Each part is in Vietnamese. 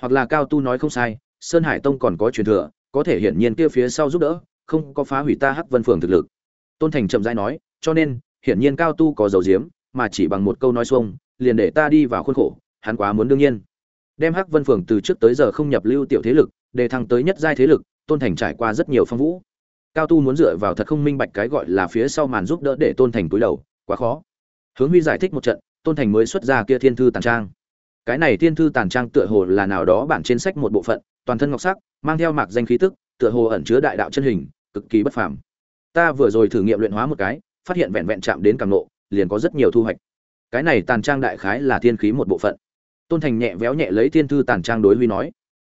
hoặc là cao tu nói không sai, sơn hải tông còn có truyền thừa, có thể hiển nhiên kia phía sau giúp đỡ, không có phá hủy ta hắc vân phường thực lực. Tôn thành chậm rãi nói, cho nên, hiển nhiên cao tu có dầu diếm, mà chỉ bằng một câu nói xuông, liền để ta đi vào khuôn khổ, hắn quá muốn đương nhiên. Đem hắc vân phường từ trước tới giờ không nhập lưu tiểu thế lực, để thăng tới nhất giai thế lực, tôn thành trải qua rất nhiều phong vũ. Cao tu muốn dựa vào thật không minh bạch cái gọi là phía sau màn giúp đỡ để tôn thành túi đầu, quá khó. Hướng huy giải thích một trận, tôn thành mới xuất ra kia thiên thư tàn trang cái này thiên thư tàn trang tựa hồ là nào đó bản trên sách một bộ phận, toàn thân ngọc sắc, mang theo mạc danh khí tức, tựa hồ ẩn chứa đại đạo chân hình, cực kỳ bất phàm. Ta vừa rồi thử nghiệm luyện hóa một cái, phát hiện vẹn vẹn chạm đến càng nộ liền có rất nhiều thu hoạch. Cái này tàn trang đại khái là thiên khí một bộ phận. Tôn thành nhẹ véo nhẹ lấy thiên thư tàn trang đối huy nói,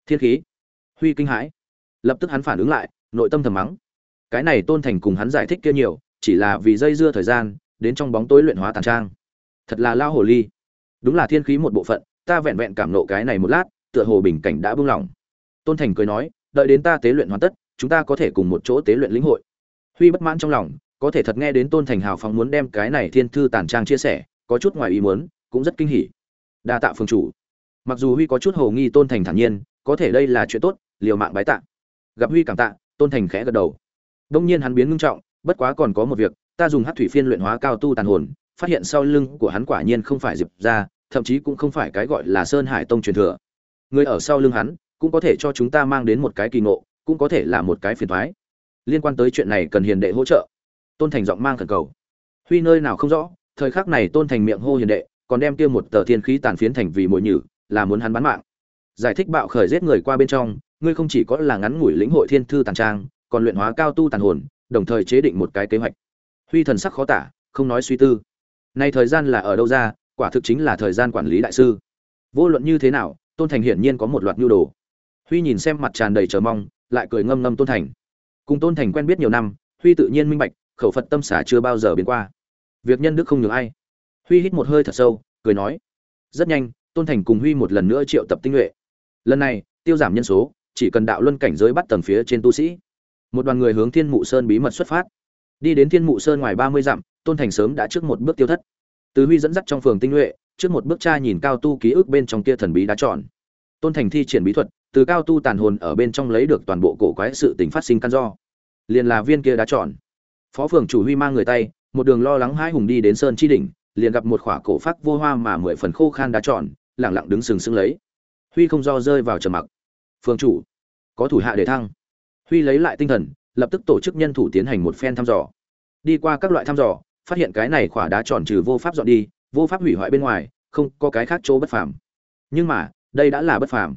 thiên khí? Huy kinh hãi. Lập tức hắn phản ứng lại, nội tâm thầm mắng. Cái này tôn thành cùng hắn giải thích kia nhiều, chỉ là vì dây dưa thời gian, đến trong bóng tối luyện hóa tàn trang. Thật là lao hồ ly. Đúng là thiên khí một bộ phận ta vẹn vẹn cảm nộ cái này một lát, tựa hồ bình cảnh đã buông lỏng. Tôn thành cười nói, đợi đến ta tế luyện hoàn tất, chúng ta có thể cùng một chỗ tế luyện lĩnh hội. Huy bất mãn trong lòng, có thể thật nghe đến tôn thành hào phóng muốn đem cái này thiên thư tàn trang chia sẻ, có chút ngoài ý muốn, cũng rất kinh hỉ. Đa tạ phương chủ. Mặc dù huy có chút hồ nghi tôn thành thản nhiên, có thể đây là chuyện tốt, liều mạng bái tạ. Gặp huy cảm tạ, tôn thành khẽ gật đầu. Đông nhiên hắn biến ngưng trọng, bất quá còn có một việc, ta dùng hát thủy phiên luyện hóa cao tu tàn hồn, phát hiện sau lưng của hắn quả nhiên không phải diệp ra thậm chí cũng không phải cái gọi là sơn hải tông truyền thừa. Người ở sau lưng hắn, cũng có thể cho chúng ta mang đến một cái kỳ ngộ, cũng có thể là một cái phiền thoái. Liên quan tới chuyện này cần hiền đệ hỗ trợ. Tôn thành giọng mang khẩn cầu. Huy nơi nào không rõ, thời khắc này tôn thành miệng hô hiền đệ, còn đem kia một tờ thiên khí tàn phiến thành vì mồi nhử, là muốn hắn bán mạng. Giải thích bạo khởi giết người qua bên trong, ngươi không chỉ có là ngắn ngủi lĩnh hội thiên thư tàn trang, còn luyện hóa cao tu tàn hồn, đồng thời chế định một cái kế hoạch. Huy thần sắc khó tả, không nói suy tư. Nay thời gian là ở đâu ra quả thực chính là thời gian quản lý đại sư. Vô luận như thế nào, tôn thành hiển nhiên có một loạt nhu đồ. Huy nhìn xem mặt tràn đầy chờ mong, lại cười ngâm ngâm tôn thành. Cùng tôn thành quen biết nhiều năm, huy tự nhiên minh bạch, khẩu phật tâm xả chưa bao giờ biến qua. Việc nhân đức không nhường ai. Huy hít một hơi thật sâu, cười nói, rất nhanh, tôn thành cùng huy một lần nữa triệu tập tinh nhuệ. Lần này, tiêu giảm nhân số, chỉ cần đạo luân cảnh giới bắt tầng phía trên tu sĩ. Một đoàn người hướng thiên mụ sơn bí mật xuất phát. Đi đến thiên mụ sơn ngoài ba mươi dặm, tôn thành sớm đã trước một bước tiêu thất từ huy dẫn dắt trong phường tinh nhuệ, trước một bước tra nhìn cao tu ký ức bên trong kia thần bí đá tròn. Tôn thành thi triển bí thuật, từ cao tu tàn hồn ở bên trong lấy được toàn bộ cổ quái sự tình phát sinh căn do. Liền là viên kia đá tròn. Phó phường chủ huy mang người tay, một đường lo lắng hai hùng đi đến sơn chi đỉnh, liền gặp một khỏa cổ phát vô hoa mà mười phần khô khan đá tròn lẳng lặng đứng sừng sững lấy. Huy không do rơi vào trầm mặc. Phường chủ, có thủ hạ để thăng. Huy lấy lại tinh thần, lập tức tổ chức nhân thủ tiến hành một phen thăm dò. Đi qua các loại thăm dò phát hiện cái này khỏa đá tròn trừ vô pháp dọn đi, vô pháp hủy hoại bên ngoài, không có cái khác chỗ bất phàm. Nhưng mà, đây đã là bất phàm.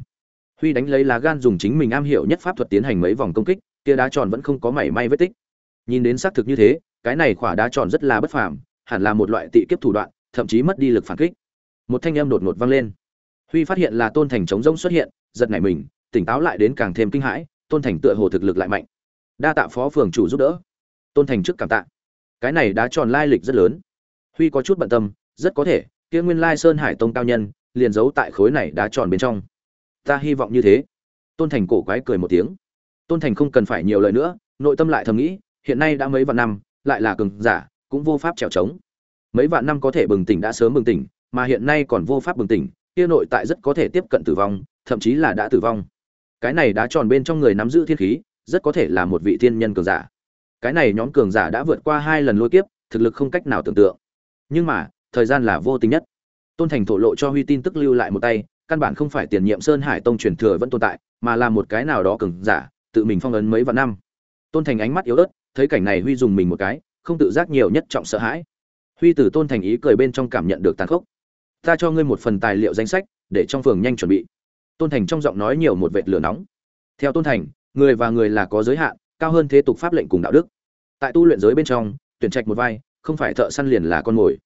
Huy đánh lấy lá gan dùng chính mình am hiểu nhất pháp thuật tiến hành mấy vòng công kích, kia đá tròn vẫn không có mảy may vết tích. Nhìn đến xác thực như thế, cái này khỏa đá tròn rất là bất phàm, hẳn là một loại tị kiếp thủ đoạn, thậm chí mất đi lực phản kích. Một thanh âm đột ngột vang lên. Huy phát hiện là tôn thành chống rỗng xuất hiện, giật nảy mình, tỉnh táo lại đến càng thêm kinh hãi, tôn thành tựa hồ thực lực lại mạnh. Đa tạ phó phường chủ giúp đỡ. Tôn thành trước cảm tạ cái này đá tròn lai lịch rất lớn. Huy có chút bận tâm, rất có thể, kia nguyên lai sơn hải tông cao nhân, liền giấu tại khối này đá tròn bên trong. Ta hy vọng như thế. Tôn thành cổ quái cười một tiếng. Tôn thành không cần phải nhiều lời nữa, nội tâm lại thầm nghĩ, hiện nay đã mấy vạn năm, lại là cường giả, cũng vô pháp trèo trống. Mấy vạn năm có thể bừng tỉnh đã sớm bừng tỉnh, mà hiện nay còn vô pháp bừng tỉnh, kia nội tại rất có thể tiếp cận tử vong, thậm chí là đã tử vong. Cái này đá tròn bên trong người nắm giữ thiên khí, rất có thể là một vị thiên nhân cường giả cái này nhóm cường giả đã vượt qua hai lần lôi kiếp, thực lực không cách nào tưởng tượng. Nhưng mà, thời gian là vô tình nhất. Tôn thành thổ lộ cho huy tin tức lưu lại một tay, căn bản không phải tiền nhiệm sơn hải tông truyền thừa vẫn tồn tại, mà là một cái nào đó cường giả, tự mình phong ấn mấy vạn năm. Tôn thành ánh mắt yếu ớt, thấy cảnh này huy dùng mình một cái, không tự giác nhiều nhất trọng sợ hãi. Huy từ tôn thành ý cười bên trong cảm nhận được tàn khốc. Ta cho ngươi một phần tài liệu danh sách, để trong phường nhanh chuẩn bị. Tôn thành trong giọng nói nhiều một vệt lửa nóng. Theo tôn thành, người và người là có giới hạn cao hơn thế tục pháp lệnh cùng đạo đức. Tại tu luyện giới bên trong, tuyển trạch một vai, không phải thợ săn liền là con mồi.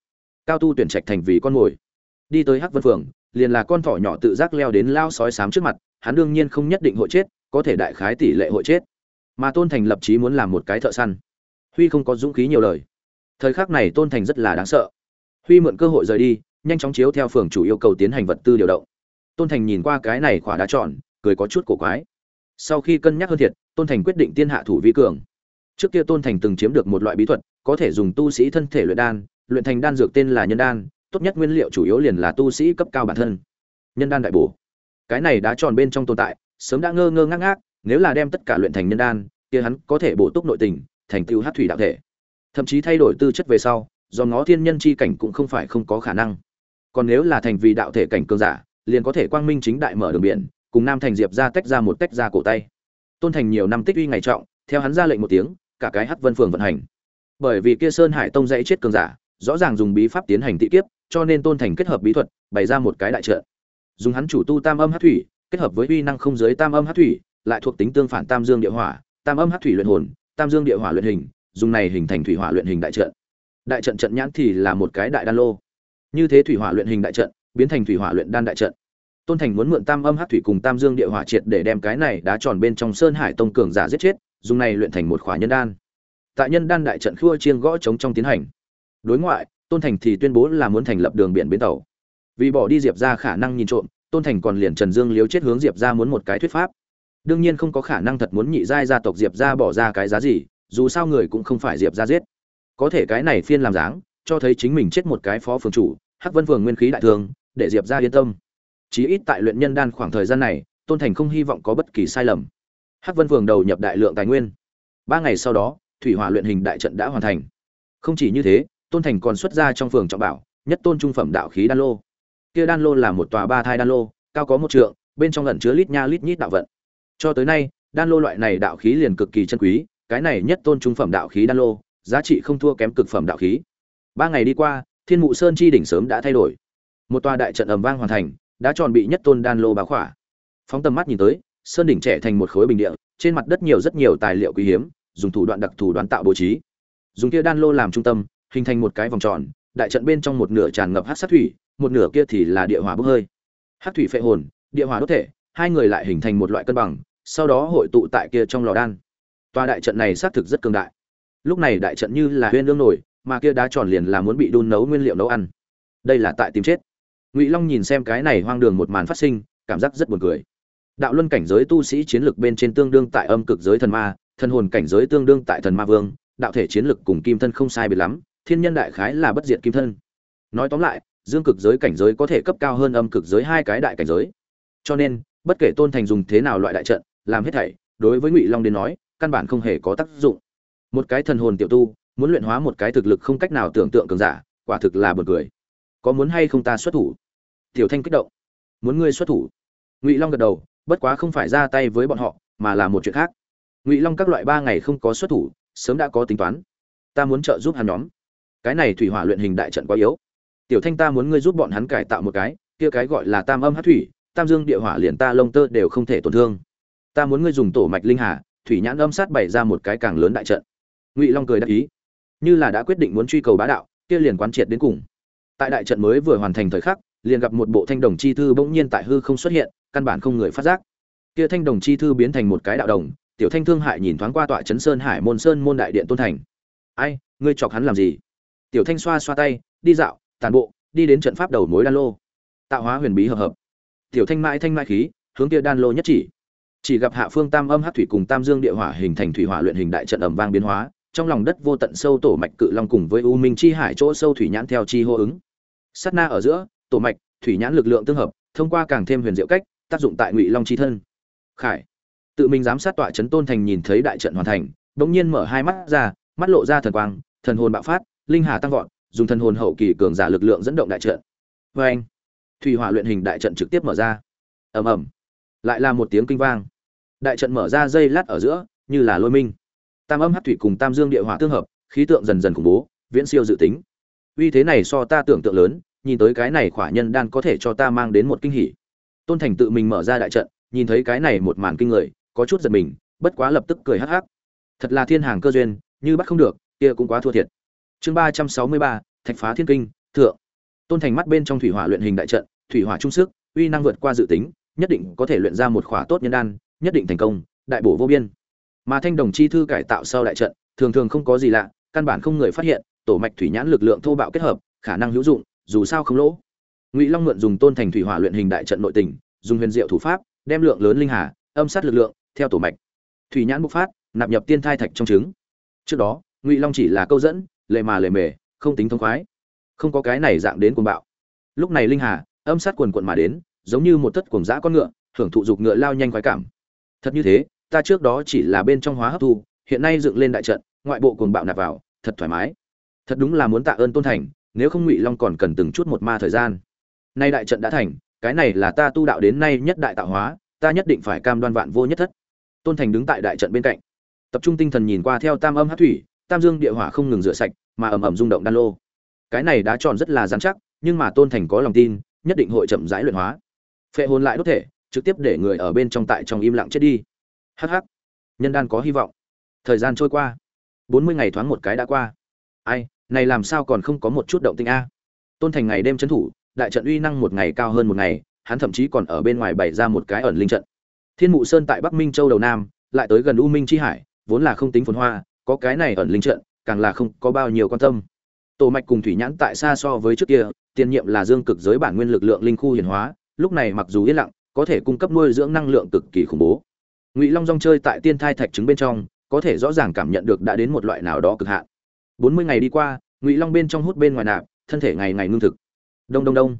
Cao tu tuyển trạch thành vì con mồi. Đi tới hắc vân phường, liền là con thỏ nhỏ tự giác leo đến lao sói sám trước mặt, hắn đương nhiên không nhất định hội chết, có thể đại khái tỷ lệ hội chết. Mà tôn thành lập chí muốn làm một cái thợ săn. Huy không có dũng khí nhiều lời. Thời khắc này tôn thành rất là đáng sợ. Huy mượn cơ hội rời đi, nhanh chóng chiếu theo phường chủ yêu cầu tiến hành vật tư điều động. Tôn thành nhìn qua cái này khỏa đá tròn, cười có chút cổ quái sau khi cân nhắc hơn thiệt, tôn thành quyết định tiên hạ thủ vi cường. Trước kia tôn thành từng chiếm được một loại bí thuật, có thể dùng tu sĩ thân thể luyện đan, luyện thành đan dược tên là nhân đan, tốt nhất nguyên liệu chủ yếu liền là tu sĩ cấp cao bản thân. Nhân đan đại bổ. Cái này đã tròn bên trong tồn tại, sớm đã ngơ ngơ ngác ngác, nếu là đem tất cả luyện thành nhân đan, kia hắn có thể bổ túc nội tình, thành tựu hát thủy đạo thể. Thậm chí thay đổi tư chất về sau, do ngó thiên nhân chi cảnh cũng không phải không có khả năng. Còn nếu là thành vì đạo thể cảnh cường giả, liền có thể quang minh chính đại mở đường biển cùng nam thành diệp ra tách ra một tách ra cổ tay. Tôn thành nhiều năm tích uy ngày trọng, theo hắn ra lệnh một tiếng, cả cái hắc vân phường vận hành. Bởi vì kia sơn hải tông dãy chết cường giả, rõ ràng dùng bí pháp tiến hành tị kiếp, cho nên tôn thành kết hợp bí thuật, bày ra một cái đại trợ dùng hắn chủ tu tam âm hát thủy, kết hợp với uy năng không giới tam âm hát thủy, lại thuộc tính tương phản tam dương địa hỏa, tam âm hát thủy luyện hồn, tam dương địa hỏa luyện hình, dùng này hình thành thủy hỏa luyện hình đại trận. Đại trận trận nhãn thì là một cái đại đan lô. Như thế thủy hỏa luyện hình đại trận, biến thành thủy hỏa luyện đan đại trận tôn thành muốn mượn tam âm hát thủy cùng tam dương địa hỏa triệt để đem cái này đá tròn bên trong sơn hải tông cường giả giết chết, dùng này luyện thành một khỏa nhân đan. Tại nhân đan đại trận khua chiên gõ chống trong tiến hành. Đối ngoại, tôn thành thì tuyên bố là muốn thành lập đường biển bến tàu. Vì bỏ đi diệp ra khả năng nhìn trộm, tôn thành còn liền trần dương liếu chết hướng diệp ra muốn một cái thuyết pháp. Đương nhiên không có khả năng thật muốn nhị giai gia tộc diệp ra bỏ ra cái giá gì, dù sao người cũng không phải diệp ra giết. Có thể cái này phiên làm dáng, cho thấy chính mình chết một cái phó phường chủ, hắc vân phường nguyên khí đại thương để diệp ra yên tâm chí ít tại luyện nhân đan khoảng thời gian này, tôn thành không hy vọng có bất kỳ sai lầm. Hắc vân vương đầu nhập đại lượng tài nguyên. Ba ngày sau đó, thủy hỏa luyện hình đại trận đã hoàn thành. Không chỉ như thế, tôn thành còn xuất ra trong phường trọng bảo, nhất tôn trung phẩm đạo khí đan lô. Kia đan lô là một tòa ba thai đan lô, cao có một trượng, bên trong lẩn chứa lít nha lít nhít đạo vận. Cho tới nay, đan lô loại này đạo khí liền cực kỳ chân quý, cái này nhất tôn trung phẩm đạo khí đan lô, giá trị không thua kém cực phẩm đạo khí. Ba ngày đi qua, thiên mụ sơn chi đỉnh sớm đã thay đổi. Một tòa đại trận ầm vang hoàn thành đã tròn bị nhất tôn đan lô bá khỏa. Phóng tầm mắt nhìn tới, sơn đỉnh trẻ thành một khối bình địa, trên mặt đất nhiều rất nhiều tài liệu quý hiếm, dùng thủ đoạn đặc thù đoán tạo bố trí. Dùng kia đan lô làm trung tâm, hình thành một cái vòng tròn, đại trận bên trong một nửa tràn ngập hát sát thủy, một nửa kia thì là địa hỏa bốc hơi. Hát thủy phệ hồn, địa hỏa đốt thể, hai người lại hình thành một loại cân bằng, sau đó hội tụ tại kia trong lò đan. Tòa đại trận này xác thực rất cường đại. Lúc này đại trận như là huyên lương nổi, mà kia đá tròn liền là muốn bị đun nấu nguyên liệu nấu ăn. Đây là tại tìm chết ngụy long nhìn xem cái này hoang đường một màn phát sinh cảm giác rất buồn cười đạo luân cảnh giới tu sĩ chiến lược bên trên tương đương tại âm cực giới thần ma thần hồn cảnh giới tương đương tại thần ma vương đạo thể chiến lược cùng kim thân không sai biệt lắm thiên nhân đại khái là bất diệt kim thân nói tóm lại dương cực giới cảnh giới có thể cấp cao hơn âm cực giới hai cái đại cảnh giới cho nên bất kể tôn thành dùng thế nào loại đại trận làm hết thảy đối với ngụy long đến nói căn bản không hề có tác dụng một cái thần hồn tiểu tu muốn luyện hóa một cái thực lực không cách nào tưởng tượng cường giả quả thực là bật cười có muốn hay không ta xuất thủ tiểu thanh kích động. Muốn ngươi xuất thủ. Ngụy long gật đầu, bất quá không phải ra tay với bọn họ, mà là một chuyện khác. Ngụy long các loại ba ngày không có xuất thủ, sớm đã có tính toán. Ta muốn trợ giúp hắn nhóm. Cái này thủy hỏa luyện hình đại trận quá yếu. Tiểu thanh ta muốn ngươi giúp bọn hắn cải tạo một cái, kia cái gọi là tam âm hát thủy, tam dương địa hỏa liền ta lông tơ đều không thể tổn thương. Ta muốn ngươi dùng tổ mạch linh hà, thủy nhãn âm sát bày ra một cái càng lớn đại trận. Ngụy long cười đáp ý. Như là đã quyết định muốn truy cầu bá đạo, kia liền quán triệt đến cùng. Tại đại trận mới vừa hoàn thành thời khắc liền gặp một bộ thanh đồng chi thư bỗng nhiên tại hư không xuất hiện, căn bản không người phát giác. Kia thanh đồng chi thư biến thành một cái đạo đồng, tiểu thanh thương hại nhìn thoáng qua tọa trấn sơn hải môn sơn môn đại điện tôn thành. Ai, ngươi chọc hắn làm gì? Tiểu thanh xoa xoa tay, đi dạo, tàn bộ, đi đến trận pháp đầu mối đan lô. Tạo hóa huyền bí hợp hợp. Tiểu thanh mãi thanh mãi khí, hướng kia đan lô nhất chỉ. Chỉ gặp hạ phương tam âm hắc thủy cùng tam dương địa hỏa hình thành thủy hỏa luyện hình đại trận ầm vang biến hóa, trong lòng đất vô tận sâu tổ mạch cự long cùng với u minh chi hải chỗ sâu thủy nhãn theo chi hô ứng. Sát na ở giữa tổ mạch, thủy nhãn lực lượng tương hợp, thông qua càng thêm huyền diệu cách, tác dụng tại ngụy long chi thân. Khải, tự mình giám sát tọa chấn tôn thành nhìn thấy đại trận hoàn thành, bỗng nhiên mở hai mắt ra, mắt lộ ra thần quang, thần hồn bạo phát, linh hà tăng vọt, dùng thần hồn hậu kỳ cường giả lực lượng dẫn động đại trận. Oeng! anh, thủy hỏa luyện hình đại trận trực tiếp mở ra. Ầm ầm, lại là một tiếng kinh vang. Đại trận mở ra dây lát ở giữa, như là lôi minh. Tam âm hắc thủy cùng tam dương địa hỏa tương hợp, khí tượng dần dần khủng bố, viễn siêu dự tính. Uy thế này so ta tưởng tượng lớn nhìn tới cái này khỏa nhân đan có thể cho ta mang đến một kinh hỉ. Tôn thành tự mình mở ra đại trận, nhìn thấy cái này một màn kinh người, có chút giật mình, bất quá lập tức cười hắc hắc. Thật là thiên hàng cơ duyên, như bắt không được, kia cũng quá thua thiệt. Chương ba trăm sáu mươi ba, thạch phá thiên kinh, thượng. Tôn thành mắt bên trong thủy hỏa luyện hình đại trận, thủy hỏa trung sức, uy năng vượt qua dự tính, nhất định có thể luyện ra một khỏa tốt nhân đan, nhất định thành công, đại bổ vô biên. Mà thanh đồng chi thư cải tạo sau đại trận, thường thường không có gì lạ, căn bản không người phát hiện, tổ mạch thủy nhãn lực lượng thô bạo kết hợp, khả năng hữu dụng dù sao không lỗ. Ngụy long mượn dùng tôn thành thủy hỏa luyện hình đại trận nội tình, dùng huyền diệu thủ pháp, đem lượng lớn linh hà, âm sát lực lượng, theo tổ mạch. Thủy nhãn bộc phát, nạp nhập tiên thai thạch trong trứng. Trước đó, ngụy long chỉ là câu dẫn, lề mà lề mề, không tính thông khoái. Không có cái này dạng đến cuồng bạo. Lúc này linh hà, âm sát quần quận mà đến, giống như một thất cuồng dã con ngựa hưởng thụ dục ngựa lao nhanh khoái cảm. Thật như thế, ta trước đó chỉ là bên trong hóa hấp thu, hiện nay dựng lên đại trận, ngoại bộ cuồng bạo nạp vào, thật thoải mái. Thật đúng là muốn tạ ơn tôn thành nếu không ngụy long còn cần từng chút một ma thời gian nay đại trận đã thành cái này là ta tu đạo đến nay nhất đại tạo hóa ta nhất định phải cam đoan vạn vô nhất thất tôn thành đứng tại đại trận bên cạnh tập trung tinh thần nhìn qua theo tam âm hát thủy tam dương địa hỏa không ngừng rửa sạch mà ầm ầm rung động đan lô cái này đá tròn rất là dán chắc nhưng mà tôn thành có lòng tin nhất định hội chậm rãi luyện hóa phệ hồn lại đốt thể trực tiếp để người ở bên trong tại trong im lặng chết đi hh nhân đan có hy vọng thời gian trôi qua bốn mươi ngày thoáng một cái đã qua ai này làm sao còn không có một chút động tinh a? Tôn thành ngày đêm trấn thủ, đại trận uy năng một ngày cao hơn một ngày, hắn thậm chí còn ở bên ngoài bày ra một cái ẩn linh trận. Thiên mụ sơn tại bắc minh châu đầu nam, lại tới gần u minh chi hải, vốn là không tính phồn hoa, có cái này ẩn linh trận, càng là không có bao nhiêu quan tâm. Tổ mạch cùng thủy nhãn tại xa so với trước kia, tiền nhiệm là dương cực giới bản nguyên lực lượng linh khu hiển hóa, lúc này mặc dù yên lặng, có thể cung cấp nuôi dưỡng năng lượng cực kỳ khủng bố. Ngụy long rong chơi tại tiên thai thạch trứng bên trong, có thể rõ ràng cảm nhận được đã đến một loại nào đó cực hạn bốn mươi ngày đi qua, ngụy long bên trong hút bên ngoài nạp, thân thể ngày ngày ngưng thực. Đông đông đông.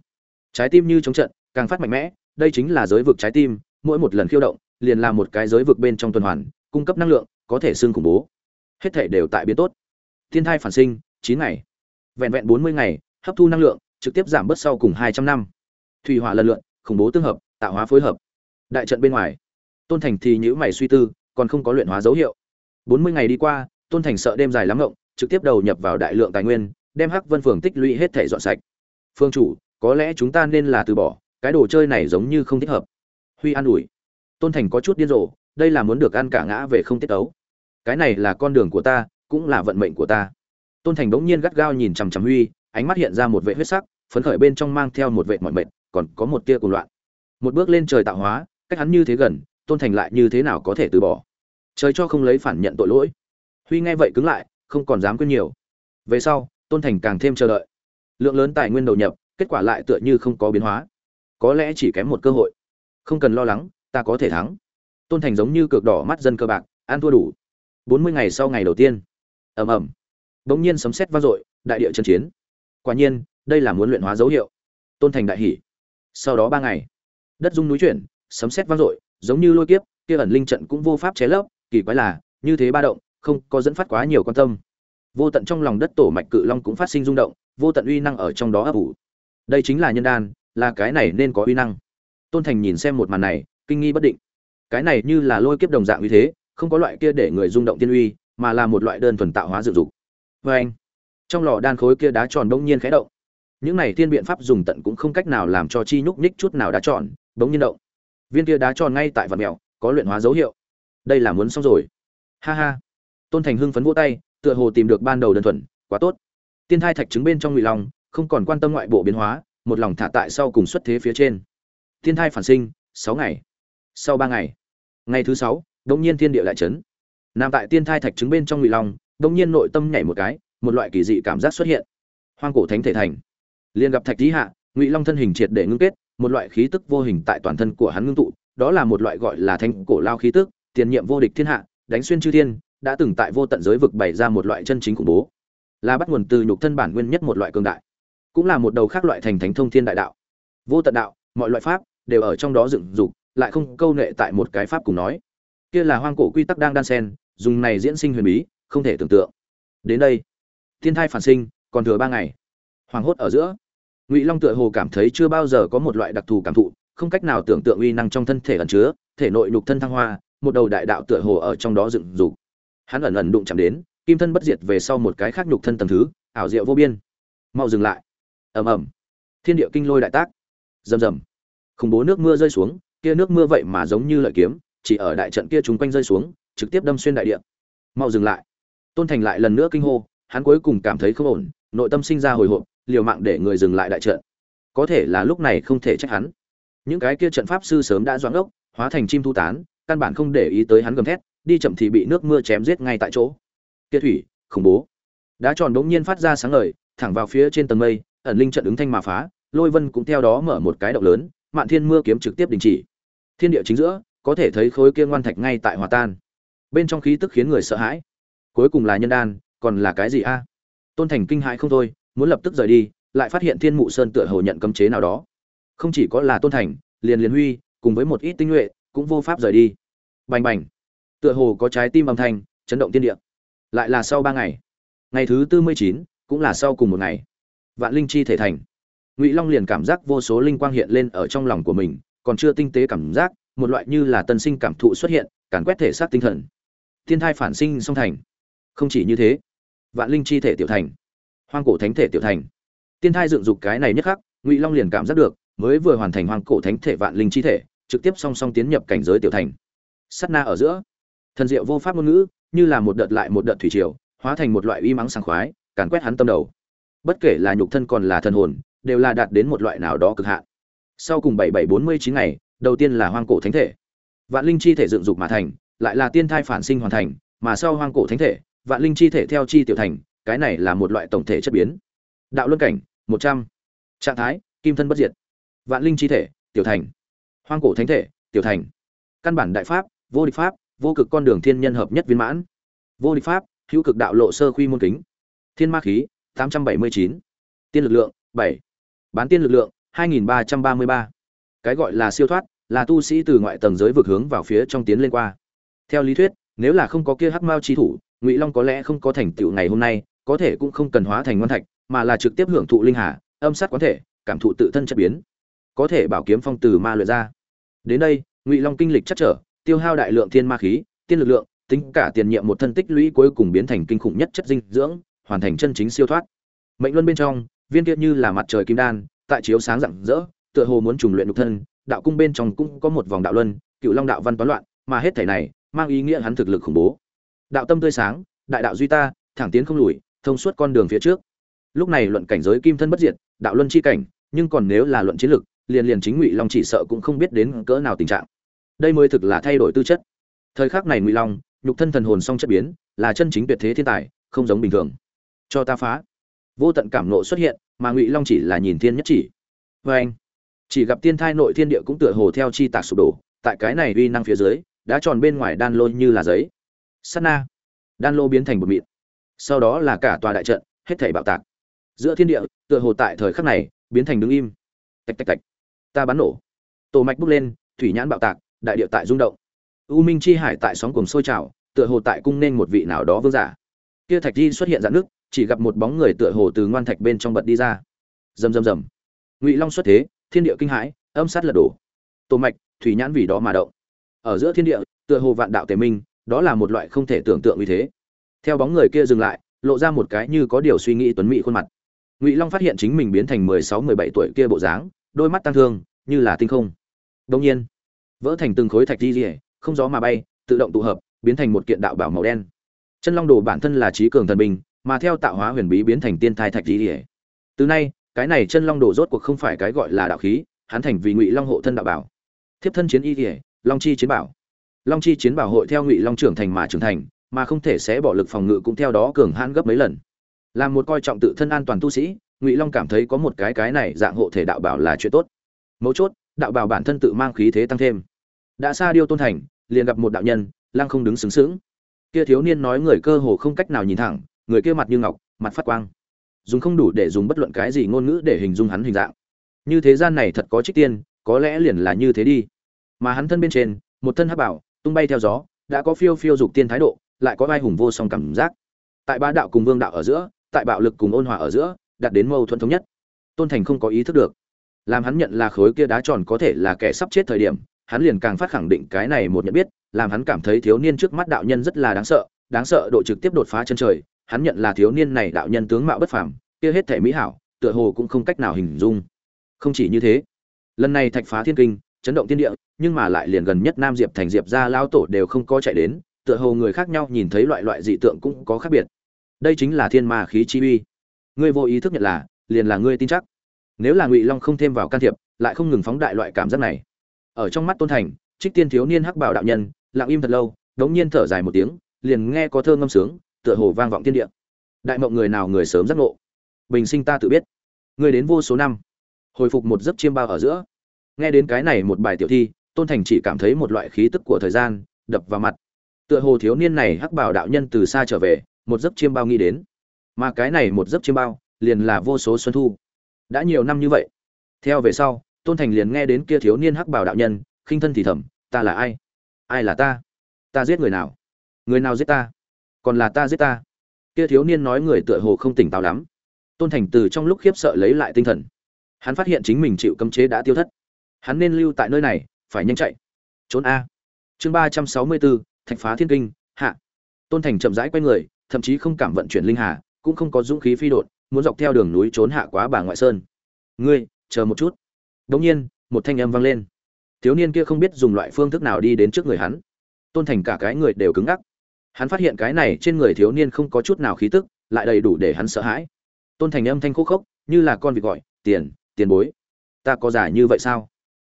Trái tim như chống trận, càng phát mạnh mẽ, đây chính là giới vực trái tim, mỗi một lần khiêu động, liền là một cái giới vực bên trong tuần hoàn, cung cấp năng lượng, có thể xương khủng bố. Hết thể đều tại biến tốt. Thiên thai phản sinh, chín ngày. Vẹn vẹn bốn mươi ngày, hấp thu năng lượng, trực tiếp giảm bớt sau cùng hai trăm năm. Thủy hỏa lần lượn khủng bố tương hợp, tạo hóa phối hợp. Đại trận bên ngoài, tôn thành thì nhữ mày suy tư, còn không có luyện hóa dấu hiệu. Bốn mươi ngày đi qua, tôn thành sợ đêm dài lắm ngộng trực tiếp đầu nhập vào đại lượng tài nguyên đem hắc vân phường tích lũy hết thể dọn sạch. Phương chủ có lẽ chúng ta nên là từ bỏ cái đồ chơi này giống như không thích hợp. Huy an ủi. Tôn thành có chút điên rồ đây là muốn được ăn cả ngã về không tiết ấu cái này là con đường của ta cũng là vận mệnh của ta. Tôn thành bỗng nhiên gắt gao nhìn chằm chằm huy ánh mắt hiện ra một vẻ huyết sắc phấn khởi bên trong mang theo một vẻ mỏi mệt, còn có một tia cuồng loạn. Một bước lên trời tạo hóa cách hắn như thế gần tôn thành lại như thế nào có thể từ bỏ? Trời cho không lấy phản nhận tội lỗi. Huy nghe vậy cứng lại không còn dám quên nhiều. Về sau, tôn thành càng thêm chờ đợi. Lượng lớn tài nguyên đầu nhập, kết quả lại tựa như không có biến hóa. Có lẽ chỉ kém một cơ hội. Không cần lo lắng, ta có thể thắng. Tôn thành giống như cược đỏ mắt dân cơ bạc, ăn thua đủ. Bốn mươi ngày sau ngày đầu tiên. Ầm ầm. Bỗng nhiên sấm sét vang dội, đại địa chân chiến. Quả nhiên, đây là muốn luyện hóa dấu hiệu. Tôn thành đại hỉ. Sau đó ba ngày, đất rung núi chuyển, sấm sét vang dội, giống như lôi kiếp, kia ẩn linh trận cũng vô pháp chế lấp, kỳ quái là, như thế ba động không có dẫn phát quá nhiều quan tâm. Vô tận trong lòng đất tổ mạch cự long cũng phát sinh rung động, vô tận uy năng ở trong đó ấp ủ. Đây chính là nhân đan, là cái này nên có uy năng. Tôn thành nhìn xem một màn này, kinh nghi bất định. Cái này như là lôi kiếp đồng dạng uy thế, không có loại kia để người rung động tiên uy, mà là một loại đơn thuần tạo hóa dự dục. Vê anh, trong lò đan khối kia đá tròn bỗng nhiên khẽ động. Những này tiên biện pháp dùng tận cũng không cách nào làm cho chi nhúc nhích chút nào đá tròn, bỗng nhiên động. Viên kia đá tròn ngay tại vật mèo, có luyện hóa dấu hiệu. Đây là muốn xong rồi. Ha ha tôn thành hưng phấn vỗ tay, tựa hồ tìm được ban đầu đơn thuần, quá tốt. Tiên thai thạch trứng bên trong ngụy long, không còn quan tâm ngoại bộ biến hóa, một lòng thả tại sau cùng xuất thế phía trên. Tiên thai phản sinh, sáu ngày. Sau ba ngày. Ngày thứ sáu đông nhiên thiên địa lại chấn. Nằm tại tiên thai thạch trứng bên trong ngụy long đông nhiên nội tâm nhảy một cái, một loại kỳ dị cảm giác xuất hiện. Hoang cổ thánh thể thành. Liền gặp thạch lý hạ, ngụy long thân hình triệt để ngưng kết, một loại khí tức vô hình tại toàn thân của hắn ngưng tụ, đó là một loại gọi là thanh cổ lao khí tức, tiền nhiệm vô địch thiên hạ, đánh xuyên chư thiên đã từng tại vô tận giới vực bày ra một loại chân chính khủng bố, là bắt nguồn từ nhục thân bản nguyên nhất một loại cường đại, cũng là một đầu khác loại thành thánh thông thiên đại đạo. Vô tận đạo, mọi loại pháp đều ở trong đó dựng dục, lại không câu nệ tại một cái pháp cùng nói. Kia là hoang cổ quy tắc đang đan sen, dùng này diễn sinh huyền bí, không thể tưởng tượng. Đến đây, thiên thai phản sinh, còn thừa ba ngày. Hoàng hốt ở giữa. Ngụy long tựa hồ cảm thấy chưa bao giờ có một loại đặc thù cảm thụ, không cách nào tưởng tượng uy năng trong thân thể ẩn chứa, thể nội nhục thân thăng hoa, một đầu đại đạo tựa hồ ở trong đó dựng dục hắn ẩn ẩn đụng chạm đến, kim thân bất diệt về sau một cái khác nhục thân tầng thứ, ảo diệu vô biên. Mau dừng lại. Ầm ầm. Thiên địa kinh lôi đại tác. Rầm rầm. Khủng bố nước mưa rơi xuống, kia nước mưa vậy mà giống như lợi kiếm, chỉ ở đại trận kia chúng quanh rơi xuống, trực tiếp đâm xuyên đại địa. Mau dừng lại. Tôn thành lại lần nữa kinh hô, hắn cuối cùng cảm thấy không ổn, nội tâm sinh ra hồi hộp, liều mạng để người dừng lại đại trận. Có thể là lúc này không thể trách hắn. Những cái kia trận pháp sư sớm đã doãn ốc, hóa thành chim thu tán, căn bản không để ý tới hắn gầm thét đi chậm thì bị nước mưa chém giết ngay tại chỗ. Kia thủy, khủng bố. Đá tròn đống nhiên phát ra sáng ngời, thẳng vào phía trên tầng mây, ẩn linh trận ứng thanh mà phá, lôi vân cũng theo đó mở một cái động lớn, mạn thiên mưa kiếm trực tiếp đình chỉ. Thiên địa chính giữa, có thể thấy khối kia ngoan thạch ngay tại hòa tan. Bên trong khí tức khiến người sợ hãi. Cuối cùng là nhân đan, còn là cái gì a? Tôn thành kinh hãi không thôi, muốn lập tức rời đi, lại phát hiện thiên mụ sơn tựa hồ nhận cấm chế nào đó. Không chỉ có là tôn thành, liền liền huy, cùng với một ít tinh nhuệ, cũng vô pháp rời đi. Bành bành tựa hồ có trái tim âm thanh, chấn động thiên địa. Lại là sau ba ngày. Ngày thứ tư mươi chín, cũng là sau cùng một ngày. Vạn linh chi thể thành. Ngụy long liền cảm giác vô số linh quang hiện lên ở trong lòng của mình, còn chưa tinh tế cảm giác, một loại như là tân sinh cảm thụ xuất hiện, càn quét thể xác tinh thần. Thiên thai phản sinh song thành. Không chỉ như thế, vạn linh chi thể tiểu thành, hoang cổ thánh thể tiểu thành. Tiên thai dựng dục cái này nhất khắc, ngụy long liền cảm giác được, mới vừa hoàn thành hoang cổ thánh thể vạn linh chi thể, trực tiếp song song tiến nhập cảnh giới tiểu thành. Sắt na ở giữa thần diệu vô pháp ngôn ngữ, như là một đợt lại một đợt thủy triều, hóa thành một loại uy mắng sảng khoái, càn quét hắn tâm đầu. Bất kể là nhục thân còn là thần hồn, đều là đạt đến một loại nào đó cực hạn. Sau cùng bảy bảy bốn mươi chín ngày, đầu tiên là hoang cổ thánh thể. Vạn linh chi thể dựng dục mà thành, lại là tiên thai phản sinh hoàn thành, mà sau hoang cổ thánh thể, vạn linh chi thể theo chi tiểu thành, cái này là một loại tổng thể chất biến. Đạo luân cảnh, một trăm. Trạng thái, kim thân bất diệt. Vạn linh chi thể, tiểu thành. Hoang cổ thánh thể, tiểu thành. Căn bản đại pháp, vô địch pháp vô cực con đường thiên nhân hợp nhất viên mãn. Vô địch pháp, hữu cực đạo lộ sơ khuy môn kính. Thiên ma khí, tám trăm bảy mươi chín. Tiên lực lượng, bảy. Bán tiên lực lượng, hai nghìn ba trăm ba mươi ba. Cái gọi là siêu thoát, là tu sĩ từ ngoại tầng giới vực hướng vào phía trong tiến lên qua. Theo lý thuyết, nếu là không có kia hắc mao chi thủ, ngụy long có lẽ không có thành tựu ngày hôm nay, có thể cũng không cần hóa thành ngoan thạch, mà là trực tiếp hưởng thụ linh hà, âm sát quán thể, cảm thụ tự thân chất biến. Có thể bảo kiếm phong từ ma luyện ra. Đến đây, ngụy long kinh lịch chắc trở tiêu hao đại lượng thiên ma khí, tiên lực lượng, tính cả tiền nhiệm một thân tích lũy cuối cùng biến thành kinh khủng nhất chất dinh dưỡng, hoàn thành chân chính siêu thoát. Mệnh luân bên trong, viên kia như là mặt trời kim đan, tại chiếu sáng rạng rỡ, tựa hồ muốn trùng luyện nhục thân, đạo cung bên trong cũng có một vòng đạo luân, cựu long đạo văn toán loạn, mà hết thảy này, mang ý nghĩa hắn thực lực khủng bố. Đạo tâm tươi sáng, đại đạo duy ta, thẳng tiến không lùi, thông suốt con đường phía trước. Lúc này luận cảnh giới kim thân bất diệt, đạo luân chi cảnh, nhưng còn nếu là luận chiến lực, liền liền chính ngụy long chỉ sợ cũng không biết đến cỡ nào tình trạng đây mới thực là thay đổi tư chất. Thời khắc này ngụy long, nhục thân thần hồn song chất biến, là chân chính tuyệt thế thiên tài, không giống bình thường. Cho ta phá. Vô tận cảm nộ xuất hiện, mà ngụy long chỉ là nhìn thiên nhất chỉ. Vê anh, chỉ gặp tiên thai nội thiên địa cũng tựa hồ theo chi tạc sụp đổ, tại cái này uy năng phía dưới, đã tròn bên ngoài đan lô như là giấy. Sắt na. Đan lô biến thành bột mịn. Sau đó là cả tòa đại trận, hết thảy bạo tạc. Giữa thiên địa, tựa hồ tại thời khắc này, biến thành đứng im. Tạch tạch tạch. Ta bắn nổ. Tổ mạch bốc lên, thủy nhãn bạo tạc đại địa tại rung động. U minh chi hải tại sóng cùng sôi trào, tựa hồ tại cung nên một vị nào đó vương giả. Kia thạch di xuất hiện dạn nước, chỉ gặp một bóng người tựa hồ từ ngoan thạch bên trong bật đi ra. Rầm rầm rầm. Ngụy long xuất thế, thiên địa kinh hãi, âm sát lật đổ. Tổ mạch, thủy nhãn vì đó mà động. Ở giữa thiên địa, tựa hồ vạn đạo tề minh, đó là một loại không thể tưởng tượng như thế. Theo bóng người kia dừng lại, lộ ra một cái như có điều suy nghĩ tuấn mỹ khuôn mặt. Ngụy long phát hiện chính mình biến thành mười sáu, mười bảy tuổi kia bộ dáng, đôi mắt tăng thương, như là tinh không. Đông nhiên vỡ thành từng khối thạch di rỉa không gió mà bay tự động tụ hợp biến thành một kiện đạo bảo màu đen. Chân long đồ bản thân là trí cường thần bình, mà theo tạo hóa huyền bí biến thành tiên thai thạch di rỉa. Từ nay cái này chân long đồ rốt cuộc không phải cái gọi là đạo khí hắn thành vì ngụy long hộ thân đạo bảo. Thiếp thân chiến y rỉa long chi chiến bảo. Long chi chiến bảo hội theo ngụy long trưởng thành mà trưởng thành mà không thể sẽ bỏ lực phòng ngự cũng theo đó cường hãn gấp mấy lần. Làm một coi trọng tự thân an toàn tu sĩ ngụy long cảm thấy có một cái cái này dạng hộ thể đạo bảo là chuyện tốt. Mấu chốt đạo bảo bản thân tự mang khí thế tăng thêm. Đã xa điêu tôn thành, liền gặp một đạo nhân, lăng không đứng sững sững. kia thiếu niên nói người cơ hồ không cách nào nhìn thẳng, người kia mặt như ngọc, mặt phát quang. Dùng không đủ để dùng bất luận cái gì ngôn ngữ để hình dung hắn hình dạng. Như thế gian này thật có trích tiên, có lẽ liền là như thế đi. Mà hắn thân bên trên, một thân hắc bảo, tung bay theo gió, đã có phiêu phiêu dục tiên thái độ, lại có vai hùng vô song cảm giác. Tại ba đạo cùng vương đạo ở giữa, tại bạo lực cùng ôn hòa ở giữa, đạt đến mâu thuẫn thống nhất. Tôn thành không có ý thức được làm hắn nhận là khối kia đá tròn có thể là kẻ sắp chết thời điểm, hắn liền càng phát khẳng định cái này một nhận biết, làm hắn cảm thấy thiếu niên trước mắt đạo nhân rất là đáng sợ đáng sợ độ trực tiếp đột phá chân trời, hắn nhận là thiếu niên này đạo nhân tướng mạo bất phàm, kia hết thể mỹ hảo, tựa hồ cũng không cách nào hình dung. Không chỉ như thế, lần này thạch phá thiên kinh, chấn động thiên địa, nhưng mà lại liền gần nhất nam diệp thành diệp ra lao tổ đều không có chạy đến, tựa hồ người khác nhau nhìn thấy loại loại dị tượng cũng có khác biệt. Đây chính là thiên ma khí chi uy. Ngươi vô ý thức nhận là, liền là ngươi tin chắc nếu là ngụy long không thêm vào can thiệp, lại không ngừng phóng đại loại cảm giác này. Ở trong mắt tôn thành, trích tiên thiếu niên hắc bảo đạo nhân, lặng im thật lâu, đống nhiên thở dài một tiếng, liền nghe có thơ ngâm sướng, tựa hồ vang vọng thiên địa. Đại mộng người nào người sớm giác ngộ. Bình sinh ta tự biết. Người đến vô số năm. Hồi phục một giấc chiêm bao ở giữa. Nghe đến cái này một bài tiểu thi, tôn thành chỉ cảm thấy một loại khí tức của thời gian đập vào mặt. Tựa hồ thiếu niên này hắc bảo đạo nhân từ xa trở về, một giấc chiêm bao nghĩ đến. Mà cái này một giấc chiêm bao, liền là vô số xuân thu đã nhiều năm như vậy. Theo về sau, tôn thành liền nghe đến kia thiếu niên hắc bảo đạo nhân, khinh thân thì thầm, ta là ai? Ai là ta? Ta giết người nào? Người nào giết ta? Còn là ta giết ta? Kia thiếu niên nói người tựa hồ không tỉnh táo lắm. Tôn thành từ trong lúc khiếp sợ lấy lại tinh thần. Hắn phát hiện chính mình chịu cấm chế đã tiêu thất. Hắn nên lưu tại nơi này, phải nhanh chạy. Trốn a. Chương ba trăm sáu mươi bốn, thạch phá thiên kinh, hạ. Tôn thành chậm rãi q u a y người, thậm chí không cảm vận chuyển linh hà, cũng không có dũng khí phi đột muốn dọc theo đường núi trốn hạ quá bà ngoại sơn. Ngươi, chờ một chút. Đống nhiên, một thanh âm vang lên. Thiếu niên kia không biết dùng loại phương thức nào đi đến trước người hắn. Tôn thành cả cái người đều cứng ngắc. Hắn phát hiện cái này trên người thiếu niên không có chút nào khí tức, lại đầy đủ để hắn sợ hãi. Tôn thành âm thanh khúc khốc, như là con vịt gọi, tiền tiền bối, ta có giả như vậy sao?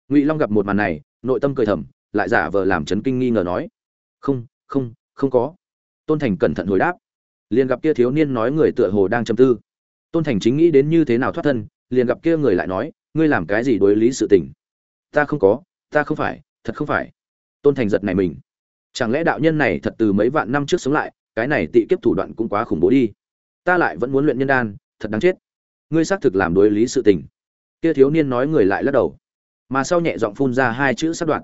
Ngụy long gặp một màn này, nội tâm cười thầm, lại giả vờ làm chấn kinh nghi ngờ nói, không không không có. Tôn thành cẩn thận hồi đáp. Liền gặp kia thiếu niên nói người tựa hồ đang châm tư tôn thành chính nghĩ đến như thế nào thoát thân, liền gặp kia người lại nói, ngươi làm cái gì đối lý sự tình? Ta không có, ta không phải, thật không phải. Tôn thành giật này mình. Chẳng lẽ đạo nhân này thật từ mấy vạn năm trước sống lại, cái này tị kiếp thủ đoạn cũng quá khủng bố đi. Ta lại vẫn muốn luyện nhân đan, thật đáng chết. Ngươi xác thực làm đối lý sự tình. Kia thiếu niên nói người lại lắc đầu. Mà sau nhẹ giọng phun ra hai chữ sát đoạn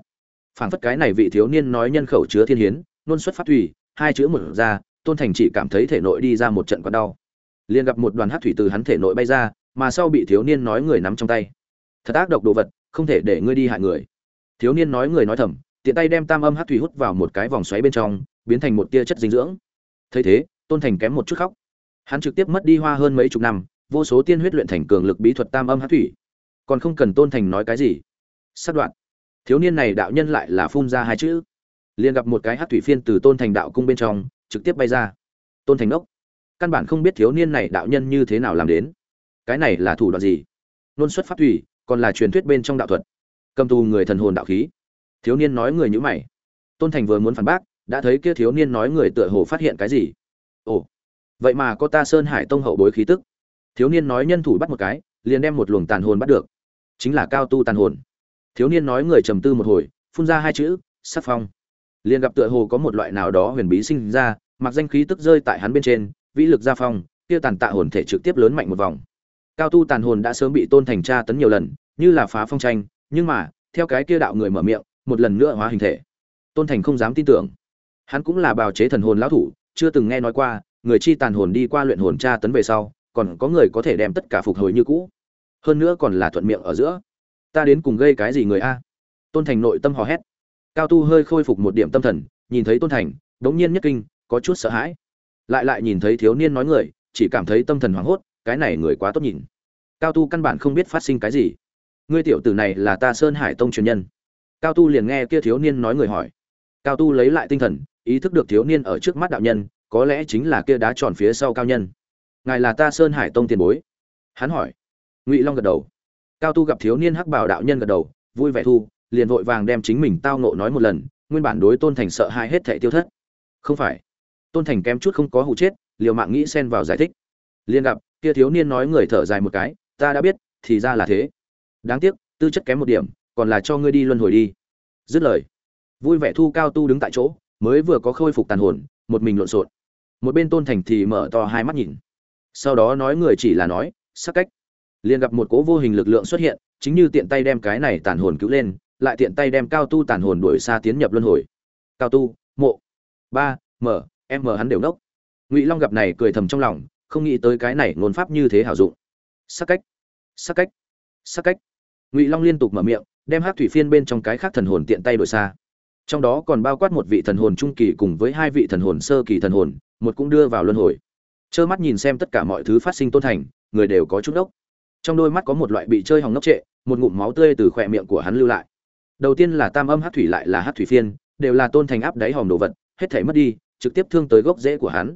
phảng phất cái này vị thiếu niên nói nhân khẩu chứa thiên hiến nôn xuất phát thủy, hai chữ một ra, tôn thành chỉ cảm thấy thể nội đi ra một trận quặn đau liền gặp một đoàn hát thủy từ hắn thể nội bay ra, mà sau bị thiếu niên nói người nắm trong tay. Thật ác độc đồ vật, không thể để ngươi đi hại người. Thiếu niên nói người nói thầm, tiện tay đem tam âm hát thủy hút vào một cái vòng xoáy bên trong, biến thành một tia chất dinh dưỡng. Thấy thế, tôn thành kém một chút khóc. Hắn trực tiếp mất đi hoa hơn mấy chục năm, vô số tiên huyết luyện thành cường lực bí thuật tam âm hát thủy. Còn không cần tôn thành nói cái gì. Sát đoạn. Thiếu niên này đạo nhân lại là phun ra hai chữ. Liền gặp một cái hát thủy phiên từ tôn thành đạo cung bên trong, trực tiếp bay ra. Tôn thành đốc căn bản không biết thiếu niên này đạo nhân như thế nào làm đến. Cái này là thủ đoạn gì? Nôn xuất pháp thủy còn là truyền thuyết bên trong đạo thuật. Cầm tù người thần hồn đạo khí. Thiếu niên nói người nhữ mày. Tôn thành vừa muốn phản bác, đã thấy kia thiếu niên nói người tựa hồ phát hiện cái gì. Ồ, vậy mà có ta sơn hải tông hậu bối khí tức. Thiếu niên nói nhân thủ bắt một cái, liền đem một luồng tàn hồn bắt được. Chính là cao tu tàn hồn. Thiếu niên nói người trầm tư một hồi, phun ra hai chữ, sắc phong. Liền gặp tựa hồ có một loại nào đó huyền bí sinh ra, mặc danh khí tức rơi tại hắn bên trên vĩ lực gia phong, kia tàn tạ hồn thể trực tiếp lớn mạnh một vòng. Cao tu tàn hồn đã sớm bị tôn thành tra tấn nhiều lần, như là phá phong tranh, nhưng mà, theo cái kia đạo người mở miệng, một lần nữa hóa hình thể. Tôn thành không dám tin tưởng. Hắn cũng là bào chế thần hồn lão thủ, chưa từng nghe nói qua, người chi tàn hồn đi qua luyện hồn tra tấn về sau, còn có người có thể đem tất cả phục hồi như cũ. Hơn nữa còn là thuận miệng ở giữa. Ta đến cùng gây cái gì người a? Tôn thành nội tâm hò hét. Cao tu hơi khôi phục một điểm tâm thần, nhìn thấy tôn thành, đống nhiên nhất kinh, có chút sợ hãi lại lại nhìn thấy thiếu niên nói người, chỉ cảm thấy tâm thần hoảng hốt, cái này người quá tốt nhìn. Cao tu căn bản không biết phát sinh cái gì. Ngươi tiểu tử này là ta sơn hải tông truyền nhân. Cao tu liền nghe kia thiếu niên nói người hỏi. Cao tu lấy lại tinh thần, ý thức được thiếu niên ở trước mắt đạo nhân, có lẽ chính là kia đá tròn phía sau cao nhân. Ngài là ta sơn hải tông tiền bối. Hắn hỏi. Ngụy long gật đầu. Cao tu gặp thiếu niên hắc bảo đạo nhân gật đầu, vui vẻ thu, liền vội vàng đem chính mình tao nộ nói một lần, nguyên bản đối tôn thành sợ hãi hết thảy tiêu thất. Không phải tôn thành kém chút không có hụ chết, liều mạng nghĩ xen vào giải thích. Liên gặp, kia thiếu niên nói người thở dài một cái, ta đã biết, thì ra là thế. Đáng tiếc, tư chất kém một điểm, còn là cho ngươi đi luân hồi đi. Dứt lời, vui vẻ thu cao tu đứng tại chỗ, mới vừa có khôi phục tàn hồn, một mình lộn xộn. Một bên tôn thành thì mở to hai mắt nhìn. Sau đó nói người chỉ là nói, sắc cách. Liền gặp một cố vô hình lực lượng xuất hiện, chính như tiện tay đem cái này tàn hồn cứu lên, lại tiện tay đem cao tu tàn hồn đuổi xa tiến nhập luân hồi. Cao tu, mộ. Ba, mở em mờ hắn đều nốc. Ngụy long gặp này cười thầm trong lòng, không nghĩ tới cái này ngôn pháp như thế hảo dụng. Sắc cách sắc cách sắc cách. Ngụy long liên tục mở miệng, đem hát thủy phiên bên trong cái khác thần hồn tiện tay đổi xa. Trong đó còn bao quát một vị thần hồn trung kỳ cùng với hai vị thần hồn sơ kỳ thần hồn, một cũng đưa vào luân hồi. Trơ mắt nhìn xem tất cả mọi thứ phát sinh tôn thành, người đều có chút ốc trong đôi mắt có một loại bị chơi hỏng ngốc trệ, một ngụm máu tươi từ khỏe miệng của hắn lưu lại. Đầu tiên là tam âm hát thủy lại là hát thủy phiên, đều là tôn thành áp đáy hòm đồ vật, hết thể mất đi trực tiếp thương tới gốc rễ của hắn.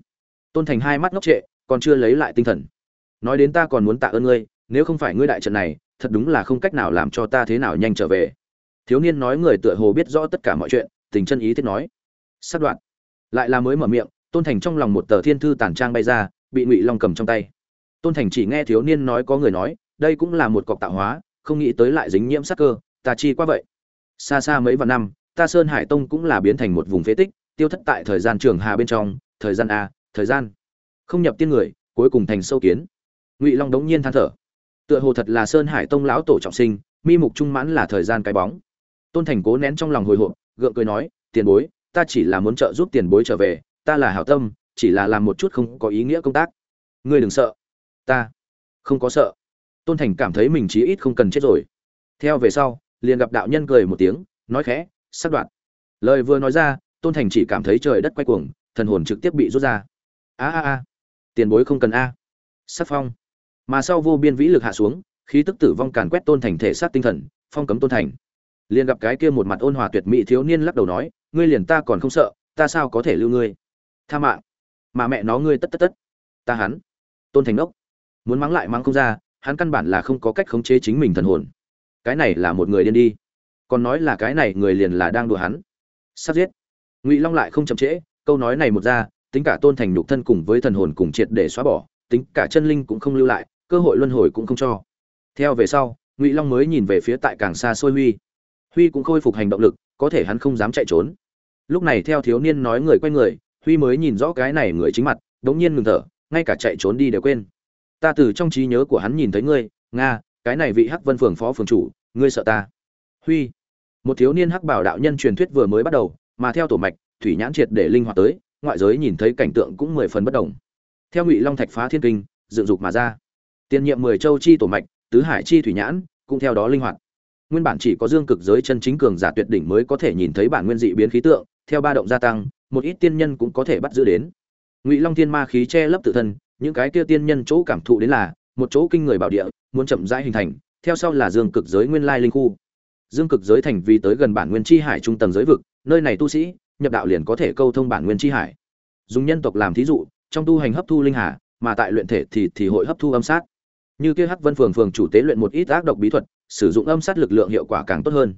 Tôn thành hai mắt ngốc trệ, còn chưa lấy lại tinh thần. Nói đến ta còn muốn tạ ơn ngươi, nếu không phải ngươi đại trận này, thật đúng là không cách nào làm cho ta thế nào nhanh trở về. Thiếu niên nói người tựa hồ biết rõ tất cả mọi chuyện, tình chân ý thiết nói. Sát đoạn. Lại là mới mở miệng, tôn thành trong lòng một tờ thiên thư tản trang bay ra, bị ngụy long cầm trong tay. Tôn thành chỉ nghe thiếu niên nói có người nói, đây cũng là một cọc tạo hóa, không nghĩ tới lại dính nhiễm sắc cơ, ta chi qua vậy. Xa xa mấy vạn năm, ta sơn hải tông cũng là biến thành một vùng phế tích tiêu thất tại thời gian trường hà bên trong, thời gian a, thời gian. Không nhập tiên người, cuối cùng thành sâu kiến. Ngụy long đống nhiên than thở. Tựa hồ thật là sơn hải tông lão tổ trọng sinh, mi mục trung mãn là thời gian cái bóng. Tôn thành cố nén trong lòng hồi hộp, gượng cười nói, tiền bối, ta chỉ là muốn trợ giúp tiền bối trở về, ta là hảo tâm, chỉ là làm một chút không có ý nghĩa công tác. Ngươi đừng sợ. Ta không có sợ. Tôn thành cảm thấy mình chí ít không cần chết rồi. Theo về sau, liền gặp đạo nhân cười một tiếng, nói khẽ, sắc đoạn. Lời vừa nói ra tôn thành chỉ cảm thấy trời đất quay cuồng, thần hồn trực tiếp bị rút ra. A a a, tiền bối không cần a. Sắc phong. Mà sau vô biên vĩ lực hạ xuống, khí tức tử vong càn quét tôn thành thể xác tinh thần, phong cấm tôn thành. Liền gặp cái kia một mặt ôn hòa tuyệt mỹ thiếu niên lắc đầu nói, ngươi liền ta còn không sợ, ta sao có thể lưu ngươi? Tha mạng. Mà mẹ nó ngươi tất tất tất. Ta hắn. Tôn thành ốc muốn mắng lại mắng không ra, hắn căn bản là không có cách khống chế chính mình thần hồn. Cái này là một người điên đi. Còn nói là cái này người liền là đang đùa hắn. Sắp giết ngụy long lại không chậm trễ câu nói này một ra tính cả tôn thành nhục thân cùng với thần hồn cùng triệt để xóa bỏ tính cả chân linh cũng không lưu lại cơ hội luân hồi cũng không cho theo về sau ngụy long mới nhìn về phía tại càng xa xôi huy huy cũng khôi phục hành động lực có thể hắn không dám chạy trốn lúc này theo thiếu niên nói người quay người huy mới nhìn rõ cái này người chính mặt đ ố n g nhiên ngừng thở ngay cả chạy trốn đi đều quên ta từ trong trí nhớ của hắn nhìn thấy ngươi nga cái này vị hắc vân phường phó phường chủ ngươi sợ ta huy một thiếu niên hắc bảo đạo nhân truyền thuyết vừa mới bắt đầu mà theo tổ mạch, thủy nhãn triệt để linh hoạt tới, ngoại giới nhìn thấy cảnh tượng cũng mười phần bất đồng. Theo ngụy long thạch phá thiên kinh, dựng dục mà ra. Tiền nhiệm mười châu chi tổ mạch, tứ hải chi thủy nhãn, cũng theo đó linh hoạt. Nguyên bản chỉ có dương cực giới chân chính cường giả tuyệt đỉnh mới có thể nhìn thấy bản nguyên dị biến khí tượng, theo ba động gia tăng, một ít tiên nhân cũng có thể bắt giữ đến. Ngụy long thiên ma khí che lấp tự thân, những cái kia tiên nhân chỗ cảm thụ đến là, một chỗ kinh người bảo địa, muốn chậm rãi hình thành, theo sau là dương cực giới nguyên lai linh khu dương cực giới thành vì tới gần bản nguyên chi hải trung tầng giới vực, nơi này tu sĩ, nhập đạo liền có thể câu thông bản nguyên chi hải. Dùng nhân tộc làm thí dụ, trong tu hành hấp thu linh hà, mà tại luyện thể thì thì hội hấp thu âm sát. Như kia hắc vân phường phường chủ tế luyện một ít ác độc bí thuật, sử dụng âm sát lực lượng hiệu quả càng tốt hơn.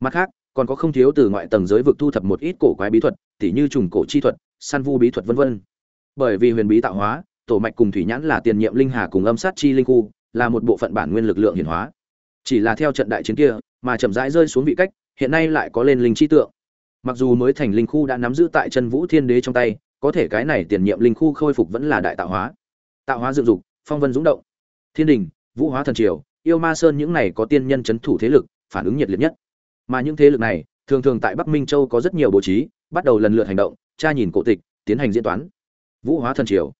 Mặt khác, còn có không thiếu từ ngoại tầng giới vực thu thập một ít cổ quái bí thuật, tỉ như trùng cổ chi thuật săn vu bí thuật vân vân. Bởi vì huyền bí tạo hóa, tổ mạch cùng thủy nhãn là tiền nhiệm linh hà cùng âm sát chi linh khu, là một bộ phận bản nguyên lực lượng hiển hóa chỉ là theo trận đại chiến kia, mà chậm rãi rơi xuống vị cách, hiện nay lại có lên linh chi tượng. Mặc dù mới thành linh khu đã nắm giữ tại chân vũ thiên đế trong tay, có thể cái này tiền nhiệm linh khu khôi phục vẫn là đại tạo hóa. Tạo hóa dựng dục, phong vân dũng động. Thiên đình, vũ hóa thần triều, yêu ma sơn những này có tiên nhân c h ấ n thủ thế lực, phản ứng nhiệt liệt nhất. Mà những thế lực này, thường thường tại bắc minh châu có rất nhiều bố trí, bắt đầu lần lượt hành động, tra nhìn cổ tịch, tiến hành diễn toán. Vũ hóa thần triều.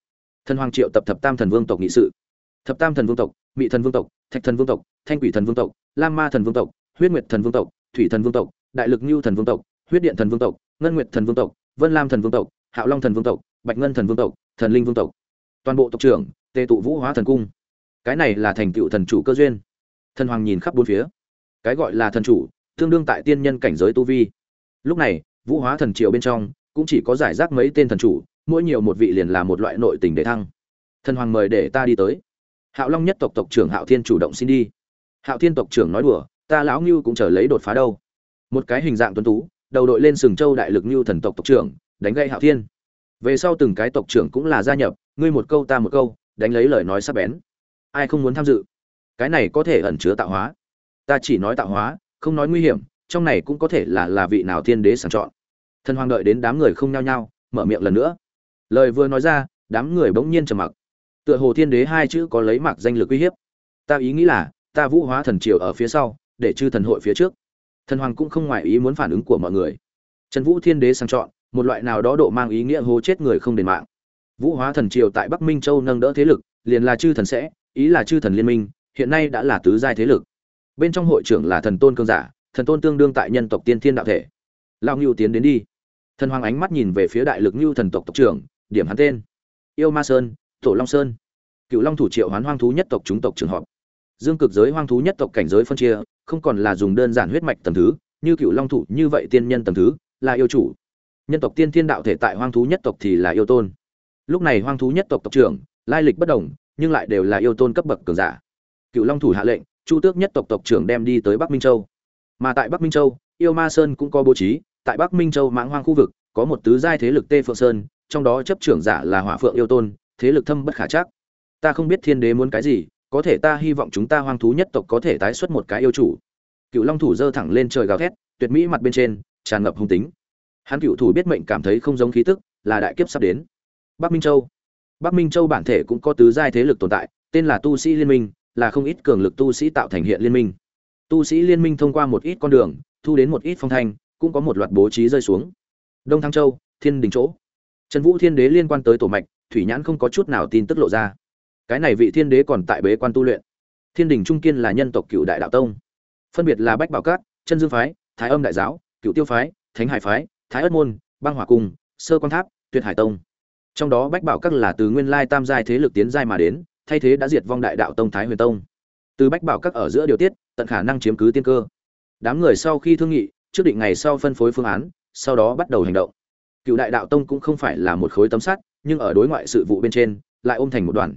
Thần hoàng triệu tập thập tam thần vương tộc nghị sự. Thập tam thần vương tộc Mị thần vương tộc thạch thần vương tộc thanh quỷ thần vương tộc lam ma thần vương tộc huyết nguyệt thần vương tộc thủy thần vương tộc đại lực ngưu thần vương tộc huyết điện thần vương tộc ngân nguyệt thần vương tộc vân lam thần vương tộc hạo long thần vương tộc bạch ngân thần vương tộc thần linh vương tộc toàn bộ tộc trưởng tề tụ vũ hóa thần cung cái này là thành tựu thần chủ cơ duyên thần hoàng nhìn khắp bốn phía cái gọi là thần chủ tương đương tại tiên nhân cảnh giới tu vi lúc này vũ hóa thần triều bên trong cũng chỉ có giải rác mấy tên thần chủ mỗi nhiều một vị liền là một loại nội tình để thăng thần hoàng mời để ta đi tới hạo long nhất tộc tộc trưởng hạo thiên chủ động xin đi. Hạo thiên tộc trưởng nói đùa, ta lão ngưu cũng chờ lấy đột phá đâu. Một cái hình dạng tuấn tú, đầu đội lên sừng châu đại lực ngưu thần tộc tộc trưởng, đánh gây hạo thiên. Về sau từng cái tộc trưởng cũng là gia nhập, ngươi một câu ta một câu, đánh lấy lời nói sắp bén. Ai không muốn tham dự? Cái này có thể ẩn chứa tạo hóa. Ta chỉ nói tạo hóa, không nói nguy hiểm, trong này cũng có thể là là vị nào thiên đế sàng chọn. Thần hoàng đợi đến đám người không nhao nhao, mở miệng lần nữa. Lời vừa nói ra, đám người bỗng nhiên trầm mặc tựa hồ thiên đế hai chữ có lấy mặc danh lực uy hiếp. Ta ý nghĩ là, ta vũ hóa thần triều ở phía sau, để chư thần hội phía trước. Thần hoàng cũng không ngoài ý muốn phản ứng của mọi người. Trần vũ thiên đế sang chọn, một loại nào đó độ mang ý nghĩa hô chết người không đền mạng. Vũ hóa thần triều tại bắc minh châu nâng đỡ thế lực, liền là chư thần sẽ, ý là chư thần liên minh, hiện nay đã là tứ giai thế lực. Bên trong hội trưởng là thần tôn cương giả, thần tôn tương đương tại nhân tộc tiên thiên đạo thể. Lao ngưu tiến đến đi. Thần hoàng ánh mắt nhìn về phía đại lực ngưu thần tộc tộc trưởng, điểm hắn tên. Yêu ma sơn tổ long sơn. Cựu long thủ triệu hoán hoang thú nhất tộc chúng tộc trường họp. Dương cực giới hoang thú nhất tộc cảnh giới phân chia, không còn là dùng đơn giản huyết mạch tầng thứ, như cựu long thủ như vậy tiên nhân tầng thứ, là yêu chủ. Nhân tộc tiên thiên đạo thể tại hoang thú nhất tộc thì là yêu tôn. Lúc này hoang thú nhất tộc tộc trưởng, lai lịch bất đồng, nhưng lại đều là yêu tôn cấp bậc cường giả. Cựu long thủ hạ lệnh, chu tước nhất tộc tộc trưởng đem đi tới bắc minh châu. Mà tại bắc minh châu, yêu ma sơn cũng có bố trí, tại bắc minh châu mãng hoang khu vực, có một tứ giai thế lực tê phượng sơn, trong đó chấp trưởng giả là hỏa phượng yêu tôn thế lực thâm bất khả chắc. Ta không biết thiên đế muốn cái gì có thể ta hy vọng chúng ta hoang thú nhất tộc có thể tái xuất một cái yêu chủ. Cựu long thủ giơ thẳng lên trời gào thét tuyệt mỹ mặt bên trên tràn ngập hung tính. Hắn cựu thủ biết mệnh cảm thấy không giống khí tức là đại kiếp sắp đến. Bắc minh châu. Bắc Minh Châu bản thể cũng có tứ giai thế lực tồn tại, tên là Tu sĩ liên minh, là không ít cường lực tu sĩ tạo thành hiện liên minh. tu sĩ liên minh thông qua một ít con đường thu đến một ít phong thanh cũng có một loạt bố trí rơi xuống. Đông thăng châu thiên đình chỗ. Trần vũ thiên đế liên quan tới tổ mạch thủy nhãn không có chút nào tin tức lộ ra. Cái này vị thiên đế còn tại bế quan tu luyện. Thiên đình trung kiên là nhân tộc cựu đại đạo tông. Phân biệt là bách bảo cát, chân dương phái, thái âm đại giáo, cựu tiêu phái, thánh hải phái, thái ất môn, băng hỏa cung, sơ quan tháp, tuyệt hải tông. Trong đó bách bảo các là từ nguyên lai tam giai thế lực tiến giai mà đến, thay thế đã diệt vong đại đạo tông thái huyền tông. Từ bách bảo các ở giữa điều tiết, tận khả năng chiếm cứ tiên cơ. Đám người sau khi thương nghị, trước định ngày sau phân phối phương án, sau đó bắt đầu hành động. Cựu đại đạo tông cũng không phải là một khối tấm sắt nhưng ở đối ngoại sự vụ bên trên, lại ôm thành một đoàn.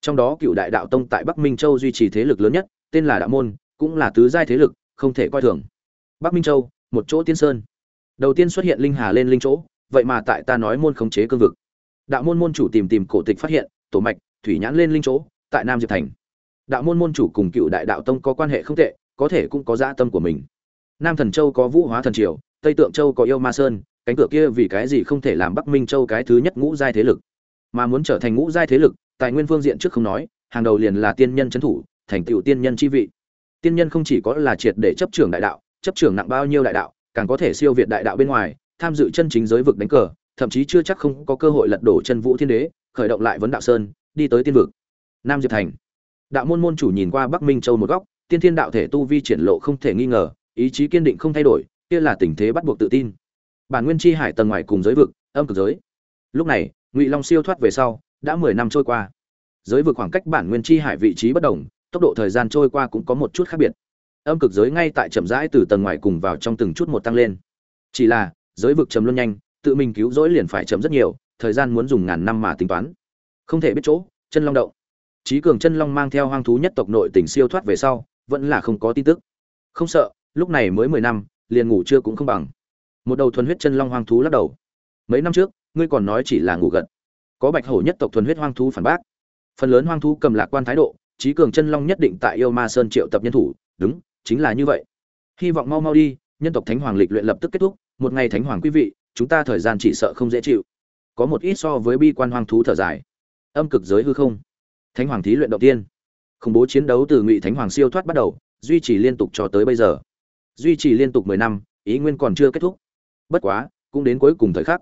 Trong đó cựu đại đạo tông tại bắc minh châu duy trì thế lực lớn nhất, tên là đạo môn, cũng là tứ giai thế lực, không thể coi thường. Bắc minh châu, một chỗ tiên sơn. Đầu tiên xuất hiện linh hà lên linh chỗ, vậy mà tại ta nói môn khống chế cương vực. Đạo môn môn chủ tìm tìm cổ tịch phát hiện, tổ mạch, thủy nhãn lên linh chỗ, tại nam diệp thành. Đạo môn môn chủ cùng cựu đại đạo tông có quan hệ không tệ, có thể cũng có dã tâm của mình. Nam thần châu có vũ hóa thần triều, tây tượng châu có yêu ma sơn cánh cửa kia vì cái gì không thể làm bắc minh châu cái thứ nhất ngũ giai thế lực? Mà muốn trở thành ngũ giai thế lực, tài nguyên phương diện trước không nói, hàng đầu liền là tiên nhân trấn thủ, thành tựu tiên nhân chi vị. Tiên nhân không chỉ có là triệt để chấp trưởng đại đạo, chấp trưởng nặng bao nhiêu đại đạo, càng có thể siêu việt đại đạo bên ngoài, tham dự chân chính giới vực đánh cờ, thậm chí chưa chắc không có cơ hội lật đổ chân vũ thiên đế, khởi động lại vấn đạo sơn, đi tới tiên vực. Nam diệp thành. Đạo môn môn chủ nhìn qua bắc minh châu một góc, tiên thiên đạo thể tu vi triển lộ không thể nghi ngờ, ý chí kiên định không thay đổi, kia là tình thế bắt buộc tự tin bản nguyên chi hải tầng ngoài cùng giới vực, âm cực giới. Lúc này, ngụy long siêu thoát về sau, đã mười năm trôi qua. Giới vực khoảng cách bản nguyên chi hải vị trí bất đồng, tốc độ thời gian trôi qua cũng có một chút khác biệt. Âm cực giới ngay tại chậm rãi từ tầng ngoài cùng vào trong từng chút một tăng lên. Chỉ là, giới vực chấm luôn nhanh, tự mình cứu rỗi liền phải chấm rất nhiều, thời gian muốn dùng ngàn năm mà tính toán. Không thể biết chỗ, chân long động. Trí cường chân long mang theo hoang thú nhất tộc nội tỉnh siêu thoát về sau, vẫn là không có tin tức. Không sợ, lúc này mới mười năm, liền ngủ chưa cũng không bằng một đầu thuần huyết chân long hoang thú lắc đầu. Mấy năm trước, ngươi còn nói chỉ là ngủ gật. Có bạch hổ nhất tộc thuần huyết hoang thú phản bác. Phần lớn hoang thú cầm lạc quan thái độ, trí cường chân long nhất định tại yêu ma sơn triệu tập nhân thủ. Đúng, chính là như vậy. Hy vọng mau mau đi, nhân tộc thánh hoàng lịch luyện lập tức kết thúc. Một ngày thánh hoàng quý vị, chúng ta thời gian chỉ sợ không dễ chịu. Có một ít so với bi quan hoang thú thở dài. Âm cực giới hư không. Thánh hoàng thí luyện đầu tiên. Khủng bố chiến đấu từ ngụy thánh hoàng siêu thoát bắt đầu, duy trì liên tục cho tới bây giờ. Duy trì liên tục mười năm, ý nguyên còn chưa kết thúc bất quá, cũng đến cuối cùng thời khắc,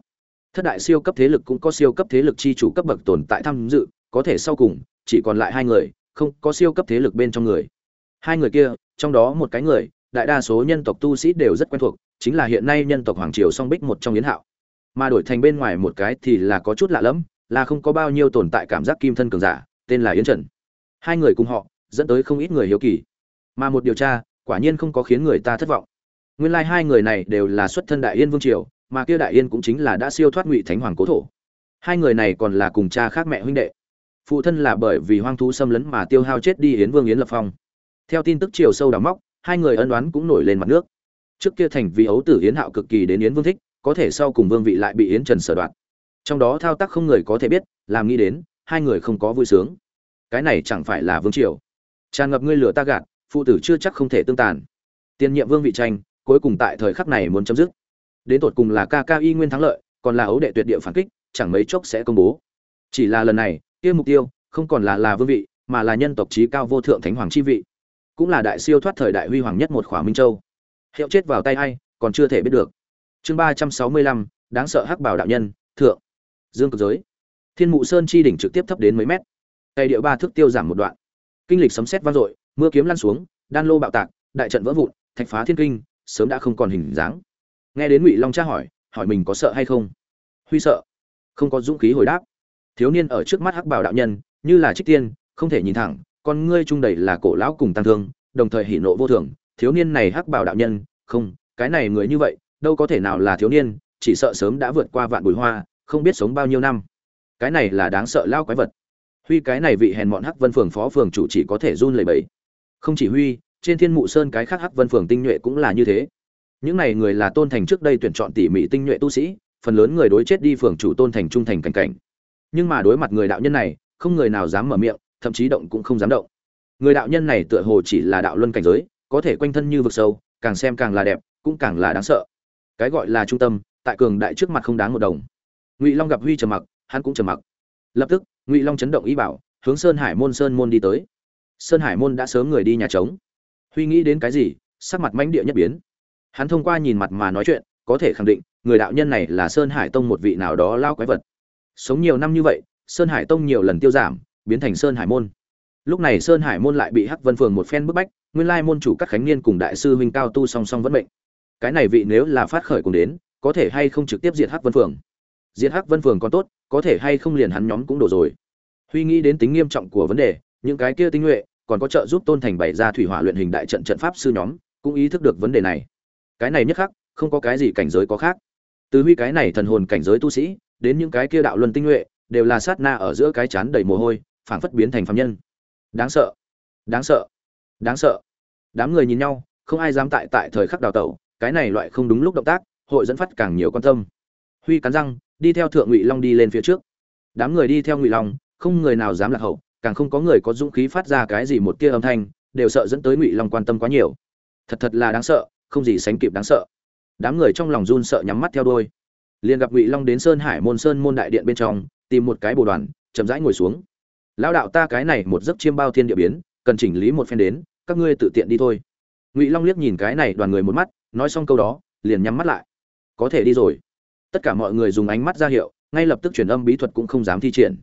thất đại siêu cấp thế lực cũng có siêu cấp thế lực chi chủ cấp bậc tồn tại tham dự, có thể sau cùng, chỉ còn lại hai người, không có siêu cấp thế lực bên trong người. Hai người kia, trong đó một cái người, đại đa số nhân tộc tu sĩ đều rất quen thuộc, chính là hiện nay nhân tộc hoàng triều song bích một trong yến hạo. Mà đổi thành bên ngoài một cái thì là có chút lạ lẫm, là không có bao nhiêu tồn tại cảm giác kim thân cường giả, tên là yến trần. Hai người cùng họ, dẫn tới không ít người hiếu kỳ. Mà một điều tra, quả nhiên không có khiến người ta thất vọng nguyên lai hai người này đều là xuất thân đại yên vương triều, mà kia đại yên cũng chính là đã siêu thoát ngụy thánh hoàng cố thổ. Hai người này còn là cùng cha khác mẹ huynh đệ. Phụ thân là bởi vì hoang thú xâm lấn mà tiêu hao chết đi yến vương yến lập phong. Theo tin tức chiều sâu đào móc, hai người ân đoán cũng nổi lên mặt nước. Trước kia thành vì ấu tử yến hạo cực kỳ đến yến vương thích, có thể sau cùng vương vị lại bị yến trần sở đoạt. Trong đó thao tác không người có thể biết, làm nghĩ đến, hai người không có vui sướng. Cái này chẳng phải là vương triều. Tràn ngập ngươi lửa ta gạt, phụ tử chưa chắc không thể tương tàn. Tiền nhiệm vương vị tranh cuối cùng tại thời khắc này muốn chấm dứt. Đến tột cùng là ca ca y nguyên thắng lợi, còn là ấu đệ tuyệt địa phản kích, chẳng mấy chốc sẽ công bố. Chỉ là lần này, kia mục tiêu, không còn là là vương vị, mà là nhân tộc trí cao vô thượng thánh hoàng chi vị. Cũng là đại siêu thoát thời đại huy hoàng nhất một khỏa minh châu. Hiệu chết vào tay hay còn chưa thể biết được. Chương ba trăm sáu mươi lăm, đáng sợ hắc bảo đạo nhân, thượng. Dương cực giới. Thiên mụ sơn chi đỉnh trực tiếp thấp đến mấy mét. Tay địa ba thước tiêu giảm một đoạn. Kinh lịch sấm sét vang dội, mưa kiếm lăn xuống, đan lô bạo tạc, đại trận vỡ vụn, thạch phá thiên kinh sớm đã không còn hình dáng. Nghe đến ngụy long tra hỏi hỏi mình có sợ hay không? Huy sợ. Không có dũng khí hồi đáp. Thiếu niên ở trước mắt hắc bảo đạo nhân, như là trích tiên, không thể nhìn thẳng, con ngươi trung đầy là cổ lão cùng tăng thương, đồng thời hỉ nộ vô thường. Thiếu niên này hắc bảo đạo nhân, không, cái này người như vậy, đâu có thể nào là thiếu niên, chỉ sợ sớm đã vượt qua vạn bùi hoa, không biết sống bao nhiêu năm. Cái này là đáng sợ lao quái vật. Huy, cái này vị hèn mọn hắc vân phường phó phường chủ chỉ có thể run lẩy bẩy. Không chỉ huy trên thiên mụ sơn cái khác hắc vân phường tinh nhuệ cũng là như thế. Những này người là tôn thành trước đây tuyển chọn tỉ mỉ tinh nhuệ tu sĩ, phần lớn người đối chết đi phường chủ tôn thành trung thành cảnh cảnh. Nhưng mà đối mặt người đạo nhân này, không người nào dám mở miệng, thậm chí động cũng không dám động. Người đạo nhân này tựa hồ chỉ là đạo luân cảnh giới, có thể quanh thân như vực sâu, càng xem càng là đẹp, cũng càng là đáng sợ. Cái gọi là trung tâm, tại cường đại trước mặt không đáng một đồng. Ngụy long gặp huy trầm mặc, hắn cũng trầm mặc. Lập tức, ngụy long chấn động ý bảo, hướng sơn hải môn sơn môn đi tới. Sơn hải môn đã sớm người đi nhà trống huy nghĩ đến cái gì, sắc mặt mãnh địa nhất biến. Hắn thông qua nhìn mặt mà nói chuyện, có thể khẳng định, người đạo nhân này là sơn hải tông một vị nào đó lao quái vật. Sống nhiều năm như vậy, sơn hải tông nhiều lần tiêu giảm, biến thành sơn hải môn. Lúc này sơn hải môn lại bị hắc vân phường một phen bức bách, nguyên lai môn chủ các khánh niên cùng đại sư huynh cao tu song song vẫn bệnh cái này vị nếu là phát khởi cùng đến, có thể hay không trực tiếp diệt hắc vân phường? Diệt hắc vân phường còn tốt, có thể hay không liền hắn nhóm cũng đổ rồi. Huy nghĩ đến tính nghiêm trọng của vấn đề, những cái kia tinh nhuệ còn có trợ giúp tôn thành bày ra thủy hỏa luyện hình đại trận trận pháp sư nhóm, cũng ý thức được vấn đề này. Cái này nhất khắc, không có cái gì cảnh giới có khác. Từ huy cái này thần hồn cảnh giới tu sĩ, đến những cái kia đạo luân tinh nhuệ, đều là sát na ở giữa cái chán đầy mồ hôi, phảng phất biến thành phạm nhân. Đáng sợ. Đáng sợ. Đáng sợ. Đám người nhìn nhau, không ai dám tại tại thời khắc đào tẩu, cái này loại không đúng lúc động tác, hội dẫn phát càng nhiều quan tâm. Huy cắn răng, đi theo thượng ngụy long đi lên phía trước. Đám người đi theo ngụy long, không người nào dám lạc hậu càng không có người có dũng khí phát ra cái gì một tia âm thanh, đều sợ dẫn tới ngụy long quan tâm quá nhiều. Thật thật là đáng sợ, không gì sánh kịp đáng sợ. Đám người trong lòng run sợ nhắm mắt theo đôi liền gặp ngụy long đến sơn hải môn sơn môn đại điện bên trong, tìm một cái bồ đoàn, chậm rãi ngồi xuống. Lão đạo ta cái này một giấc chiêm bao thiên địa biến, cần chỉnh lý một phen đến, các ngươi tự tiện đi thôi. Ngụy long liếc nhìn cái này đoàn người một mắt, nói xong câu đó, liền nhắm mắt lại. Có thể đi rồi. Tất cả mọi người dùng ánh mắt ra hiệu, ngay lập tức truyền âm bí thuật cũng không dám thi triển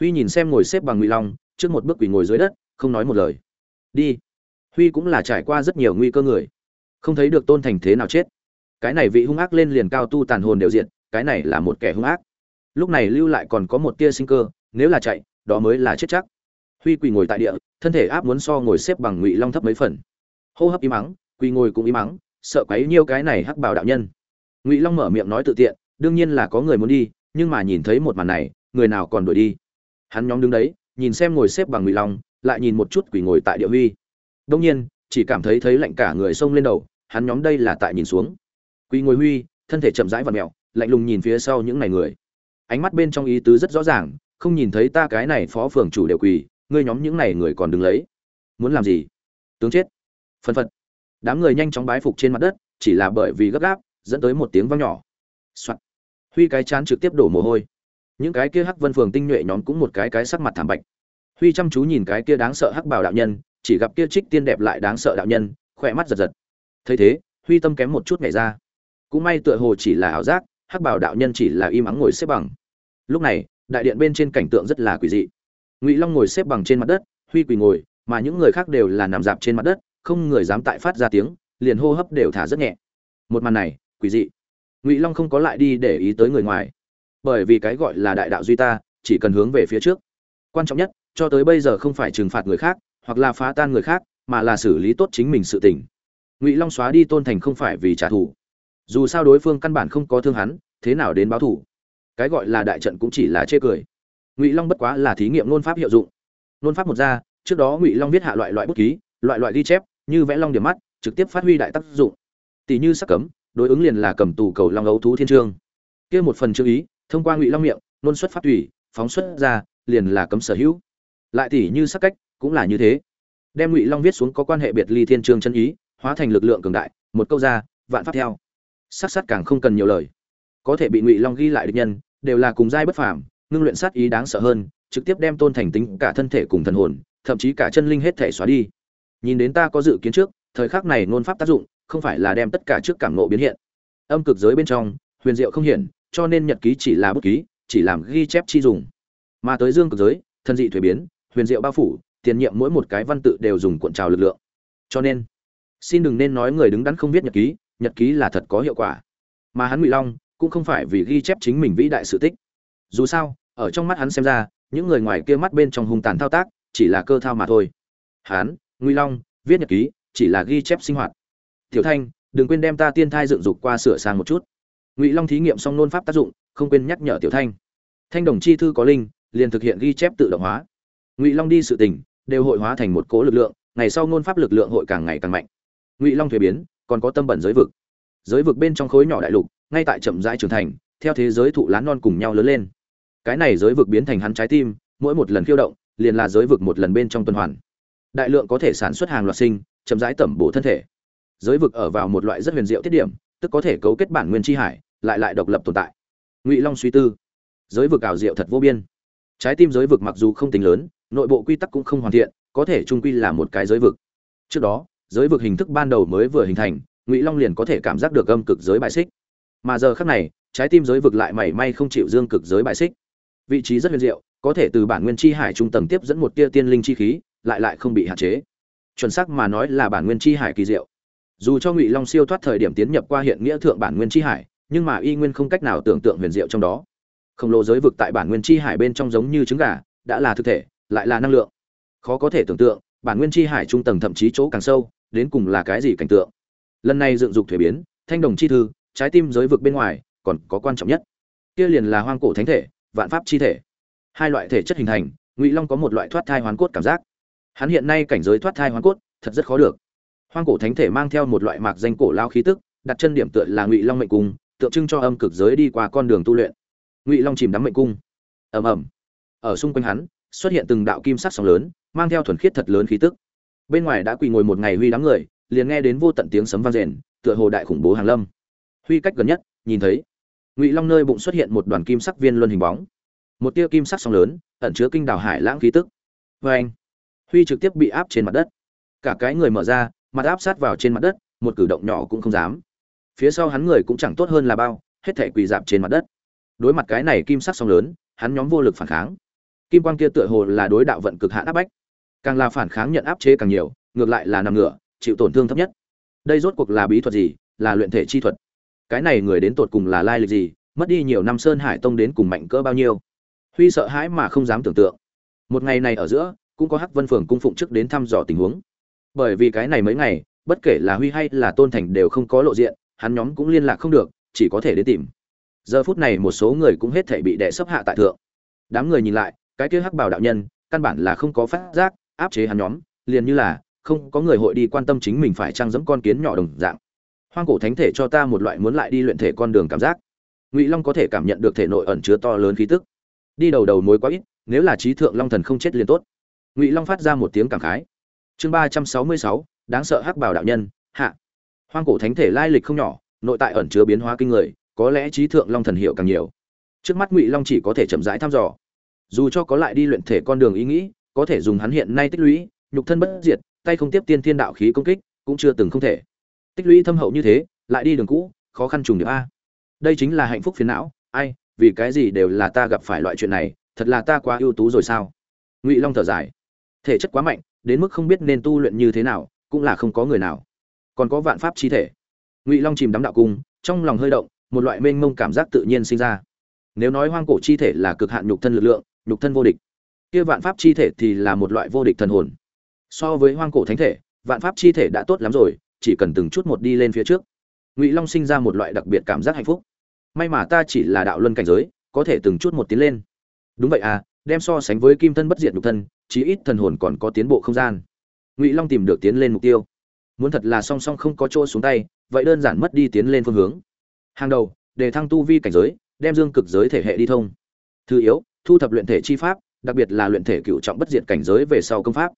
huy nhìn xem ngồi xếp bằng ngụy long, trước một bước quỳ ngồi dưới đất, không nói một lời. Đi. Huy cũng là trải qua rất nhiều nguy cơ người. Không thấy được tôn thành thế nào chết. Cái này vị hung ác lên liền cao tu tàn hồn đều diện cái này là một kẻ hung ác. Lúc này lưu lại còn có một tia sinh cơ, nếu là chạy, đó mới là chết chắc. Huy quỳ ngồi tại địa, thân thể áp muốn so ngồi xếp bằng ngụy long thấp mấy phần. Hô hấp im mắng quỳ ngồi cũng im mắng sợ quấy nhiêu cái này hắc bảo đạo nhân. Ngụy long mở miệng nói tự tiện, đương nhiên là có người muốn đi, nhưng mà nhìn thấy một màn này, người nào còn đuổi đi? Hắn nhóm đứng đấy, nhìn xem ngồi xếp bằng ngụy long, lại nhìn một chút quỳ ngồi tại địa huy. Đông nhiên, chỉ cảm thấy thấy lạnh cả người xông lên đầu, hắn nhóm đây là tại nhìn xuống. Quỳ ngồi huy, thân thể chậm rãi và mẹo, lạnh lùng nhìn phía sau những này người. Ánh mắt bên trong ý tứ rất rõ ràng, không nhìn thấy ta cái này phó phường chủ đều quỳ ngươi nhóm những này người còn đứng lấy. Muốn làm gì? Tướng chết. Phân phật. Đám người nhanh chóng bái phục trên mặt đất, chỉ là bởi vì gấp gáp, dẫn tới một tiếng vang nhỏ、Soạn. huy cái chán trực tiếp đổ mồ hôi những cái kia hắc vân phường tinh nhuệ nhóm cũng một cái cái sắc mặt thảm bạch. Huy chăm chú nhìn cái kia đáng sợ hắc bảo đạo nhân, chỉ gặp kia trích tiên đẹp lại đáng sợ đạo nhân, khỏe mắt giật giật. Thấy thế, huy tâm kém một chút nhảy ra. Cũng may tựa hồ chỉ là ảo giác, hắc bảo đạo nhân chỉ là im ắng ngồi xếp bằng. Lúc này, đại điện bên trên cảnh tượng rất là quỷ dị. Ngụy long ngồi xếp bằng trên mặt đất, huy quỳ ngồi, mà những người khác đều là nằm dạp trên mặt đất, không người dám tại phát ra tiếng, liền hô hấp đều thả rất nhẹ. Một màn này, quỷ dị. Ngụy long không có lại đi để ý tới người ngoài bởi vì cái gọi là đại đạo duy ta, chỉ cần hướng về phía trước. Quan trọng nhất, cho tới bây giờ không phải trừng phạt người khác, hoặc là phá tan người khác, mà là xử lý tốt chính mình sự tình. Ngụy long xóa đi tôn thành không phải vì trả thù. Dù sao đối phương căn bản không có thương hắn, thế nào đến báo thù? Cái gọi là đại trận cũng chỉ là chê cười. Ngụy long bất quá là thí nghiệm nôn pháp hiệu dụng. Nôn pháp một ra, trước đó ngụy long viết hạ loại loại bút ký, loại loại ghi chép, như vẽ long điểm mắt, trực tiếp phát huy đại tác dụng. Tỷ như sắc cấm, đối ứng liền là cầm tù cầu long ấu thú thiên trương. Kia một phần chữ ý thông qua ngụy long miệng, nôn xuất phát thủy phóng xuất ra, liền là cấm sở hữu. Lại tỷ như sắc cách, cũng là như thế. Đem ngụy long viết xuống có quan hệ biệt ly thiên trường chân ý, hóa thành lực lượng cường đại, một câu ra, vạn pháp theo. Sát sát càng không cần nhiều lời. Có thể bị ngụy long ghi lại được nhân, đều là cùng giai bất phàm, ngưng luyện sát ý đáng sợ hơn, trực tiếp đem tôn thành tính cả thân thể cùng thần hồn, thậm chí cả chân linh hết thể xóa đi. Nhìn đến ta có dự kiến trước, thời khắc này ngôn pháp tác dụng, không phải là đem tất cả trước cảm nộ biến hiện. Âm cực giới bên trong, huyền diệu không hiển cho nên nhật ký chỉ là bút ký, chỉ làm ghi chép chi dùng. Mà tới dương cực giới, thân dị thuế biến, huyền diệu bao phủ, tiền nhiệm mỗi một cái văn tự đều dùng cuộn trào lực lượng. Cho nên, xin đừng nên nói người đứng đắn không biết nhật ký nhật ký là thật có hiệu quả. Mà hắn ngụy long cũng không phải vì ghi chép chính mình vĩ đại sự tích. Dù sao, ở trong mắt hắn xem ra, những người ngoài kia mắt bên trong hung tàn thao tác, chỉ là cơ thao mà thôi. Hắn, Ngụy long, viết nhật ký, chỉ là ghi chép sinh hoạt. Tiểu thanh, đừng quên đem ta tiên thai dựng dục qua sửa sang một chút ngụy long thí nghiệm xong nôn pháp tác dụng, không quên nhắc nhở tiểu thanh. Thanh đồng chi thư có linh, liền thực hiện ghi chép tự động hóa. Ngụy long đi sự tình, đều hội hóa thành một cố lực lượng, ngày sau nôn pháp lực lượng hội càng ngày càng mạnh. Ngụy long thuế biến, còn có tâm bẩn giới vực. Giới vực bên trong khối nhỏ đại lục, ngay tại chậm rãi trưởng thành, theo thế giới thụ lá non cùng nhau lớn lên. Cái này giới vực biến thành hắn trái tim, mỗi một lần khiêu động, liền là giới vực một lần bên trong tuần hoàn. Đại lượng có thể sản xuất hàng loạt sinh, chậm rãi tẩm bổ thân thể. Giới vực ở vào một loại rất huyền diệu tiết điểm, tức có thể cấu kết bản nguyên tri hải lại lại độc lập tồn tại. Ngụy long suy tư. Giới vực ảo diệu thật vô biên. Trái tim giới vực mặc dù không tính lớn, nội bộ quy tắc cũng không hoàn thiện, có thể trung quy là một cái giới vực. Trước đó, giới vực hình thức ban đầu mới vừa hình thành, ngụy long liền có thể cảm giác được âm cực giới bại xích. Mà giờ khác này, trái tim giới vực lại mảy may không chịu dương cực giới bại xích. Vị trí rất huyền diệu, có thể từ bản nguyên chi hải trung tầng tiếp dẫn một tia tiên linh chi khí, lại lại không bị hạn chế. Chuẩn xác mà nói là bản nguyên chi hải kỳ diệu. Dù cho ngụy long siêu thoát thời điểm tiến nhập qua hiện nghĩa thượng bản nguyên chi hải nhưng mà y nguyên không cách nào tưởng tượng huyền diệu trong đó. Khổng lồ giới vực tại bản nguyên chi hải bên trong giống như trứng gà, đã là thực thể, lại là năng lượng. Khó có thể tưởng tượng, bản nguyên chi hải trung tầng thậm chí chỗ càng sâu, đến cùng là cái gì cảnh tượng. Lần này dựng dục thuế biến, thanh đồng chi thư, trái tim giới vực bên ngoài, còn có quan trọng nhất. Kia liền là hoang cổ thánh thể, vạn pháp chi thể. Hai loại thể chất hình thành, ngụy long có một loại thoát thai hoán cốt cảm giác. Hắn hiện nay cảnh giới thoát thai hoán cốt, thật rất khó được. Hoang cổ thánh thể mang theo một loại mạc danh cổ lao khí tức, đặt chân điểm tựa là ngụy long mệnh cung tượng trưng cho âm cực giới đi qua con đường tu luyện. Ngụy long chìm đắm mệnh cung. Ầm ầm. Ở xung quanh hắn, xuất hiện từng đạo kim sắc sóng lớn, mang theo thuần khiết thật lớn khí tức. Bên ngoài đã quỳ ngồi một ngày huy đám người, liền nghe đến vô tận tiếng sấm vang rền, tựa hồ đại khủng bố hàng lâm. Huy cách gần nhất, nhìn thấy, ngụy long nơi bụng xuất hiện một đoàn kim sắc viên luân hình bóng. Một tia kim sắc sóng lớn, ẩn chứa kinh đảo hải lãng khí tức. Vê anh, huy trực tiếp bị áp trên mặt đất. Cả cái người mở ra, mặt áp sát vào trên mặt đất, một cử động nhỏ cũng không dám phía sau hắn người cũng chẳng tốt hơn là bao, hết thể quỳ dạp trên mặt đất. Đối mặt cái này kim sắc song lớn, hắn nhóm vô lực phản kháng. Kim quang kia tựa hồ là đối đạo vận cực hạn áp bách. Càng là phản kháng nhận áp chế càng nhiều, ngược lại là nằm ngửa, chịu tổn thương thấp nhất. Đây rốt cuộc là bí thuật gì? Là luyện thể chi thuật. Cái này người đến tột cùng là lai lịch gì? Mất đi nhiều năm sơn hải tông đến cùng mạnh cỡ bao nhiêu? Huy sợ hãi mà không dám tưởng tượng. Một ngày này ở giữa, cũng có hắc vân phường cung phụng chức đến thăm dò tình huống. Bởi vì cái này mấy ngày, bất kể là huy hay là tôn thành đều không có lộ diện hắn nhóm cũng liên lạc không được, chỉ có thể đến tìm. Giờ phút này một số người cũng hết thể bị đè sấp hạ tại thượng. Đám người nhìn lại, cái kia hắc bảo đạo nhân, căn bản là không có phát giác, áp chế hắn nhóm, liền như là, không có người hội đi quan tâm chính mình phải trang dẫm con kiến nhỏ đồng dạng. Hoang cổ thánh thể cho ta một loại muốn lại đi luyện thể con đường cảm giác. Ngụy long có thể cảm nhận được thể nội ẩn chứa to lớn khí tức. Đi đầu đầu mối quá ít, nếu là trí thượng long thần không chết liền tốt. Ngụy long phát ra một tiếng cảm khái. Chương ba trăm sáu mươi sáu, đáng sợ hắc bảo đạo nhân, hạ hoang cổ thánh thể lai lịch không nhỏ, nội tại ẩn chứa biến hóa kinh người, có lẽ trí thượng long thần hiệu càng nhiều. Trước mắt ngụy long chỉ có thể chậm rãi thăm dò. Dù cho có lại đi luyện thể con đường ý nghĩ, có thể dùng hắn hiện nay tích lũy, nhục thân bất diệt, tay không tiếp tiên thiên đạo khí công kích, cũng chưa từng không thể. Tích lũy thâm hậu như thế, lại đi đường cũ, khó khăn trùng được a. Đây chính là hạnh phúc phiền não, ai, vì cái gì đều là ta gặp phải loại chuyện này, thật là ta quá ưu tú rồi sao? Ngụy long thở dài. Thể chất quá mạnh, đến mức không biết nên tu luyện như thế nào, cũng là không có người nào còn có vạn pháp chi thể. Ngụy long chìm đắm đạo cung, trong lòng hơi động, một loại mênh mông cảm giác tự nhiên sinh ra. Nếu nói hoang cổ chi thể là cực hạn nhục thân lực lượng, nhục thân vô địch, kia vạn pháp chi thể thì là một loại vô địch thần hồn. So với hoang cổ thánh thể, vạn pháp chi thể đã tốt lắm rồi, chỉ cần từng chút một đi lên phía trước. Ngụy long sinh ra một loại đặc biệt cảm giác hạnh phúc. May mà ta chỉ là đạo luân cảnh giới, có thể từng chút một tiến lên. Đúng vậy à đem so sánh với kim thân bất diệt nhục thân, chí ít thần hồn còn có tiến bộ không gian. Ngụy long tìm được tiến lên mục tiêu muốn thật là song song không có chỗ xuống tay, vậy đơn giản mất đi tiến lên phương hướng. Hàng đầu, để thăng tu vi cảnh giới, đem dương cực giới thể hệ đi thông. Thứ yếu, thu thập luyện thể chi pháp, đặc biệt là luyện thể cựu trọng bất diệt cảnh giới về sau công pháp.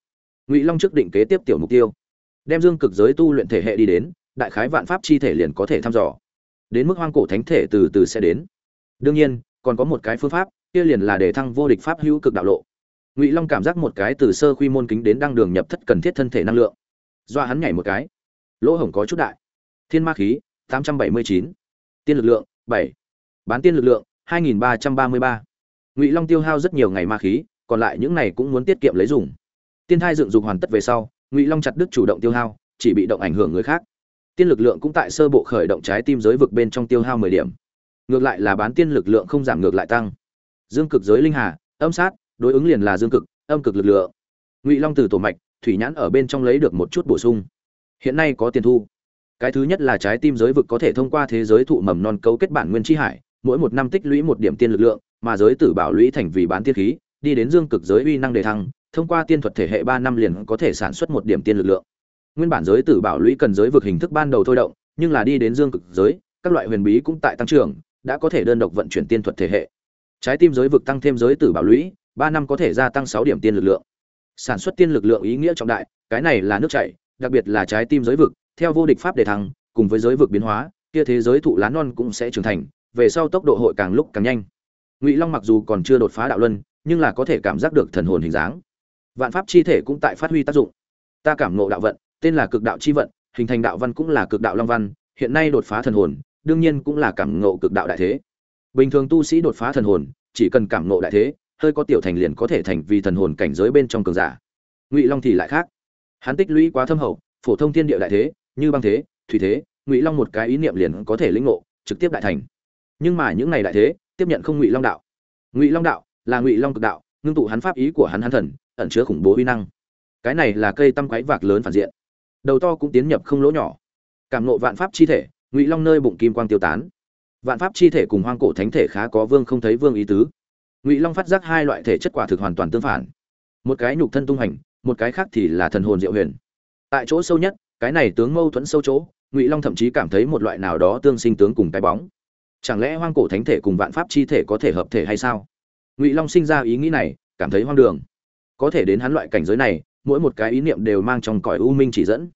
Ngụy long trước định kế tiếp tiểu mục tiêu. Đem dương cực giới tu luyện thể hệ đi đến, đại khái vạn pháp chi thể liền có thể thăm dò. Đến mức hoang cổ thánh thể từ từ sẽ đến. Đương nhiên, còn có một cái phương pháp, kia liền là để thăng vô địch pháp hữu cực đạo lộ. Ngụy long cảm giác một cái từ sơ quy môn kính đến đăng đường nhập thất cần thiết thân thể năng lượng. Doa hắn nhảy một cái. Lỗ hổng có chút đại. Thiên ma khí, tám trăm bảy mươi chín. Tiên lực lượng, bảy. Bán tiên lực lượng, hai nghìn ba trăm ba mươi ba. Ngụy long tiêu hao rất nhiều ngày ma khí, còn lại những này cũng muốn tiết kiệm lấy dùng. Tiên thai dựng dục hoàn tất về sau, ngụy long chặt đứt chủ động tiêu hao, chỉ bị động ảnh hưởng người khác. Tiên lực lượng cũng tại sơ bộ khởi động trái tim giới vực bên trong tiêu hao mười điểm. Ngược lại là bán tiên lực lượng không giảm ngược lại tăng. Dương cực giới linh hà, âm sát, đối ứng liền là dương cực, âm cực lực lượng. Ngụy long từ tổ mạch thủy nhãn ở bên trong lấy được một chút bổ sung. Hiện nay có tiền thu. Cái thứ nhất là trái tim giới vực có thể thông qua thế giới thụ mầm non cấu kết bản nguyên tri hải, mỗi một năm tích lũy một điểm tiên lực lượng, mà giới tử bảo lũy thành vì bán tiên khí, đi đến dương cực giới uy năng đề thăng, thông qua tiên thuật thể hệ ba năm liền có thể sản xuất một điểm tiên lực lượng. Nguyên bản giới tử bảo lũy cần giới vực hình thức ban đầu thôi động, nhưng là đi đến dương cực giới, các loại huyền bí cũng tại tăng trưởng, đã có thể đơn độc vận chuyển tiên thuật thể hệ. Trái tim giới vực tăng thêm giới tử bảo lũy, ba năm có thể gia tăng sáu điểm tiên lực lượng sản xuất tiên lực lượng ý nghĩa trọng đại, cái này là nước chảy, đặc biệt là trái tim giới vực, theo vô địch pháp đề thăng, cùng với giới vực biến hóa, kia thế giới thụ lá non cũng sẽ trưởng thành, về sau tốc độ hội càng lúc càng nhanh. Ngụy long mặc dù còn chưa đột phá đạo luân, nhưng là có thể cảm giác được thần hồn hình dáng. Vạn pháp chi thể cũng tại phát huy tác dụng. Ta cảm ngộ đạo vận, tên là cực đạo chi vận, hình thành đạo văn cũng là cực đạo long văn, hiện nay đột phá thần hồn, đương nhiên cũng là cảm ngộ cực đạo đại thế. Bình thường tu sĩ đột phá thần hồn, chỉ cần cảm ngộ đại thế hơi có tiểu thành liền có thể thành vì thần hồn cảnh giới bên trong cường giả. Ngụy long thì lại khác. Hắn tích lũy quá thâm hậu, phổ thông thiên địa đại thế, như băng thế, thủy thế, ngụy long một cái ý niệm liền có thể lĩnh ngộ, trực tiếp đại thành. Nhưng mà những này đại thế, tiếp nhận không ngụy long đạo. Ngụy long đạo là ngụy long cực đạo, ngưng tụ hắn pháp ý của hắn hắn thần, ẩn chứa khủng bố uy năng. Cái này là cây tăm quái vạc lớn phản diện. Đầu to cũng tiến nhập không lỗ nhỏ. Cảm nộ vạn pháp chi thể, ngụy long nơi bụng kim quang tiêu tán. Vạn pháp chi thể cùng hoang cổ thánh thể khá có vương không thấy vương ý tứ ngụy long phát giác hai loại thể chất quả thực hoàn toàn tương phản một cái nhục thân tung hành một cái khác thì là thần hồn diệu huyền tại chỗ sâu nhất cái này tướng mâu thuẫn sâu chỗ ngụy long thậm chí cảm thấy một loại nào đó tương sinh tướng cùng cái bóng chẳng lẽ hoang cổ thánh thể cùng vạn pháp chi thể có thể hợp thể hay sao ngụy long sinh ra ý nghĩ này cảm thấy hoang đường có thể đến hắn loại cảnh giới này mỗi một cái ý niệm đều mang trong cõi u minh chỉ dẫn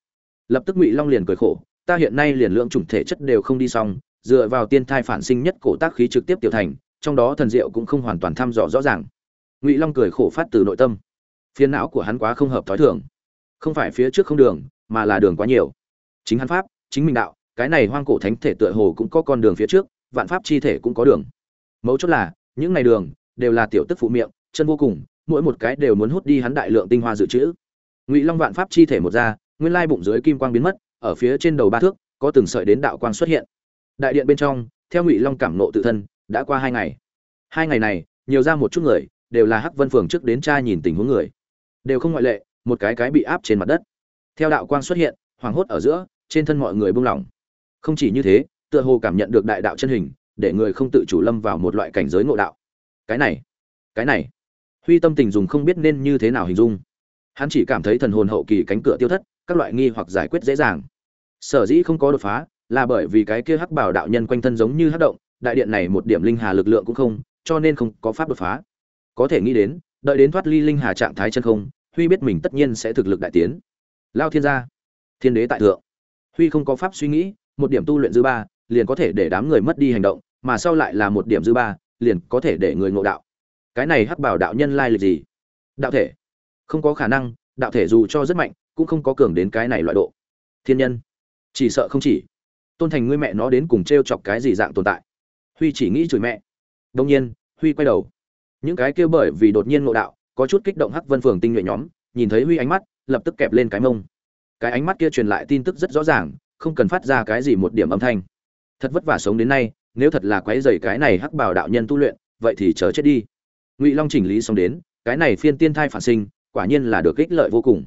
lập tức ngụy long liền cười khổ ta hiện nay liền lượng chủng thể chất đều không đi xong dựa vào tiên thai phản sinh nhất cổ tác khí trực tiếp tiểu thành trong đó thần diệu cũng không hoàn toàn thăm dò rõ ràng. Ngụy long cười khổ phát từ nội tâm. Phiền não của hắn quá không hợp thói thường. Không phải phía trước không đường, mà là đường quá nhiều. Chính hắn pháp, chính mình đạo, cái này hoang cổ thánh thể tựa hồ cũng có con đường phía trước, vạn pháp chi thể cũng có đường. Mấu chốt là, những ngày đường, đều là tiểu tức phụ miệng, chân vô cùng, mỗi một cái đều muốn hút đi hắn đại lượng tinh hoa dự trữ. Ngụy long vạn pháp chi thể một ra, nguyên lai bụng dưới kim quang biến mất, ở phía trên đầu ba thước, có từng sợi đến đạo quang xuất hiện. Đại điện bên trong, theo ngụy long cảm nộ tự thân đã qua hai ngày. Hai ngày này, nhiều ra một chút người, đều là hắc vân phường trước đến cha nhìn tình huống người. Đều không ngoại lệ, một cái cái bị áp trên mặt đất. Theo đạo quang xuất hiện, hoảng hốt ở giữa, trên thân mọi người buông lỏng. Không chỉ như thế, tựa hồ cảm nhận được đại đạo chân hình, để người không tự chủ lâm vào một loại cảnh giới ngộ đạo. Cái này cái này. Huy tâm tình dùng không biết nên như thế nào hình dung. Hắn chỉ cảm thấy thần hồn hậu kỳ cánh cửa tiêu thất, các loại nghi hoặc giải quyết dễ dàng. Sở dĩ không có đột phá, là bởi vì cái kia hắc bảo đạo nhân quanh thân giống như hắc động đại điện này một điểm linh hà lực lượng cũng không, cho nên không có pháp đột phá. Có thể nghĩ đến, đợi đến thoát ly linh hà trạng thái chân không, huy biết mình tất nhiên sẽ thực lực đại tiến. Lao thiên gia, thiên đế tại thượng. Huy không có pháp suy nghĩ, một điểm tu luyện dư ba, liền có thể để đám người mất đi hành động, mà sau lại là một điểm dư ba, liền có thể để người ngộ đạo. Cái này hắc bảo đạo nhân lai lịch gì? Đạo thể. Không có khả năng, đạo thể dù cho rất mạnh, cũng không có cường đến cái này loại độ. Thiên nhân. Chỉ sợ không chỉ. Tôn thành ngươi mẹ nó đến cùng trêu chọc cái gì dạng tồn tại? Huy chỉ nghĩ chửi mẹ. Đông nhiên, huy quay đầu. Những cái kia bởi vì đột nhiên ngộ đạo, có chút kích động hắc vân phường tinh nhuệ nhóm, nhìn thấy huy ánh mắt, lập tức kẹp lên cái mông. Cái ánh mắt kia truyền lại tin tức rất rõ ràng, không cần phát ra cái gì một điểm âm thanh. Thật vất vả sống đến nay, nếu thật là quấy dày cái này hắc bảo đạo nhân tu luyện, vậy thì chờ chết đi. Ngụy long chỉnh lý xong đến, cái này phiên tiên thai phản sinh, quả nhiên là được ích lợi vô cùng.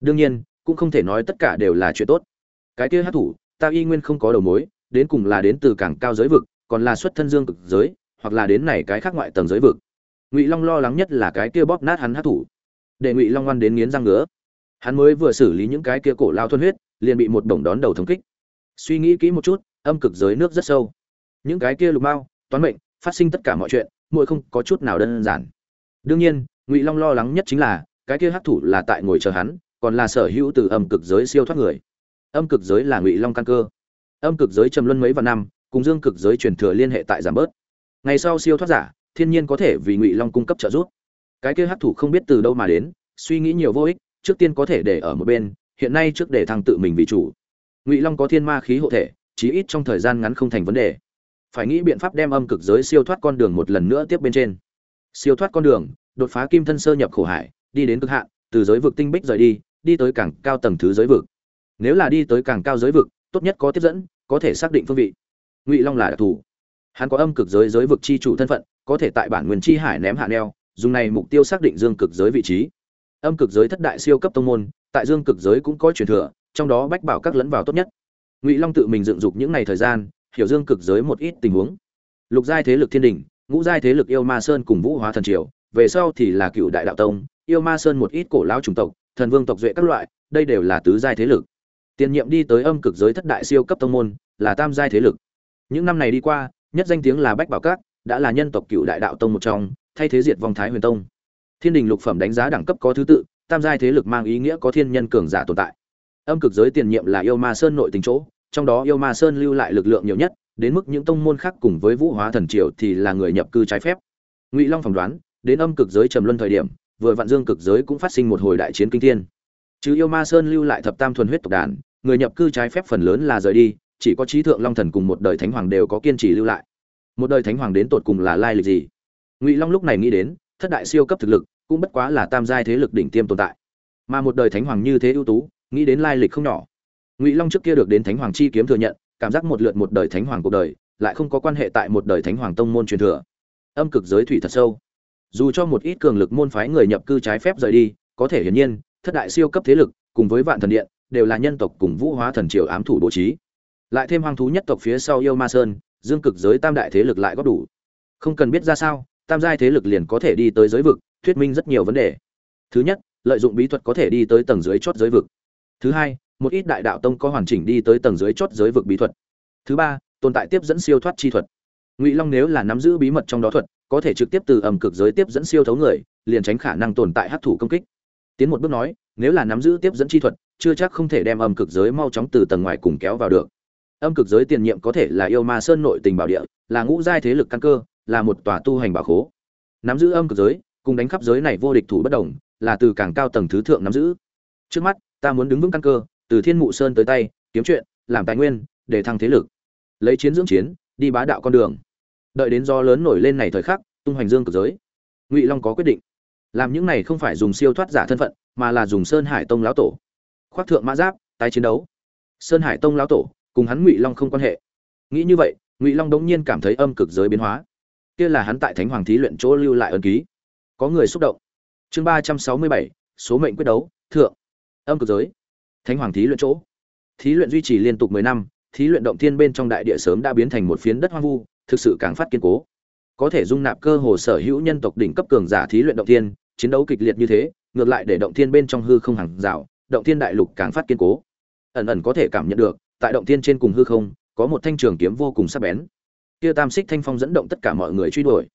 Đương nhiên, cũng không thể nói tất cả đều là chuyện tốt. Cái kia hát thủ, ta y nguyên không có đầu mối, đến cùng là đến từ cảng cao giới vực còn là xuất thân dương cực giới, hoặc là đến này cái khác ngoại tầng giới vực. Ngụy long lo lắng nhất là cái kia bóp nát hắn hát thủ. Để ngụy long ngoan đến nghiến răng ngứa. Hắn mới vừa xử lý những cái kia cổ lao thuần huyết, liền bị một đồng đón đầu thống kích. Suy nghĩ kỹ một chút, âm cực giới nước rất sâu. Những cái kia lục mao, toán mệnh, phát sinh tất cả mọi chuyện mỗi không có chút nào đơn giản. Đương nhiên, ngụy long lo lắng nhất chính là, cái kia hắc thủ là tại ngồi chờ hắn, còn là sở hữu từ âm cực giới siêu thoát người. Âm cực giới là ngụy long căn cơ. Âm cực giới trầm luân mấy vạn năm cùng dương cực giới truyền thừa liên hệ tại giảm bớt. Ngày sau siêu thoát giả, thiên nhiên có thể vì ngụy long cung cấp trợ giúp. Cái kia hắc thủ không biết từ đâu mà đến, suy nghĩ nhiều vô ích, trước tiên có thể để ở một bên, hiện nay trước để thăng tự mình vì chủ. Ngụy long có thiên ma khí hộ thể, chí ít trong thời gian ngắn không thành vấn đề. Phải nghĩ biện pháp đem âm cực giới siêu thoát con đường một lần nữa tiếp bên trên. Siêu thoát con đường, đột phá kim thân sơ nhập khổ hải, đi đến cực hạn, từ giới vực tinh bích rời đi đi tới càng cao tầng thứ giới vực. Nếu là đi tới càng cao giới vực, tốt nhất có tiếp dẫn, có thể xác định phương vị ngụy long là đặc thù. Hắn có âm cực giới giới vực chi chủ thân phận, có thể tại bản nguyên chi hải ném hạ neo, dùng này mục tiêu xác định dương cực giới vị trí. Âm cực giới thất đại siêu cấp tông môn, tại dương cực giới cũng có truyền thừa, trong đó bách bảo các lẫn vào tốt nhất. Ngụy long tự mình dựng dục những ngày thời gian, hiểu dương cực giới một ít tình huống. Lục giai thế lực thiên đình, ngũ giai thế lực yêu ma sơn cùng vũ hóa thần triều, về sau thì là cựu đại đạo tông, yêu ma sơn một ít cổ lão chủng tộc, thần vương tộc duệ các loại, đây đều là tứ giai thế lực. Tiền nhiệm đi tới âm cực giới thất đại siêu cấp tông môn, là tam giai thế lực những năm này đi qua, nhất danh tiếng là bách bảo các, đã là nhân tộc cựu đại đạo tông một trong, thay thế diệt vong thái huyền tông. Thiên đình lục phẩm đánh giá đẳng cấp có thứ tự, tam giai thế lực mang ý nghĩa có thiên nhân cường giả tồn tại. Âm cực giới tiền nhiệm là yêu ma sơn nội tình chỗ, trong đó yêu ma sơn lưu lại lực lượng nhiều nhất, đến mức những tông môn khác cùng với vũ hóa thần triều thì là người nhập cư trái phép. Ngụy long phỏng đoán, đến âm cực giới trầm luân thời điểm, vừa vạn dương cực giới cũng phát sinh một hồi đại chiến kinh thiên. Chứ yêu ma sơn lưu lại thập tam thuần huyết tộc đàn, người nhập cư trái phép phần lớn là rời đi chỉ có trí thượng long thần cùng một đời thánh hoàng đều có kiên trì lưu lại. Một đời thánh hoàng đến tột cùng là lai lịch gì? Ngụy long lúc này nghĩ đến, thất đại siêu cấp thực lực, cũng bất quá là tam giai thế lực đỉnh tiêm tồn tại. Mà một đời thánh hoàng như thế ưu tú, nghĩ đến lai lịch không nhỏ. Ngụy long trước kia được đến thánh hoàng chi kiếm thừa nhận, cảm giác một lượt một đời thánh hoàng cuộc đời, lại không có quan hệ tại một đời thánh hoàng tông môn truyền thừa. Âm cực giới thủy thật sâu. Dù cho một ít cường lực môn phái người nhập cư trái phép rời đi, có thể hiển nhiên, thất đại siêu cấp thế lực cùng với vạn thần điện, đều là nhân tộc cùng vũ hóa thần triều ám thủ bố trí lại thêm hoang thú nhất tộc phía sau yêu ma sơn, dương cực giới tam đại thế lực lại góp đủ. Không cần biết ra sao, tam giai thế lực liền có thể đi tới giới vực, thuyết minh rất nhiều vấn đề. Thứ nhất, lợi dụng bí thuật có thể đi tới tầng dưới chót giới vực. Thứ hai, một ít đại đạo tông có hoàn chỉnh đi tới tầng dưới chót giới vực bí thuật. Thứ ba, tồn tại tiếp dẫn siêu thoát chi thuật. Ngụy long nếu là nắm giữ bí mật trong đó thuật, có thể trực tiếp từ ẩm cực giới tiếp dẫn siêu thấu người, liền tránh khả năng tồn tại hấp thụ công kích. Tiến một bước nói, nếu là nắm giữ tiếp dẫn chi thuật, chưa chắc không thể đem ẩm cực giới mau chóng từ tầng ngoài cùng kéo vào được âm cực giới tiền nhiệm có thể là yêu ma sơn nội tình bảo địa, là ngũ giai thế lực căn cơ, là một tòa tu hành bảo khố. Nắm giữ âm cực giới, cùng đánh khắp giới này vô địch thủ bất đồng, là từ càng cao tầng thứ thượng nắm giữ. Trước mắt, ta muốn đứng vững căn cơ, từ thiên mụ sơn tới tay, kiếm chuyện, làm tài nguyên, để thăng thế lực. Lấy chiến dưỡng chiến, đi bá đạo con đường. Đợi đến do lớn nổi lên này thời khắc, tung hoành dương cực giới. Ngụy long có quyết định. Làm những này không phải dùng siêu thoát giả thân phận, mà là dùng sơn hải tông lão tổ. Khoác thượng mã giáp, tái chiến đấu. Sơn hải tông lão tổ cùng hắn ngụy long không quan hệ nghĩ như vậy ngụy long đống nhiên cảm thấy âm cực giới biến hóa kia là hắn tại thánh hoàng thí luyện chỗ lưu lại ân ký có người xúc động chương ba trăm sáu mươi bảy số mệnh quyết đấu thượng âm cực giới thánh hoàng thí luyện chỗ thí luyện duy trì liên tục mười năm thí luyện động thiên bên trong đại địa sớm đã biến thành một phiến đất hoang vu thực sự càng phát kiên cố có thể dung nạp cơ hồ sở hữu nhân tộc đỉnh cấp cường giả thí luyện động thiên chiến đấu kịch liệt như thế ngược lại để động thiên bên trong hư không hàng rào động thiên đại lục càng phát kiên cố ẩn ẩn có thể cảm nhận được tại động thiên trên cùng hư không, có một thanh trường kiếm vô cùng sắc bén. Kia tam xích thanh phong dẫn động tất cả mọi người truy đuổi.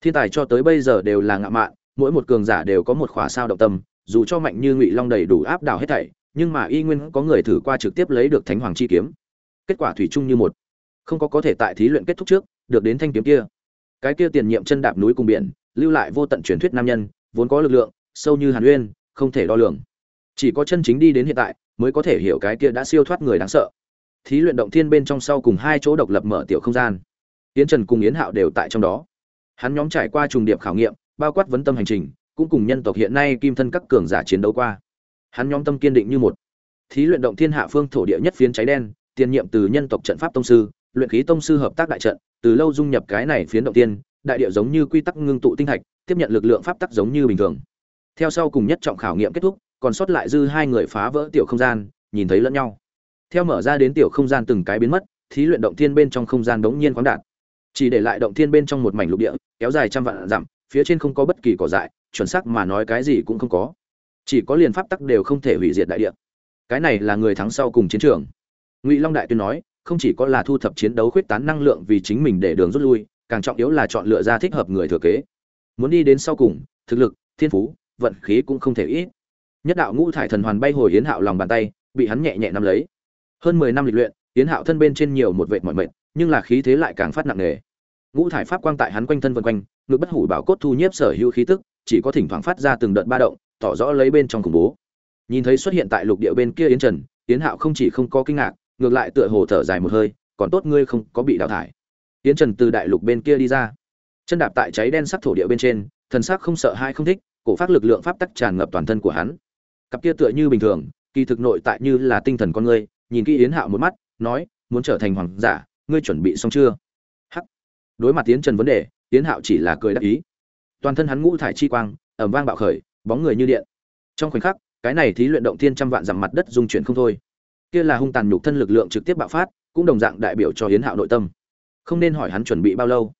Thiên tài cho tới bây giờ đều là ngạo mạn, mỗi một cường giả đều có một khỏa sao động tâm, dù cho mạnh như ngụy long đầy đủ áp đảo hết thảy, nhưng mà y nguyên có người thử qua trực tiếp lấy được thánh hoàng chi kiếm. Kết quả thủy chung như một. Không có có thể tại thí luyện kết thúc trước, được đến thanh kiếm kia. Cái kia tiền nhiệm chân đạp núi cùng biển, lưu lại vô tận truyền thuyết nam nhân, vốn có lực lượng, sâu như hàn uyên, không thể đo lường. Chỉ có chân chính đi đến hiện tại, mới có thể hiểu cái kia đã siêu thoát người đáng sợ thí luyện động thiên bên trong sau cùng hai chỗ độc lập mở tiểu không gian. Yến trần cùng yến hạo đều tại trong đó. Hắn nhóm trải qua trùng điệp khảo nghiệm, bao quát vấn tâm hành trình, cũng cùng nhân tộc hiện nay kim thân các cường giả chiến đấu qua. Hắn nhóm tâm kiên định như một. Thí luyện động thiên hạ phương thổ địa nhất phiến cháy đen, tiền nhiệm từ nhân tộc trận pháp tông sư, luyện khí tông sư hợp tác đại trận, từ lâu dung nhập cái này phiến động tiên đại địa giống như quy tắc ngưng tụ tinh thạch tiếp nhận lực lượng pháp tắc giống như bình thường. Theo sau cùng nhất trọng khảo nghiệm kết thúc, còn sót lại dư hai người phá vỡ tiểu không gian, nhìn thấy lẫn nhau theo mở ra đến tiểu không gian từng cái biến mất, thí luyện động thiên bên trong không gian đống nhiên khoáng đạt. Chỉ để lại động thiên bên trong một mảnh lục địa, kéo dài trăm vạn dặm, phía trên không có bất kỳ cỏ dại, chuẩn xác mà nói cái gì cũng không có. Chỉ có liền pháp tắc đều không thể hủy diệt đại địa. Cái này là người thắng sau cùng chiến trường. Ngụy long đại tuyên nói, không chỉ có là thu thập chiến đấu khuyết tán năng lượng vì chính mình để đường rút lui, càng trọng yếu là chọn lựa ra thích hợp người thừa kế. Muốn đi đến sau cùng, thực lực, thiên phú, vận khí cũng không thể ít. Nhất đạo ngũ thải thần hoàn bay hồi yến hạo lòng bàn tay, bị hắn nhẹ nhẹ nắm lấy hơn mười năm lịch luyện, yến hạo thân bên trên nhiều một vệt mọi mệt, nhưng là khí thế lại càng phát nặng nề. Ngũ thải pháp quang tại hắn quanh thân vân quanh, ngực bất hủ bảo cốt thu nhiếp sở hữu khí tức, chỉ có thỉnh thoảng phát ra từng đợt ba động, tỏ rõ lấy bên trong khủng bố. Nhìn thấy xuất hiện tại lục địa bên kia yến trần, yến hạo không chỉ không có kinh ngạc, ngược lại tựa hồ thở dài một hơi, còn tốt ngươi không có bị đào thải. Yến trần từ đại lục bên kia đi ra. Chân đạp tại cháy đen sắc thổ địa bên trên, thần sắc không sợ hai không thích, cổ phát lực lượng pháp tắc tràn ngập toàn thân của hắn. Cặp kia tựa như bình thường, kỳ thực nội tại như là tinh thần con người nhìn kỹ yến hạo một mắt, nói, muốn trở thành hoàng giả, ngươi chuẩn bị xong chưa? Hắc. Đối mặt tiến trần vấn đề, yến hạo chỉ là cười đáp ý. Toàn thân hắn ngũ thải chi quang ẩm vang bạo khởi, bóng người như điện. Trong khoảnh khắc, cái này thí luyện động thiên trăm vạn dặm mặt đất dung chuyển không thôi. Kia là hung tàn nhục thân lực lượng trực tiếp bạo phát, cũng đồng dạng đại biểu cho hiến hạo nội tâm. Không nên hỏi hắn chuẩn bị bao lâu.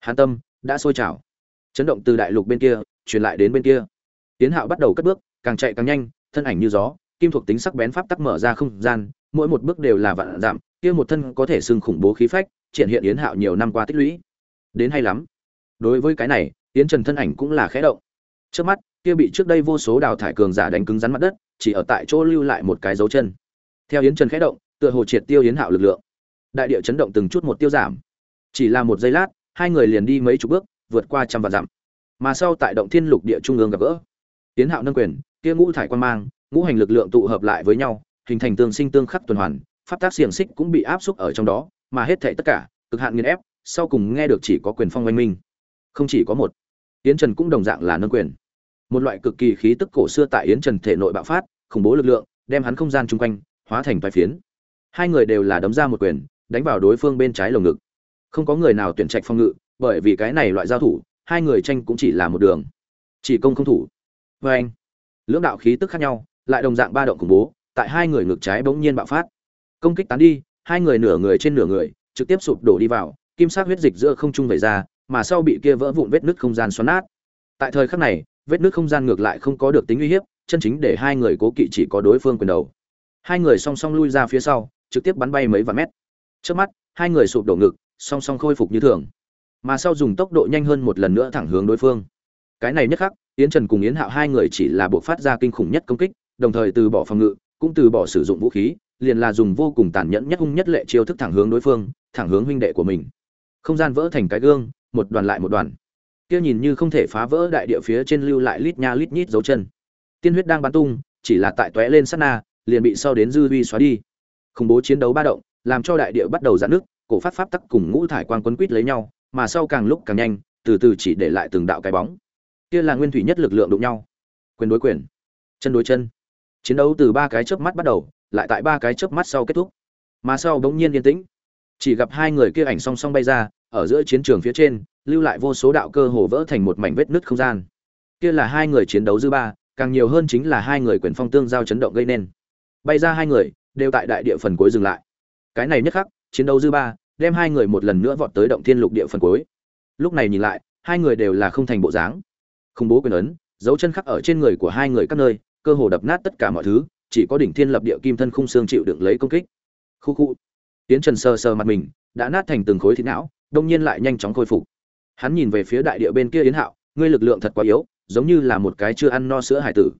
Hắn tâm đã sôi trào. Chấn động từ đại lục bên kia, truyền lại đến bên kia. Hiến hạo bắt đầu cất bước, càng chạy càng nhanh, thân ảnh như gió, kim thuộc tính sắc bén pháp tắc mở ra không gian mỗi một bước đều là vạn giảm, kia một thân có thể xưng khủng bố khí phách, triển hiện yến hạo nhiều năm qua tích lũy. Đến hay lắm. Đối với cái này, yến trần thân ảnh cũng là khẽ động. Trước mắt, kia bị trước đây vô số đào thải cường giả đánh cứng rắn mặt đất, chỉ ở tại chỗ lưu lại một cái dấu chân. Theo yến trần khẽ động, tựa hồ triệt tiêu yến hạo lực lượng. Đại địa chấn động từng chút một tiêu giảm. Chỉ là một giây lát, hai người liền đi mấy chục bước, vượt qua trăm vạn dặm. Mà sau tại động thiên lục địa trung ương gặp gỡ. Yến hạo nâng quyền, kia ngũ thải quan mang, ngũ hành lực lượng tụ hợp lại với nhau hình thành tương sinh tương khắc tuần hoàn, pháp tác xiềng xích cũng bị áp xúc ở trong đó, mà hết thảy tất cả, cực hạn nghiền ép, sau cùng nghe được chỉ có quyền phong oanh minh. Không chỉ có một, yến trần cũng đồng dạng là nâng quyền. Một loại cực kỳ khí tức cổ xưa tại yến trần thể nội bạo phát, khủng bố lực lượng, đem hắn không gian chung quanh, hóa thành vài phiến. Hai người đều là đấm ra một quyền, đánh vào đối phương bên trái lồng ngực. Không có người nào tuyển trạch phong ngự, bởi vì cái này loại giao thủ, hai người tranh cũng chỉ là một đường. Chỉ công không thủ. Và anh lưỡng đạo khí tức khác nhau, lại đồng dạng ba động khủng bố tại hai người ngực trái bỗng nhiên bạo phát. Công kích tán đi, hai người nửa người trên nửa người, trực tiếp sụp đổ đi vào, kim sắc huyết dịch giữa không trung vẩy ra, mà sau bị kia vỡ vụn vết nứt không gian xoắn nát. Tại thời khắc này, vết nứt không gian ngược lại không có được tính uy hiếp, chân chính để hai người cố kỵ chỉ có đối phương quyền đầu. Hai người song song lui ra phía sau, trực tiếp bắn bay mấy vạn mét. Trước mắt, hai người sụp đổ ngực, song song khôi phục như thường. Mà sau dùng tốc độ nhanh hơn một lần nữa thẳng hướng đối phương. Cái này nhất khắc, yến trần cùng yến hạo hai người chỉ là buộc phát ra kinh khủng nhất công kích, đồng thời từ bỏ phòng ngự cũng từ bỏ sử dụng vũ khí, liền là dùng vô cùng tàn nhẫn nhất hung nhất lệ chiêu thức thẳng hướng đối phương, thẳng hướng huynh đệ của mình. Không gian vỡ thành cái gương, một đoàn lại một đoàn. Kia nhìn như không thể phá vỡ đại địa phía trên lưu lại lít nha lít nhít dấu chân. Tiên huyết đang bắn tung, chỉ là tại tóe lên sát na, liền bị sau đến dư vi xóa đi. Khủng bố chiến đấu ba động, làm cho đại địa bắt đầu giãn nước cổ phát pháp tắc cùng ngũ thải quang quấn quýt lấy nhau, mà sau càng lúc càng nhanh, từ từ chỉ để lại từng đạo cái bóng. Kia là nguyên thủy nhất lực lượng đụng nhau. Quyền đối quyền. Chân đối chân chiến đấu từ ba cái chớp mắt bắt đầu, lại tại ba cái chớp mắt sau kết thúc. Mà sau bỗng nhiên yên tĩnh. Chỉ gặp hai người kia ảnh song song bay ra, ở giữa chiến trường phía trên, lưu lại vô số đạo cơ hồ vỡ thành một mảnh vết nứt không gian. Kia là hai người chiến đấu dư ba, càng nhiều hơn chính là hai người quyền phong tương giao chấn động gây nên. Bay ra hai người, đều tại đại địa phần cuối dừng lại. Cái này nhất khắc, chiến đấu dư ba, đem hai người một lần nữa vọt tới động thiên lục địa phần cuối. Lúc này nhìn lại, hai người đều là không thành bộ dáng. Khủng bố quyền ấn, dấu chân khắc ở trên người của hai người các nơi cơ hồ đập nát tất cả mọi thứ, chỉ có đỉnh thiên lập địa kim thân khung xương chịu đựng lấy công kích. Khu khu. Tiến trần sờ sờ mặt mình, đã nát thành từng khối thịt não, đông nhiên lại nhanh chóng khôi phục. Hắn nhìn về phía đại địa bên kia yến hạo, ngươi lực lượng thật quá yếu, giống như là một cái chưa ăn no sữa hải tử.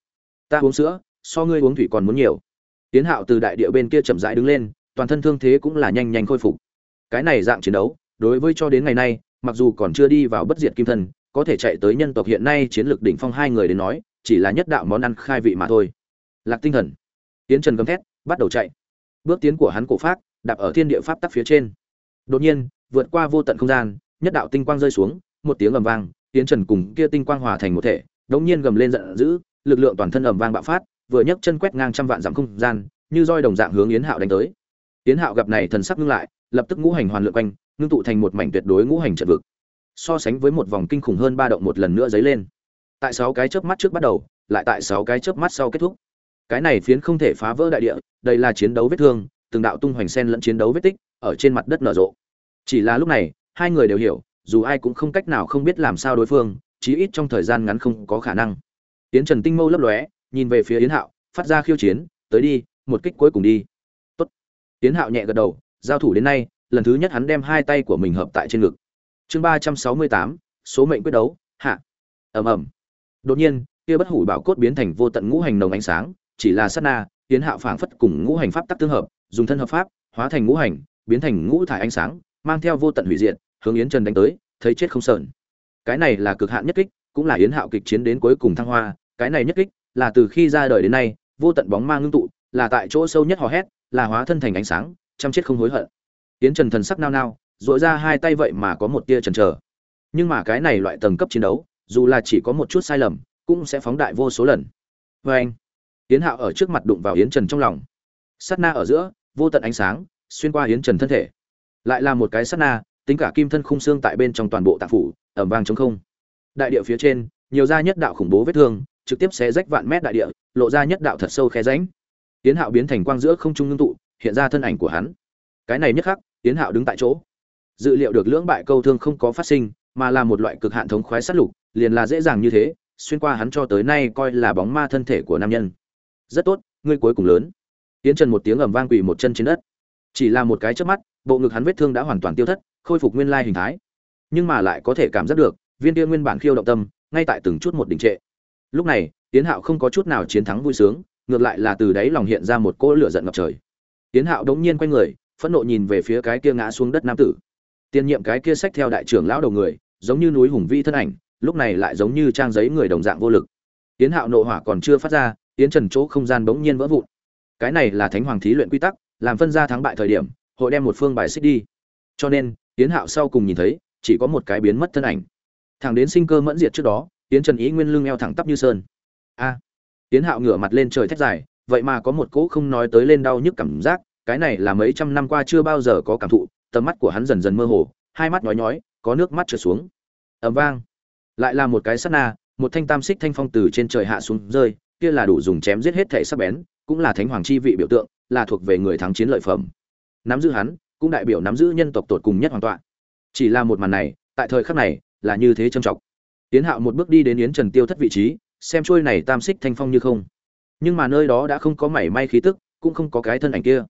Ta uống sữa, so ngươi uống thủy còn muốn nhiều. Yến hạo từ đại địa bên kia chậm rãi đứng lên, toàn thân thương thế cũng là nhanh nhanh khôi phục. Cái này dạng chiến đấu, đối với cho đến ngày nay, mặc dù còn chưa đi vào bất diệt kim thân, có thể chạy tới nhân tộc hiện nay chiến lược đỉnh phong hai người đến nói chỉ là nhất đạo món ăn khai vị mà thôi. Lạc tinh thần. Tiến trần gầm thét bắt đầu chạy. Bước tiến của hắn cổ pháp, đạp ở thiên địa pháp tắc phía trên. Đột nhiên vượt qua vô tận không gian nhất đạo tinh quang rơi xuống một tiếng ầm vang tiến trần cùng kia tinh quang hòa thành một thể đống nhiên gầm lên giận dữ lực lượng toàn thân ầm vang bạo phát vừa nhấc chân quét ngang trăm vạn dặm không gian như roi đồng dạng hướng yến hạo đánh tới. Yến hạo gặp này thần sắc ngưng lại lập tức ngũ hành hoàn lượng quanh ngưng tụ thành một mảnh tuyệt đối ngũ hành trận vực. So sánh với một vòng kinh khủng hơn ba động một lần nữa dấy lên tại sáu cái chớp mắt trước bắt đầu, lại tại sáu cái chớp mắt sau kết thúc. Cái này phiến không thể phá vỡ đại địa, đây là chiến đấu vết thương, từng đạo tung hoành sen lẫn chiến đấu vết tích, ở trên mặt đất nở rộ. Chỉ là lúc này, hai người đều hiểu, dù ai cũng không cách nào không biết làm sao đối phương, chí ít trong thời gian ngắn không có khả năng. Tiến trần tinh mâu lấp lóe, nhìn về phía yến hạo, phát ra khiêu chiến, tới đi, một kích cuối cùng đi. Tốt. Yến hạo nhẹ gật đầu, giao thủ đến nay, lần thứ nhất hắn đem hai tay của mình hợp tại trên ngực. Chương ba trăm sáu mươi tám, số mệnh quyết đấu, hạ. Ầm ầm đột nhiên, kia bất hủ bảo cốt biến thành vô tận ngũ hành nồng ánh sáng, chỉ là sát na, tiến hạo phảng phất cùng ngũ hành pháp tắc tương hợp, dùng thân hợp pháp, hóa thành ngũ hành, biến thành ngũ thải ánh sáng, mang theo vô tận hủy diệt, hướng yến trần đánh tới, thấy chết không sờn. Cái này là cực hạn nhất kích, cũng là yến hạo kịch chiến đến cuối cùng thăng hoa, cái này nhất kích là từ khi ra đời đến nay, vô tận bóng mang ngưng tụ, là tại chỗ sâu nhất hò hét, là hóa thân thành ánh sáng, chăm chết không hối hận. Yến trần thần sắc nao nao dội ra hai tay vậy mà có một tia chần chờ. Nhưng mà cái này loại tầng cấp chiến đấu dù là chỉ có một chút sai lầm, cũng sẽ phóng đại vô số lần. Vê anh, yến hạo ở trước mặt đụng vào yến trần trong lòng. Sát na ở giữa, vô tận ánh sáng, xuyên qua yến trần thân thể. Lại là một cái sát na, tính cả kim thân khung xương tại bên trong toàn bộ tạp phủ, ẩm vang chống không. Đại địa phía trên, nhiều da nhất đạo khủng bố vết thương, trực tiếp xé rách vạn mét đại địa, lộ ra nhất đạo thật sâu khe ránh tiến hạo biến thành quang giữa không trung ngưng tụ, hiện ra thân ảnh của hắn. Cái này nhất khắc tiến hạo đứng tại chỗ. Dự liệu được lưỡng bại câu thương không có phát sinh, mà là một loại cực hạn thống khoái sát lục liền là dễ dàng như thế, xuyên qua hắn cho tới nay coi là bóng ma thân thể của nam nhân. Rất tốt, ngươi cuối cùng lớn. Tiến trần một tiếng ầm vang quỳ một chân trên đất. Chỉ là một cái chớp mắt, bộ ngực hắn vết thương đã hoàn toàn tiêu thất, khôi phục nguyên lai hình thái. Nhưng mà lại có thể cảm giác được, viên kia nguyên bản khiêu động tâm, ngay tại từng chút một đình trệ. Lúc này tiến hạo không có chút nào chiến thắng vui sướng, ngược lại là từ đấy lòng hiện ra một cỗ lửa giận ngập trời. Tiến hạo đống nhiên quay người, phẫn nộ nhìn về phía cái kia ngã xuống đất nam tử. Tiền nhiệm cái kia sách theo đại trưởng lão đầu người, giống như núi hùng vĩ thân ảnh lúc này lại giống như trang giấy người đồng dạng vô lực. Tiến hạo nộ hỏa còn chưa phát ra, tiến trần chỗ không gian bỗng nhiên vỡ vụn. Cái này là thánh hoàng thí luyện quy tắc, làm phân ra thắng bại thời điểm, hội đem một phương bài xích đi. Cho nên, tiến hạo sau cùng nhìn thấy, chỉ có một cái biến mất thân ảnh. Thẳng đến sinh cơ mẫn diệt trước đó, tiến trần ý nguyên lưng eo thẳng tắp như sơn. A! Tiến hạo ngửa mặt lên trời thét dài, vậy mà có một cỗ không nói tới lên đau nhức cảm giác, cái này là mấy trăm năm qua chưa bao giờ có cảm thụ, tầm mắt của hắn dần dần mơ hồ, hai mắt nhói nhói, có nước mắt trượt xuống. Ầm vang lại là một cái sát na, một thanh tam xích thanh phong từ trên trời hạ xuống rơi, kia là đủ dùng chém giết hết thể sắc bén, cũng là thánh hoàng chi vị biểu tượng, là thuộc về người thắng chiến lợi phẩm. Nắm giữ hắn, cũng đại biểu nắm giữ nhân tộc tột cùng nhất hoàn toàn chỉ là một màn này, tại thời khắc này, là như thế trầm trọng. Tiến hạo một bước đi đến yến trần tiêu thất vị trí, xem trôi này tam xích thanh phong như không. Nhưng mà nơi đó đã không có mảy may khí tức, cũng không có cái thân ảnh kia.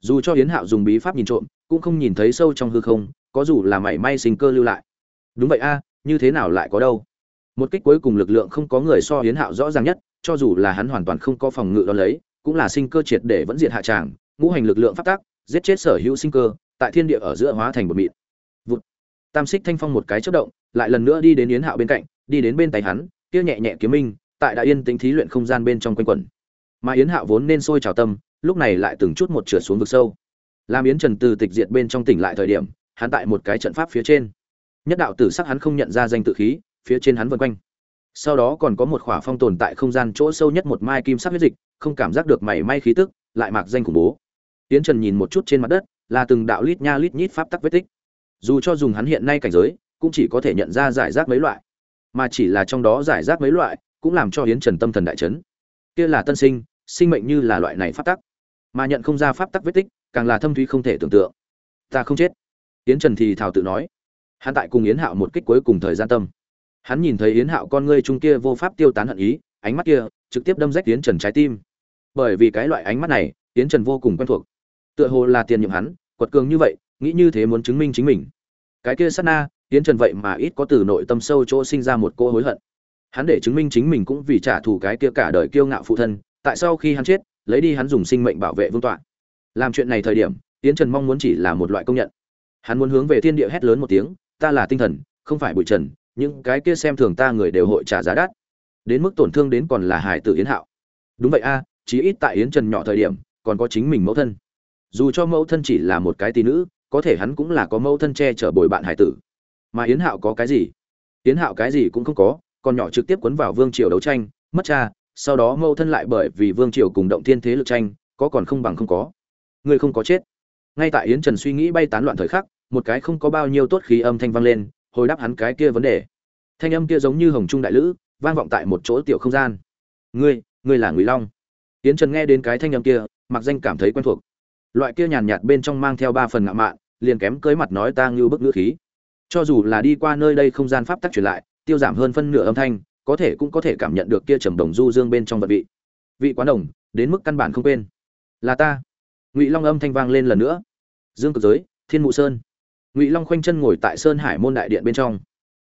Dù cho yến hạo dùng bí pháp nhìn trộm, cũng không nhìn thấy sâu trong hư không, có dù là mảy may sinh cơ lưu lại. Đúng vậy a như thế nào lại có đâu? Một kích cuối cùng lực lượng không có người so yến hạo rõ ràng nhất, cho dù là hắn hoàn toàn không có phòng ngự đón lấy, cũng là sinh cơ triệt để vẫn diệt hạ tràng, ngũ hành lực lượng phát tác, giết chết sở hữu sinh cơ, tại thiên địa ở giữa hóa thành một mịn. Vụt. Tam xích thanh phong một cái chớp động, lại lần nữa đi đến yến hạo bên cạnh, đi đến bên tay hắn, kia nhẹ nhẹ kiếm minh, tại đại yên tĩnh thí luyện không gian bên trong quanh quẩn. Mà yến hạo vốn nên sôi trào tâm, lúc này lại từng chút một trượt xuống vực sâu. Làm yến trần từ tịch diệt bên trong tỉnh lại thời điểm, hắn tại một cái trận pháp phía trên nhất đạo tử sắc hắn không nhận ra danh tự khí, phía trên hắn vân quanh. Sau đó còn có một khỏa phong tồn tại không gian chỗ sâu nhất một mai kim sắc huyết dịch, không cảm giác được mảy may khí tức, lại mặc danh khủng bố. Tiến trần nhìn một chút trên mặt đất, là từng đạo lít nha lít nhít pháp tắc vết tích. Dù cho dùng hắn hiện nay cảnh giới, cũng chỉ có thể nhận ra giải rác mấy loại. Mà chỉ là trong đó giải rác mấy loại, cũng làm cho hiến trần tâm thần đại chấn. Kia là tân sinh sinh mệnh như là loại này pháp tắc. Mà nhận không ra pháp tắc vết tích, càng là thâm thúy không thể tưởng tượng. Ta không chết. Hiến trần thì thào tự nói hắn tại cùng yến hạo một kích cuối cùng thời gian tâm. Hắn nhìn thấy yến hạo con ngươi trung kia vô pháp tiêu tán hận ý, ánh mắt kia trực tiếp đâm rách yến trần trái tim. Bởi vì cái loại ánh mắt này, yến trần vô cùng quen thuộc. Tựa hồ là tiền nhiệm hắn, quật cường như vậy, nghĩ như thế muốn chứng minh chính mình. Cái kia sát na, yến trần vậy mà ít có từ nội tâm sâu chỗ sinh ra một cô hối hận. Hắn để chứng minh chính mình cũng vì trả thù cái kia cả đời kiêu ngạo phụ thân, tại sao khi hắn chết, lấy đi hắn dùng sinh mệnh bảo vệ vương tọa. Làm chuyện này thời điểm, yến trần mong muốn chỉ là một loại công nhận. Hắn muốn hướng về thiên địa hét lớn một tiếng ta là tinh thần, không phải bụi trần, những cái kia xem thường ta người đều hội trả giá đắt. Đến mức tổn thương đến còn là hải tử yến hạo. Đúng vậy a, chí ít tại yến trần nhỏ thời điểm, còn có chính mình mẫu thân. Dù cho mẫu thân chỉ là một cái tỷ nữ, có thể hắn cũng là có mẫu thân che chở bồi bạn hải tử. Mà yến hạo có cái gì? Yến hạo cái gì cũng không có, còn nhỏ trực tiếp quấn vào vương triều đấu tranh, mất cha, sau đó mẫu thân lại bởi vì vương triều cùng động thiên thế lực tranh, có còn không bằng không có. Người không có chết. Ngay tại yến trần suy nghĩ bay tán loạn thời khắc một cái không có bao nhiêu tốt khí âm thanh vang lên, hồi đáp hắn cái kia vấn đề. Thanh âm kia giống như hồng trung đại lữ, vang vọng tại một chỗ tiểu không gian. Ngươi ngươi là ngụy long? Yến trần nghe đến cái thanh âm kia, mặc danh cảm thấy quen thuộc. Loại kia nhàn nhạt bên trong mang theo ba phần ngạo mạn, liền kém cưới mặt nói ta như bức ngữ khí. Cho dù là đi qua nơi đây không gian pháp tắc truyền lại, tiêu giảm hơn phân nửa âm thanh, có thể cũng có thể cảm nhận được kia trầm đồng du dương bên trong vật vị. Vị quán đồng, đến mức căn bản không quên. Là ta. Ngụy long âm thanh vang lên lần nữa. Dương cực giới, thiên mụ sơn ngụy long khoanh chân ngồi tại sơn hải môn đại điện bên trong.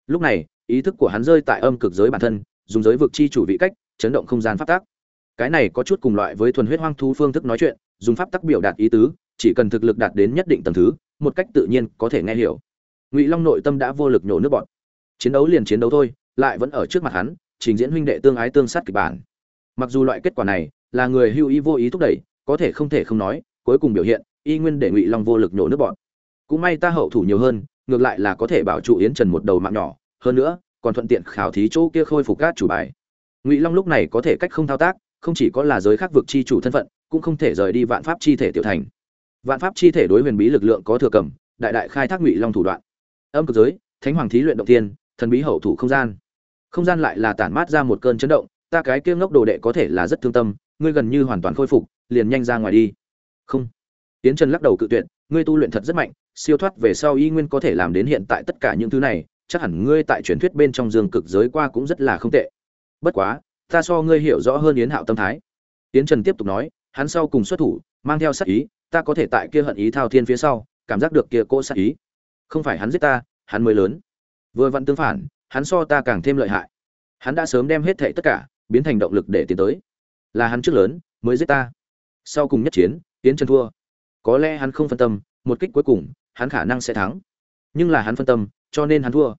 Lúc này, ý thức của hắn rơi tại âm cực giới bản thân, dùng giới vực chi chủ vị cách, chấn động không gian pháp tắc. Cái này có chút cùng loại với thuần huyết hoang thú phương thức nói chuyện, dùng pháp tắc biểu đạt ý tứ, chỉ cần thực lực đạt đến nhất định tầng thứ, một cách tự nhiên có thể nghe hiểu. Ngụy long nội tâm đã vô lực nhổ nước bọn chiến đấu liền chiến đấu thôi, lại vẫn ở trước mặt hắn, trình diễn huynh đệ tương ái tương sát kịch bản. Mặc dù loại kết quả này là người hưu ý vô ý thúc đẩy, có thể không thể không nói, cuối cùng biểu hiện, y nguyên để ngụy long vô lực nhổ nước bọn cũng may ta hậu thủ nhiều hơn, ngược lại là có thể bảo trụ yến trần một đầu mạng nhỏ. Hơn nữa, còn thuận tiện khảo thí chỗ kia khôi phục các chủ bài. Ngụy long lúc này có thể cách không thao tác, không chỉ có là giới khác vực chi chủ thân phận, cũng không thể rời đi vạn pháp chi thể tiểu thành. Vạn pháp chi thể đối huyền bí lực lượng có thừa cầm, đại đại khai thác ngụy long thủ đoạn. Âm cực giới, thánh hoàng thí luyện động tiên thần bí hậu thủ không gian. Không gian lại là tản mát ra một cơn chấn động, ta cái kia ngốc đồ đệ có thể là rất thương tâm, ngươi gần như hoàn toàn khôi phục, liền nhanh ra ngoài đi. Không. Tiến trần lắc đầu cự tuyệt ngươi tu luyện thật rất mạnh, siêu thoát về sau y nguyên có thể làm đến hiện tại tất cả những thứ này, chắc hẳn ngươi tại truyền thuyết bên trong dương cực giới qua cũng rất là không tệ. Bất quá, ta so ngươi hiểu rõ hơn yến hạo tâm thái. Yến trần tiếp tục nói, hắn sau cùng xuất thủ, mang theo sát ý, ta có thể tại kia hận ý thao thiên phía sau, cảm giác được kia cỗ sát ý. Không phải hắn giết ta, hắn mới lớn. Vừa vặn tương phản, hắn so ta càng thêm lợi hại. Hắn đã sớm đem hết thệ tất cả, biến thành động lực để tiến tới. Là hắn trước lớn, mới giết ta. Sau cùng nhất chiến tiến chân thua có lẽ hắn không phân tâm, một kích cuối cùng, hắn khả năng sẽ thắng. Nhưng là hắn phân tâm, cho nên hắn thua.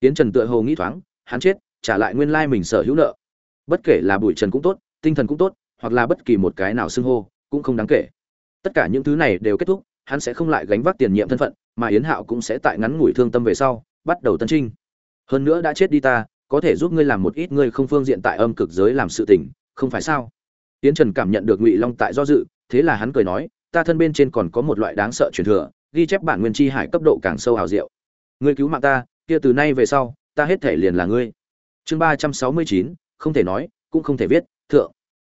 Tiến trần tựa hồ nghĩ thoáng, hắn chết, trả lại nguyên lai mình sở hữu nợ. Bất kể là bụi trần cũng tốt, tinh thần cũng tốt, hoặc là bất kỳ một cái nào xưng hô, cũng không đáng kể. Tất cả những thứ này đều kết thúc, hắn sẽ không lại gánh vác tiền nhiệm thân phận, mà yến hạo cũng sẽ tại ngắn ngủi thương tâm về sau, bắt đầu tân trinh. Hơn nữa đã chết đi ta, có thể giúp ngươi làm một ít ngươi không phương diện tại âm cực giới làm sự tình, không phải sao? Yến trần cảm nhận được ngụy long tại do dự, thế là hắn cười nói ta thân bên trên còn có một loại đáng sợ truyền thừa, ghi chép bản nguyên chi hải cấp độ càng sâu hào diệu. Ngươi cứu mạng ta, kia từ nay về sau, ta hết thể liền là ngươi. Chương ba trăm sáu mươi chín, không thể nói, cũng không thể viết, thượng.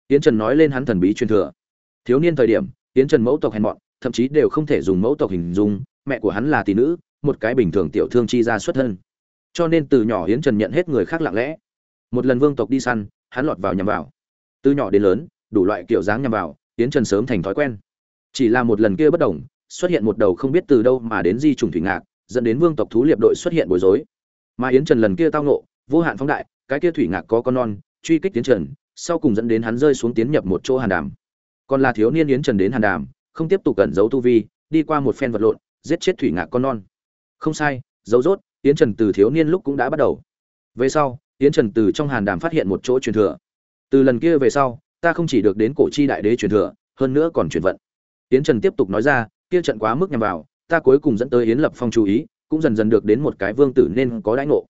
Yến trần nói lên hắn thần bí truyền thừa. Thiếu niên thời điểm, yến trần mẫu tộc hèn mọn, thậm chí đều không thể dùng mẫu tộc hình dung, mẹ của hắn là tỷ nữ, một cái bình thường tiểu thương chi ra xuất thân. Cho nên từ nhỏ yến trần nhận hết người khác lặng lẽ. Một lần vương tộc đi săn, hắn lọt vào nhằm vào. Từ nhỏ đến lớn, đủ loại kiểu dáng nhằm vào, yến trần sớm thành thói quen chỉ là một lần kia bất đồng, xuất hiện một đầu không biết từ đâu mà đến di trùng thủy ngạc, dẫn đến vương tộc thú liệp đội xuất hiện bối rối. Mà yến trần lần kia tao nộ vô hạn phóng đại, cái kia thủy ngạc có con non, truy kích tiến trần, sau cùng dẫn đến hắn rơi xuống tiến nhập một chỗ hàn đàm. Còn là thiếu niên yến trần đến hàn đàm, không tiếp tục cẩn giấu tu vi, đi qua một phen vật lộn, giết chết thủy ngạc con non. Không sai, dấu rốt, yến trần từ thiếu niên lúc cũng đã bắt đầu. Về sau, yến trần từ trong hàn đàm phát hiện một chỗ truyền thừa. Từ lần kia về sau, ta không chỉ được đến cổ chi đại đế truyền thừa, hơn nữa còn truyền vận yến trần tiếp tục nói ra, kia trận quá mức nhằm vào, ta cuối cùng dẫn tới yến lập phong chú ý, cũng dần dần được đến một cái vương tử nên có đãi ngộ.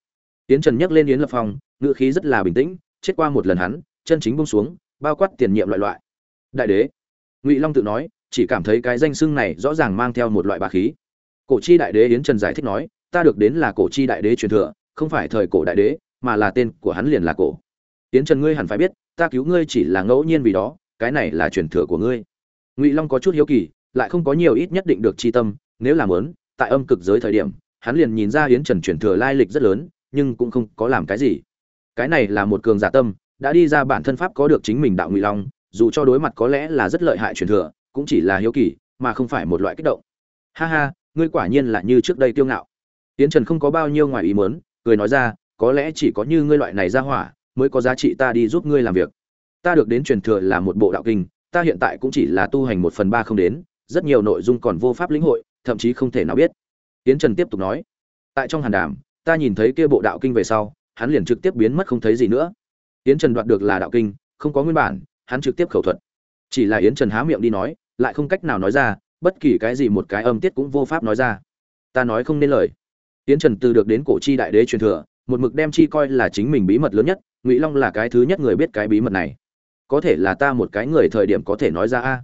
Yến trần nhắc lên yến lập phong ngựa khí rất là bình tĩnh, chết qua một lần hắn, chân chính buông xuống, bao quát tiền nhiệm loại loại. Đại đế, ngụy long tự nói, chỉ cảm thấy cái danh xưng này rõ ràng mang theo một loại bá khí. Cổ chi đại đế yến trần giải thích nói, ta được đến là cổ chi đại đế truyền thừa, không phải thời cổ đại đế, mà là tên của hắn liền là cổ. Yến trần ngươi hẳn phải biết, ta cứu ngươi chỉ là ngẫu nhiên vì đó, cái này là truyền thừa của ngươi ngụy long có chút hiếu kỳ, lại không có nhiều ít nhất định được chi tâm, nếu làm lớn, tại âm cực giới thời điểm, hắn liền nhìn ra yến trần chuyển thừa lai lịch rất lớn, nhưng cũng không có làm cái gì. Cái này là một cường giả tâm, đã đi ra bản thân pháp có được chính mình đạo ngụy long, dù cho đối mặt có lẽ là rất lợi hại truyền thừa, cũng chỉ là hiếu kỳ, mà không phải một loại kích động. Ha ha, ngươi quả nhiên là như trước đây kiêu ngạo. Yến trần không có bao nhiêu ngoài ý mớn cười nói ra, có lẽ chỉ có như ngươi loại này ra hỏa, mới có giá trị ta đi giúp ngươi làm việc. Ta được đến truyền thừa là một bộ đạo kinh ta hiện tại cũng chỉ là tu hành một phần ba không đến, rất nhiều nội dung còn vô pháp lĩnh hội, thậm chí không thể nào biết. Yến trần tiếp tục nói. Tại trong hàn đàm, ta nhìn thấy kia bộ đạo kinh về sau, hắn liền trực tiếp biến mất không thấy gì nữa. Yến trần đoạt được là đạo kinh, không có nguyên bản, hắn trực tiếp khẩu thuật. Chỉ là yến trần há miệng đi nói, lại không cách nào nói ra, bất kỳ cái gì một cái âm tiết cũng vô pháp nói ra. Ta nói không nên lời. Yến trần từ được đến cổ chi đại đế truyền thừa, một mực đem chi coi là chính mình bí mật lớn nhất, ngụy long là cái thứ nhất người biết cái bí mật này có thể là ta một cái người thời điểm có thể nói ra a.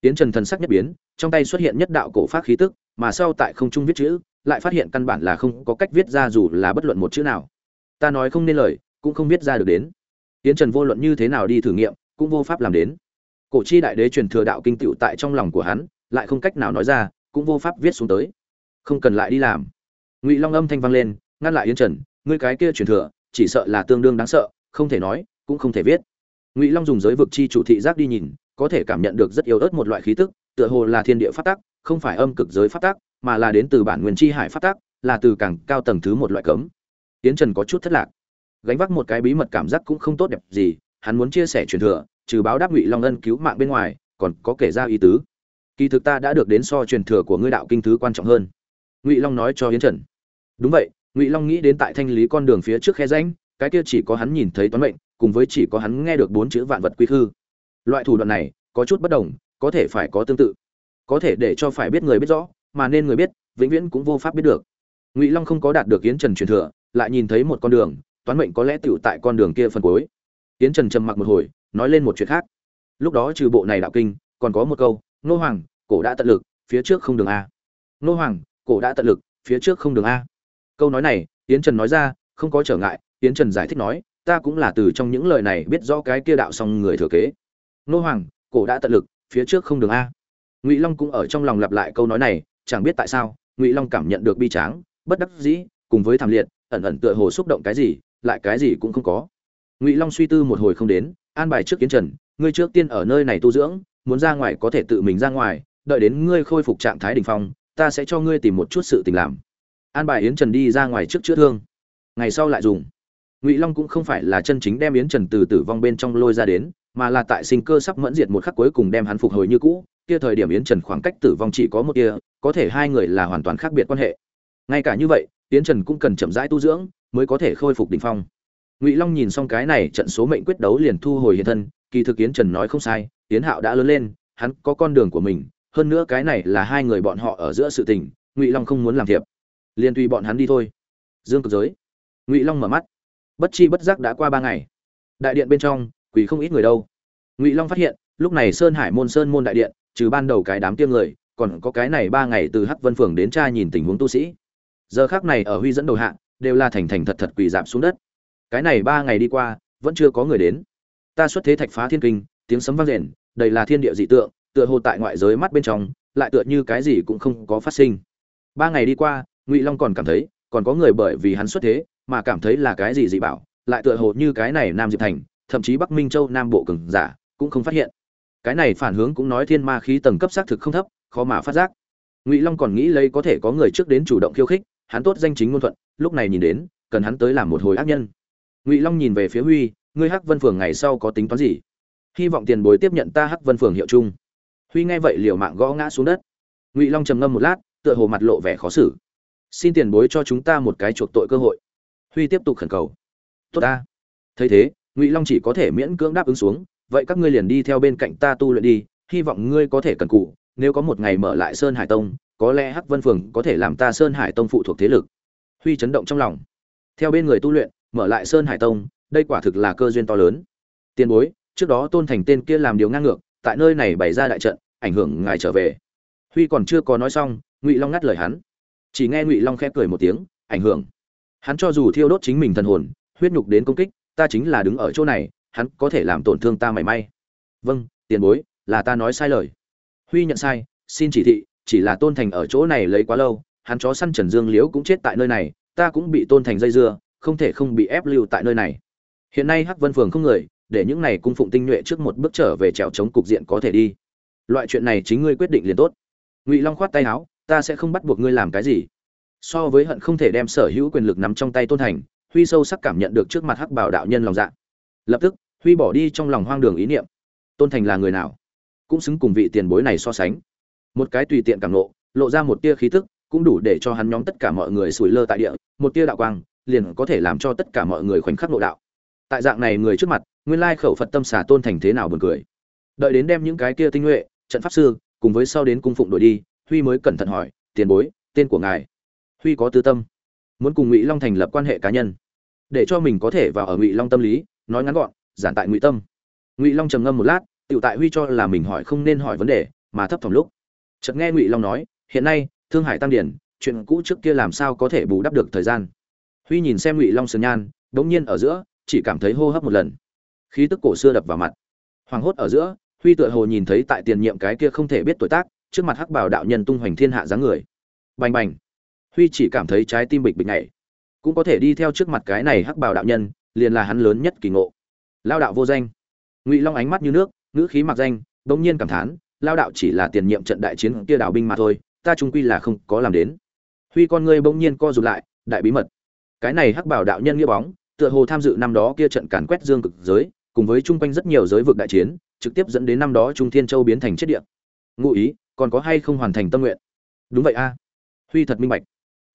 Yến trần thần sắc nhất biến, trong tay xuất hiện nhất đạo cổ pháp khí tức, mà sau tại không trung viết chữ, lại phát hiện căn bản là không có cách viết ra dù là bất luận một chữ nào. Ta nói không nên lời, cũng không viết ra được đến. Yến trần vô luận như thế nào đi thử nghiệm, cũng vô pháp làm đến. Cổ chi đại đế truyền thừa đạo kinh tựu tại trong lòng của hắn, lại không cách nào nói ra, cũng vô pháp viết xuống tới. Không cần lại đi làm. Ngụy long âm thanh vang lên, ngăn lại yến trần, ngươi cái kia truyền thừa, chỉ sợ là tương đương đáng sợ, không thể nói, cũng không thể viết ngụy long dùng giới vực chi chủ thị giác đi nhìn, có thể cảm nhận được rất yếu ớt một loại khí tức, tựa hồ là thiên địa phát tác không phải âm cực giới phát tác mà là đến từ bản nguyên chi hải phát tác là từ càng cao tầng thứ một loại cấm. Tiến trần có chút thất lạc. Gánh vác một cái bí mật cảm giác cũng không tốt đẹp gì, hắn muốn chia sẻ truyền thừa, trừ báo đáp ngụy long ân cứu mạng bên ngoài, còn có kể ra ý tứ. Kỳ thực ta đã được đến so truyền thừa của ngươi đạo kinh thứ quan trọng hơn. Ngụy long nói cho hiến trần. Đúng vậy, ngụy long nghĩ đến tại thanh lý con đường phía trước khe ránh cái kia chỉ có hắn nhìn thấy toán mệnh cùng với chỉ có hắn nghe được bốn chữ vạn vật quy khư. Loại thủ đoạn này, có chút bất đồng, có thể phải có tương tự. Có thể để cho phải biết người biết rõ, mà nên người biết, vĩnh viễn cũng vô pháp biết được. Ngụy long không có đạt được yến trần truyền thừa, lại nhìn thấy một con đường, toán mệnh có lẽ tựu tại con đường kia phần cuối. Yến trần trầm mặc một hồi, nói lên một chuyện khác. Lúc đó trừ bộ này đạo kinh, còn có một câu, nô hoàng, cổ đã tận lực, phía trước không đường a. Nô hoàng, cổ đã tận lực, phía trước không đường a. Câu nói này, yến trần nói ra, không có trở ngại, yến trần giải thích nói ta cũng là từ trong những lời này biết rõ cái kia đạo xong người thừa kế. Nô hoàng, cổ đã tận lực, phía trước không đường a. Ngụy long cũng ở trong lòng lặp lại câu nói này, chẳng biết tại sao, ngụy long cảm nhận được bi tráng, bất đắc dĩ, cùng với thảm liệt, ẩn ẩn tựa hồ xúc động cái gì, lại cái gì cũng không có. Ngụy long suy tư một hồi không đến, an bài trước kiến trần, ngươi trước tiên ở nơi này tu dưỡng, muốn ra ngoài có thể tự mình ra ngoài, đợi đến ngươi khôi phục trạng thái đ ỉ n h phong, ta sẽ cho ngươi tìm một chút sự tình làm. An bài yến trần đi ra ngoài trước chữa thương. Ngày sau lại dùng ngụy long cũng không phải là chân chính đem yến trần từ tử vong bên trong lôi ra đến mà là tại sinh cơ sắp mẫn diệt một khắc cuối cùng đem hắn phục hồi như cũ. Kia thời điểm yến trần khoảng cách tử vong chỉ có một kia có thể hai người là hoàn toàn khác biệt quan hệ. Ngay cả như vậy yến trần cũng cần chậm rãi tu dưỡng mới có thể khôi phục đ ỉ n h phong. Ngụy long nhìn xong cái này trận số mệnh quyết đấu liền thu hồi hiện thân kỳ thực Yến Trần nói không sai, Yến Hạo đã lớn lên, hắn có con đường của mình, hơn nữa cái này là hai người bọn họ ở giữa sự tình, Ngụy Long không muốn làm thiệp, liền tùy bọn hắn đi thôi. Dương cực giới. Ngụy Long mở mắt, bất chi bất giác đã qua ba ngày. Đại điện bên trong, quỷ không ít người đâu. Ngụy Long phát hiện, lúc này Sơn Hải môn sơn môn đại điện, trừ ban đầu cái đám tiêm người, còn có cái này ba ngày từ Hắc Vân Phường đến tra nhìn tình huống tu sĩ. Giờ khắc này ở Huy dẫn đầu hạ, đều là thành thành thật thật quỳ dạp xuống đất. Cái này ba ngày đi qua, vẫn chưa có người đến. Ta xuất thế thạch phá thiên kinh, tiếng sấm vang rền, đây là thiên địa dị tượng, tựa hồ tại ngoại giới mắt bên trong, lại tựa như cái gì cũng không có phát sinh. Ba ngày đi qua, Ngụy Long còn cảm thấy, còn có người bởi vì hắn xuất thế, mà cảm thấy là cái gì dị bảo, lại tựa hồ như cái này Nam Diệp Thành, thậm chí Bắc Minh Châu Nam Bộ cường giả, cũng không phát hiện. Cái này phản hướng cũng nói thiên ma khí tầng cấp xác thực không thấp, khó mà phát giác. Ngụy Long còn nghĩ lấy có thể có người trước đến chủ động khiêu khích, hắn tốt danh chính ngôn thuận, lúc này nhìn đến, cần hắn tới làm một hồi ác nhân. Ngụy Long nhìn về phía Huy, ngươi Hắc Vân Phường ngày sau có tính toán gì? Hy vọng tiền bối tiếp nhận ta Hắc Vân Phường hiệu chung. Huy nghe vậy liều mạng gõ ngã xuống đất. Ngụy Long trầm ngâm một lát, tựa hồ mặt lộ vẻ khó xử. Xin tiền bối cho chúng ta một cái chuộc tội cơ hội. Huy tiếp tục khẩn cầu. Tốt ta. Thấy thế, Ngụy Long chỉ có thể miễn cưỡng đáp ứng xuống, vậy các ngươi liền đi theo bên cạnh ta tu luyện đi, hy vọng ngươi có thể cần cù, nếu có một ngày mở lại Sơn Hải Tông, có lẽ Hắc Vân Phường có thể làm ta Sơn Hải Tông phụ thuộc thế lực. Huy chấn động trong lòng. Theo bên người tu luyện, mở lại Sơn Hải Tông, đây quả thực là cơ duyên to lớn. Tiền bối, trước đó Tôn Thành tên kia làm điều ngang ngược, tại nơi này bày ra đại trận, ảnh hưởng ngài trở về. Huy còn chưa có nói xong, Ngụy Long ngắt lời hắn. Chỉ nghe Ngụy Long khẽ cười một tiếng, ảnh hưởng. Hắn cho dù thiêu đốt chính mình thần hồn, huyết nhục đến công kích, ta chính là đứng ở chỗ này, hắn có thể làm tổn thương ta mảy may. Vâng, tiền bối, là ta nói sai lời. Huy nhận sai, xin chỉ thị, chỉ là Tôn Thành ở chỗ này lấy quá lâu, hắn chó săn Trần Dương Liễu cũng chết tại nơi này, ta cũng bị Tôn Thành dây dưa, không thể không bị ép lưu tại nơi này hiện nay hắc vân phường không người để những này cung phụng tinh nhuệ trước một bước trở về trèo chống cục diện có thể đi loại chuyện này chính ngươi quyết định liền tốt ngụy long khoát tay áo ta sẽ không bắt buộc ngươi làm cái gì so với hận không thể đem sở hữu quyền lực nắm trong tay tôn thành, huy sâu sắc cảm nhận được trước mặt hắc bảo đạo nhân lòng dạ. Lập tức, huy bỏ đi trong lòng hoang đường ý niệm. Tôn thành là người nào? Cũng xứng cùng vị tiền bối này so sánh. Một cái tùy tiện cảm nộ lộ ra một tia khí tức, cũng đủ để cho hắn nhóm tất cả mọi người sủi lơ tại địa, một tia đạo quang, liền có thể làm cho tất cả mọi người khoảnh khắc nội đạo. Tại dạng này người trước mặt, nguyên lai khẩu phật tâm xà tôn thành thế nào buồn cười. Đợi đến đem những cái kia tinh nhuệ, trận pháp sư, cùng với sau đến cung phụng đổi đi, huy mới cẩn thận hỏi, tiền bối, tên của ngài? Huy có tư tâm, muốn cùng ngụy long thành lập quan hệ cá nhân. Để cho mình có thể vào ở ngụy long tâm lý, nói ngắn gọn, giản tại ngụy tâm. Ngụy long trầm ngâm một lát tự tại huy cho là mình hỏi không nên hỏi vấn đề, mà thấp thỏm lúc. Chợt nghe ngụy long nói, hiện nay, thương hải tăng điển, chuyện cũ trước kia làm sao có thể bù đắp được thời gian? Huy nhìn xem ngụy long sườn nhan đ ỗ n g nhiên ở giữa, chỉ cảm thấy hô hấp một lần. Khí tức cổ xưa đập vào mặt. Hoàng hốt ở giữa, huy tựa hồ nhìn thấy tại tiền nhiệm cái kia không thể biết tuổi tác, trước mặt hắc bảo đạo nhân tung hoành thiên hạ dáng người. Bành bành huy chỉ cảm thấy trái tim bịch bịch nhảy cũng có thể đi theo trước mặt cái này hắc bảo đạo nhân liền là hắn lớn nhất kỳ ngộ lao đạo vô danh ngụy long ánh mắt như nước ngữ khí mặc danh bỗng nhiên cảm thán lao đạo chỉ là tiền nhiệm trận đại chiến kia đạo binh mà thôi ta trung quy là không có làm đến huy con ngươi bỗng nhiên co rụt lại đại bí mật cái này hắc bảo đạo nhân nghĩa bóng tựa hồ tham dự năm đó kia trận càn quét dương cực giới, cùng với chung quanh rất nhiều giới vực đại chiến, trực tiếp dẫn đến năm đó Trung Thiên Châu biến thành chết địa. Ngụ ý, còn có hay không hoàn thành tâm nguyện? Đúng vậy a. Huy thật minh bạch.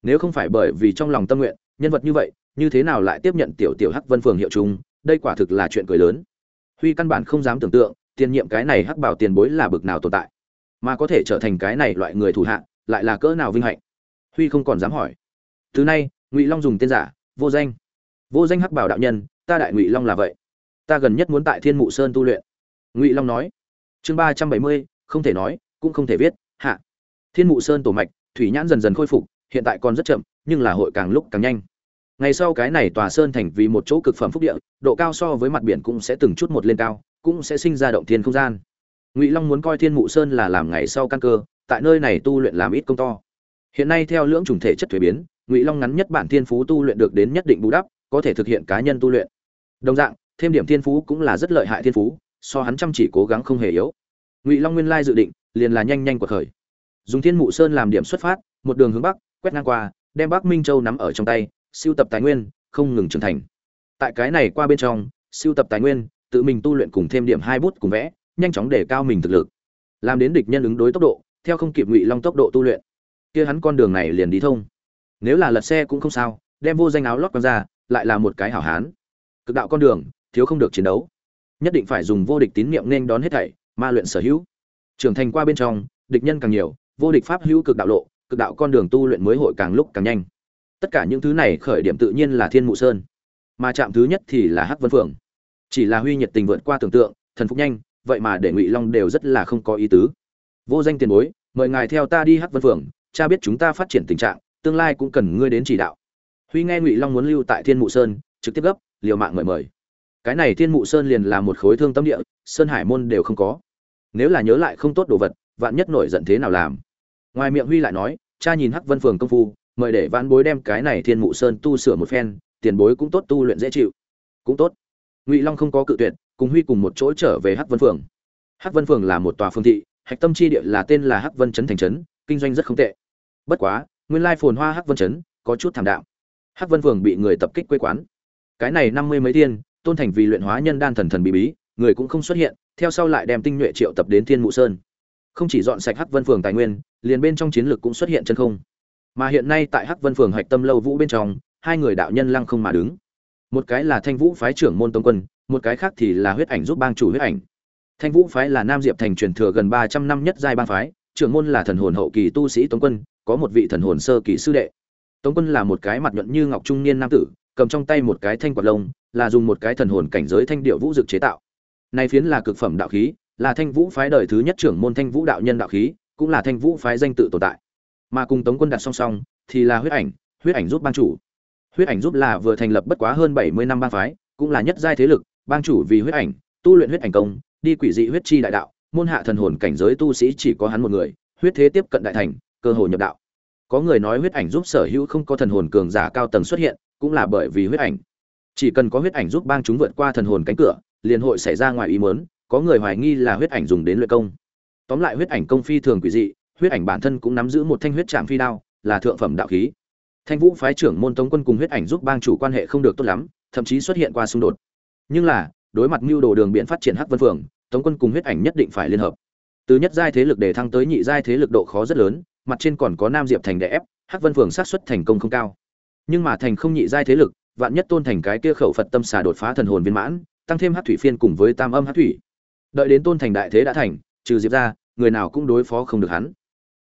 Nếu không phải bởi vì trong lòng tâm nguyện, nhân vật như vậy, như thế nào lại tiếp nhận tiểu tiểu Hắc Vân Phường hiệu trung, đây quả thực là chuyện cười lớn. Huy căn bản không dám tưởng tượng, tiền nhiệm cái này Hắc Bảo tiền bối là bực nào tồn tại, mà có thể trở thành cái này loại người thủ hạ, lại là cỡ nào vinh hạnh. Huy không còn dám hỏi. Từ nay, Ngụy Long dùng tên giả, vô danh. Vô danh hắc bảo đạo nhân ta đại ngụy long là vậy. Ta gần nhất muốn tại thiên mụ sơn tu luyện. Ngụy long nói. Chương ba trăm bảy mươi không thể nói cũng không thể viết hạ. Thiên mụ sơn tổ mạch thủy nhãn dần dần khôi phục hiện tại còn rất chậm, nhưng là hội càng lúc càng nhanh. Ngày sau cái này tòa sơn thành vì một chỗ cực phẩm phúc địa, độ cao so với mặt biển cũng sẽ từng chút một lên cao, cũng sẽ sinh ra động thiên không gian. Ngụy long muốn coi thiên mụ sơn là làm ngày sau căn cơ, tại nơi này tu luyện làm ít công to. Hiện nay theo lưỡng chủng thể chất thuế biến, ngụy long ngắn nhất bản thiên phú tu luyện được đến nhất định bù đắp, có thể thực hiện cá nhân tu luyện. Đồng dạng, thêm điểm thiên phú cũng là rất lợi hại thiên phú, so hắn chăm chỉ cố gắng không hề yếu. Ngụy long nguyên lai dự định, liền là nhanh nhanh của khởi. Dùng thiên mụ sơn làm điểm xuất phát, một đường hướng bắc quét ngang qua, đem bắc minh châu nắm ở trong tay, siêu tập tài nguyên, không ngừng trưởng thành. Tại cái này qua bên trong, siêu tập tài nguyên, tự mình tu luyện cùng thêm điểm hai bút cùng vẽ, nhanh chóng để cao mình thực lực. Làm đến địch nhân ứng đối tốc độ, theo không kịp ngụy long tốc độ tu luyện. Kia hắn con đường này liền đi thông. Nếu là lật xe cũng không sao, đem vô danh áo lót quăng ra, lại là một cái hảo hán. Cực đạo con đường, thiếu không được chiến đấu. Nhất định phải dùng vô địch tín niệm nên đón hết thảy, ma luyện sở hữu. Trưởng thành qua bên trong, địch nhân càng nhiều, vô địch pháp hữu cực đạo lộ cực đạo con đường tu luyện mới hội càng lúc càng nhanh. Tất cả những thứ này khởi điểm tự nhiên là thiên mụ sơn. Mà chạm thứ nhất thì là hắc vân phượng. Chỉ là huy nhiệt tình vượt qua tưởng tượng, thần phục nhanh, vậy mà để ngụy long đều rất là không có ý tứ. Vô danh tiền bối, mời ngài theo ta đi hắc vân phượng, cha biết chúng ta phát triển tình trạng, tương lai cũng cần ngươi đến chỉ đạo. Huy nghe ngụy long muốn lưu tại thiên mụ sơn, trực tiếp gấp, liều mạng mời mời. Cái này thiên mụ sơn liền là một khối thương tâm địa, sơn hải môn đều không có. Nếu là nhớ lại không tốt đồ vật, vạn nhất nổi giận thế nào làm? Ngoài miệng huy lại nói, cha nhìn hắc vân phường công phu, mời để vãn bối đem cái này thiên mụ sơn tu sửa một phen, tiền bối cũng tốt tu luyện dễ chịu. Cũng tốt. Ngụy long không có cự tuyệt, cùng huy cùng một chỗ trở về hắc vân phường. Hắc vân phường là một tòa phương thị, hạch tâm chi địa là tên là hắc vân trấn thành trấn, kinh doanh rất không tệ. Bất quá, nguyên lai phồn hoa hắc vân trấn có chút thảm đạo hắc vân phường bị người tập kích quê quán. Cái này năm mươi mấy tiên tôn thành vì luyện hóa nhân đan thần thần bí bí, người cũng không xuất hiện, theo sau lại đem tinh nhuệ triệu tập đến thiên mụ sơn. Không chỉ dọn sạch hắc vân phường tài nguyên liền bên trong chiến lược cũng xuất hiện chân không. Mà hiện nay tại hắc vân phường hạch tâm lâu vũ bên trong, hai người đạo nhân lăng không mà đứng. Một cái là thanh vũ phái trưởng môn tông quân, một cái khác thì là huyết ảnh giúp bang chủ huyết ảnh. Thanh vũ phái là nam diệp thành truyền thừa gần ba trăm năm nhất giai bang phái, trưởng môn là thần hồn hậu kỳ tu sĩ tống quân, có một vị thần hồn sơ kỳ sư đệ. Tống quân là một cái mặt nhuận như ngọc trung niên nam tử, cầm trong tay một cái thanh quạt lông, là dùng một cái thần hồn cảnh giới thanh điệu vũ dực chế tạo. Này phiến là cực phẩm đạo khí, là thanh vũ phái đời thứ nhất trưởng môn thanh vũ đạo nhân đạo khí cũng là thanh vũ phái danh tự tồn tại. Mà cùng tống quân đặt song song, thì là huyết ảnh huyết ảnh giúp ban chủ. Huyết ảnh giúp là vừa thành lập bất quá hơn bảy mươi năm bang phái, cũng là nhất giai thế lực, bang chủ vì huyết ảnh, tu luyện huyết ảnh công, đi quỷ dị huyết chi đại đạo, môn hạ thần hồn cảnh giới tu sĩ chỉ có hắn một người, huyết thế tiếp cận đại thành, cơ hội nhập đạo. Có người nói huyết ảnh giúp sở hữu không có thần hồn cường giả cao tầng xuất hiện, cũng là bởi vì huyết ảnh. Chỉ cần có huyết ảnh giúp bang chúng vượt qua thần hồn cánh cửa, liền hội xảy ra ngoài ý muốn, có người hoài nghi là huyết ảnh dùng đến luyện công tóm lại huyết ảnh công phi thường quỷ dị, huyết ảnh bản thân cũng nắm giữ một thanh huyết trạm phi đao, là thượng phẩm đạo khí. Thanh vũ phái trưởng môn tống quân cùng huyết ảnh giúp bang chủ quan hệ không được tốt lắm, thậm chí xuất hiện qua xung đột. Nhưng là, đối mặt mưu đồ đường biện phát triển hắc vân phường, tống quân cùng huyết ảnh nhất định phải liên hợp. Từ nhất giai thế lực để thăng tới nhị giai thế lực độ khó rất lớn, mặt trên còn có nam diệp thành đè ép, hắc vân phường sát xuất thành công không cao. Nhưng mà thành không nhị giai thế lực, vạn nhất tôn thành cái kia khẩu phật tâm xà đột phá thần hồn viên mãn, tăng thêm hát thủy phiên cùng với tam âm hát thủy. Đợi đến tôn thành đại thế đã thành, trừ diệp ra người nào cũng đối phó không được hắn.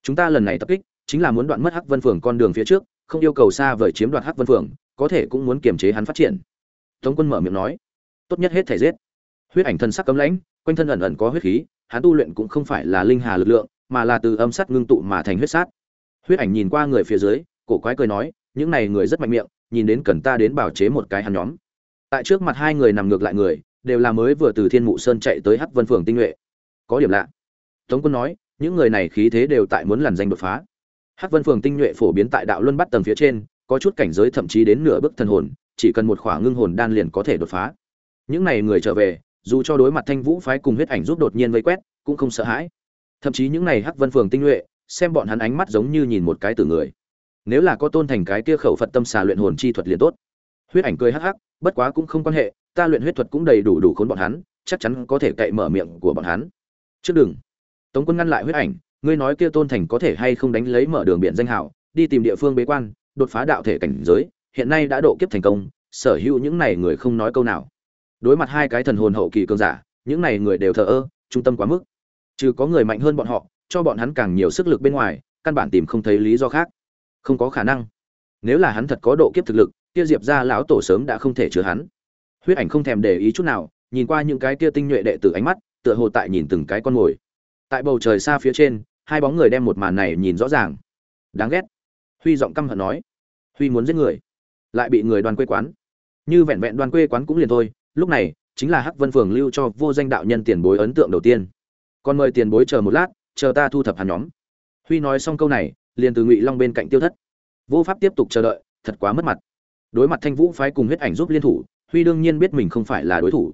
Chúng ta lần này tập kích chính là muốn đoạn mất hắc vân phường con đường phía trước, không yêu cầu xa vời chiếm đoạt hắc vân phường, có thể cũng muốn kiềm chế hắn phát triển. Tống quân mở miệng nói. Tốt nhất hết thể giết. Huyết ảnh thân sắc cấm lãnh, quanh thân ẩn ẩn có huyết khí, hắn tu luyện cũng không phải là linh hà lực lượng, mà là từ âm sắt ngưng tụ mà thành huyết sát. Huyết ảnh nhìn qua người phía dưới, cổ quái cười nói, những này người rất mạnh miệng, nhìn đến cần ta đến bảo chế một cái hắn nhóm. Tại trước mặt hai người nằm ngược lại người, đều là mới vừa từ thiên mụ sơn chạy tới hắc vân phường tinh nhuệ. Có điểm lạ tống quân nói, những người này khí thế đều tại muốn lằn danh đột phá. Hắc vân phường tinh nhuệ phổ biến tại đạo luân bắt tầng phía trên, có chút cảnh giới thậm chí đến nửa bước thần hồn, chỉ cần một khỏa ngưng hồn đan liền có thể đột phá. Những này người trở về, dù cho đối mặt thanh vũ phái cùng huyết ảnh giúp đột nhiên vây quét, cũng không sợ hãi. Thậm chí những này hắc vân phường tinh nhuệ, xem bọn hắn ánh mắt giống như nhìn một cái tử người. Nếu là có tôn thành cái kia khẩu phật tâm xà luyện hồn chi thuật liền tốt. Huyết ảnh cười hắc hắc, bất quá cũng không quan hệ, ta luyện huyết thuật cũng đầy đủ đủ khốn bọn hắn, chắc chắn có thể cậy mở miệng của bọn hắn. Trước đừng tống quân ngăn lại huyết ảnh, ngươi nói kia tôn thành có thể hay không đánh lấy mở đường biển danh hào, đi tìm địa phương bế quan, đột phá đạo thể cảnh giới, hiện nay đã độ kiếp thành công, sở hữu những này người không nói câu nào. Đối mặt hai cái thần hồn hậu kỳ cường giả, những này người đều thờ ơ, trung tâm quá mức. Trừ có người mạnh hơn bọn họ, cho bọn hắn càng nhiều sức lực bên ngoài, căn bản tìm không thấy lý do khác. Không có khả năng. Nếu là hắn thật có độ kiếp thực lực, kia diệp ra lão tổ sớm đã không thể chứa hắn. Huyết ảnh không thèm để ý chút nào, nhìn qua những cái kia tinh nhuệ đệ tử ánh mắt, tựa hồ tại nhìn từng cái con mồi tại bầu trời xa phía trên, hai bóng người đem một màn này nhìn rõ ràng. Đáng ghét. Huy giọng căm hận nói. Huy muốn giết người, lại bị người đoàn quê quán. Như vẹn vẹn đoàn quê quán cũng liền thôi, lúc này, chính là hắc vân phường lưu cho vô danh đạo nhân tiền bối ấn tượng đầu tiên. Còn mời tiền bối chờ một lát, chờ ta thu thập hàn nhóm. Huy nói xong câu này, liền từ ngụy long bên cạnh tiêu thất. Vô pháp tiếp tục chờ đợi, thật quá mất mặt. Đối mặt thanh vũ phái cùng huyết ảnh giúp liên thủ, huy đương nhiên biết mình không phải là đối thủ.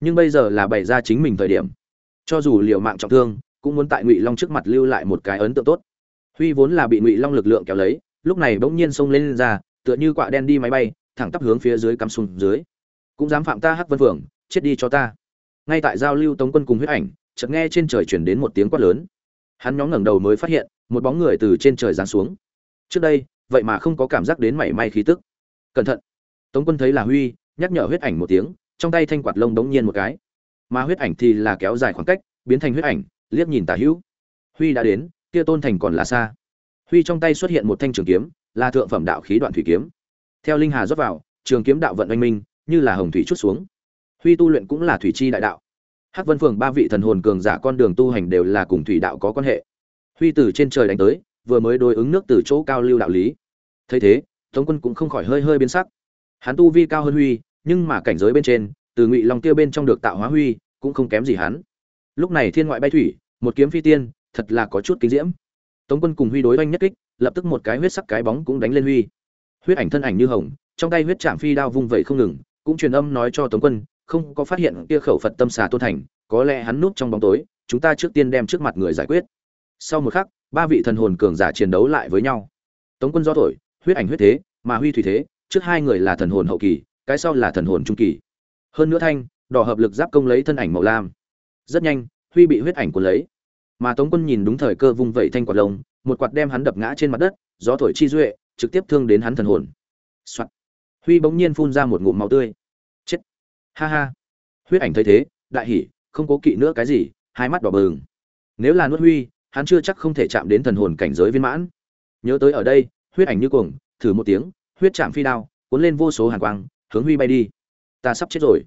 Nhưng bây giờ là bày ra chính mình thời điểm. Cho dù liều mạng trọng thương cũng muốn tại ngụy long trước mặt lưu lại một cái ấn tượng tốt. Huy vốn là bị ngụy long lực lượng kéo lấy lúc này bỗng nhiên xông lên, lên ra tựa như quạ đen đi máy bay thẳng tắp hướng phía dưới cắm xuống dưới. Cũng dám phạm ta hắc vân phượng chết đi cho ta. Ngay tại giao lưu tống quân cùng huyết ảnh chợt nghe trên trời chuyển đến một tiếng quát lớn. Hắn nhóm ngẩng đầu mới phát hiện một bóng người từ trên trời giáng xuống. Trước đây vậy mà không có cảm giác đến mảy may khí tức. Cẩn thận. Tống quân thấy là huy nhắc nhở huyết ảnh một tiếng trong tay thanh quạt lông đống nhiên một cái. Mà huyết ảnh thì là kéo dài khoảng cách biến thành huyết ảnh liếc nhìn tả hữu. Huy đã đến, kia tôn thành còn là xa. Huy trong tay xuất hiện một thanh trường kiếm, là thượng phẩm đạo khí đoạn thủy kiếm. Theo linh hà rót vào, trường kiếm đạo vận oanh minh, như là hồng thủy chút xuống. Huy tu luyện cũng là thủy chi đại đạo. Hắc vân phường ba vị thần hồn cường giả con đường tu hành đều là cùng thủy đạo có quan hệ. Huy từ trên trời đánh tới, vừa mới đối ứng nước từ chỗ cao lưu đạo lý. Thấy thế, tống quân cũng không khỏi hơi hơi biến sắc. Hắn tu vi cao hơn huy, nhưng mà cảnh giới bên trên, từ ngụy long tiêu bên trong được tạo hóa huy, cũng không kém gì hắn. Lúc này thiên ngoại bay thủy một kiếm phi tiên, thật là có chút kinh diễm. Tống quân cùng huy đối oanh nhất kích, lập tức một cái huyết sắc cái bóng cũng đánh lên huy. Huyết ảnh thân ảnh như hồng, trong tay huyết trạm phi đao vung vẩy không ngừng, cũng truyền âm nói cho tống quân, không có phát hiện kia khẩu phật tâm xà tôn thành, có lẽ hắn núp trong bóng tối, chúng ta trước tiên đem trước mặt người giải quyết. Sau một khắc, ba vị thần hồn cường giả chiến đấu lại với nhau. Tống quân do thổi, huyết ảnh huyết thế, mà huy thủy thế, trước hai người là thần hồn hậu kỳ, cái sau là thần hồn trung kỳ. Hơn nữa thanh, đỏ hợp lực giáp công lấy thân ảnh màu lam. Rất nhanh huy bị huyết ảnh cuốn lấy. Mà tống quân nhìn đúng thời cơ vung vẩy thanh quạt lông, một quạt đem hắn đập ngã trên mặt đất, gió thổi chi duệ, trực tiếp thương đến hắn thần hồn、Soạn. huy bỗng nhiên phun ra một ngụm máu tươi. Chết. Ha ha. Huyết ảnh thấy thế, đại hỉ, không cố kỵ nữa cái gì, hai mắt đỏ bừng. Nếu là nuốt huy, hắn chưa chắc không thể chạm đến thần hồn cảnh giới viên mãn. Nhớ tới ở đây, huyết ảnh như cuồng, thử một tiếng, huyết chạm phi đao, cuốn lên vô số hàn quang, hướng huy bay đi. Ta sắp chết rồi.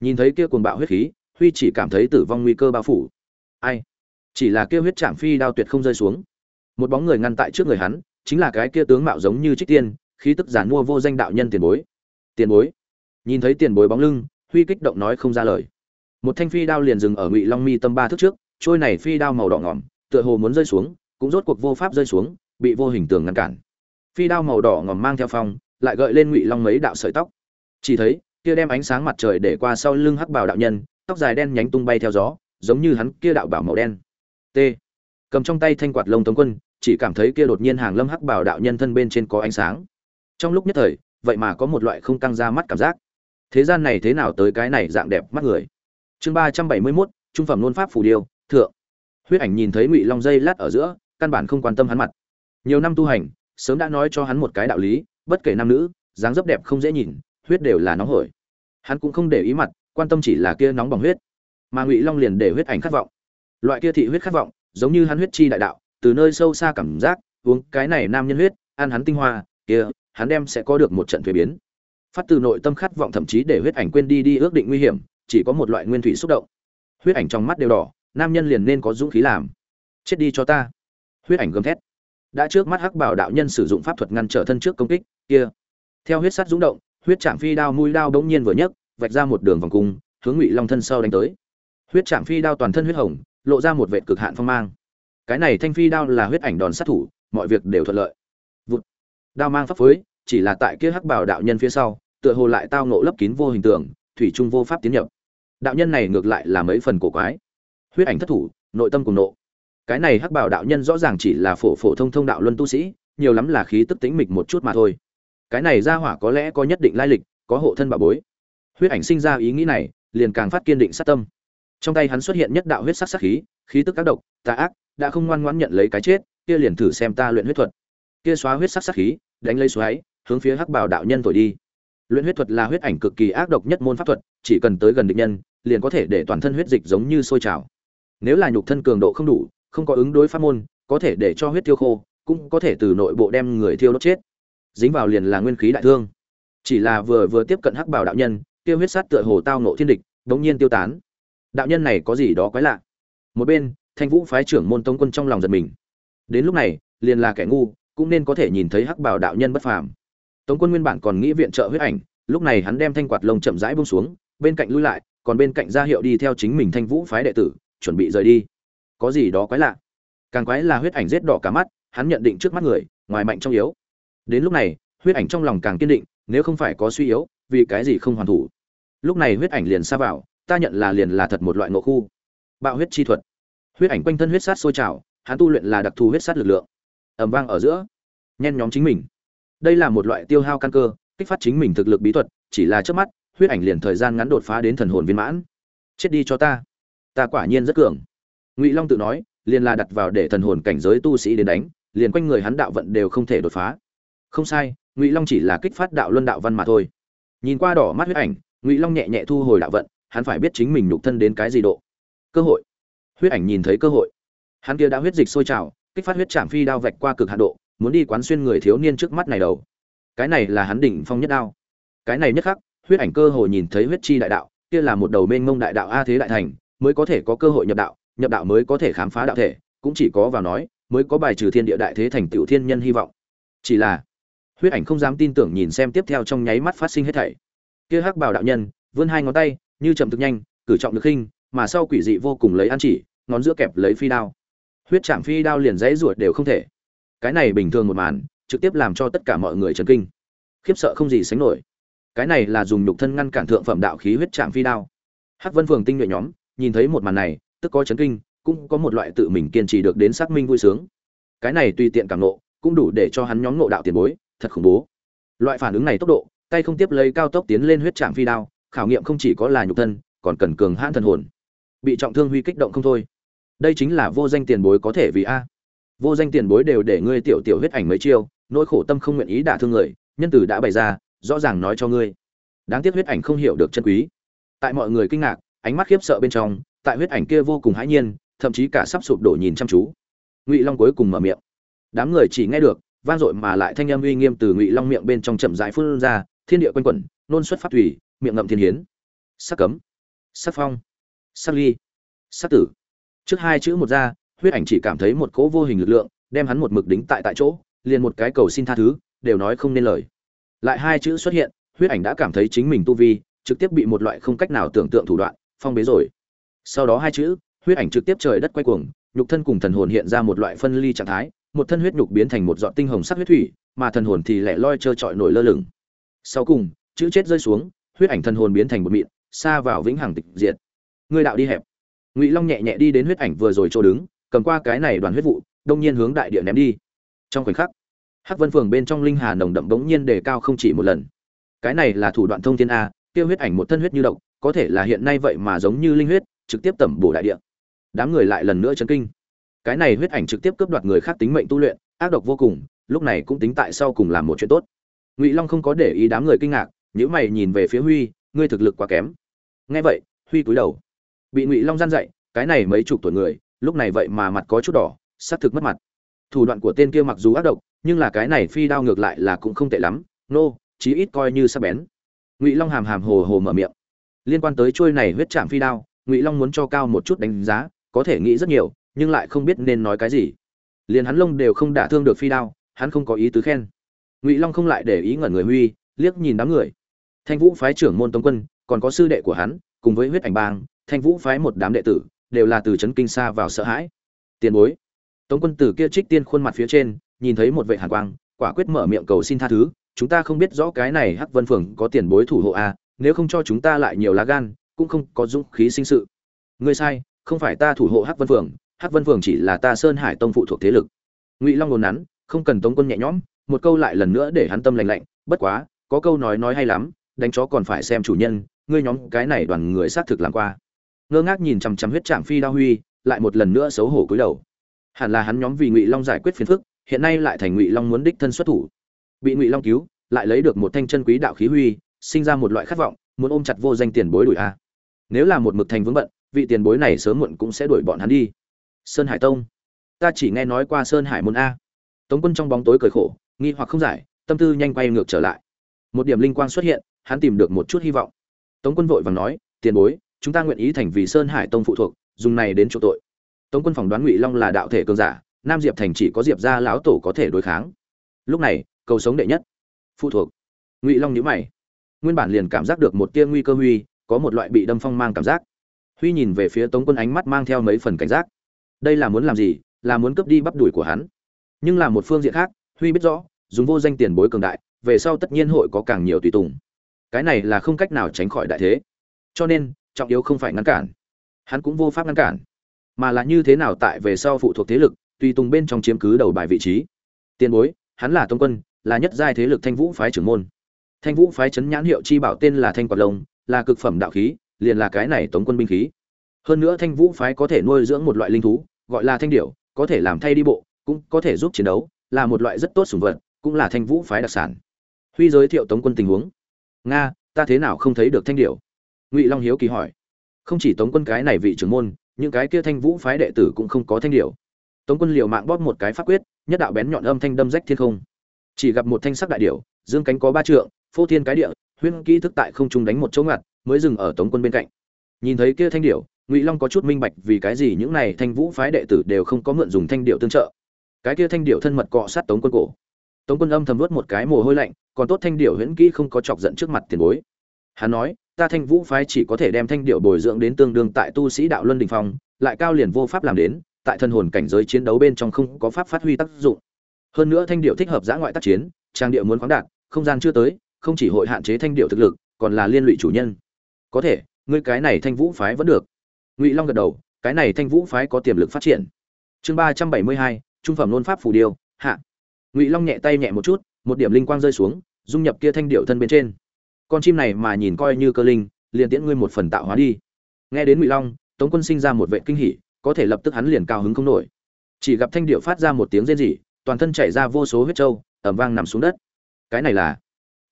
Nhìn thấy kia cuồng bạo huyết khí huy chỉ cảm thấy tử vong nguy cơ bao phủ. Ai? Chỉ là kia huyết chạm phi đao tuyệt không rơi xuống. Một bóng người ngăn tại trước người hắn, chính là cái kia tướng mạo giống như trích tiên, khí tức giản mua vô danh đạo nhân tiền bối. Tiền bối? Nhìn thấy tiền bối bóng lưng, huy kích động nói không ra lời. Một thanh phi đao liền dừng ở ngụy long mi tâm ba thước trước, trôi này phi đao màu đỏ ngỏm, tựa hồ muốn rơi xuống, cũng rốt cuộc vô pháp rơi xuống, bị vô hình tường ngăn cản. Phi đao màu đỏ ngòm mang theo phong, lại gợi lên ngụy long mấy đạo sợi tóc. Chỉ thấy, kia đem ánh sáng mặt trời để qua sau lưng hắc bào đạo nhân tóc dài đen nhánh tung bay theo gió, giống như hắn kia đạo bảo màu đen. T. Cầm trong tay thanh quạt lông tống quân, chỉ cảm thấy kia đột nhiên hàng lâm hắc bảo đạo nhân thân bên trên có ánh sáng. Trong lúc nhất thời, vậy mà có một loại không căng ra mắt cảm giác. Thế gian này thế nào tới cái này dạng đẹp mắt người? Chương ba trăm bảy mươi mốt, trung phẩm nôn pháp phù điêu, thượng. Huyết ảnh nhìn thấy ngụy long dây lát ở giữa, căn bản không quan tâm hắn mặt. Nhiều năm tu hành, sớm đã nói cho hắn một cái đạo lý, bất kể nam nữ, dáng dấp đẹp không dễ nhìn, huyết đều là nóng hổi. Hắn cũng không để ý mặt quan tâm chỉ là kia nóng bằng huyết. Mà ngụy long liền để huyết ảnh khát vọng. Loại kia thị huyết khát vọng, giống như hắn huyết chi đại đạo, từ nơi sâu xa cảm giác, uống cái này nam nhân huyết, ăn hắn tinh hoa, kia, hắn đem sẽ có được một trận thuế biến. Phát từ nội tâm khát vọng thậm chí để huyết ảnh quên đi đi ước định nguy hiểm, chỉ có một loại nguyên thủy xúc động. Huyết ảnh trong mắt đều đỏ, nam nhân liền nên có dũng khí làm. Chết đi cho ta. Huyết ảnh gầm thét. Đã trước mắt hắc bảo đạo nhân sử dụng pháp thuật ngăn trở thân trước công kích, kia. Theo huyết sắt rung động, huyết trạm phi đao mũi đao đống nhiên vừa nhấc vạch ra một đường vòng cung, hướng ngụy long thân sau đánh tới. Huyết trạm phi đao toàn thân huyết hồng, lộ ra một vệ cực hạn phong mang. Cái này thanh phi đao là huyết ảnh đòn sát thủ, mọi việc đều thuận lợi. Vụt. Đao mang pháp phối, chỉ là tại kia hắc bảo đạo nhân phía sau, tựa hồ lại tao nộ lấp kín vô hình tượng, thủy trung vô pháp tiến nhập. Đạo nhân này ngược lại là mấy phần cổ quái. Huyết ảnh thất thủ, nội tâm cùng nộ. Cái này hắc bảo đạo nhân rõ ràng chỉ là phổ phổ thông thông đạo luân tu sĩ, nhiều lắm là khí tức tính mịch một chút mà thôi. Cái này ra hỏa có lẽ có nhất định lai lịch, có hộ thân bà bối huyết ảnh sinh ra ý nghĩ này, liền càng phát kiên định sát tâm. Trong tay hắn xuất hiện nhất đạo huyết sắc sắc khí khí tức các độc, tà ác, đã không ngoan ngoãn nhận lấy cái chết, kia liền thử xem ta luyện huyết thuật. Kia xóa huyết sắc sắc khí, đánh lấy xoáy, hướng phía hắc bảo đạo nhân thổi đi. Luyện huyết thuật là huyết ảnh cực kỳ ác độc nhất môn pháp thuật, chỉ cần tới gần địch nhân, liền có thể để toàn thân huyết dịch giống như sôi trào. Nếu là nhục thân cường độ không đủ, không có ứng đối pháp môn, có thể để cho huyết tiêu khô, cũng có thể từ nội bộ đem người thiêu đốt chết. Dính vào liền là nguyên khí đại thương. Chỉ là vừa vừa tiếp cận hắc bảo đạo nhân tiêu huyết sát tựa hồ tao nộ thiên địch, đống nhiên tiêu tán. Đạo nhân này có gì đó quái lạ. Một bên, thanh vũ phái trưởng môn tống quân trong lòng giật mình. Đến lúc này, liền là kẻ ngu, cũng nên có thể nhìn thấy hắc bảo đạo nhân bất phàm. Tống quân nguyên bản còn nghĩ viện trợ huyết ảnh, lúc này hắn đem thanh quạt lông chậm rãi buông xuống, bên cạnh lui lại, còn bên cạnh ra hiệu đi theo chính mình thanh vũ phái đệ tử, chuẩn bị rời đi. Có gì đó quái lạ. Càng quái là huyết ảnh rết đỏ cả mắt, hắn nhận định trước mắt người, ngoài mạnh trong yếu. Đến lúc này, huyết ảnh trong lòng càng kiên định nếu không phải có suy yếu, vì cái gì không hoàn thủ? Lúc này huyết ảnh liền xa vào, ta nhận là liền là thật một loại ngộ khu. Bạo huyết chi thuật. Huyết ảnh quanh thân huyết sát sôi trào, hắn tu luyện là đặc thù huyết sát lực lượng. Ẩm vang ở giữa. Nhen nhóm chính mình. Đây là một loại tiêu hao căn cơ, kích phát chính mình thực lực bí thuật, chỉ là trước mắt, huyết ảnh liền thời gian ngắn đột phá đến thần hồn viên mãn. Chết đi cho ta. Ta quả nhiên rất cường. Ngụy long tự nói, liền là đặt vào để thần hồn cảnh giới tu sĩ đến đánh, liền quanh người hắn đạo vận đều không thể đột phá. Không sai ngụy long chỉ là kích phát đạo luân đạo văn mà thôi nhìn qua đỏ mắt huyết ảnh ngụy long nhẹ nhẹ thu hồi đạo vận hắn phải biết chính mình nhục thân đến cái gì độ cơ hội huyết ảnh nhìn thấy cơ hội hắn kia đã huyết dịch sôi trào kích phát huyết trạm phi đao vạch qua cực hạ độ muốn đi quán xuyên người thiếu niên trước mắt này đầu cái này là hắn đỉnh phong nhất đao cái này nhất khắc huyết ảnh cơ hội nhìn thấy huyết chi đại đạo kia là một đầu mênh mông đại đạo a thế đại thành mới có thể có cơ hội nhập đạo nhập đạo mới có thể khám phá đạo thể cũng chỉ có vào nói mới có bài trừ thiên địa đại thế thành tiểu thiên nhân hy vọng chỉ là huyết ảnh không dám tin tưởng nhìn xem tiếp theo trong nháy mắt phát sinh hết thảy. Kia hắc bảo đạo nhân, vươn hai ngón tay, như chậm thực nhanh, cử trọng được khinh mà sau quỷ dị vô cùng lấy ăn chỉ, ngón giữa kẹp lấy phi đao. Huyết chạm phi đao liền dãy ruột đều không thể. Cái này bình thường một màn, trực tiếp làm cho tất cả mọi người chấn kinh. Khiếp sợ không gì sánh nổi. Cái này là dùng nhục thân ngăn cản thượng phẩm đạo khí huyết chạm phi đao. Hắc vân phường tinh nhuệ nhóm, nhìn thấy một màn này, tức có chấn kinh, cũng có một loại tự mình kiên trì được đến xác minh vui sướng. Cái này tùy tiện cảm nộ, cũng đủ để cho hắn nhóm ngộ đạo tiền bối thật khủng bố. Loại phản ứng này tốc độ, tay không tiếp lấy cao tốc tiến lên huyết trạm phi đao, khảo nghiệm không chỉ có là nhục thân, còn cần cường hãn thần hồn. Bị trọng thương huy kích động không thôi. Đây chính là vô danh tiền bối có thể vì a. Vô danh tiền bối đều để ngươi tiểu tiểu huyết ảnh mấy chiêu, nỗi khổ tâm không nguyện ý đả thương người, nhân từ đã bày ra, rõ ràng nói cho ngươi. Đáng tiếc huyết ảnh không hiểu được chân quý. Tại mọi người kinh ngạc, ánh mắt khiếp sợ bên trong, tại huyết ảnh kia vô cùng hãi nhiên, thậm chí cả sắp sụp đổ nhìn chăm chú. Ngụy long cuối cùng mở miệng. Đám người chỉ nghe được vang dội mà lại thanh âm uy nghiêm từ ngụy long miệng bên trong chậm rãi phun ra, thiên địa quanh quẩn, nôn xuất phát thủy, miệng ngậm thiên hiến. Sắc cấm, sắc phong, sắc ly, sắc tử. Trước hai chữ một ra, huyết ảnh chỉ cảm thấy một cỗ vô hình lực lượng, đem hắn một mực đính tại tại chỗ, liền một cái cầu xin tha thứ, đều nói không nên lời. Lại hai chữ xuất hiện, huyết ảnh đã cảm thấy chính mình tu vi, trực tiếp bị một loại không cách nào tưởng tượng thủ đoạn, phong bế rồi. Sau đó hai chữ, huyết ảnh trực tiếp trời đất quay cuồng, nhục thân cùng thần hồn hiện ra một loại phân ly trạng thái một thân huyết nhục biến thành một giọt tinh hồng sắc huyết thủy mà thần hồn thì lẻ loi trơ trọi nổi lơ lửng. Sau cùng chữ chết rơi xuống huyết ảnh thần hồn biến thành một mịn xa vào vĩnh hằng tịch diệt. Ngươi đạo đi hẹp. Ngụy long nhẹ nhẹ đi đến huyết ảnh vừa rồi chỗ đứng cầm qua cái này đoàn huyết vụ đông nhiên hướng đại địa ném đi. Trong khoảnh khắc hắc vân phường bên trong linh hà nồng đậm bỗng nhiên đề cao không chỉ một lần. Cái này là thủ đoạn thông thiên a tiêu huyết ảnh một thân huyết như động, có thể là hiện nay vậy mà giống như linh huyết trực tiếp tẩm bổ đại địa. Đám người lại lần nữa chấn kinh cái này huyết ảnh trực tiếp cướp đoạt người khác tính mệnh tu luyện ác độc vô cùng lúc này cũng tính tại sau cùng làm một chuyện tốt. Ngụy long không có để ý đám người kinh ngạc nhữ mày nhìn về phía huy ngươi thực lực quá kém. Nghe vậy huy cúi đầu. Bị ngụy long gian dạy cái này mấy chục tuổi người lúc này vậy mà mặt có chút đỏ xác thực mất mặt. Thủ đoạn của tên kia mặc dù ác độc nhưng là cái này phi đao ngược lại là cũng không tệ lắm nô、no, chí ít coi như sắp bén. Ngụy long hàm hàm hồ hồ mở miệng. Liên quan tới trôi này huyết chạm phi đao ngụy long muốn cho cao một chút đánh giá có thể nghĩ rất nhiều nhưng lại không biết nên nói cái gì. Liền hắn lông đều không đả thương được phi đao, hắn không có ý tứ khen. Ngụy long không lại để ý ngẩn người huy, liếc nhìn đám người. Thanh vũ phái trưởng môn tống quân, còn có sư đệ của hắn, cùng với huyết ảnh bang, thanh vũ phái một đám đệ tử, đều là từ trấn kinh xa vào sợ hãi. Tiền bối. Tống quân tử kia trích tiên khuôn mặt phía trên, nhìn thấy một vệ hàn quang, quả quyết mở miệng cầu xin tha thứ, chúng ta không biết rõ cái này hắc vân phường có tiền bối thủ hộ a nếu không cho chúng ta lại nhiều lá gan, cũng không có dũng khí sinh sự. Ngươi sai, không phải ta thủ hộ hắc vân phường hắc vân phường chỉ là ta sơn hải tông phụ thuộc thế lực. Ngụy long đồn nắn, không cần tống quân nhẹ nhõm, một câu lại lần nữa để hắn tâm lành lạnh, bất quá, có câu nói nói hay lắm, đánh chó còn phải xem chủ nhân, ngươi nhóm cái này đoàn người xác thực làm qua. Ngơ ngác nhìn chằm chằm huyết trạm phi đao huy, lại một lần nữa xấu hổ cúi đầu. Hẳn là hắn nhóm vì ngụy long giải quyết phiền phức, hiện nay lại thành ngụy long muốn đích thân xuất thủ. Bị ngụy long cứu, lại lấy được một thanh chân quý đạo khí huy, sinh ra một loại khát vọng, muốn ôm chặt vô danh tiền bối đuổi a. Nếu là một mực thành vướng bận, vị tiền bối này sớm muộn cũng sẽ đuổi bọn hắn đi sơn hải tông. Ta chỉ nghe nói qua sơn hải môn a. Tống quân trong bóng tối cười khổ, nghi hoặc không giải, tâm tư nhanh quay ngược trở lại. Một điểm linh quang xuất hiện, hắn tìm được một chút hy vọng. Tống quân vội vàng nói, tiền bối, chúng ta nguyện ý thành vì sơn hải tông phụ thuộc, dùng này đến chỗ tội. Tống quân phỏng đoán ngụy long là đạo thể cường giả, nam diệp thành chỉ có diệp gia lão tổ có thể đối kháng. Lúc này, cầu sống đệ nhất, phụ thuộc. Ngụy long nhíu mày. Nguyên bản liền cảm giác được một tia nguy cơ huy, có một loại bị đâm phong mang cảm giác. Huy nhìn về phía tống quân ánh mắt mang theo mấy phần cảnh giác đây là muốn làm gì, là muốn cướp đi bắp đùi của hắn. Nhưng là một phương diện khác, huy biết rõ, dùng vô danh tiền bối cường đại, về sau tất nhiên hội có càng nhiều tùy tùng. Cái này là không cách nào tránh khỏi đại thế. Cho nên, trọng yếu không phải ngăn cản. Hắn cũng vô pháp ngăn cản, mà là như thế nào tại về sau phụ thuộc thế lực, tùy tùng bên trong chiếm cứ đầu bài vị trí. Tiền bối, hắn là tông quân, là nhất giai thế lực thanh vũ phái trưởng môn. Thanh vũ phái chấn nhãn hiệu chi bảo tên là thanh quạt lông, là cực phẩm đạo khí, liền là cái này tống quân binh khí. Hơn nữa thanh vũ phái có thể nuôi dưỡng một loại linh thú gọi là thanh điểu có thể làm thay đi bộ cũng có thể giúp chiến đấu là một loại rất tốt sủng vật cũng là thanh vũ phái đặc sản. Huy giới thiệu tống quân tình huống. Nga ta thế nào không thấy được thanh điểu? Ngụy long hiếu kỳ hỏi. Không chỉ tống quân cái này vị trưởng môn những cái kia thanh vũ phái đệ tử cũng không có thanh điểu. tống quân liều mạng bóp một cái pháp quyết nhất đạo bén nhọn âm thanh đâm rách thiên không. Chỉ gặp một thanh sắc đại điểu, dương cánh có ba trượng phô thiên cái địa huyên kỹ thức tại không trung đánh một chỗ ngặt mới dừng ở tống quân bên cạnh. Nhìn thấy kia thanh điểu ngụy long có chút minh bạch vì cái gì những này thanh vũ phái đệ tử đều không có mượn dùng thanh điệu tương trợ. Cái kia thanh điệu thân mật cọ sát tống quân cổ. Tống quân âm thầm vớt một cái mồ hôi lạnh, còn tốt thanh điệu huyễn kỹ không có chọc giận trước mặt tiền bối. Hắn nói, ta thanh vũ phái chỉ có thể đem thanh điệu bồi dưỡng đến tương đương tại tu sĩ đạo luân đình phong, lại cao liền vô pháp làm đến, tại thân hồn cảnh giới chiến đấu bên trong không có pháp phát huy tác dụng. Hơn nữa thanh điệu thích hợp giã ngoại tác chiến, trang điệu muốn khoáng đạt, không gian chưa tới, không chỉ hội hạn chế thanh điệu thực lực, còn là liên lụy chủ nhân. Có thể, ngươi cái này thanh vũ phái vẫn được ngụy long gật đầu, cái này thanh vũ phái có tiềm lực phát triển. Chương ba trăm bảy mươi hai, trung phẩm nôn pháp phù điêu, hạ. Ngụy long nhẹ tay nhẹ một chút, một điểm linh quang rơi xuống, dung nhập kia thanh điệu thân bên trên. Con chim này mà nhìn coi như cơ linh, liền tiễn ngươi một phần tạo hóa đi. Nghe đến ngụy long, tống quân sinh ra một vệ kinh hỉ, có thể lập tức hắn liền cao hứng không nổi. Chỉ gặp thanh điệu phát ra một tiếng rên rỉ, toàn thân chảy ra vô số huyết trâu ẩm vang nằm xuống đất. Cái này là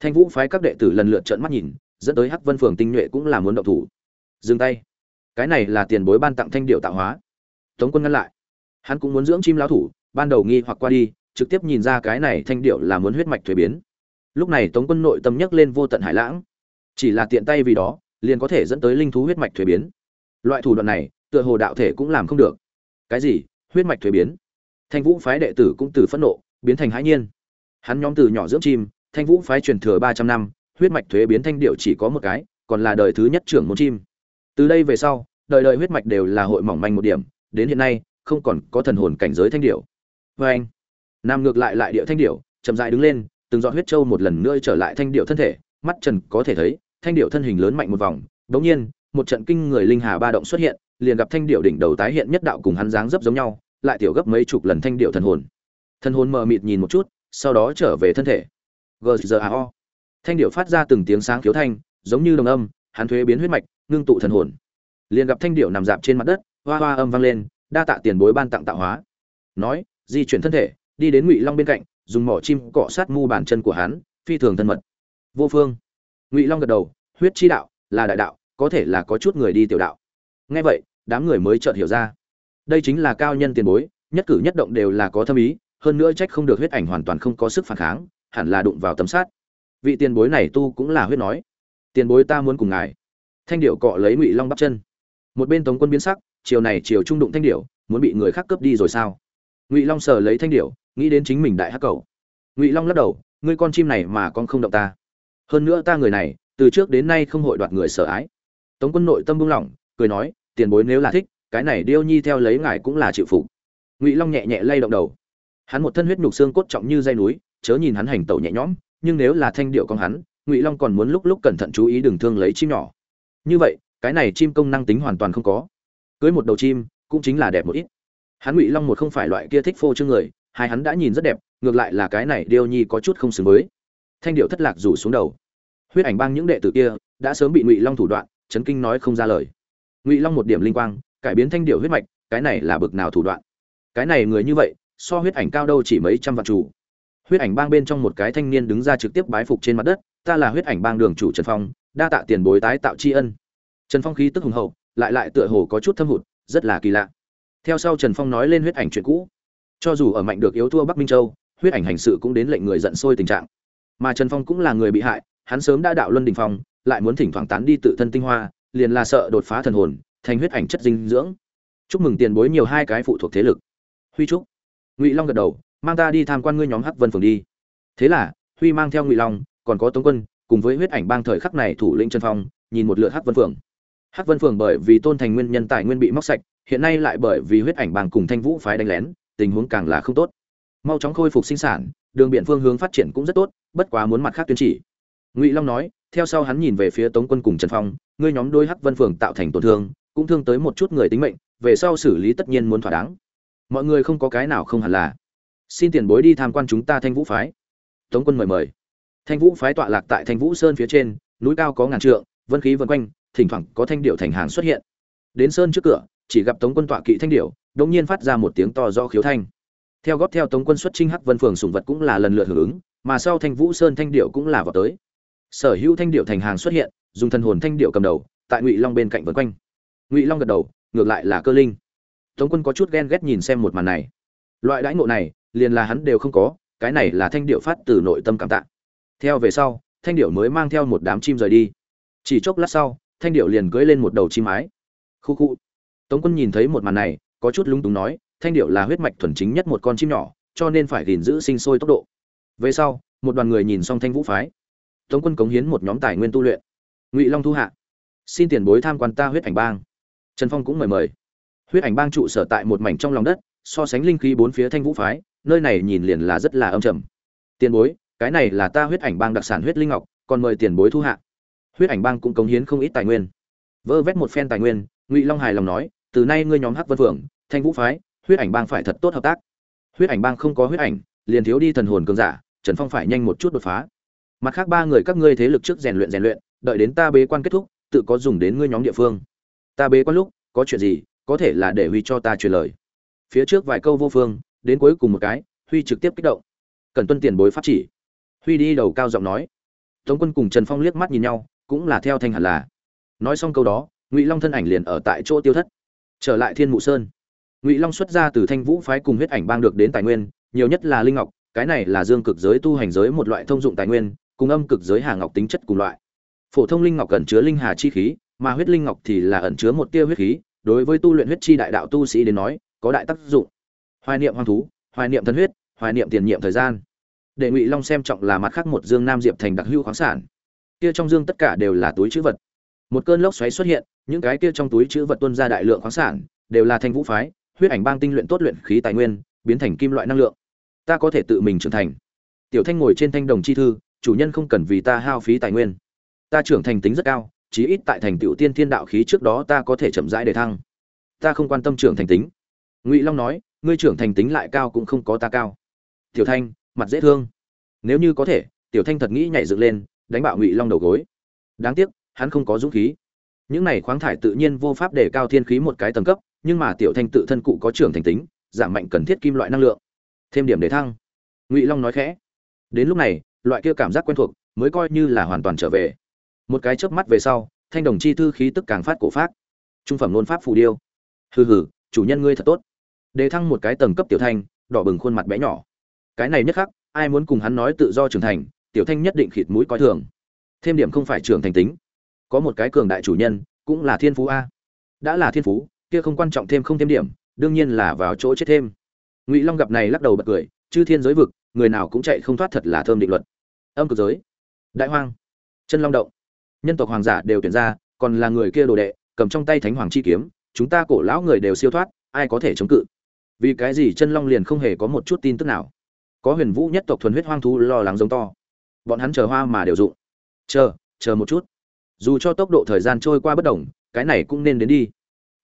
thanh vũ phái các đệ tử lần lượt trợn mắt nhìn, dẫn tới hắc vân phường tinh nhuệ cũng là muốn động thủ. Dừng tay cái này là tiền bối ban tặng thanh điệu tạo hóa. Tống quân ngăn lại. Hắn cũng muốn dưỡng chim lão thủ, ban đầu nghi hoặc qua đi, trực tiếp nhìn ra cái này thanh điệu là muốn huyết mạch thuế biến. Lúc này tống quân nội tâm nhấc lên vô tận hải lãng. Chỉ là tiện tay vì đó, liền có thể dẫn tới linh thú huyết mạch thuế biến. Loại thủ đoạn này, tựa hồ đạo thể cũng làm không được. Cái gì? Huyết mạch thuế biến? Thanh vũ phái đệ tử cũng từ phẫn nộ, biến thành hãi nhiên. Hắn nhóm từ nhỏ dưỡng chim, thanh vũ phái truyền thừa ba trăm năm, huyết mạch thuế biến thanh điệu chỉ có một cái, còn là đời thứ nhất trưởng môn chim từ đây về sau, đời đời huyết mạch đều là hội mỏng manh một điểm, đến hiện nay, không còn có thần hồn cảnh giới thanh điệu vê anh, nam ngược lại lại điệu thanh điệu chậm dại đứng lên, từng dọn huyết trâu một lần nữa trở lại thanh điệu thân thể, mắt trần có thể thấy, thanh điệu thân hình lớn mạnh một vòng bỗng nhiên, một trận kinh người linh hà ba động xuất hiện, liền gặp thanh điệu đỉnh đầu tái hiện nhất đạo cùng hắn dáng dấp giống nhau, lại tiểu gấp mấy chục lần thanh điệu thần hồn. Thần hồn mờ mịt nhìn một chút, sau đó trở về thân thể. Gzao thanh điệu phát ra từng tiếng sáng khiếu thanh, giống như đồng âm hắn thuế biến huyết mạch, ngưng tụ thần hồn. Liền gặp thanh điểu nằm dạp trên mặt đất, hoa hoa âm vang lên, đa tạ tiền bối ban tặng tạo hóa. Nói, di chuyển thân thể, đi đến ngụy long bên cạnh, dùng mỏ chim cọ sát mu bàn chân của hắn, phi thường thân mật. Vô phương. Ngụy long gật đầu, huyết chi đạo, là đại đạo, có thể là có chút người đi tiểu đạo. Nghe vậy, đám người mới chợt hiểu ra. Đây chính là cao nhân tiền bối, nhất cử nhất động đều là có thâm ý, hơn nữa trách không được huyết ảnh hoàn toàn không có sức phản kháng, hẳn là đụng vào tấm sát. Vị tiền bối này tu cũng là huyết nói tiền bối ta muốn cùng ngài. Thanh điệu cọ lấy ngụy long bắp chân. Một bên tống quân biến sắc, chiều này chiều trung đụng thanh điệu muốn bị người khác cướp đi rồi sao? Ngụy long sờ lấy thanh điệu nghĩ đến chính mình đại hắc cầu ngụy long lắc đầu, ngươi con chim này mà con không động ta. Hơn nữa ta người này, từ trước đến nay không hội đoạt người sợ ái. Tống quân nội tâm buông lỏng, cười nói, tiền bối nếu là thích, cái này điêu nhi theo lấy ngài cũng là chịu phục. Ngụy long nhẹ nhẹ lay động đầu. Hắn một thân huyết nhục xương cốt trọng như dây núi, chớ nhìn hắn hành tẩu nhẹ nhõm, nhưng nếu là thanh điệu con hắn ngụy long còn muốn lúc lúc cẩn thận chú ý đừng thương lấy chim nhỏ như vậy cái này chim công năng tính hoàn toàn không có cưới một đầu chim cũng chính là đẹp một ít hắn ngụy long một không phải loại kia thích phô trương người hai hắn đã nhìn rất đẹp ngược lại là cái này điêu nhi có chút không xứng với thanh điệu thất lạc rủ xuống đầu huyết ảnh bang những đệ tử kia đã sớm bị ngụy long thủ đoạn chấn kinh nói không ra lời ngụy long một điểm linh quang cải biến thanh điệu huyết mạch cái này là bực nào thủ đoạn cái này người như vậy so huyết ảnh cao đâu chỉ mấy trăm vạn chủ huyết ảnh bang bên trong một cái thanh niên đứng ra trực tiếp bái phục trên mặt đất ta là huyết ảnh bang đường chủ trần phong, đa tạ tiền bối tái tạo tri ân. Trần phong khí tức hùng hậu, lại lại tựa hồ có chút thâm hụt, rất là kỳ lạ. Theo sau trần phong nói lên huyết ảnh chuyện cũ. Cho dù ở mạnh được yếu thua bắc minh châu, huyết ảnh hành sự cũng đến lệnh người giận sôi tình trạng. Mà trần phong cũng là người bị hại, hắn sớm đã đạo luân đình phong, lại muốn thỉnh thoảng tán đi tự thân tinh hoa, liền là sợ đột phá thần hồn, thành huyết ảnh chất dinh dưỡng. Chúc mừng tiền bối nhiều hai cái phụ thuộc thế lực. Huy trúc. Ngụy long gật đầu, mang ta đi tham quan ngươi nhóm hắc vân phường đi. Thế là, huy mang theo ngụy long còn có tống quân, cùng với huyết ảnh bang thời khắc này thủ lĩnh trần phong, nhìn một lượt hắc vân phượng. Hắc vân phượng bởi vì tôn thành nguyên nhân tài nguyên bị móc sạch, hiện nay lại bởi vì huyết ảnh bang cùng thanh vũ phái đánh lén, tình huống càng là không tốt. Mau chóng khôi phục sinh sản, đường biển phương hướng phát triển cũng rất tốt, bất quá muốn mặt khác tuyên chỉ. Ngụy long nói, theo sau hắn nhìn về phía tống quân cùng trần phong, ngươi nhóm đôi hắc vân phượng tạo thành tổn thương, cũng thương tới một chút người tính mệnh, về sau xử lý tất nhiên muốn thỏa đáng. Mọi người không có cái nào không hẳn là. Xin tiền bối đi tham quan chúng ta thanh vũ phái. Tống quân mời mời thanh vũ phái tọa lạc tại thanh vũ sơn phía trên, núi cao có ngàn trượng, vân khí vân quanh, thỉnh thoảng có thanh điệu thành hàng xuất hiện. Đến sơn trước cửa, chỉ gặp tống quân tọa kỵ thanh điệu đột nhiên phát ra một tiếng to do khiếu thanh. Theo góp theo tống quân xuất trinh hắc vân phường sùng vật cũng là lần lượt hưởng ứng, mà sau thanh vũ sơn thanh điệu cũng là vào tới. Sở hữu thanh điệu thành hàng xuất hiện, dùng thần hồn thanh điệu cầm đầu, tại ngụy long bên cạnh vân quanh. Ngụy long gật đầu, ngược lại là cơ linh. Tống quân có chút ghen ghét nhìn xem một màn này. Loại đãi ngộ này, liền là hắn đều không có, cái này là thanh điệu phát từ nội tâm cảm tạ theo về sau, thanh điệu mới mang theo một đám chim rời đi. Chỉ chốc lát sau, thanh điệu liền cưỡi lên một đầu chim mái khu khu. Tống quân nhìn thấy một màn này, có chút lúng túng nói, thanh điệu là huyết mạch thuần chính nhất một con chim nhỏ, cho nên phải gìn giữ sinh sôi tốc độ. Về sau, một đoàn người nhìn xong thanh vũ phái. Tống quân cống hiến một nhóm tài nguyên tu luyện. Ngụy long thu hạ. Xin tiền bối tham quan ta huyết ảnh bang. Trần phong cũng mời mời. Huyết ảnh bang trụ sở tại một mảnh trong lòng đất, so sánh linh khí bốn phía thanh vũ phái, nơi này nhìn liền là rất là âm trầm. Tiền bối cái này là ta huyết ảnh bang đặc sản huyết linh ngọc, còn mời tiền bối thu hạ. Huyết ảnh bang cũng cống hiến không ít tài nguyên. Vơ vét một phen tài nguyên, ngụy long hài lòng nói, từ nay ngươi nhóm hắc vân phượng, thanh vũ phái, huyết ảnh bang phải thật tốt hợp tác. Huyết ảnh bang không có huyết ảnh, liền thiếu đi thần hồn cường giả, trần phong phải nhanh một chút đột phá. Mặt khác ba người các ngươi thế lực trước rèn luyện rèn luyện, đợi đến ta bế quan kết thúc, tự có dùng đến ngươi nhóm địa phương. Ta bế quan lúc, có chuyện gì, có thể là để huy cho ta truyền lời. Phía trước vài câu vô phương, đến cuối cùng một cái, huy trực tiếp kích động. Cần tuân tiền bối pháp chỉ huy đi đầu cao giọng nói. Tống quân cùng trần phong liếc mắt nhìn nhau, cũng là theo thanh hẳn là. Nói xong câu đó, ngụy long thân ảnh liền ở tại chỗ tiêu thất. Trở lại thiên mụ sơn. Ngụy long xuất ra từ thanh vũ phái cùng huyết ảnh bang được đến tài nguyên, nhiều nhất là linh ngọc, cái này là dương cực giới tu hành giới một loại thông dụng tài nguyên, cùng âm cực giới hà ngọc tính chất cùng loại. Phổ thông linh ngọc ẩn chứa linh hà chi khí, mà huyết linh ngọc thì là ẩn chứa một tia huyết khí, đối với tu luyện huyết chi đại đạo tu sĩ đến nói, có đại tác dụng. Hoài niệm hoang thú, hoài niệm thân huyết, hoài niệm tiền nhiệm thời gian để ngụy long xem trọng là mặt khác một dương nam diệp thành đặc hữu khoáng sản kia trong dương tất cả đều là túi chữ vật một cơn lốc xoáy xuất hiện những cái kia trong túi chữ vật tuân ra đại lượng khoáng sản đều là thanh vũ phái huyết ảnh bang tinh luyện tốt luyện khí tài nguyên biến thành kim loại năng lượng ta có thể tự mình trưởng thành tiểu thanh ngồi trên thanh đồng chi thư chủ nhân không cần vì ta hao phí tài nguyên ta trưởng thành tính rất cao chí ít tại thành tựu tiên thiên đạo khí trước đó ta có thể chậm rãi để thăng ta không quan tâm trưởng thành tính ngụy long nói ngươi trưởng thành tính lại cao cũng không có ta cao tiểu thanh mặt dễ thương. Nếu như có thể, tiểu thanh thật nghĩ nhảy dựng lên, đánh bạo ngụy long đầu gối. Đáng tiếc, hắn không có dũng khí. Những này khoáng thải tự nhiên vô pháp để cao thiên khí một cái tầng cấp, nhưng mà tiểu thanh tự thân cụ có trưởng thành tính, giảm mạnh cần thiết kim loại năng lượng. Thêm điểm để thăng. Ngụy long nói khẽ. Đến lúc này, loại kia cảm giác quen thuộc mới coi như là hoàn toàn trở về. Một cái chớp mắt về sau, thanh đồng chi thư khí tức càng phát cổ phát. Trung phẩm luôn pháp phù điêu. Hừ hừ, chủ nhân ngươi thật tốt. Đề thăng một cái tầng cấp tiểu thanh, đỏ bừng khuôn mặt bé nhỏ cái này nhất khắc, ai muốn cùng hắn nói tự do trưởng thành, tiểu thanh nhất định khịt mũi coi thường. Thêm điểm không phải trưởng thành tính. Có một cái cường đại chủ nhân, cũng là thiên phú a. Đã là thiên phú, kia không quan trọng thêm không thêm điểm, đương nhiên là vào chỗ chết thêm. Ngụy long gặp này lắc đầu bật cười, chư thiên giới vực, người nào cũng chạy không thoát thật là thơm định luật. Âm cực giới. Đại hoang. Chân long động. Nhân tộc hoàng giả đều tuyển ra, còn là người kia đồ đệ, cầm trong tay thánh hoàng chi kiếm, chúng ta cổ lão người đều siêu thoát, ai có thể chống cự? Vì cái gì chân long liền không hề có một chút tin tức nào? Có huyền vũ nhất tộc thuần huyết hoang thú lo lắng giống to. Bọn hắn chờ hoa mà đều dụng. Chờ chờ một chút. Dù cho tốc độ thời gian trôi qua bất đồng, cái này cũng nên đến đi.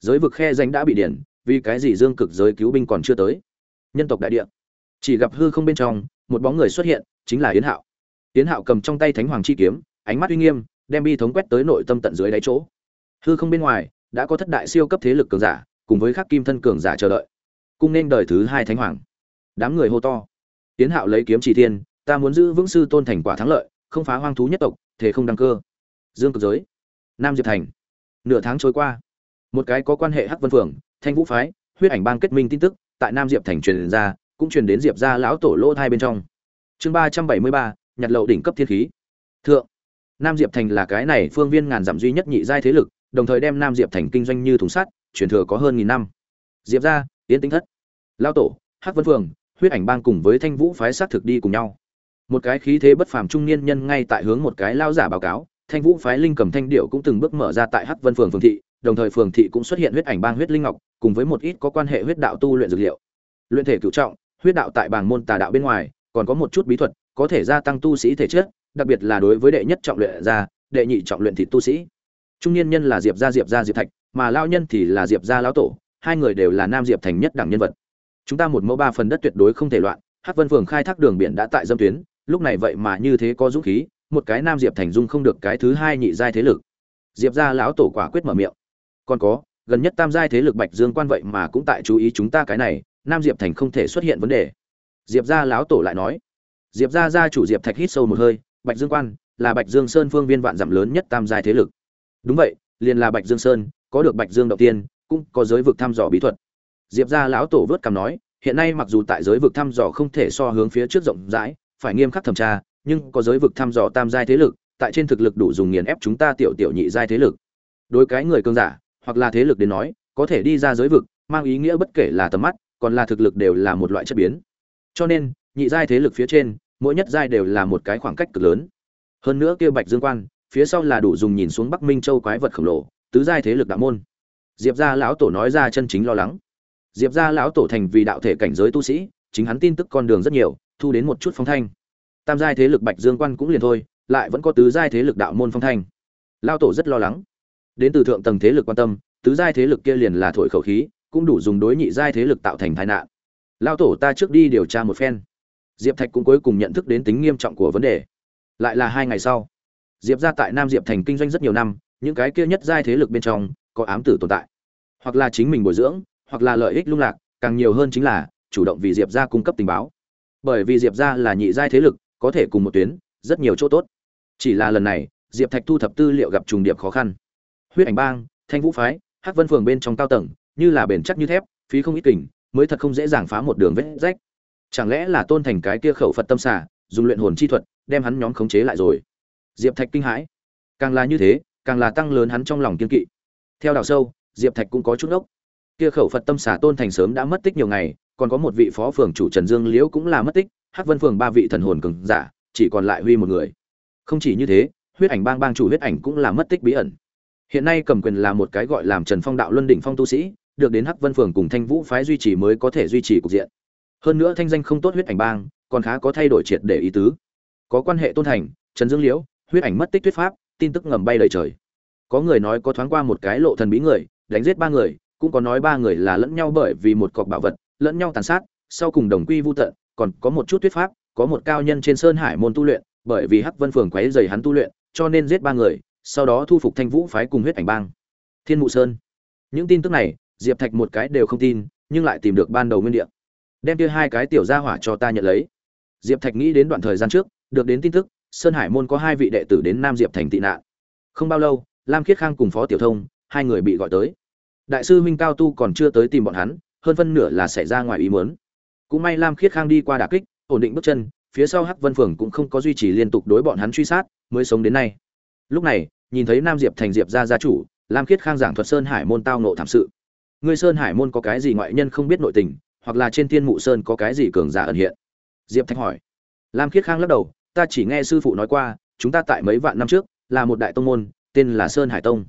Giới vực khe danh đã bị điển vì cái gì dương cực giới cứu binh còn chưa tới? Nhân tộc đại địa. Chỉ gặp hư không bên trong, một bóng người xuất hiện, chính là yến hạo. Yến hạo cầm trong tay thánh hoàng chi kiếm, ánh mắt uy nghiêm, đem bi thống quét tới nội tâm tận dưới đáy chỗ. Hư không bên ngoài, đã có thất đại siêu cấp thế lực cường giả, cùng với khắc kim thân cường giả chờ đợi. Cung nên đời thứ hai thánh hoàng. Đám người hô to yến hạo lấy kiếm chỉ thiên, ta muốn giữ vững sư tôn thành quả thắng lợi, không phá hoang thú nhất tộc thế không đăng cơ. Dương cực giới, nam diệp thành. Nửa tháng trôi qua, một cái có quan hệ hắc vân phường thanh vũ phái, huyết ảnh bang kết minh tin tức, tại nam diệp thành truyền ra, cũng truyền đến diệp gia lão tổ lỗ thai bên trong. Chương ba trăm bảy mươi ba, nhặt lậu đỉnh cấp thiên khí. Thượng, nam diệp thành là cái này phương viên ngàn dặm duy nhất nhị giai thế lực, đồng thời đem nam diệp thành kinh doanh như thùng sắt, truyền thừa có hơn nghìn năm. Diệp gia, yến tính thất. Lão tổ, hắc vân phường huyết ảnh bang cùng với thanh vũ phái sát thực đi cùng nhau. Một cái khí thế bất phàm trung niên nhân ngay tại hướng một cái lao giả báo cáo, thanh vũ phái linh cầm thanh điệu cũng từng bước mở ra tại hắc vân phường phường thị, đồng thời phường thị cũng xuất hiện huyết ảnh bang huyết linh ngọc, cùng với một ít có quan hệ huyết đạo tu luyện dược liệu. Luyện thể cựu trọng, huyết đạo tại bảng môn tà đạo bên ngoài, còn có một chút bí thuật, có thể gia tăng tu sĩ thể chất, đặc biệt là đối với đệ nhất trọng luyện gia, đệ nhị trọng luyện thị tu sĩ. Trung niên nhân là diệp gia diệp gia diệp thạch, mà lao nhân thì là diệp gia lão tổ, hai người đều là nam diệp thành nhất đẳng nhân vật chúng ta một mẫu ba phần đất tuyệt đối không thể loạn, hắc vân phường khai thác đường biển đã tại dâm tuyến, lúc này vậy mà như thế có dũng khí, một cái nam diệp thành dung không được cái thứ hai nhị giai thế lực. Diệp gia lão tổ quả quyết mở miệng. Còn có, gần nhất tam giai thế lực bạch dương quan vậy mà cũng tại chú ý chúng ta cái này, nam diệp thành không thể xuất hiện vấn đề. Diệp gia lão tổ lại nói. Diệp gia gia chủ diệp thạch hít sâu một hơi, bạch dương quan là bạch dương sơn phương viên vạn dặm lớn nhất tam giai thế lực. Đúng vậy, liền là bạch dương sơn, có được bạch dương đầu tiên, cũng có giới vực thăm dò bí thuật diệp gia lão tổ vớt cằm nói, hiện nay mặc dù tại giới vực thăm dò không thể so hướng phía trước rộng rãi, phải nghiêm khắc thẩm tra, nhưng có giới vực thăm dò tam giai thế lực, tại trên thực lực đủ dùng nghiền ép chúng ta tiểu tiểu nhị giai thế lực. Đối cái người cương giả, hoặc là thế lực đến nói, có thể đi ra giới vực, mang ý nghĩa bất kể là tầm mắt, còn là thực lực đều là một loại chất biến. Cho nên, nhị giai thế lực phía trên, mỗi nhất giai đều là một cái khoảng cách cực lớn. Hơn nữa kia bạch dương quan, phía sau là đủ dùng nhìn xuống bắc minh châu quái vật khổng lồ, tứ giai thế lực đạo môn. Diệp gia lão tổ nói ra chân chính lo lắng diệp gia lão tổ thành vì đạo thể cảnh giới tu sĩ, chính hắn tin tức con đường rất nhiều, thu đến một chút phong thanh. Tam giai thế lực bạch dương quan cũng liền thôi, lại vẫn có tứ giai thế lực đạo môn phong thanh. Lao tổ rất lo lắng. Đến từ thượng tầng thế lực quan tâm, tứ giai thế lực kia liền là thổi khẩu khí, cũng đủ dùng đối nhị giai thế lực tạo thành tai nạn. Lao tổ ta trước đi điều tra một phen. Diệp thạch cũng cuối cùng nhận thức đến tính nghiêm trọng của vấn đề. Lại là hai ngày sau, diệp ra tại nam diệp thành kinh doanh rất nhiều năm, những cái kia nhất giai thế lực bên trong, có ám tử tồn tại, hoặc là chính mình bồi dưỡng hoặc là lợi ích lung lạc, càng nhiều hơn chính là chủ động vì diệp ra cung cấp tình báo. Bởi vì diệp ra là nhị giai thế lực, có thể cùng một tuyến, rất nhiều chỗ tốt. Chỉ là lần này, diệp thạch thu thập tư liệu gặp trùng điệp khó khăn. Huyết ảnh bang, thanh vũ phái, hắc vân phường bên trong cao tầng, như là bền chắc như thép, phí không ít kình, mới thật không dễ dàng phá một đường vết rách. Chẳng lẽ là tôn thành cái kia khẩu phật tâm xả dùng luyện hồn chi thuật, đem hắn nhóm khống chế lại rồi? Diệp thạch kinh hãi. Càng là như thế, càng là tăng lớn hắn trong lòng kiên kỵ. Theo đào sâu, diệp thạch cũng có chút ốc kia khẩu phật tâm xả tôn thành sớm đã mất tích nhiều ngày, còn có một vị phó phường chủ trần dương liễu cũng là mất tích, hắc vân phường ba vị thần hồn cường giả, chỉ còn lại huy một người. Không chỉ như thế, huyết ảnh bang bang chủ huyết ảnh cũng là mất tích bí ẩn. Hiện nay cầm quyền là một cái gọi làm trần phong đạo luân đỉnh phong tu sĩ, được đến hắc vân phường cùng thanh vũ phái duy trì mới có thể duy trì cục diện. Hơn nữa thanh danh không tốt huyết ảnh bang, còn khá có thay đổi triệt để ý tứ. Có quan hệ tôn thành, trần dương liễu, huyết ảnh mất tích thuyết pháp, tin tức ngầm bay lời trời. Có người nói có thoáng qua một cái lộ thần bí người, đánh giết ba người cũng có nói ba người là lẫn nhau bởi vì một cọc bảo vật, lẫn nhau tàn sát, sau cùng đồng quy vu tận, còn có một chút thuyết pháp, có một cao nhân trên sơn hải môn tu luyện, bởi vì hắc vân phường quấy dày hắn tu luyện, cho nên giết ba người, sau đó thu phục thanh vũ phái cùng huyết ảnh bang. Thiên mụ sơn. Những tin tức này, diệp thạch một cái đều không tin, nhưng lại tìm được ban đầu nguyên địa. Đem kia hai cái tiểu gia hỏa cho ta nhận lấy. Diệp thạch nghĩ đến đoạn thời gian trước, được đến tin tức, sơn hải môn có hai vị đệ tử đến nam diệp thành tị nạn. Không bao lâu, lam khiết khang cùng phó tiểu thông, hai người bị gọi tới đại sư huynh cao tu còn chưa tới tìm bọn hắn, hơn phân nửa là xảy ra ngoài ý muốn. Cũng may lam khiết khang đi qua đà kích, ổn định bước chân, phía sau hắc vân phường cũng không có duy trì liên tục đối bọn hắn truy sát, mới sống đến nay. Lúc này, nhìn thấy nam diệp thành diệp gia gia chủ, lam khiết khang giảng thuật sơn hải môn tao nộ thảm sự. Ngươi sơn hải môn có cái gì ngoại nhân không biết nội tình, hoặc là trên thiên mụ sơn có cái gì cường giả ẩn hiện? Diệp thanh hỏi. Lam khiết khang lắc đầu, ta chỉ nghe sư phụ nói qua, chúng ta tại mấy vạn năm trước, là một đại tông môn, tên là sơn hải tông.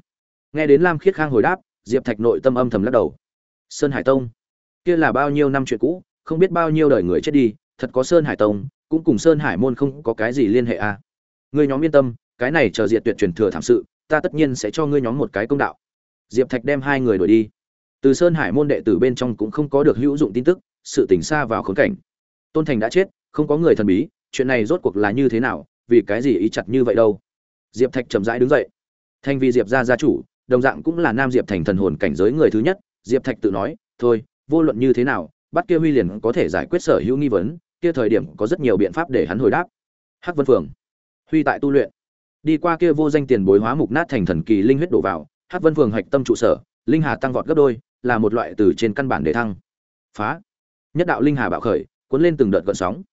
Nghe đến lam khiết khang hồi đáp diệp thạch nội tâm âm thầm lắc đầu. Sơn hải tông? Kia là bao nhiêu năm chuyện cũ, không biết bao nhiêu đời người chết đi, thật có sơn hải tông, cũng cùng sơn hải môn không có cái gì liên hệ à. ngươi nhóm yên tâm, cái này chờ diệt tuyệt truyền thừa thảm sự, ta tất nhiên sẽ cho ngươi nhóm một cái công đạo. Diệp thạch đem hai người đuổi đi. Từ sơn hải môn đệ tử bên trong cũng không có được hữu dụng tin tức, sự tỉnh xa vào khốn cảnh. Tôn thành đã chết, không có người thần bí, chuyện này rốt cuộc là như thế nào, vì cái gì ý chặt như vậy đâu? Diệp thạch chậm rãi đứng dậy. Thành vì diệp gia gia chủ đồng dạng cũng là nam diệp thành thần hồn cảnh giới người thứ nhất, diệp thạch tự nói, thôi, vô luận như thế nào, bắt kia huy liền có thể giải quyết sở hữu nghi vấn, kia thời điểm có rất nhiều biện pháp để hắn hồi đáp. Hắc vân phường huy tại tu luyện. Đi qua kia vô danh tiền bối hóa mục nát thành thần kỳ linh huyết đổ vào, hắc vân phường hạch tâm trụ sở, linh hà tăng vọt gấp đôi, là một loại từ trên căn bản để thăng. Phá. Nhất đạo linh hà bạo khởi, cuốn lên từng đợt gợn sóng.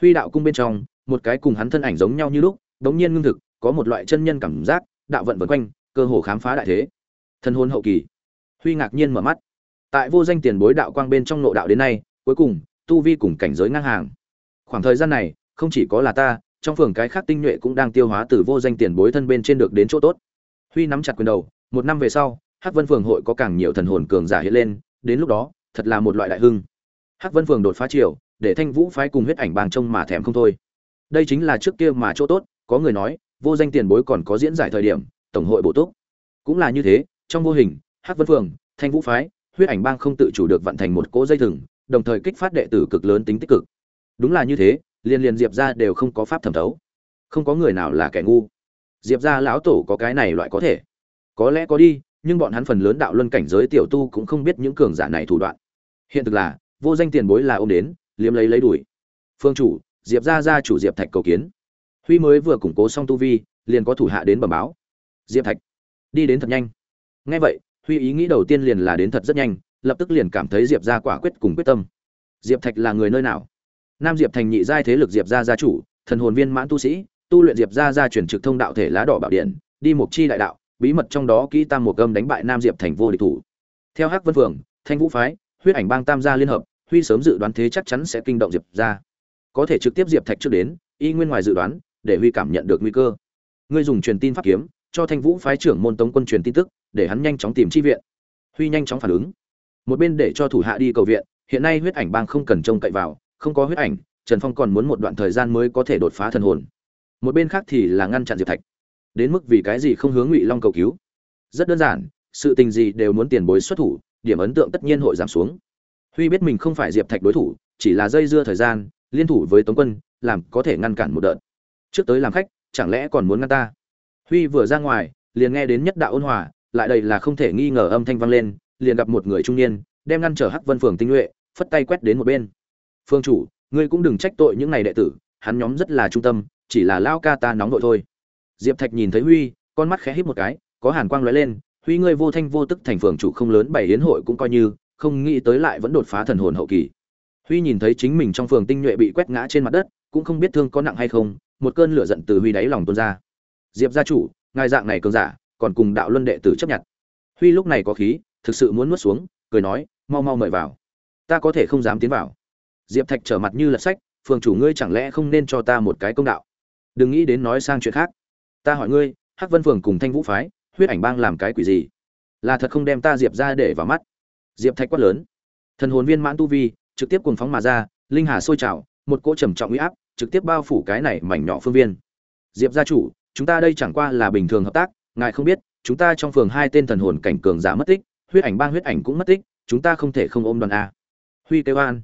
Huy đạo cung bên trong, một cái cùng hắn thân ảnh giống nhau như lúc, đống nhiên ngưng thực, có một loại chân nhân cảm giác, đạo vận vần quanh cơ hồ khám phá đại thế. Thân hôn hậu kỳ. Huy ngạc nhiên mở mắt. Tại vô danh tiền bối đạo quang bên trong nội đạo đến nay, cuối cùng, tu vi cùng cảnh giới ngang hàng. Khoảng thời gian này, không chỉ có là ta, trong phường cái khác tinh nhuệ cũng đang tiêu hóa từ vô danh tiền bối thân bên trên được đến chỗ tốt. Huy nắm chặt quyền đầu, một năm về sau, hắc vân phường hội có càng nhiều thần hồn cường giả hiện lên, đến lúc đó, thật là một loại đại hưng. Hắc vân phường đột phá triều, để thanh vũ phái cùng huyết ảnh bàng trông mà thèm không thôi. Đây chính là trước kia mà chỗ tốt, có người nói, vô danh tiền bối còn có diễn giải thời điểm tổng hội bổ túc. Cũng là như thế, trong vô hình, hắc vân phường, thanh vũ phái, huyết ảnh bang không tự chủ được vận thành một cỗ dây thừng, đồng thời kích phát đệ tử cực lớn tính tích cực. Đúng là như thế, liên liên diệp ra đều không có pháp thẩm thấu. Không có người nào là kẻ ngu. Diệp ra lão tổ có cái này loại có thể. Có lẽ có đi, nhưng bọn hắn phần lớn đạo luân cảnh giới tiểu tu cũng không biết những cường giả này thủ đoạn. Hiện thực là, vô danh tiền bối là ôm đến, liếm lấy lấy đuổi phương chủ, diệp ra ra chủ diệp thạch cầu kiến. Huy mới vừa củng cố xong tu vi, liền có thủ hạ đến bẩm báo diệp thạch. Đi đến thật nhanh. Ngay vậy, huy ý nghĩ đầu tiên liền là đến thật rất nhanh, lập tức liền cảm thấy diệp ra quả quyết cùng quyết tâm. Diệp thạch là người nơi nào? Nam diệp thành nhị giai thế lực diệp gia gia chủ, thần hồn viên mãn tu sĩ, tu luyện diệp gia gia truyền trực thông đạo thể lá đỏ bảo điện, đi mục chi đại đạo, bí mật trong đó kỹ tam một gâm đánh bại nam diệp thành vô địch thủ. Theo hắc vân phượng, thanh vũ phái, huyết ảnh bang tam gia liên hợp, huy sớm dự đoán thế chắc chắn sẽ kinh động diệp gia. Có thể trực tiếp diệp thạch trước đến, y nguyên ngoài dự đoán, để huy cảm nhận được nguy cơ. Ngươi dùng truyền tin pháp kiếm cho thanh vũ phái trưởng môn tống quân truyền tin tức, để hắn nhanh chóng tìm chi viện. Huy nhanh chóng phản ứng. Một bên để cho thủ hạ đi cầu viện, hiện nay huyết ảnh bang không cần trông cậy vào, không có huyết ảnh, trần phong còn muốn một đoạn thời gian mới có thể đột phá thần hồn. Một bên khác thì là ngăn chặn diệp thạch. Đến mức vì cái gì không hướng ngụy long cầu cứu? Rất đơn giản, sự tình gì đều muốn tiền bối xuất thủ, điểm ấn tượng tất nhiên hội giảm xuống. Huy biết mình không phải diệp thạch đối thủ, chỉ là dây dưa thời gian, liên thủ với tống quân, làm có thể ngăn cản một đợt. Trước tới làm khách, chẳng lẽ còn muốn ngăn ta? Huy vừa ra ngoài, liền nghe đến nhất đạo ôn hòa, lại đây là không thể nghi ngờ âm thanh vang lên, liền gặp một người trung niên, đem ngăn trở hắc vân phường tinh nhuệ, phất tay quét đến một bên. Phương chủ, ngươi cũng đừng trách tội những này đệ tử, hắn nhóm rất là trung tâm, chỉ là lao ca ta nóng đội thôi. Diệp thạch nhìn thấy huy, con mắt khẽ híp một cái, có hàn quang lóe lên, huy ngươi vô thanh vô tức thành phường chủ không lớn, bảy yến hội cũng coi như, không nghĩ tới lại vẫn đột phá thần hồn hậu kỳ. Huy nhìn thấy chính mình trong phường tinh nhuệ bị quét ngã trên mặt đất, cũng không biết thương có nặng hay không, một cơn lửa giận từ huy đáy lòng tuôn ra diệp gia chủ, ngài dạng này cường giả, còn cùng đạo luân đệ tử chấp nhận. Huy lúc này có khí, thực sự muốn nuốt xuống, cười nói, mau mau mời vào. Ta có thể không dám tiến vào. Diệp thạch trở mặt như lật sách, phường chủ ngươi chẳng lẽ không nên cho ta một cái công đạo? Đừng nghĩ đến nói sang chuyện khác. Ta hỏi ngươi, hắc vân phường cùng thanh vũ phái, huyết ảnh bang làm cái quỷ gì? Là thật không đem ta diệp ra để vào mắt? Diệp thạch quát lớn. Thần hồn viên mãn tu vi, trực tiếp cuồng phóng mà ra, linh hà sôi trào, một cỗ trầm trọng uy áp, trực tiếp bao phủ cái này mảnh nhỏ phương viên. Diệp gia chủ chúng ta đây chẳng qua là bình thường hợp tác, ngài không biết, chúng ta trong phường hai tên thần hồn cảnh cường giả mất tích, huyết ảnh bang huyết ảnh cũng mất tích, chúng ta không thể không ôm đoàn a. Huy kêu an.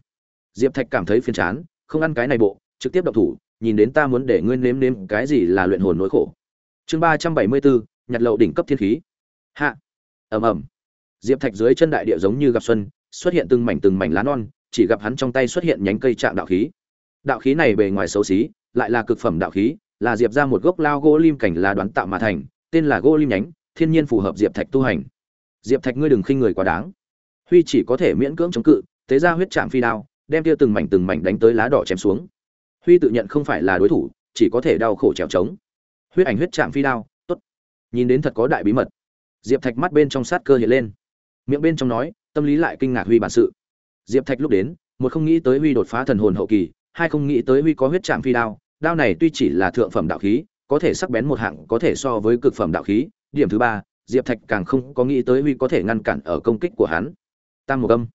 Diệp thạch cảm thấy phiền chán, không ăn cái này bộ, trực tiếp độc thủ, nhìn đến ta muốn để ngươi nếm nếm cái gì là luyện hồn nỗi khổ. Chương ba trăm bảy mươi bốn, nhặt lậu đỉnh cấp thiên khí. Hạ. Ầm ầm. Diệp thạch dưới chân đại địa giống như gặp xuân, xuất hiện từng mảnh từng mảnh lá non, chỉ gặp hắn trong tay xuất hiện nhánh cây trạng đạo khí. Đạo khí này bề ngoài xấu xí, lại là cực phẩm đạo khí là diệp ra một gốc lao gỗ lim cảnh là đoán tạo mà thành, tên là gỗ lim nhánh, thiên nhiên phù hợp diệp thạch tu hành. Diệp thạch ngươi đừng khinh người quá đáng. Huy chỉ có thể miễn cưỡng chống cự, tế ra huyết trạm phi đao, đem tia từng mảnh từng mảnh đánh tới lá đỏ chém xuống. Huy tự nhận không phải là đối thủ, chỉ có thể đau khổ trèo trống. Huyết ảnh huyết trạm phi đao, tốt. Nhìn đến thật có đại bí mật. Diệp thạch mắt bên trong sát cơ hiện lên. Miệng bên trong nói, tâm lý lại kinh ngạc huy bản sự. Diệp thạch lúc đến, một không nghĩ tới huy đột phá thần hồn hậu kỳ, hai không nghĩ tới huy có huyết trạm phi đao đao này tuy chỉ là thượng phẩm đạo khí, có thể sắc bén một hạng, có thể so với cực phẩm đạo khí. Điểm thứ ba, diệp thạch càng không có nghĩ tới huy có thể ngăn cản ở công kích của hắn. Tam một âm.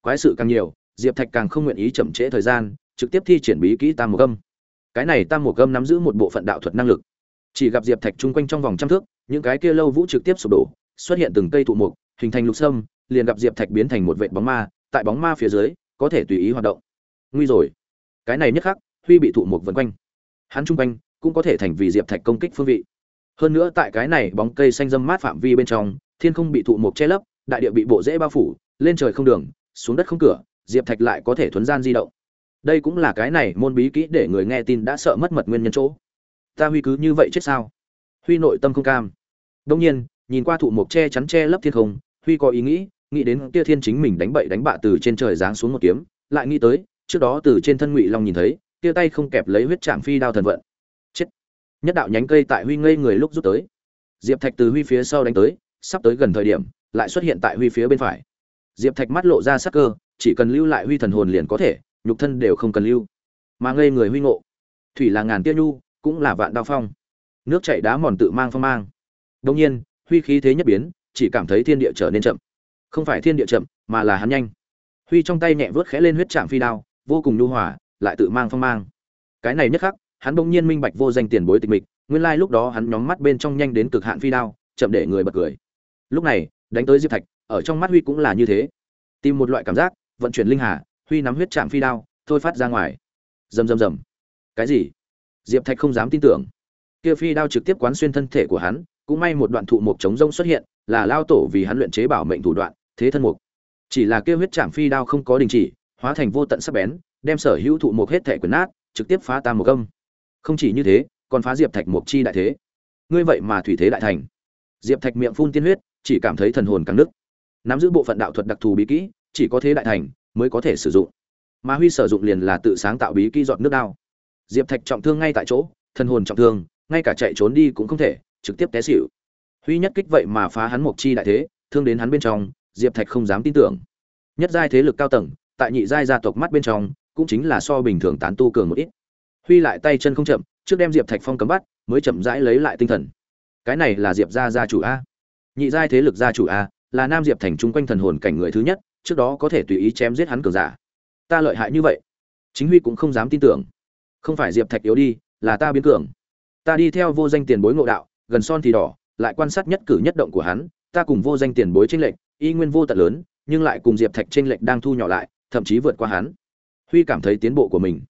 Quái sự càng nhiều, diệp thạch càng không nguyện ý chậm trễ thời gian, trực tiếp thi triển bí kỹ tam một âm. Cái này tam một âm nắm giữ một bộ phận đạo thuật năng lực. Chỉ gặp diệp thạch chung quanh trong vòng trăm thước, những cái kia lâu vũ trực tiếp sụp đổ, xuất hiện từng cây thụ mục hình thành lục sâm, liền gặp diệp thạch biến thành một vệ bóng ma, tại bóng ma phía dưới, có thể tùy ý hoạt động. Nguy rồi. Cái này nhất khắc, huy bị thụ mục vân quanh hắn chung quanh cũng có thể thành vì diệp thạch công kích phương vị. Hơn nữa tại cái này bóng cây xanh dâm mát phạm vi bên trong, thiên không bị thụ mộc che lấp, đại địa bị bộ dễ bao phủ, lên trời không đường, xuống đất không cửa, diệp thạch lại có thể thuấn gian di động. Đây cũng là cái này môn bí kỹ để người nghe tin đã sợ mất mật nguyên nhân chỗ. Ta huy cứ như vậy chết sao? Huy nội tâm không cam. Đông nhiên, nhìn qua thụ mộc che chắn che lấp thiên không, huy có ý nghĩ nghĩ đến kia thiên chính mình đánh bậy đánh bạ từ trên trời giáng xuống một kiếm, lại nghĩ tới, trước đó từ trên thân ngụy long nhìn thấy kia tay không kẹp lấy huyết trạm phi đao thần vận. Chết. Nhất đạo nhánh cây tại huy ngây người lúc rút tới. Diệp thạch từ huy phía sau đánh tới, sắp tới gần thời điểm, lại xuất hiện tại huy phía bên phải. Diệp thạch mắt lộ ra sắc cơ, chỉ cần lưu lại huy thần hồn liền có thể, nhục thân đều không cần lưu. Mà ngây người huy ngộ, thủy là ngàn tia nhu, cũng là vạn đao phong. Nước chảy đá mòn tự mang phong mang. Đông nhiên, huy khí thế nhất biến, chỉ cảm thấy thiên địa trở nên chậm. Không phải thiên địa chậm, mà là hắn nhanh. Huy trong tay nhẹ vớt khẽ lên huyết trạm phi đao, vô cùng nhu hòa lại tự mang phong mang. Cái này nhất khắc, hắn bỗng nhiên minh bạch vô danh tiền bối tịch mịch, nguyên lai lúc đó hắn nhóm mắt bên trong nhanh đến cực hạn phi đao, chậm để người bật cười. Lúc này, đánh tới diệp thạch, ở trong mắt huy cũng là như thế. Tìm một loại cảm giác, vận chuyển linh hà, huy nắm huyết chạm phi đao, thôi phát ra ngoài. Rầm rầm rầm. Cái gì? Diệp thạch không dám tin tưởng. Kia phi đao trực tiếp quán xuyên thân thể của hắn, cũng may một đoạn thụ mục chống rông xuất hiện, là lao tổ vì hắn luyện chế bảo mệnh thủ đoạn, thế thân mục. Chỉ là kia huyết chạm phi đao không có đình chỉ, hóa thành vô tận sắc bén đem sở hữu thụ mục hết thể quyền nát, trực tiếp phá tam một âm. Không chỉ như thế, còn phá diệp thạch mục chi đại thế. Ngươi vậy mà thủy thế đại thành. Diệp thạch miệng phun tiên huyết, chỉ cảm thấy thần hồn căng nứt. Nắm giữ bộ phận đạo thuật đặc thù bí kỹ, chỉ có thế đại thành mới có thể sử dụng. Mà huy sử dụng liền là tự sáng tạo bí kỹ dọn nước đao. Diệp thạch trọng thương ngay tại chỗ, thần hồn trọng thương, ngay cả chạy trốn đi cũng không thể, trực tiếp té xỉu. Huy nhất kích vậy mà phá hắn một chi đại thế, thương đến hắn bên trong, diệp thạch không dám tin tưởng. Nhất giai thế lực cao tầng, tại nhị giai gia tộc mắt bên trong cũng chính là so bình thường tán tu cường một ít. Huy lại tay chân không chậm, trước đem diệp thạch phong cấm bắt, mới chậm rãi lấy lại tinh thần. Cái này là diệp gia gia chủ a. Nhị giai thế lực gia chủ a, là nam diệp thành trung quanh thần hồn cảnh người thứ nhất, trước đó có thể tùy ý chém giết hắn cường giả. Ta lợi hại như vậy? Chính huy cũng không dám tin tưởng. Không phải diệp thạch yếu đi, là ta biến cường. Ta đi theo vô danh tiền bối ngộ đạo, gần son thì đỏ, lại quan sát nhất cử nhất động của hắn, ta cùng vô danh tiền bối tranh lệch, y nguyên vô tận lớn, nhưng lại cùng diệp thạch tranh lệch đang thu nhỏ lại, thậm chí vượt qua hắn huy cảm thấy tiến bộ của mình.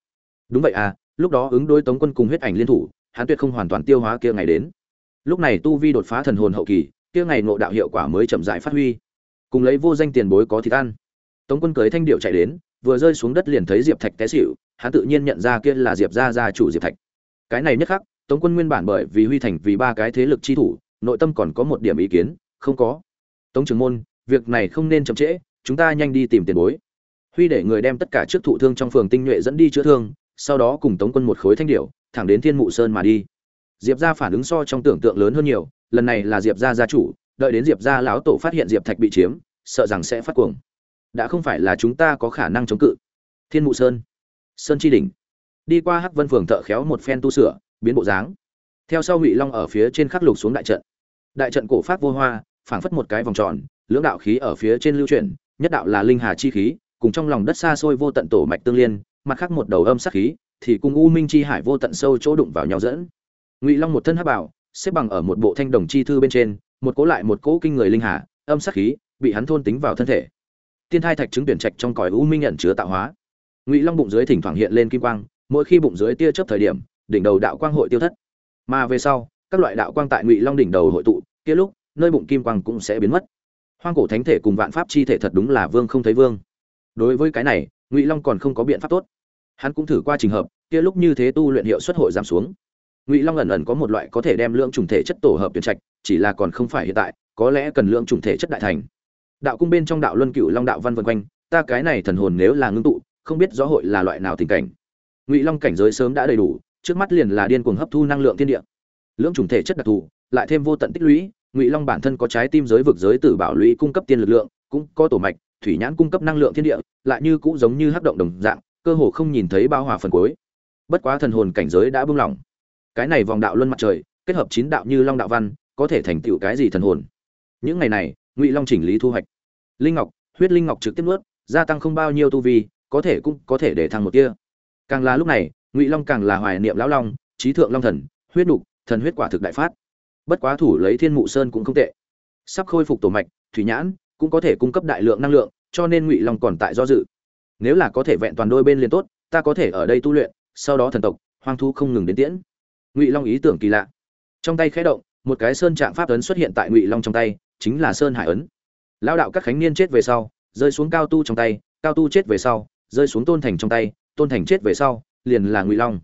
Đúng vậy à lúc đó ứng đối tống quân cùng huyết ảnh liên thủ, hắn tuyệt không hoàn toàn tiêu hóa kia ngày đến. Lúc này tu vi đột phá thần hồn hậu kỳ, kia ngày ngộ đạo hiệu quả mới chậm rãi phát huy. Cùng lấy vô danh tiền bối có thịt ăn tống quân cưới thanh điệu chạy đến, vừa rơi xuống đất liền thấy diệp thạch té xịu hắn tự nhiên nhận ra kia là diệp gia gia chủ diệp thạch. Cái này nhất khắc, tống quân nguyên bản bởi vì huy thành vì ba cái thế lực chi thủ, nội tâm còn có một điểm ý kiến, không có. Tống trưởng môn, việc này không nên chậm trễ, chúng ta nhanh đi tìm tiền bối huy để người đem tất cả trước thụ thương trong phường tinh nhuệ dẫn đi chữa thương, sau đó cùng tống quân một khối thanh điệu thẳng đến thiên mụ sơn mà đi. Diệp gia phản ứng so trong tưởng tượng lớn hơn nhiều, lần này là diệp gia gia chủ, đợi đến diệp gia lão tổ phát hiện diệp thạch bị chiếm, sợ rằng sẽ phát cuồng. Đã không phải là chúng ta có khả năng chống cự. Thiên mụ sơn. Sơn chi đỉnh. Đi qua hắc vân phường thợ khéo một phen tu sửa, biến bộ dáng. Theo sau ngụy long ở phía trên khắc lục xuống đại trận. Đại trận cổ phát vô hoa, phảng phất một cái vòng tròn, lưỡng đạo khí ở phía trên lưu chuyển, nhất đạo là linh hà chi khí cùng trong lòng đất xa xôi vô tận tổ mạch tương liên, mặt khác một đầu âm sắc khí, thì cùng u minh chi hải vô tận sâu chỗ đụng vào nhau dẫn. Ngụy long một thân hắc bảo xếp bằng ở một bộ thanh đồng chi thư bên trên, một cố lại một cỗ kinh người linh hà, âm sắc khí, bị hắn thôn tính vào thân thể. Tiên thai thạch trứng tuyển trạch trong cõi u minh nhận chứa tạo hóa. Ngụy long bụng dưới thỉnh thoảng hiện lên kim quang, mỗi khi bụng dưới tia chớp thời điểm, đỉnh đầu đạo quang hội tiêu thất. Mà về sau, các loại đạo quang tại ngụy long đỉnh đầu hội tụ, kia lúc, nơi bụng kim quang cũng sẽ biến mất. Hoang cổ thánh thể cùng vạn pháp chi thể thật đúng là vương không thấy vương đối với cái này, ngụy long còn không có biện pháp tốt. Hắn cũng thử qua trình hợp, kia lúc như thế tu luyện hiệu suất hội giảm xuống. Ngụy long ẩn ẩn có một loại có thể đem lượng trùng thể chất tổ hợp tuyển trạch, chỉ là còn không phải hiện tại, có lẽ cần lượng trùng thể chất đại thành. Đạo cung bên trong đạo luân cựu long đạo văn vân quanh, ta cái này thần hồn nếu là ngưng tụ, không biết rõ hội là loại nào tình cảnh. Ngụy long cảnh giới sớm đã đầy đủ, trước mắt liền là điên cuồng hấp thu năng lượng thiên địa. Lưỡng chủng thể chất đặc thù, lại thêm vô tận tích lũy, ngụy long bản thân có trái tim giới vực giới tử bảo lũy cung cấp tiên lực lượng, cũng có tổ mạch thủy nhãn cung cấp năng lượng thiên địa, lại như cũng giống như hắc động đồng dạng, cơ hồ không nhìn thấy bao hòa phần cuối. Bất quá thần hồn cảnh giới đã buông lỏng cái này vòng đạo luân mặt trời, kết hợp chín đạo như long đạo văn, có thể thành tựu cái gì thần hồn? Những ngày này, ngụy long chỉnh lý thu hoạch. Linh ngọc, huyết linh ngọc trực tiếp nuốt, gia tăng không bao nhiêu tu vi, có thể cũng có thể để thăng một tia. Càng là lúc này, ngụy long càng là hoài niệm lão long, trí thượng long thần, huyết nục, thần huyết quả thực đại phát. Bất quá thủ lấy thiên mụ sơn cũng không tệ. Sắp khôi phục tổ mạch, thủy nhãn cũng có thể cung cấp đại lượng năng lượng, cho nên ngụy long còn tại do dự. Nếu là có thể vẹn toàn đôi bên liền tốt, ta có thể ở đây tu luyện, sau đó thần tộc, hoang thu không ngừng đến tiễn. Ngụy long ý tưởng kỳ lạ. Trong tay khẽ động, một cái sơn trạng pháp ấn xuất hiện tại ngụy long trong tay, chính là sơn hải ấn. Lao đạo các khánh niên chết về sau, rơi xuống cao tu trong tay, cao tu chết về sau, rơi xuống tôn thành trong tay, tôn thành chết về sau, liền là ngụy long.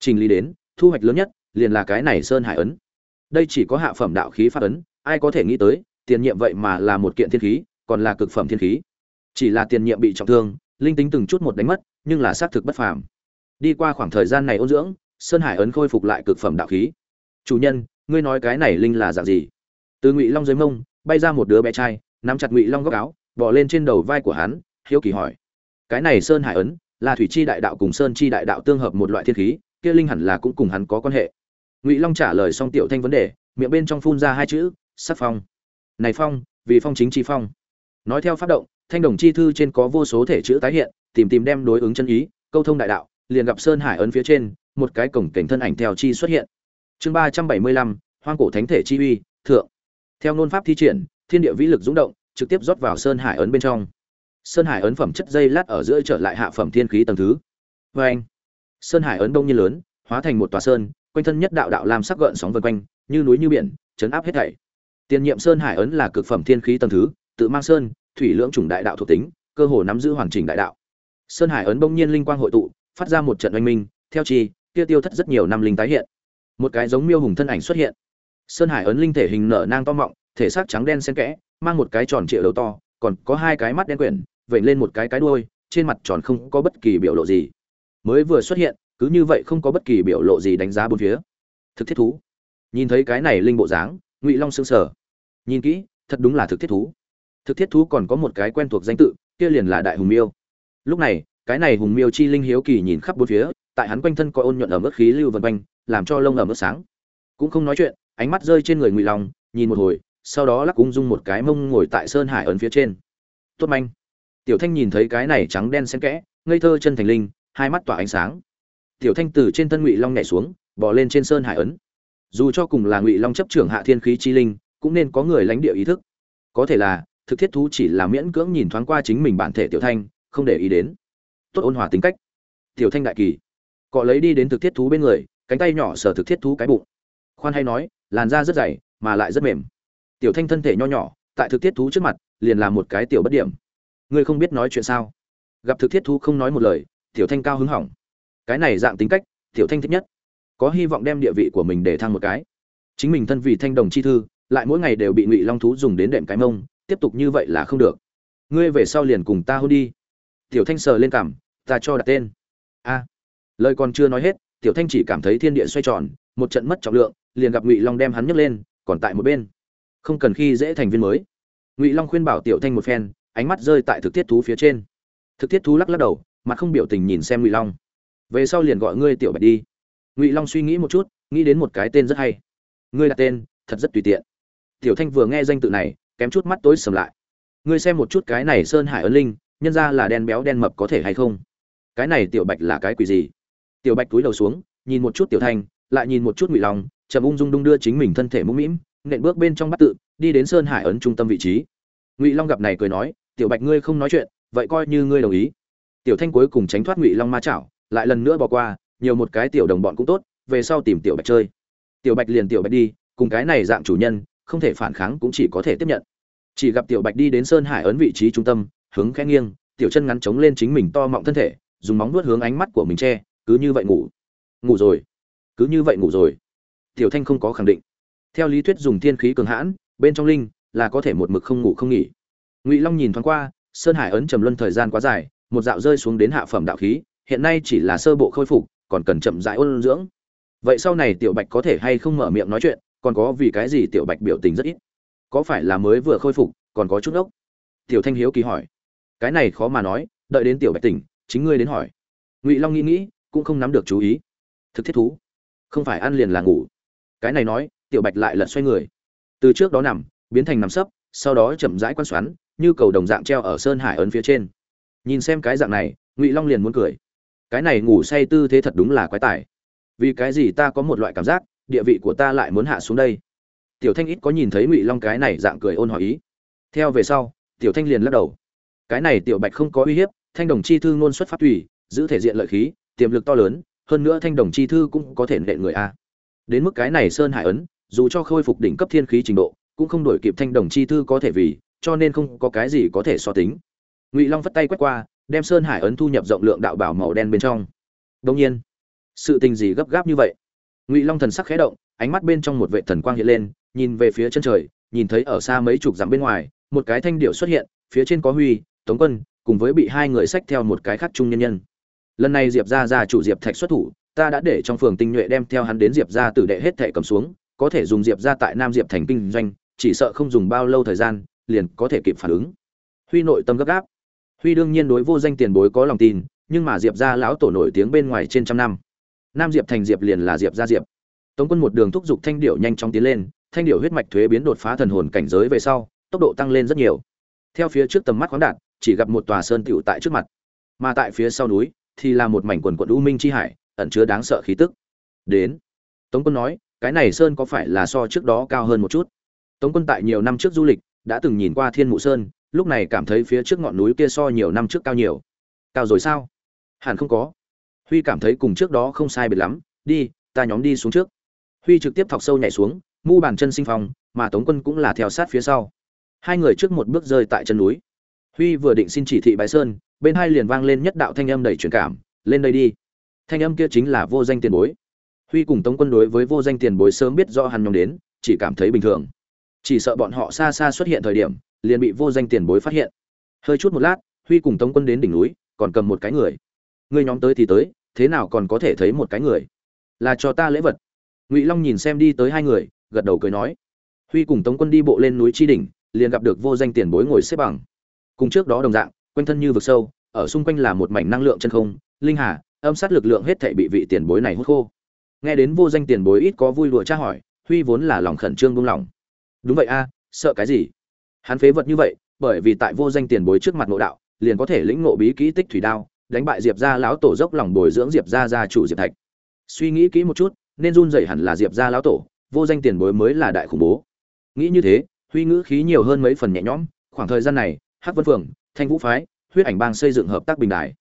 Trình lý đến, thu hoạch lớn nhất, liền là cái này sơn hải ấn. Đây chỉ có hạ phẩm đạo khí pháp ấn, ai có thể nghĩ tới tiền nhiệm vậy mà là một kiện thiên khí, còn là cực phẩm thiên khí. Chỉ là tiền nhiệm bị trọng thương, linh tính từng chút một đánh mất, nhưng là xác thực bất phàm. Đi qua khoảng thời gian này ôn dưỡng, sơn hải ấn khôi phục lại cực phẩm đạo khí. Chủ nhân, ngươi nói cái này linh là dạng gì? Từ ngụy long dưới mông, bay ra một đứa bé trai, nắm chặt ngụy long góc áo bỏ lên trên đầu vai của hắn, hiếu kỳ hỏi. Cái này sơn hải ấn, là thủy chi đại đạo cùng sơn chi đại đạo tương hợp một loại thiên khí, kia linh hẳn là cũng cùng hắn có quan hệ. Ngụy long trả lời xong tiểu thanh vấn đề, miệng bên trong phun ra hai chữ, sắc phong này phong, vì phong chính chi phong. Nói theo phát động, thanh đồng chi thư trên có vô số thể chữ tái hiện, tìm tìm đem đối ứng chân ý, câu thông đại đạo, liền gặp sơn hải ấn phía trên, một cái cổng cảnh thân ảnh theo chi xuất hiện. Chương ba trăm bảy mươi lăm, hoang cổ thánh thể chi uy, thượng. Theo ngôn pháp thi triển, thiên địa vĩ lực dũng động, trực tiếp rót vào sơn hải ấn bên trong. Sơn hải ấn phẩm chất dây lát ở giữa trở lại hạ phẩm thiên khí tầng thứ. Vê anh, sơn hải ấn đông như lớn, hóa thành một tòa sơn, quanh thân nhất đạo đạo làm sắc gợn sóng vân quanh, như núi như biển, chấn áp hết thảy tiền nhiệm sơn hải ấn là cực phẩm thiên khí tầng thứ, tự mang sơn, thủy lưỡng chủng đại đạo thuộc tính, cơ hồ nắm giữ hoàn chỉnh đại đạo. Sơn hải ấn bỗng nhiên linh quang hội tụ, phát ra một trận oanh minh, theo chi, kia tiêu thất rất nhiều năm linh tái hiện. Một cái giống miêu hùng thân ảnh xuất hiện. Sơn hải ấn linh thể hình nở nang to mọng, thể xác trắng đen xen kẽ, mang một cái tròn trịa đầu to, còn có hai cái mắt đen quyển vểnh lên một cái cái đuôi, trên mặt tròn không có bất kỳ biểu lộ gì. Mới vừa xuất hiện, cứ như vậy không có bất kỳ biểu lộ gì đánh giá bốn phía. Thực thiết thú. Nhìn thấy cái này linh bộ dáng ngụy long sững sờ. Nhìn kỹ, thật đúng là thực thiết thú. Thực thiết thú còn có một cái quen thuộc danh tự, kia liền là đại hùng miêu. Lúc này, cái này hùng miêu chi linh hiếu kỳ nhìn khắp bốn phía, tại hắn quanh thân có ôn nhuận ở mức khí lưu vân quanh, làm cho lông ở mức sáng. Cũng không nói chuyện, ánh mắt rơi trên người ngụy long, nhìn một hồi, sau đó lắc ung dung một cái mông ngồi tại sơn hải ấn phía trên. Tốt manh. Tiểu thanh nhìn thấy cái này trắng đen xen kẽ, ngây thơ chân thành linh, hai mắt tỏa ánh sáng. Tiểu thanh từ trên thân ngụy long nhảy xuống bỏ lên trên sơn hải ấn dù cho cùng là ngụy long chấp trưởng hạ thiên khí chi linh, cũng nên có người lãnh địa ý thức. Có thể là, thực thiết thú chỉ là miễn cưỡng nhìn thoáng qua chính mình bản thể tiểu thanh, không để ý đến. Tốt ôn hòa tính cách. Tiểu thanh đại kỳ. Cọ lấy đi đến thực thiết thú bên người, cánh tay nhỏ sờ thực thiết thú cái bụng. Khoan hay nói, làn da rất dày, mà lại rất mềm. Tiểu thanh thân thể nho nhỏ, tại thực thiết thú trước mặt, liền là một cái tiểu bất điểm. Ngươi không biết nói chuyện sao? Gặp thực thiết thú không nói một lời, tiểu thanh cao hứng hỏng. Cái này dạng tính cách, tiểu thanh thích nhất có hy vọng đem địa vị của mình để thăng một cái. Chính mình thân vì thanh đồng chi thư, lại mỗi ngày đều bị ngụy long thú dùng đến đệm cái mông, tiếp tục như vậy là không được. Ngươi về sau liền cùng ta hôn đi. Tiểu thanh sờ lên cảm, ta cho đặt tên. A. Lời còn chưa nói hết, tiểu thanh chỉ cảm thấy thiên địa xoay tròn, một trận mất trọng lượng, liền gặp ngụy long đem hắn nhấc lên, còn tại một bên. Không cần khi dễ thành viên mới. Ngụy long khuyên bảo tiểu thanh một phen, ánh mắt rơi tại thực thiết thú phía trên. Thực thiết thú lắc lắc đầu, mặt không biểu tình nhìn xem ngụy long. Về sau liền gọi ngươi tiểu bạch đi ngụy long suy nghĩ một chút nghĩ đến một cái tên rất hay ngươi đặt tên thật rất tùy tiện tiểu thanh vừa nghe danh tự này kém chút mắt tối sầm lại ngươi xem một chút cái này sơn hải ấn linh nhân ra là đen béo đen mập có thể hay không cái này tiểu bạch là cái quỷ gì tiểu bạch túi đầu xuống nhìn một chút tiểu thanh lại nhìn một chút ngụy long chậm ung dung đung đưa chính mình thân thể mũm mĩm nện bước bên trong bắt tự đi đến sơn hải ấn trung tâm vị trí ngụy long gặp này cười nói tiểu bạch ngươi không nói chuyện vậy coi như ngươi đồng ý tiểu thanh cuối cùng tránh thoát ngụy long ma chảo lại lần nữa bỏ qua nhiều một cái tiểu đồng bọn cũng tốt, về sau tìm tiểu bạch chơi. Tiểu bạch liền tiểu bạch đi, cùng cái này dạng chủ nhân, không thể phản kháng cũng chỉ có thể tiếp nhận. Chỉ gặp tiểu bạch đi đến sơn hải ấn vị trí trung tâm, hướng khẽ nghiêng, tiểu chân ngắn chống lên chính mình to mọng thân thể, dùng móng vuốt hướng ánh mắt của mình che, cứ như vậy ngủ. Ngủ rồi. Cứ như vậy ngủ rồi. Tiểu thanh không có khẳng định. Theo lý thuyết dùng thiên khí cường hãn, bên trong linh là có thể một mực không ngủ không nghỉ. Ngụy long nhìn thoáng qua, sơn hải ấn trầm luân thời gian quá dài, một dạo rơi xuống đến hạ phẩm đạo khí, hiện nay chỉ là sơ bộ khôi phục còn cần chậm rãi ôn dưỡng. Vậy sau này tiểu bạch có thể hay không mở miệng nói chuyện, còn có vì cái gì tiểu bạch biểu tình rất ít? Có phải là mới vừa khôi phục, còn có chút ốc? Tiểu thanh hiếu kỳ hỏi. Cái này khó mà nói, đợi đến tiểu bạch tỉnh, chính ngươi đến hỏi. Ngụy long nghĩ nghĩ, cũng không nắm được chú ý. Thực thiết thú. Không phải ăn liền là ngủ. Cái này nói, tiểu bạch lại lật xoay người. Từ trước đó nằm, biến thành nằm sấp, sau đó chậm rãi quan xoắn, như cầu đồng dạng treo ở sơn hải ấn phía trên. Nhìn xem cái dạng này, ngụy long liền muốn cười cái này ngủ say tư thế thật đúng là quái tải vì cái gì ta có một loại cảm giác, địa vị của ta lại muốn hạ xuống đây? Tiểu thanh ít có nhìn thấy ngụy long cái này dạng cười ôn hỏi ý. Theo về sau, tiểu thanh liền lắc đầu. Cái này tiểu bạch không có uy hiếp, thanh đồng chi thư ngôn xuất phát tùy, giữ thể diện lợi khí, tiềm lực to lớn, hơn nữa thanh đồng chi thư cũng có thể nệ người a. Đến mức cái này sơn hải ấn, dù cho khôi phục đỉnh cấp thiên khí trình độ, cũng không đổi kịp thanh đồng chi thư có thể vì, cho nên không có cái gì có thể so tính. Ngụy long vất tay quét qua đem sơn hải ấn thu nhập rộng lượng đạo bảo màu đen bên trong. Đông nhiên, sự tình gì gấp gáp như vậy? Ngụy long thần sắc khẽ động, ánh mắt bên trong một vệ thần quang hiện lên, nhìn về phía chân trời, nhìn thấy ở xa mấy chục dặm bên ngoài, một cái thanh điệu xuất hiện, phía trên có huy, tống quân, cùng với bị hai người xách theo một cái khác trung nhân nhân. Lần này diệp ra ra chủ diệp thạch xuất thủ, ta đã để trong phường tinh nhuệ đem theo hắn đến diệp ra tử đệ hết thệ cầm xuống, có thể dùng diệp ra tại nam diệp thành kinh doanh, chỉ sợ không dùng bao lâu thời gian, liền có thể kịp phản ứng. Huy nội tâm gấp gáp huy đương nhiên đối vô danh tiền bối có lòng tin, nhưng mà diệp ra lão tổ nổi tiếng bên ngoài trên trăm năm. Nam diệp thành diệp liền là diệp ra diệp. Tống quân một đường thúc giục thanh điệu nhanh chóng tiến lên, thanh điệu huyết mạch thuế biến đột phá thần hồn cảnh giới về sau, tốc độ tăng lên rất nhiều. Theo phía trước tầm mắt khoáng đạt, chỉ gặp một tòa sơn tựu tại trước mặt. Mà tại phía sau núi, thì là một mảnh quần quận u minh chi hải, ẩn chứa đáng sợ khí tức. Đến, tống quân nói, cái này sơn có phải là so trước đó cao hơn một chút? Tống quân tại nhiều năm trước du lịch, đã từng nhìn qua thiên mụ sơn lúc này cảm thấy phía trước ngọn núi kia so nhiều năm trước cao nhiều. Cao rồi sao? Hẳn không có. Huy cảm thấy cùng trước đó không sai biệt lắm. Đi, ta nhóm đi xuống trước. Huy trực tiếp thọc sâu nhảy xuống, mu bàn chân sinh phong, mà tống quân cũng là theo sát phía sau. Hai người trước một bước rơi tại chân núi. Huy vừa định xin chỉ thị bái sơn, bên hai liền vang lên nhất đạo thanh âm đầy truyền cảm, lên đây đi. Thanh âm kia chính là vô danh tiền bối. Huy cùng tống quân đối với vô danh tiền bối sớm biết do hắn nhóm đến, chỉ cảm thấy bình thường. Chỉ sợ bọn họ xa xa xuất hiện thời điểm liền bị vô danh tiền bối phát hiện. Hơi chút một lát, huy cùng tống quân đến đỉnh núi, còn cầm một cái người. Người nhóm tới thì tới, thế nào còn có thể thấy một cái người? Là cho ta lễ vật. Ngụy long nhìn xem đi tới hai người, gật đầu cười nói. Huy cùng tống quân đi bộ lên núi tri đỉnh, liền gặp được vô danh tiền bối ngồi xếp bằng. Cùng trước đó đồng dạng, quanh thân như vực sâu, ở xung quanh là một mảnh năng lượng chân không, linh hà, âm sát lực lượng hết thảy bị vị tiền bối này hút khô. Nghe đến vô danh tiền bối ít có vui lụa tra hỏi, huy vốn là lòng khẩn trương buông lòng đúng vậy a, sợ cái gì? Hắn phế vật như vậy, bởi vì tại vô danh tiền bối trước mặt ngộ đạo, liền có thể lĩnh ngộ bí kỹ tích thủy đao, đánh bại diệp gia lão tổ dốc lòng bồi dưỡng diệp gia gia chủ diệp thạch. Suy nghĩ kỹ một chút, nên run dậy hẳn là diệp gia lão tổ, vô danh tiền bối mới là đại khủng bố. Nghĩ như thế, huy ngữ khí nhiều hơn mấy phần nhẹ nhõm, khoảng thời gian này, hắc vân phường thanh vũ phái, huyết ảnh bang xây dựng hợp tác bình đại.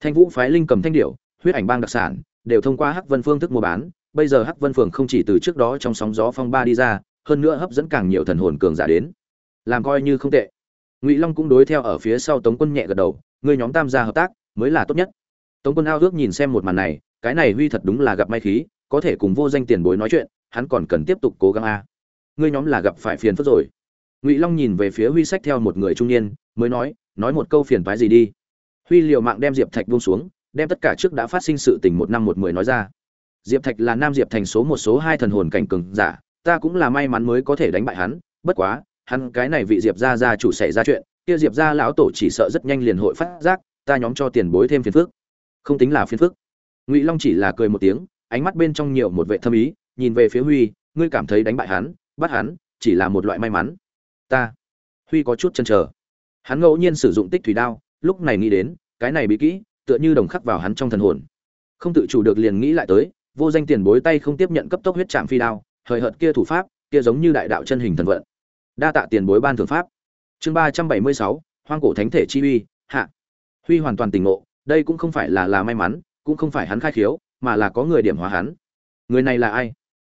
thanh vũ phái linh cầm thanh điệu huyết ảnh bang đặc sản, đều thông qua hắc vân phương thức mua bán, bây giờ hắc vân phường không chỉ từ trước đó trong sóng gió phong ba đi ra, hơn nữa hấp dẫn càng nhiều thần hồn cường giả đến làm coi như không tệ. Ngụy long cũng đối theo ở phía sau tống quân nhẹ gật đầu người nhóm tam gia hợp tác, mới là tốt nhất. Tống quân ao ước nhìn xem một màn này, cái này huy thật đúng là gặp may khí, có thể cùng vô danh tiền bối nói chuyện, hắn còn cần tiếp tục cố gắng a. Ngươi nhóm là gặp phải phiền phức rồi. Ngụy long nhìn về phía huy sách theo một người trung niên, mới nói nói một câu phiền phái gì đi. Huy liều mạng đem diệp thạch buông xuống, đem tất cả trước đã phát sinh sự tình một năm một mười nói ra. Diệp thạch là nam diệp thành số một số hai thần hồn cảnh cường giả, ta cũng là may mắn mới có thể đánh bại hắn, bất quá hắn cái này vị diệp gia gia chủ xảy ra chuyện, kia diệp gia lão tổ chỉ sợ rất nhanh liền hội phát giác, ta nhóm cho tiền bối thêm phiền phức. Không tính là phiền phức. Ngụy long chỉ là cười một tiếng, ánh mắt bên trong nhiều một vệ thâm ý, nhìn về phía huy, ngươi cảm thấy đánh bại hắn, bắt hắn, chỉ là một loại may mắn. Ta. Huy có chút chần chờ. Hắn ngẫu nhiên sử dụng tích thủy đao, lúc này nghĩ đến, cái này bị kỹ, tựa như đồng khắc vào hắn trong thần hồn. Không tự chủ được liền nghĩ lại tới, vô danh tiền bối tay không tiếp nhận cấp tốc huyết trạm phi đao, hời hợt kia thủ pháp, kia giống như đại đạo chân hình thần vận đa tạ tiền bối ban thưởng pháp. Chương ba trăm bảy mươi sáu, hoang cổ thánh thể chi uy, hạ. Huy hoàn toàn tỉnh ngộ, đây cũng không phải là là may mắn, cũng không phải hắn khai khiếu, mà là có người điểm hóa hắn. Người này là ai?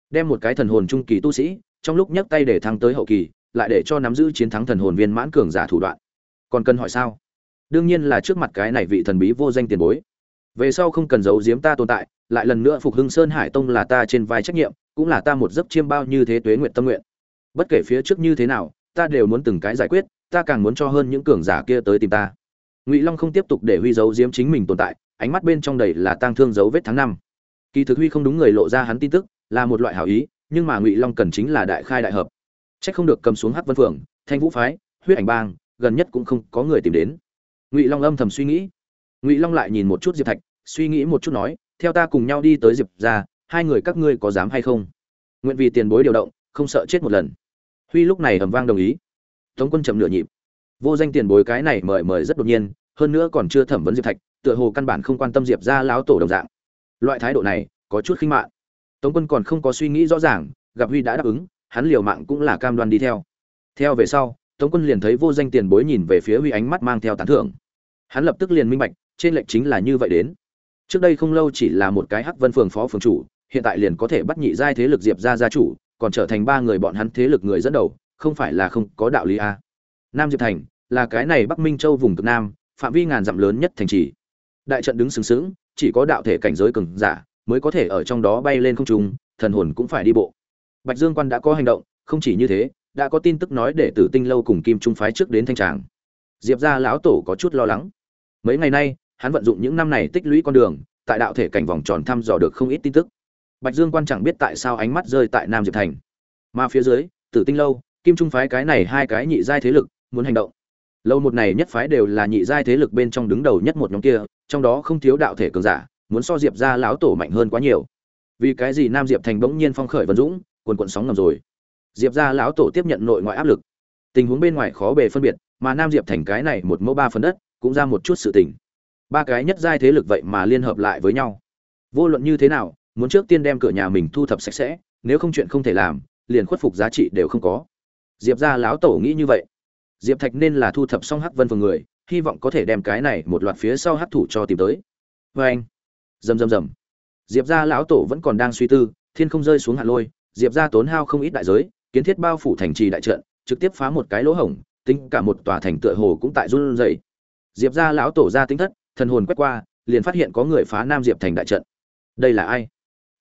Đem một cái thần hồn trung kỳ tu sĩ, trong lúc nhấc tay để thăng tới hậu kỳ, lại để cho nắm giữ chiến thắng thần hồn viên mãn cường giả thủ đoạn. Còn cần hỏi sao? Đương nhiên là trước mặt cái này vị thần bí vô danh tiền bối. Về sau không cần giấu giếm ta tồn tại, lại lần nữa phục hưng sơn hải tông là ta trên vai trách nhiệm, cũng là ta một giấc chiêm bao như thế tuế nguyện tâm nguyện bất kể phía trước như thế nào, ta đều muốn từng cái giải quyết, ta càng muốn cho hơn những cường giả kia tới tìm ta. Ngụy long không tiếp tục để huy giấu diếm chính mình tồn tại, ánh mắt bên trong đầy là tang thương dấu vết tháng năm. Kỳ thực huy không đúng người lộ ra hắn tin tức, là một loại hảo ý, nhưng mà ngụy long cần chính là đại khai đại hợp. C không được cầm xuống Hát vân phượng, thanh vũ phái, huyết ảnh bang, gần nhất cũng không có người tìm đến. Ngụy long âm thầm suy nghĩ. Ngụy long lại nhìn một chút diệp thạch, suy nghĩ một chút nói, theo ta cùng nhau đi tới diệp ra hai người các ngươi có dám hay không? Nguyện vì tiền bối điều động, không sợ chết một lần huy lúc này ầm vang đồng ý. Tống quân chậm nửa nhịp. Vô danh tiền bối cái này mời mời rất đột nhiên, hơn nữa còn chưa thẩm vấn diệp thạch, tựa hồ căn bản không quan tâm diệp ra láo tổ đồng dạng. Loại thái độ này, có chút khinh mạn. Tống quân còn không có suy nghĩ rõ ràng, gặp huy đã đáp ứng, hắn liều mạng cũng là cam đoan đi theo. Theo về sau, tống quân liền thấy vô danh tiền bối nhìn về phía huy ánh mắt mang theo tán thưởng. Hắn lập tức liền minh bạch, trên lệnh chính là như vậy đến. Trước đây không lâu chỉ là một cái hắc vân phường phó phường chủ, hiện tại liền có thể bắt nhị giai thế lực diệp ra gia chủ còn trở thành ba người bọn hắn thế lực người dẫn đầu, không phải là không có đạo lý a. À. nam diệp thành là cái này bắc minh châu vùng cực nam, phạm vi ngàn dặm lớn nhất thành trì. Đại trận đứng sừng sững, chỉ có đạo thể cảnh giới cường giả mới có thể ở trong đó bay lên không trung, thần hồn cũng phải đi bộ. Bạch dương quan đã có hành động, không chỉ như thế, đã có tin tức nói để tử tinh lâu cùng kim trung phái trước đến thanh tràng. Diệp gia lão tổ có chút lo lắng. Mấy ngày nay, hắn vận dụng những năm này tích lũy con đường, tại đạo thể cảnh vòng tròn thăm dò được không ít tin tức bạch dương quan chẳng biết tại sao ánh mắt rơi tại nam diệp thành. Mà phía dưới, tử tinh lâu, kim trung phái cái này hai cái nhị giai thế lực muốn hành động. Lâu một này nhất phái đều là nhị giai thế lực bên trong đứng đầu nhất một nhóm kia, trong đó không thiếu đạo thể cường giả, muốn so diệp gia lão tổ mạnh hơn quá nhiều. Vì cái gì nam diệp thành bỗng nhiên phong khởi vân dũng, cuồn cuộn sóng ngầm rồi. Diệp gia lão tổ tiếp nhận nội ngoại áp lực. Tình huống bên ngoài khó bề phân biệt, mà nam diệp thành cái này một mẫu ba phần đất, cũng ra một chút sự tình. Ba cái nhất giai thế lực vậy mà liên hợp lại với nhau. Vô luận như thế nào muốn trước tiên đem cửa nhà mình thu thập sạch sẽ, nếu không chuyện không thể làm, liền khuất phục giá trị đều không có. Diệp gia lão tổ nghĩ như vậy. Diệp thạch nên là thu thập xong hắc vân phường người, hy vọng có thể đem cái này một loạt phía sau hắc thủ cho tìm tới. Vê anh. Rầm rầm rầm. Diệp gia lão tổ vẫn còn đang suy tư, thiên không rơi xuống hạ lôi, diệp gia tốn hao không ít đại giới, kiến thiết bao phủ thành trì đại trận, trực tiếp phá một cái lỗ hổng, tính cả một tòa thành tựa hồ cũng tại run rẩy. Diệp gia lão tổ ra tính thất, thần hồn quét qua, liền phát hiện có người phá nam diệp thành đại trận. Đây là ai?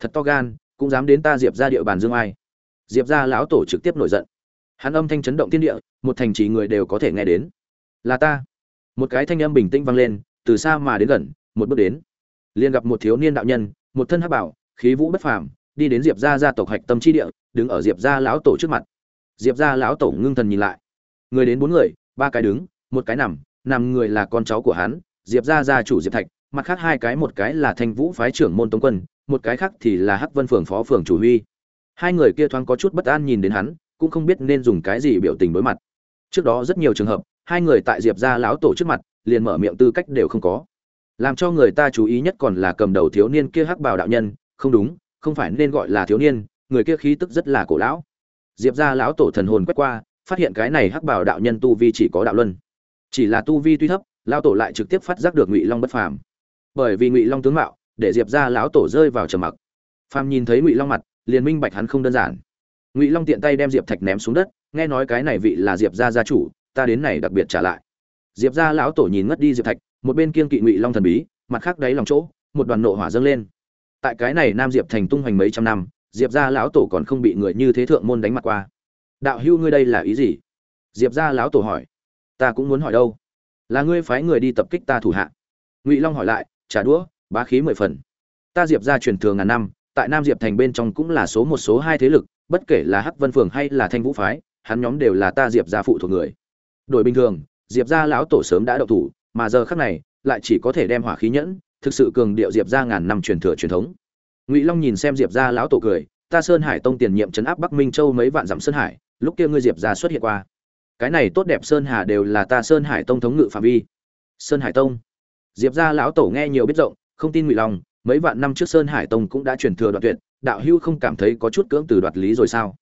Thật to gan, cũng dám đến ta diệp ra địa bàn dương ai. Diệp ra lão tổ trực tiếp nổi giận. Hắn âm thanh chấn động thiên địa, một thành trì người đều có thể nghe đến. Là ta. Một cái thanh âm bình tĩnh vang lên, từ xa mà đến gần, một bước đến. Liền gặp một thiếu niên đạo nhân, một thân hắc bảo, khí vũ bất phàm, đi đến diệp gia gia tộc hạch tâm chi địa, đứng ở diệp gia lão tổ trước mặt. Diệp gia lão tổ ngưng thần nhìn lại. Người đến bốn người, ba cái đứng, một cái nằm nằm người là con cháu của hắn, diệp gia gia chủ diệp thạch, mặt khác hai cái, một cái là thanh vũ phái trưởng môn tống quân một cái khác thì là hắc vân phường phó phường chủ huy. Hai người kia thoáng có chút bất an nhìn đến hắn, cũng không biết nên dùng cái gì biểu tình đối mặt. Trước đó rất nhiều trường hợp, hai người tại diệp gia lão tổ trước mặt, liền mở miệng tư cách đều không có. Làm cho người ta chú ý nhất còn là cầm đầu thiếu niên kia hắc bào đạo nhân, không đúng, không phải nên gọi là thiếu niên, người kia khí tức rất là cổ lão. Diệp gia lão tổ thần hồn quét qua, phát hiện cái này hắc bào đạo nhân tu vi chỉ có đạo luân. Chỉ là tu vi tuy thấp, lão tổ lại trực tiếp phát giác được ngụy long bất phàm. Bởi vì ngụy long tướng mạo để diệp gia lão tổ rơi vào trầm mặc. Phàm nhìn thấy ngụy long mặt, liền minh bạch hắn không đơn giản. Ngụy long tiện tay đem diệp thạch ném xuống đất, nghe nói cái này vị là diệp gia gia chủ, ta đến này đặc biệt trả lại. Diệp gia lão tổ nhìn ngất đi diệp thạch, một bên kiên kỵ ngụy long thần bí, mặt khác đáy lòng chỗ, một đoàn nộ hỏa dâng lên. Tại cái này nam diệp thành tung hoành mấy trăm năm, diệp gia lão tổ còn không bị người như thế thượng môn đánh mặt qua. Đạo hưu ngươi đây là ý gì? Diệp gia lão tổ hỏi. Ta cũng muốn hỏi đâu? Là ngươi phái người đi tập kích ta thủ hạ. Ngụy long hỏi lại, trả đũa bá khí mười phần. Ta diệp gia truyền thừa ngàn năm, tại nam diệp thành bên trong cũng là số một số hai thế lực, bất kể là hắc vân phường hay là thanh vũ phái, hắn nhóm đều là ta diệp gia phụ thuộc người. Đổi bình thường, diệp gia lão tổ sớm đã đậu thủ, mà giờ khắc này, lại chỉ có thể đem hỏa khí nhẫn, thực sự cường điệu diệp gia ngàn năm truyền thừa truyền thống. Ngụy long nhìn xem diệp gia lão tổ cười, ta sơn hải tông tiền nhiệm trấn áp bắc minh châu mấy vạn dặm sơn hải, lúc kia ngươi diệp gia xuất hiện qua. Cái này tốt đẹp sơn hà đều là ta sơn hải tông thống ngự phạm vi. Sơn hải tông. Diệp gia lão tổ nghe nhiều biết rộng không tin ngụy long, mấy vạn năm trước sơn hải tông cũng đã truyền thừa đoạn tuyệt, đạo hưu không cảm thấy có chút cưỡng từ đoạt lý rồi sao?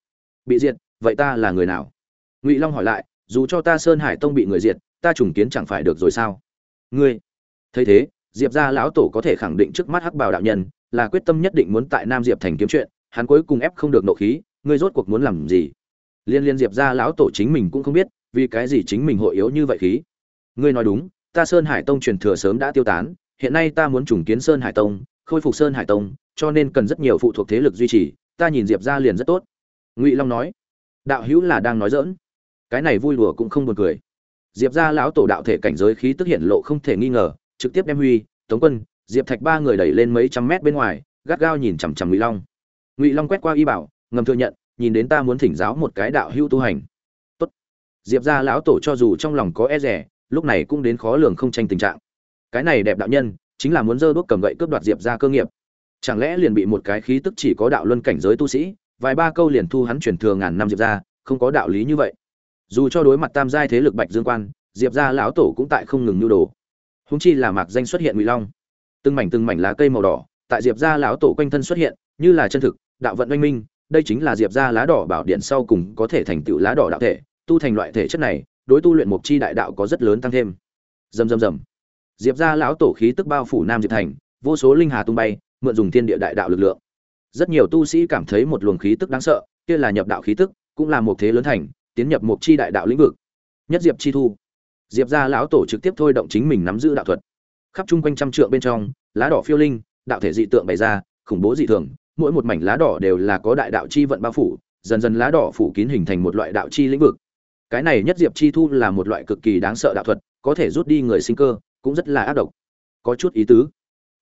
Bị diệt, vậy ta là người nào? Ngụy long hỏi lại, dù cho ta sơn hải tông bị người diệt, ta trùng kiến chẳng phải được rồi sao? Ngươi? Thấy thế, diệp gia lão tổ có thể khẳng định trước mắt hắc bảo đạo nhân, là quyết tâm nhất định muốn tại nam diệp thành kiếm chuyện, hắn cuối cùng ép không được nộ khí, ngươi rốt cuộc muốn làm gì? Liên liên diệp gia lão tổ chính mình cũng không biết, vì cái gì chính mình hội yếu như vậy khí? Ngươi nói đúng, ta sơn hải tông truyền thừa sớm đã tiêu tán hiện nay ta muốn trùng kiến sơn hải tông, khôi phục sơn hải tông, cho nên cần rất nhiều phụ thuộc thế lực duy trì, ta nhìn diệp gia liền rất tốt. Ngụy long nói. Đạo hữu là đang nói dỡn cái này vui đùa cũng không buồn cười. Diệp gia lão tổ đạo thể cảnh giới khí tức hiện lộ không thể nghi ngờ, trực tiếp đem huy, tống quân, diệp thạch ba người đẩy lên mấy trăm mét bên ngoài, gắt gao nhìn chằm chằm ngụy long. Ngụy long quét qua y bảo, ngầm thừa nhận, nhìn đến ta muốn thỉnh giáo một cái đạo hữu tu hành. Tốt. Diệp gia lão tổ cho dù trong lòng có e rẻ, lúc này cũng đến khó lường không tranh tình trạng cái này đẹp đạo nhân, chính là muốn dơ đuốc cầm gậy cướp đoạt diệp gia cơ nghiệp. Chẳng lẽ liền bị một cái khí tức chỉ có đạo luân cảnh giới tu sĩ, vài ba câu liền thu hắn truyền thừa ngàn năm diệp gia, không có đạo lý như vậy. Dù cho đối mặt tam giai thế lực bạch dương quan, diệp gia lão tổ cũng tại không ngừng nhu đồ. Húng chi là mạc danh xuất hiện ngụy long. Từng mảnh từng mảnh lá cây màu đỏ, tại diệp gia lão tổ quanh thân xuất hiện, như là chân thực, đạo vận oanh minh, đây chính là diệp gia lá đỏ bảo điện sau cùng có thể thành tựu lá đỏ đạo thể, tu thành loại thể chất này, đối tu luyện mục chi đại đạo có rất lớn tăng thêm. Rầm rầm rầm diệp gia lão tổ khí tức bao phủ nam diệp thành, vô số linh hà tung bay, mượn dùng thiên địa đại đạo lực lượng. Rất nhiều tu sĩ cảm thấy một luồng khí tức đáng sợ, kia là nhập đạo khí tức, cũng là một thế lớn thành, tiến nhập mục chi đại đạo lĩnh vực. Nhất diệp chi thu. Diệp gia lão tổ trực tiếp thôi động chính mình nắm giữ đạo thuật. Khắp chung quanh trăm trượng bên trong, lá đỏ phiêu linh, đạo thể dị tượng bày ra, khủng bố dị thường, mỗi một mảnh lá đỏ đều là có đại đạo chi vận bao phủ, dần dần lá đỏ phủ kín hình thành một loại đạo chi lĩnh vực. Cái này nhất diệp chi thu là một loại cực kỳ đáng sợ đạo thuật, có thể rút đi người sinh cơ cũng rất là ác độc. Có chút ý tứ.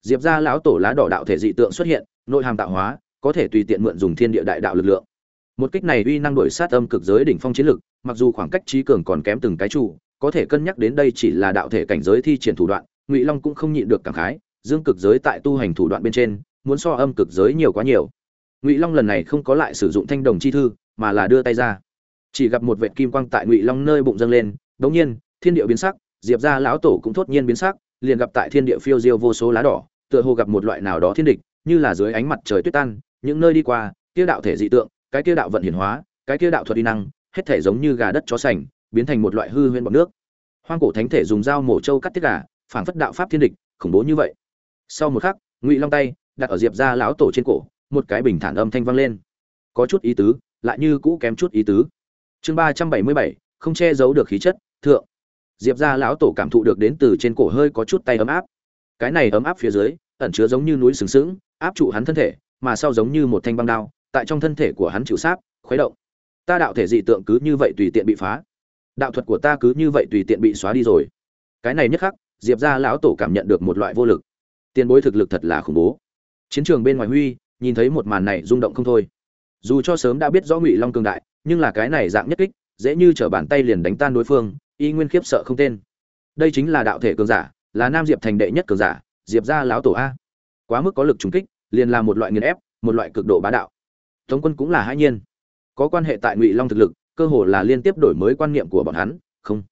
Diệp gia lão tổ lá đỏ đạo thể dị tượng xuất hiện, nội hàm tạo hóa, có thể tùy tiện mượn dùng thiên địa đại đạo lực lượng. Một kích này uy năng đổi sát âm cực giới đỉnh phong chiến lực, mặc dù khoảng cách trí cường còn kém từng cái trụ, có thể cân nhắc đến đây chỉ là đạo thể cảnh giới thi triển thủ đoạn, ngụy long cũng không nhịn được cảm khái, dương cực giới tại tu hành thủ đoạn bên trên, muốn so âm cực giới nhiều quá nhiều. Ngụy long lần này không có lại sử dụng thanh đồng chi thư, mà là đưa tay ra. Chỉ gặp một vệt kim quang tại ngụy long nơi bụng dâng lên đống nhiên, thiên địa biến sắc diệp gia lão tổ cũng thốt nhiên biến sắc, liền gặp tại thiên địa phiêu diêu vô số lá đỏ, tựa hồ gặp một loại nào đó thiên địch, như là dưới ánh mặt trời tuyết tan, những nơi đi qua, kia đạo thể dị tượng, cái kia đạo vận hiển hóa, cái kia đạo thuật uy năng, hết thể giống như gà đất chó sành, biến thành một loại hư huyễn bọt nước. Hoang cổ thánh thể dùng dao mổ trâu cắt tiết gà, phảng phất đạo pháp thiên địch, khủng bố như vậy. Sau một khắc, ngụy long tay đặt ở diệp gia lão tổ trên cổ, một cái bình thản âm thanh vang lên. Có chút ý tứ, lại như cũ kém chút ý tứ. Chương ba trăm bảy mươi bảy, không che giấu được khí chất, thượng diệp ra lão tổ cảm thụ được đến từ trên cổ hơi có chút tay ấm áp. Cái này ấm áp phía dưới, ẩn chứa giống như núi sừng sững, áp trụ hắn thân thể, mà sau giống như một thanh băng đao, tại trong thân thể của hắn chịu sáp, khuấy động. Ta đạo thể dị tượng cứ như vậy tùy tiện bị phá. Đạo thuật của ta cứ như vậy tùy tiện bị xóa đi rồi. Cái này nhất khắc, diệp ra lão tổ cảm nhận được một loại vô lực. Tiền bối thực lực thật là khủng bố. Chiến trường bên ngoài huy, nhìn thấy một màn này rung động không thôi. Dù cho sớm đã biết rõ ngụy long cường đại, nhưng là cái này dạng nhất kích, dễ như trở bàn tay liền đánh tan đối phương y nguyên khiếp sợ không tên. Đây chính là đạo thể cường giả, là nam diệp thành đệ nhất cường giả, diệp ra lão tổ a. Quá mức có lực trùng kích, liền là một loại nghiền ép, một loại cực độ bá đạo. Tống quân cũng là hãi nhiên. Có quan hệ tại ngụy long thực lực, cơ hồ là liên tiếp đổi mới quan niệm của bọn hắn, không.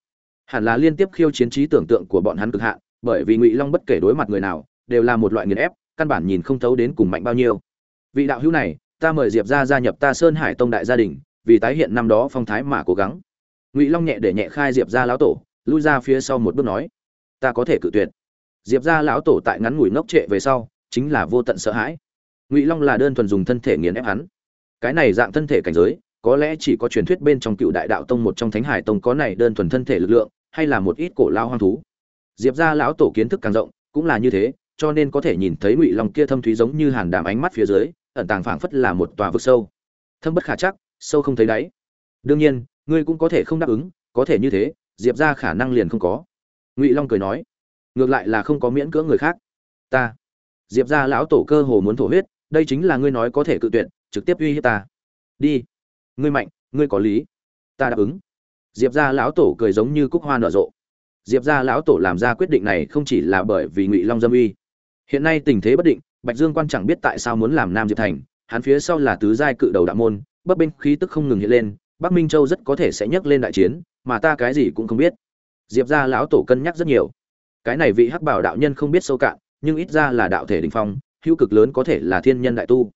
Hẳn là liên tiếp khiêu chiến trí tưởng tượng của bọn hắn cực hạn, bởi vì ngụy long bất kể đối mặt người nào, đều là một loại nghiền ép, căn bản nhìn không thấu đến cùng mạnh bao nhiêu. Vị đạo hữu này, ta mời diệp ra gia nhập ta sơn hải tông đại gia đình, vì tái hiện năm đó phong thái mà cố gắng ngụy long nhẹ để nhẹ khai diệp ra lão tổ lui ra phía sau một bước nói ta có thể cự tuyệt diệp ra lão tổ tại ngắn ngủi ngốc trệ về sau chính là vô tận sợ hãi ngụy long là đơn thuần dùng thân thể nghiền ép hắn cái này dạng thân thể cảnh giới có lẽ chỉ có truyền thuyết bên trong cựu đại đạo tông một trong thánh hải tông có này đơn thuần thân thể lực lượng hay là một ít cổ lao hoang thú diệp ra lão tổ kiến thức càng rộng cũng là như thế cho nên có thể nhìn thấy ngụy long kia thâm thúy giống như hàn đàm ánh mắt phía dưới ẩn tàng phảng phất là một tòa vực sâu thâm bất khả chắc sâu không thấy đáy đương nhiên ngươi cũng có thể không đáp ứng, có thể như thế, diệp ra khả năng liền không có. Ngụy long cười nói, ngược lại là không có miễn cưỡng người khác. Ta. Diệp ra lão tổ cơ hồ muốn thổ huyết, đây chính là ngươi nói có thể cự tuyệt, trực tiếp uy hiếp ta. Đi. Ngươi mạnh, ngươi có lý. Ta đáp ứng. Diệp ra lão tổ cười giống như cúc hoa nở rộ. Diệp ra lão tổ làm ra quyết định này không chỉ là bởi vì ngụy long dâm uy. Hiện nay tình thế bất định, bạch dương quan chẳng biết tại sao muốn làm nam diệp thành, hắn phía sau là tứ giai cự đầu đạo môn, bấp bênh khí tức không ngừng hiện lên bắc minh châu rất có thể sẽ nhấc lên đại chiến, mà ta cái gì cũng không biết. Diệp ra lão tổ cân nhắc rất nhiều. Cái này vị hắc bảo đạo nhân không biết sâu cạn, nhưng ít ra là đạo thể đình phong, hữu cực lớn có thể là thiên nhân đại tu.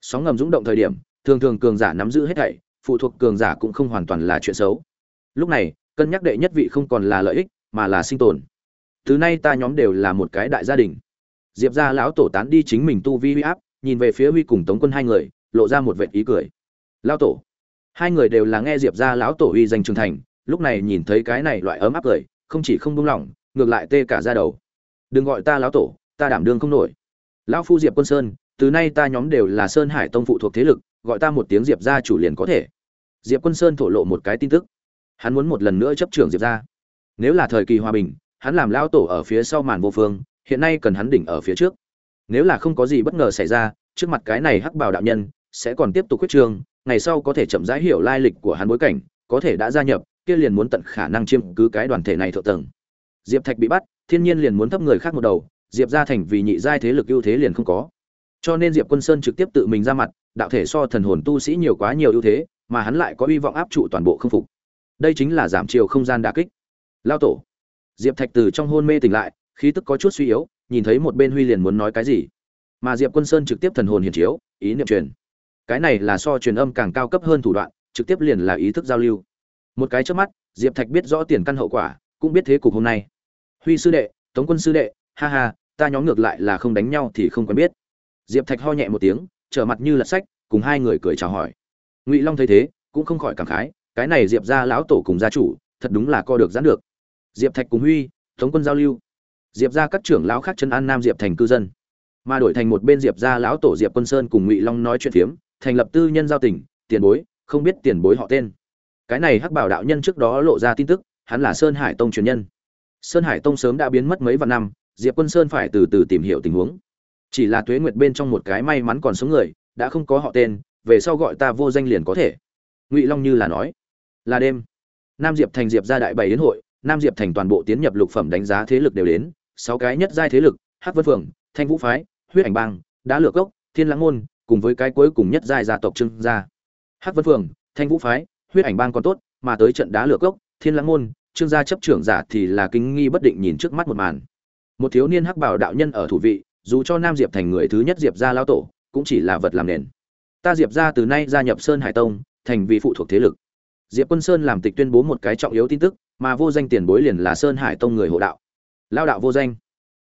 Sóng ngầm rung động thời điểm, thường thường cường giả nắm giữ hết thảy, phụ thuộc cường giả cũng không hoàn toàn là chuyện xấu. Lúc này, cân nhắc đệ nhất vị không còn là lợi ích, mà là sinh tồn. Từ nay ta nhóm đều là một cái đại gia đình. Diệp ra lão tổ tán đi chính mình tu vi huy áp, nhìn về phía huy cùng tống quân hai người, lộ ra một vệt ý cười. Lão tổ hai người đều là nghe diệp ra lão tổ uy danh trường thành, lúc này nhìn thấy cái này loại ấm áp cười, không chỉ không buông lỏng, ngược lại tê cả ra đầu. Đừng gọi ta lão tổ, ta đảm đương không nổi. Lão phu diệp quân sơn, từ nay ta nhóm đều là sơn hải tông phụ thuộc thế lực, gọi ta một tiếng diệp gia chủ liền có thể. Diệp quân sơn thổ lộ một cái tin tức. Hắn muốn một lần nữa chấp trưởng diệp gia. Nếu là thời kỳ hòa bình, hắn làm lão tổ ở phía sau màn vô phương, hiện nay cần hắn đỉnh ở phía trước. Nếu là không có gì bất ngờ xảy ra, trước mặt cái này hắc Bảo đạo nhân sẽ còn tiếp tục quyết trường ngày sau có thể chậm rãi hiểu lai lịch của hắn bối cảnh, có thể đã gia nhập, kia liền muốn tận khả năng chiếm cứ cái đoàn thể này thượng tầng. Diệp thạch bị bắt, thiên nhiên liền muốn thấp người khác một đầu, diệp gia thành vì nhị giai thế lực ưu thế liền không có. Cho nên diệp quân sơn trực tiếp tự mình ra mặt, đạo thể so thần hồn tu sĩ nhiều quá nhiều ưu thế, mà hắn lại có hy vọng áp trụ toàn bộ không phục. Đây chính là giảm chiều không gian đa kích. Lao tổ. Diệp thạch từ trong hôn mê tỉnh lại, khí tức có chút suy yếu, nhìn thấy một bên huy liền muốn nói cái gì. Mà diệp quân sơn trực tiếp thần hồn hiển chiếu, ý niệm truyền cái này là so truyền âm càng cao cấp hơn thủ đoạn, trực tiếp liền là ý thức giao lưu. Một cái trước mắt, diệp thạch biết rõ tiền căn hậu quả, cũng biết thế cục hôm nay. Huy sư đệ, tống quân sư đệ, ha ha, ta nhóm ngược lại là không đánh nhau thì không quen biết. Diệp thạch ho nhẹ một tiếng, trở mặt như lật sách, cùng hai người cười chào hỏi. Ngụy long thấy thế, cũng không khỏi cảm khái, cái này diệp ra lão tổ cùng gia chủ, thật đúng là co được giãn được. Diệp thạch cùng huy, tống quân giao lưu. Diệp ra các trưởng lão khác chân an nam diệp thành cư dân. Mà đổi thành một bên diệp ra lão tổ diệp quân sơn cùng ngụy long nói chuyện phiếm thành lập tư nhân giao tỉnh tiền bối, không biết tiền bối họ tên. Cái này hắc bảo đạo nhân trước đó lộ ra tin tức, hắn là sơn hải tông truyền nhân. Sơn hải tông sớm đã biến mất mấy vạn năm, diệp quân sơn phải từ từ tìm hiểu tình huống. Chỉ là tuế nguyệt bên trong một cái may mắn còn sống người, đã không có họ tên, về sau gọi ta vô danh liền có thể. Ngụy long như là nói. Là đêm, nam diệp thành diệp ra đại bày đến hội, nam diệp thành toàn bộ tiến nhập lục phẩm đánh giá thế lực đều đến, sáu cái nhất giai thế lực, hắc vân phượng, thanh vũ phái, huyết ảnh bang, đá lửa cốc, thiên lãng môn cùng với cái cuối cùng nhất giai gia tộc trưng gia. Hắc vân phường, thanh vũ phái, huyết ảnh bang còn tốt, mà tới trận đá lửa cốc, thiên lãng môn, trương gia chấp trưởng giả thì là kinh nghi bất định nhìn trước mắt một màn. Một thiếu niên hắc bảo đạo nhân ở thủ vị, dù cho nam diệp thành người thứ nhất diệp gia lao tổ, cũng chỉ là vật làm nền. Ta diệp gia từ nay gia nhập sơn hải tông, thành vị phụ thuộc thế lực. Diệp quân sơn làm tịch tuyên bố một cái trọng yếu tin tức, mà vô danh tiền bối liền là sơn hải tông người hộ đạo. Lao đạo vô danh.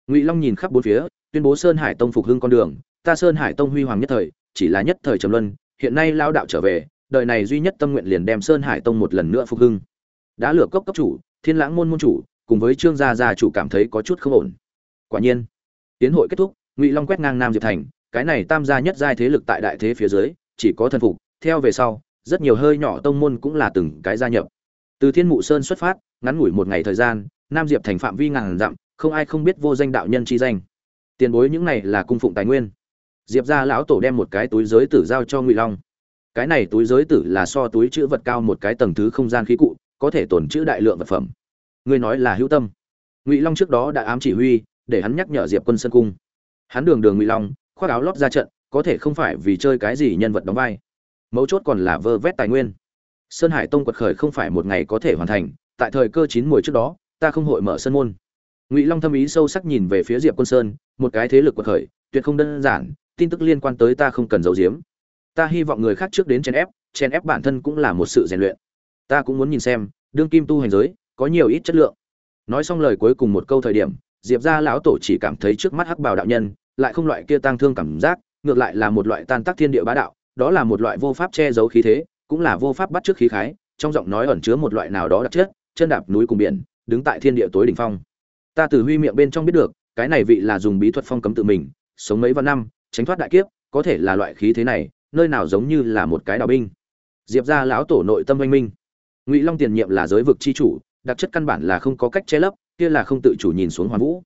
Ngụy long nhìn khắp bốn phía, tuyên bố sơn hải tông phục hưng con đường ta sơn hải tông huy hoàng nhất thời, chỉ là nhất thời trầm luân, hiện nay lao đạo trở về, đời này duy nhất tâm nguyện liền đem sơn hải tông một lần nữa phục hưng. Đã lửa cốc cấp chủ, thiên lãng môn môn chủ, cùng với trương gia gia chủ cảm thấy có chút không ổn. Quả nhiên, tiến hội kết thúc, ngụy long quét ngang nam diệp thành, cái này tam gia nhất giai thế lực tại đại thế phía dưới, chỉ có thần phục, theo về sau, rất nhiều hơi nhỏ tông môn cũng là từng cái gia nhập. Từ thiên mụ sơn xuất phát, ngắn ngủi một ngày thời gian, nam diệp thành phạm vi ngàn dặm, không ai không biết vô danh đạo nhân chi danh. Tiền bối những này là cung phụng tài nguyên diệp ra lão tổ đem một cái túi giới tử giao cho ngụy long. Cái này túi giới tử là so túi chữ vật cao một cái tầng thứ không gian khí cụ, có thể tồn chữ đại lượng vật phẩm. Ngươi nói là hữu tâm. Ngụy long trước đó đã ám chỉ huy, để hắn nhắc nhở diệp quân sân cung. Hắn đường đường ngụy long, khoác áo lót ra trận, có thể không phải vì chơi cái gì nhân vật đóng vai. Mấu chốt còn là vơ vét tài nguyên. Sơn hải tông quật khởi không phải một ngày có thể hoàn thành, tại thời cơ chín mùi trước đó, ta không hội mở sân môn. Ngụy long thâm ý sâu sắc nhìn về phía diệp quân sơn, một cái thế lực quật khởi, tuyệt không đơn giản tin tức liên quan tới ta không cần giấu giếm. Ta hy vọng người khác trước đến chen ép chen ép bản thân cũng là một sự rèn luyện. Ta cũng muốn nhìn xem, đương kim tu hành giới, có nhiều ít chất lượng. Nói xong lời cuối cùng một câu thời điểm, diệp ra lão tổ chỉ cảm thấy trước mắt hắc bào đạo nhân, lại không loại kia tang thương cảm giác, ngược lại là một loại tan tác thiên địa bá đạo, đó là một loại vô pháp che giấu khí thế, cũng là vô pháp bắt trước khí khái, trong giọng nói ẩn chứa một loại nào đó đặc chất, chân đạp núi cùng biển, đứng tại thiên địa tối đỉnh phong. Ta từ huy miệng bên trong biết được, cái này vị là dùng bí thuật phong cấm tự mình, sống mấy vạn năm tránh thoát đại kiếp, có thể là loại khí thế này, nơi nào giống như là một cái đạo binh. Diệp ra lão tổ nội tâm oanh minh. Ngụy long tiền nhiệm là giới vực c h i chủ, đặc chất căn bản là không có cách che lấp, kia là không tự chủ nhìn xuống hoàn vũ.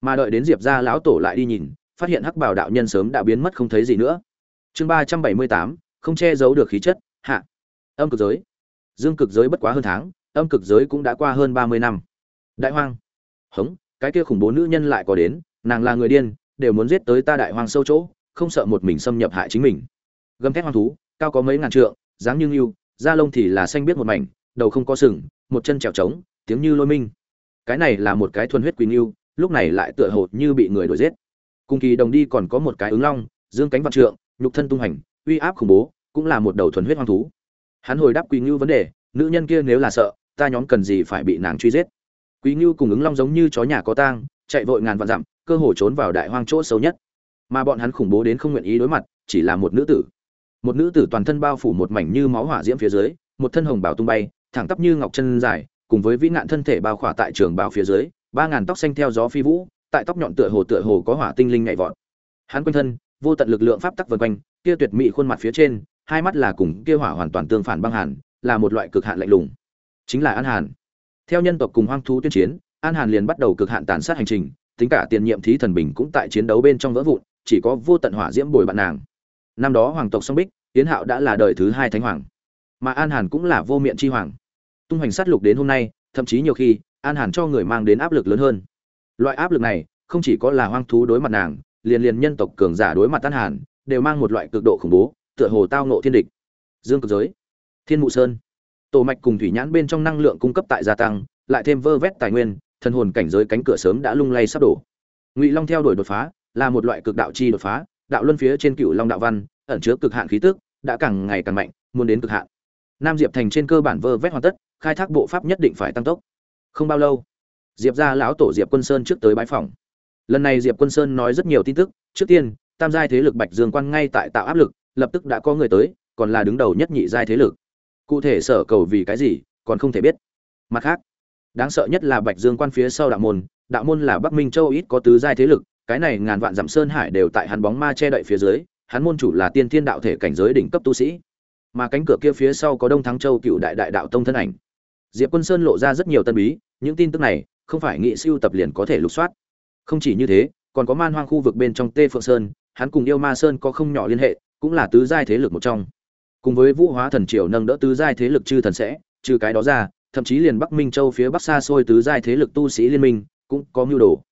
Mà đợi đến diệp ra lão tổ lại đi nhìn, phát hiện hắc bảo đạo nhân sớm đã biến mất không thấy gì nữa. Chương ba trăm bảy mươi tám, không che giấu được khí chất, hạ. Âm cực giới. Dương cực giới bất quá hơn tháng, âm cực giới cũng đã qua hơn ba mươi năm. Đại hoang. Hống, cái kia khủng bố nữ nhân lại có đến, nàng là người điên đều muốn giết tới ta đại hoang sâu chỗ, không sợ một mình xâm nhập hại chính mình. Gầm thét hoang thú, cao có mấy ngàn trượng, dáng như ngưu, da lông thì là xanh biết một mảnh, đầu không có sừng, một chân trèo trống, tiếng như lôi minh. Cái này là một cái thuần huyết quỳ ngưu, lúc này lại tựa hồ như bị người đuổi giết. Cùng kỳ đồng đi còn có một cái ứng long, dương cánh vạn trượng, nhục thân tung hành, uy áp khủng bố, cũng là một đầu thuần huyết hoang thú. Hắn hồi đáp quỳ ngưu vấn đề, nữ nhân kia nếu là sợ, ta nhóm cần gì phải bị nàng truy giết? Quý ngưu cùng ứng long giống như chó nhà có tang chạy vội ngàn vạn dặm, cơ hồ trốn vào đại hoang chỗ sâu nhất. Mà bọn hắn khủng bố đến không nguyện ý đối mặt, chỉ là một nữ tử. Một nữ tử toàn thân bao phủ một mảnh như máu hỏa diễm phía dưới, một thân hồng bảo tung bay, thẳng tắp như ngọc chân dài, cùng với vĩ nạn thân thể bao khỏa tại trường bào phía dưới, ba ngàn tóc xanh theo gió phi vũ, tại tóc nhọn tựa hồ tựa hồ có hỏa tinh linh nhảy vọt. Hắn quanh thân, vô tận lực lượng pháp tắc vần quanh, kia tuyệt mỹ khuôn mặt phía trên, hai mắt là cùng kia hỏa hoàn toàn tương phản băng hàn, là một loại cực hạn lạnh lùng. Chính là an hàn. Theo nhân tộc cùng hoang thú tuyên chiến an hàn liền bắt đầu cực hạn tàn sát hành trình, tính cả tiền nhiệm thí thần bình cũng tại chiến đấu bên trong vỡ vụn, chỉ có vô tận hỏa diễm bồi bạn nàng. Năm đó hoàng tộc song bích tiến hạo đã là đời thứ hai thánh hoàng, mà an hàn cũng là vô miệng chi hoàng. Tung hoành sát lục đến hôm nay, thậm chí nhiều khi, an hàn cho người mang đến áp lực lớn hơn. Loại áp lực này, không chỉ có là hoang thú đối mặt nàng, liền liền nhân tộc cường giả đối mặt an hàn, đều mang một loại cực độ khủng bố, tựa hồ tao nộ thiên địch. Dương cực giới, thiên mụ sơn. Tổ mạch cùng thủy nhãn bên trong năng lượng cung cấp tại gia tăng, lại thêm vơ vét tài nguyên thần hồn cảnh giới cánh cửa sớm đã lung lay sắp đổ. Ngụy long theo đuổi đột phá, là một loại cực đạo chi đột phá, đạo luân phía trên cựu long đạo văn, ẩn chứa cực hạn khí tức, đã càng ngày càng mạnh, muốn đến cực hạn. Nam diệp thành trên cơ bản vơ vét hoàn tất, khai thác bộ pháp nhất định phải tăng tốc. Không bao lâu, diệp ra lão tổ diệp quân sơn trước tới bãi phòng lần này diệp quân sơn nói rất nhiều tin tức, trước tiên, tam giai thế lực bạch dương quan ngay tại tạo áp lực, lập tức đã có người tới, còn là đứng đầu nhất nhị giai thế lực. Cụ thể sở cầu vì cái gì, còn không thể biết. Mặt khác đáng sợ nhất là bạch dương quan phía sau đạo môn đạo môn là bắc minh châu ít có tứ giai thế lực, cái này ngàn vạn dặm sơn hải đều tại hắn bóng ma che đậy phía dưới, hắn môn chủ là tiên thiên đạo thể cảnh giới đỉnh cấp tu sĩ. Mà cánh cửa kia phía sau có đông thắng châu cựu đại đại đạo tông thân ảnh. Diệp quân sơn lộ ra rất nhiều tân bí, những tin tức này, không phải nghị siêu tập liền có thể lục soát. Không chỉ như thế, còn có man hoang khu vực bên trong tê phượng sơn, hắn cùng yêu ma sơn có không nhỏ liên hệ, cũng là tứ giai thế lực một trong. Cùng với vũ hóa thần triều nâng đỡ tứ giai thế lực chư thần sẽ, trừ cái đó ra thậm chí liền bắc minh châu phía bắc xa xôi tứ giai thế lực tu sĩ liên minh cũng có mưu đồ.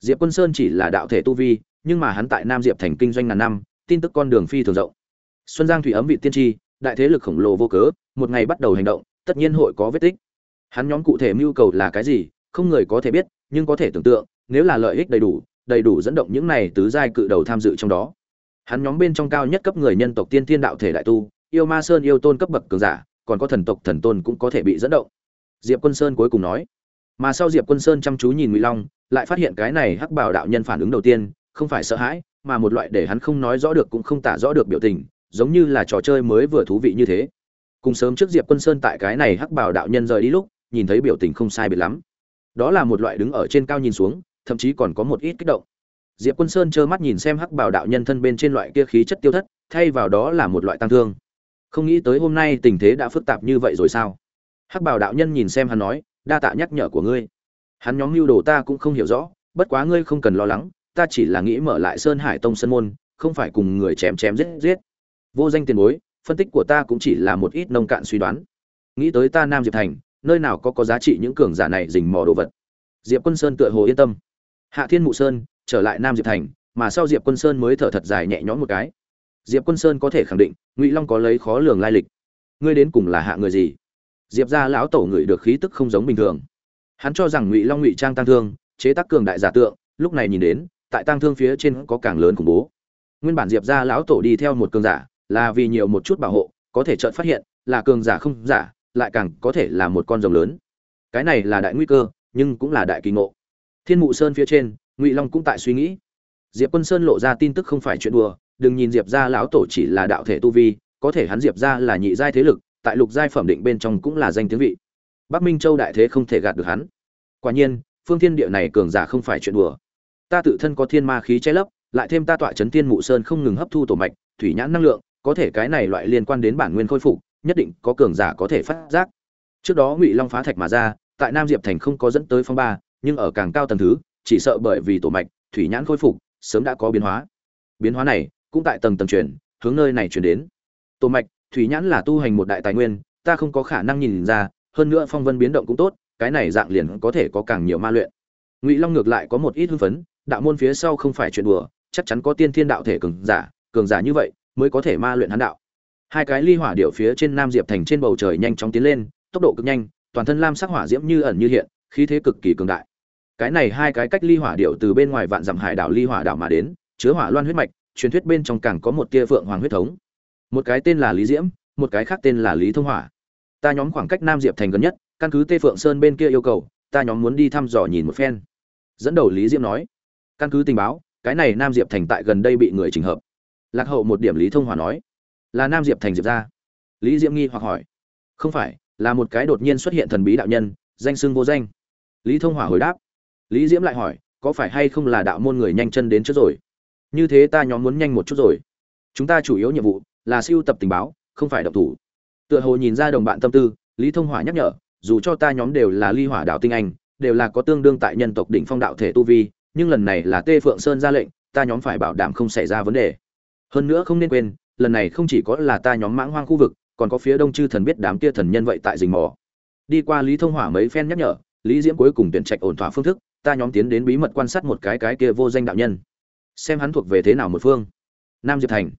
Diệp quân sơn chỉ là đạo thể tu vi, nhưng mà hắn tại nam diệp thành kinh doanh ngàn năm, tin tức con đường phi thường rộng. Xuân giang thủy ấm vị tiên tri, đại thế lực khổng lồ vô cớ, một ngày bắt đầu hành động, tất nhiên hội có vết tích. Hắn nhóm cụ thể mưu cầu là cái gì, không người có thể biết, nhưng có thể tưởng tượng, nếu là lợi ích đầy đủ đầy đủ dẫn động những này tứ giai cự đầu tham dự trong đó. Hắn nhóm bên trong cao nhất cấp người nhân tộc tiên thiên đạo thể đại tu, yêu ma sơn yêu tôn cấp bậc cường giả, còn có thần tộc thần tôn cũng có thể bị dẫn động diệp quân sơn cuối cùng nói. Mà sau diệp quân sơn chăm chú nhìn ngụy long, lại phát hiện cái này hắc bảo đạo nhân phản ứng đầu tiên, không phải sợ hãi, mà một loại để hắn không nói rõ được cũng không tả rõ được biểu tình, giống như là trò chơi mới vừa thú vị như thế. Cùng sớm trước diệp quân sơn tại cái này hắc bảo đạo nhân rời đi lúc, nhìn thấy biểu tình không sai biệt lắm. Đó là một loại đứng ở trên cao nhìn xuống, thậm chí còn có một ít kích động. Diệp quân sơn trơ mắt nhìn xem hắc bảo đạo nhân thân bên trên loại kia khí chất tiêu thất, thay vào đó là một loại tăng thương. Không nghĩ tới hôm nay tình thế đã phức tạp như vậy rồi sao? Hắc bảo đạo nhân nhìn xem hắn nói, đa tạ nhắc nhở của ngươi. Hắn nhóm mưu đồ ta cũng không hiểu rõ, bất quá ngươi không cần lo lắng, ta chỉ là nghĩ mở lại sơn hải tông sân môn, không phải cùng người chém chém giết giết. Vô danh tiền bối, phân tích của ta cũng chỉ là một ít nông cạn suy đoán. Nghĩ tới ta nam diệp thành, nơi nào có có giá trị những cường giả này dình mò đồ vật? Diệp quân sơn tựa hồ yên tâm. Hạ thiên mụ sơn, trở lại nam diệp thành, mà sau diệp quân sơn mới thở thật dài nhẹ nhõm một cái. Diệp quân sơn có thể khẳng định, ngụy long có lấy khó lường lai lịch. Ngươi đến cùng là hạ người gì? Diệp ra lão tổ ngửi được khí tức không giống bình thường. Hắn cho rằng ngụy long ngụy trang tăng thương, chế tác cường đại giả tượng, lúc này nhìn đến, tại tăng thương phía trên có càng lớn khủng bố. Nguyên bản diệp ra lão tổ đi theo một cường giả, là vì nhiều một chút bảo hộ, có thể chợt phát hiện, là cường giả không giả, lại càng có thể là một con rồng lớn. Cái này là đại nguy cơ, nhưng cũng là đại kỳ ngộ. Thiên mụ sơn phía trên, ngụy long cũng tại suy nghĩ. Diệp quân sơn lộ ra tin tức không phải chuyện đùa, đừng nhìn diệp ra lão tổ chỉ là đạo thể tu vi, có thể hắn diệp ra là nhị giai thế lực tại lục giai phẩm định bên trong cũng là danh tiếng vị. Bắc minh châu đại thế không thể gạt được hắn. Quả nhiên, phương thiên địa này cường giả không phải chuyện đùa. Ta tự thân có thiên ma khí che lấp, lại thêm ta tọa chấn thiên mụ sơn không ngừng hấp thu tổ mạch, thủy nhãn năng lượng, có thể cái này loại liên quan đến bản nguyên khôi phục, nhất định có cường giả có thể phát giác. Trước đó ngụy long phá thạch mà ra, tại nam diệp thành không có dẫn tới phong ba, nhưng ở càng cao tầng thứ, chỉ sợ bởi vì tổ mạch, thủy nhãn khôi phục, sớm đã có biến hóa. Biến hóa này cũng tại tầng tầng truyền, hướng nơi này truyền đến. Tổ mạch thủy nhãn là tu hành một đại tài nguyên, ta không có khả năng nhìn ra, hơn nữa phong vân biến động cũng tốt, cái này dạng liền có thể có càng nhiều ma luyện. Ngụy long ngược lại có một ít hưng phấn, đạo môn phía sau không phải chuyện đùa, chắc chắn có tiên thiên đạo thể cường giả cường giả như vậy mới có thể ma luyện hắn đạo. Hai cái ly hỏa điệu phía trên nam diệp thành trên bầu trời nhanh chóng tiến lên, tốc độ cực nhanh, toàn thân lam sắc hỏa diễm như ẩn như hiện, khí thế cực kỳ cường đại. Cái này hai cái cách ly hỏa điệu từ bên ngoài vạn dặm hải đảo ly hỏa đảo mà đến, chứa hỏa loan huyết mạch, truyền thuyết bên trong càng có một tia phượng hoàng huyết thống một cái tên là lý diễm, một cái khác tên là lý thông hỏa. Ta nhóm khoảng cách nam diệp thành gần nhất, căn cứ tê phượng sơn bên kia yêu cầu, ta nhóm muốn đi thăm dò nhìn một phen. Dẫn đầu lý diễm nói, căn cứ tình báo, cái này nam diệp thành tại gần đây bị người trình hợp. Lạc hậu một điểm lý thông hỏa nói, là nam diệp thành diệp ra lý diễm nghi hoặc hỏi, không phải, là một cái đột nhiên xuất hiện thần bí đạo nhân, danh xưng vô danh. Lý thông hỏa hồi đáp, lý diễm lại hỏi, có phải hay không là đạo môn người nhanh chân đến trước rồi? Như thế ta nhóm muốn nhanh một chút rồi. Chúng ta chủ yếu nhiệm vụ là siêu tập tình báo, không phải độc thủ. Tựa hồ nhìn ra đồng bạn tâm tư, lý thông hỏa nhắc nhở, dù cho ta nhóm đều là ly hỏa đạo tinh anh, đều là có tương đương tại nhân tộc đỉnh phong đạo thể tu vi, nhưng lần này là tê phượng sơn ra lệnh, ta nhóm phải bảo đảm không xảy ra vấn đề. Hơn nữa không nên quên, lần này không chỉ có là ta nhóm mãng hoang khu vực, còn có phía đông chư thần biết đám kia thần nhân vậy tại rình mò. Đi qua lý thông hỏa mấy phen nhắc nhở, lý diễm cuối cùng tuyển trạch ổn thỏa phương thức, ta nhóm tiến đến bí mật quan sát một cái cái kia vô danh đạo nhân, xem hắn thuộc về thế nào một phương. Nam diệp thành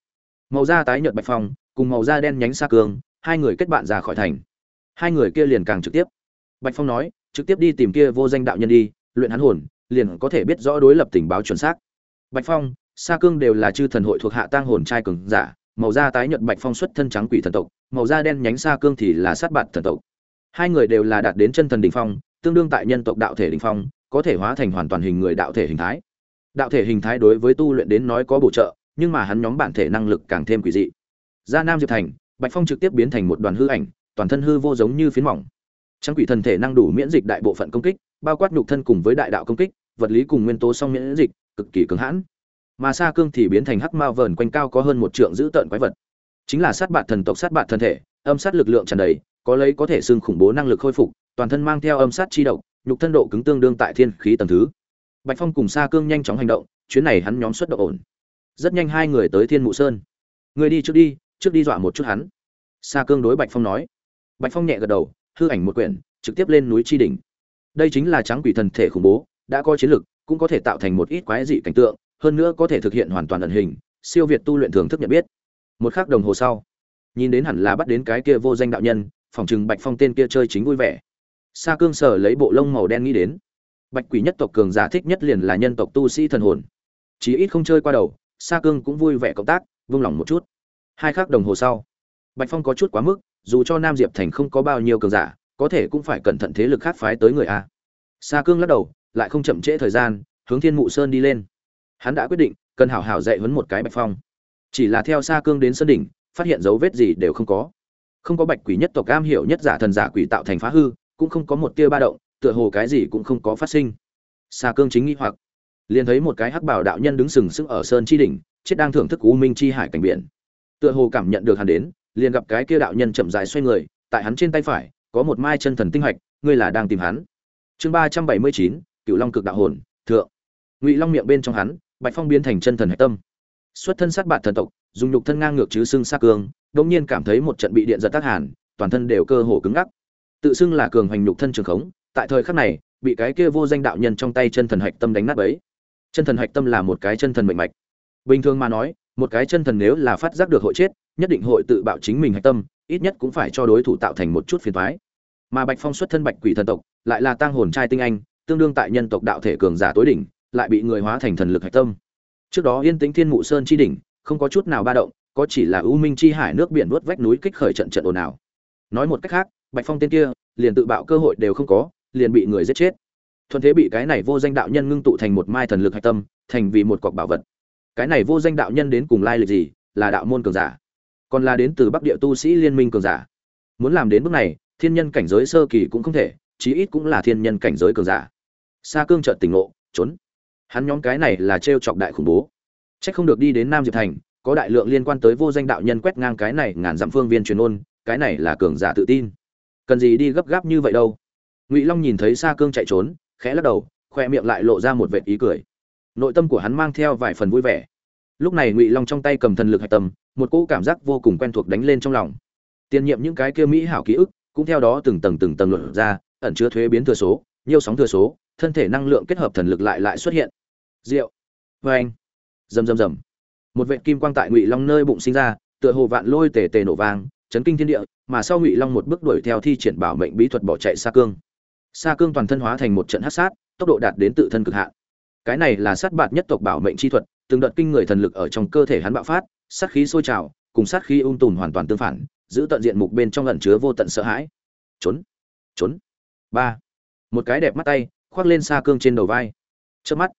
màu da tái nhợt bạch phong, cùng màu da đen nhánh xa cường, hai người kết bạn ra khỏi thành. Hai người kia liền càng trực tiếp. Bạch phong nói, trực tiếp đi tìm kia vô danh đạo nhân đi, luyện hắn hồn, liền có thể biết rõ đối lập tình báo chuẩn xác. Bạch phong, sa cương đều là chư thần hội thuộc hạ tang hồn trai cường giả, màu da tái nhợt bạch phong xuất thân trắng quỷ thần tộc, màu da đen nhánh sa cương thì là sát bạt thần tộc. Hai người đều là đạt đến chân thần đỉnh phong, tương đương tại nhân tộc đạo thể đỉnh phong, có thể hóa thành hoàn toàn hình người đạo thể hình thái. Đạo thể hình thái đối với tu luyện đến nói có bổ trợ nhưng mà hắn nhóm bản thể năng lực càng thêm quỷ dị. Ra nam diệp thành, bạch phong trực tiếp biến thành một đoàn hư ảnh, toàn thân hư vô giống như phiến mỏng. Trắng quỷ thần thể năng đủ miễn dịch đại bộ phận công kích, bao quát nhục thân cùng với đại đạo công kích, vật lý cùng nguyên tố song miễn dịch, cực kỳ cứng hãn. Mà sa cương thì biến thành hắc mao vờn quanh cao có hơn một trượng giữ tợn quái vật. Chính là sát bạt thần tộc sát bạt thần thể, âm sát lực lượng tràn đầy, có lấy có thể xưng khủng bố năng lực khôi phục, toàn thân mang theo âm sát chi độc, nhục thân độ cứng tương đương tại thiên khí tầng thứ. Bạch phong cùng sa cương nhanh chóng hành động, chuyến này hắn nhóm xuất độ ổn rất nhanh hai người tới thiên mụ sơn người đi trước đi trước đi dọa một chút hắn sa cương đối bạch phong nói bạch phong nhẹ gật đầu hư ảnh một quyển trực tiếp lên núi tri đỉnh đây chính là trắng quỷ thần thể khủng bố đã có chiến lực cũng có thể tạo thành một ít quái dị cảnh tượng hơn nữa có thể thực hiện hoàn toàn ẩn hình siêu việt tu luyện thường thức nhận biết một khắc đồng hồ sau nhìn đến hẳn là bắt đến cái kia vô danh đạo nhân phòng chừng bạch phong tên kia chơi chính vui vẻ sa cương sở lấy bộ lông màu đen nghĩ đến bạch quỷ nhất tộc cường giả thích nhất liền là nhân tộc tu sĩ thần hồn chí ít không chơi qua đầu sa cương cũng vui vẻ cộng tác, vung lòng một chút. Hai khắc đồng hồ sau, bạch phong có chút quá mức, dù cho nam diệp thành không có bao nhiêu cường giả, có thể cũng phải cẩn thận thế lực khác phái tới người a. Sa cương lắc đầu, lại không chậm trễ thời gian, hướng thiên mụ sơn đi lên. Hắn đã quyết định, cần hảo hảo dạy huấn một cái bạch phong. Chỉ là theo sa cương đến sơn đỉnh, phát hiện dấu vết gì đều không có. Không có bạch quỷ nhất tộc cam hiểu nhất giả thần giả quỷ tạo thành phá hư, cũng không có một tia ba động, tựa hồ cái gì cũng không có phát sinh. Sa cương chính nghĩ hoặc liền thấy một cái hắc bảo đạo nhân đứng sừng sững ở sơn chi đỉnh, chết đang thưởng thức u minh chi hải cảnh biển. Tựa hồ cảm nhận được hắn đến, liền gặp cái kia đạo nhân chậm rãi xoay người, tại hắn trên tay phải, có một mai chân thần tinh hạch, ngươi là đang tìm hắn. Chương ba trăm bảy mươi chín cựu long cực đạo hồn, thượng. Ngụy long miệng bên trong hắn, bạch phong biến thành chân thần hạch tâm. Xuất thân sát bạn thần tộc, dùng nhục thân ngang ngược chứ xương xa cương đột nhiên cảm thấy một trận bị điện giật tác hàn, toàn thân đều cơ hồ cứng ngắc. Tự xưng là cường hành nhục thân trường khống, tại thời khắc này, bị cái kia vô danh đạo nhân trong tay chân thần hạch tâm đánh nát bấy chân thần hạch tâm là một cái chân thần mệnh mạch. Bình thường mà nói, một cái chân thần nếu là phát giác được hội chết, nhất định hội tự bạo chính mình hạch tâm, ít nhất cũng phải cho đối thủ tạo thành một chút phiền thoái mà bạch phong xuất thân bạch quỷ thần tộc, lại là tang hồn trai tinh anh, tương đương tại nhân tộc đạo thể cường giả tối đỉnh, lại bị người hóa thành thần lực hạch tâm. Trước đó yên tĩnh thiên mụ sơn chi đỉnh, không có chút nào ba động, có chỉ là u minh chi hải nước biển nuốt vách núi kích khởi trận trận ồn ào. Nói một cách khác, bạch phong tên kia, liền tự bạo cơ hội đều không có, liền bị người giết chết thuận thế bị cái này vô danh đạo nhân ngưng tụ thành một mai thần lực hạch tâm, thành vì một cọc bảo vật. Cái này vô danh đạo nhân đến cùng lai lịch gì? Là đạo môn cường giả. Còn là đến từ bắc địa tu sĩ liên minh cường giả. Muốn làm đến bước này, thiên nhân cảnh giới sơ kỳ cũng không thể, chí ít cũng là thiên nhân cảnh giới cường giả. Sa cương trợn tỉnh ngộ, trốn. Hắn nhóm cái này là trêu chọc đại khủng bố. Trách không được đi đến nam diệp thành, có đại lượng liên quan tới vô danh đạo nhân quét ngang cái này ngàn dặm phương viên truyền ôn, cái này là cường giả tự tin. Cần gì đi gấp gáp như vậy đâu? Ngụy long nhìn thấy sa cương chạy trốn khẽ lắc đầu, khoe miệng lại lộ ra một vệt ý cười. Nội tâm của hắn mang theo vài phần vui vẻ. Lúc này ngụy long trong tay cầm thần lực hạch tâm, một cỗ cảm giác vô cùng quen thuộc đánh lên trong lòng. Tiền nhiệm những cái kia mỹ hảo ký ức, cũng theo đó từng tầng từng tầng luận ra, ẩn chứa thuế biến thừa số, nhiều sóng thừa số, thân thể năng lượng kết hợp thần lực lại lại xuất hiện. Rượu vê anh rầm rầm rầm. Một vệ kim quang tại ngụy long nơi bụng sinh ra, tựa hồ vạn lôi tề tề nổ vang, chấn kinh thiên địa, mà sau ngụy long một bước đuổi theo thi triển bảo mệnh bí thuật bỏ chạy xa cương. Sa cương toàn thân hóa thành một trận hắc sát, tốc độ đạt đến tự thân cực hạn. Cái này là sát bạt nhất tộc bảo mệnh chi thuật, từng đợt kinh người thần lực ở trong cơ thể hắn bạo phát, sát khí sôi trào, cùng sát khí ung tùn hoàn toàn tương phản, giữ tận diện mục bên trong ẩn chứa vô tận sợ hãi. Trốn trốn. Ba. Một cái đẹp mắt tay, khoác lên Sa cương trên đầu vai. Chớp mắt,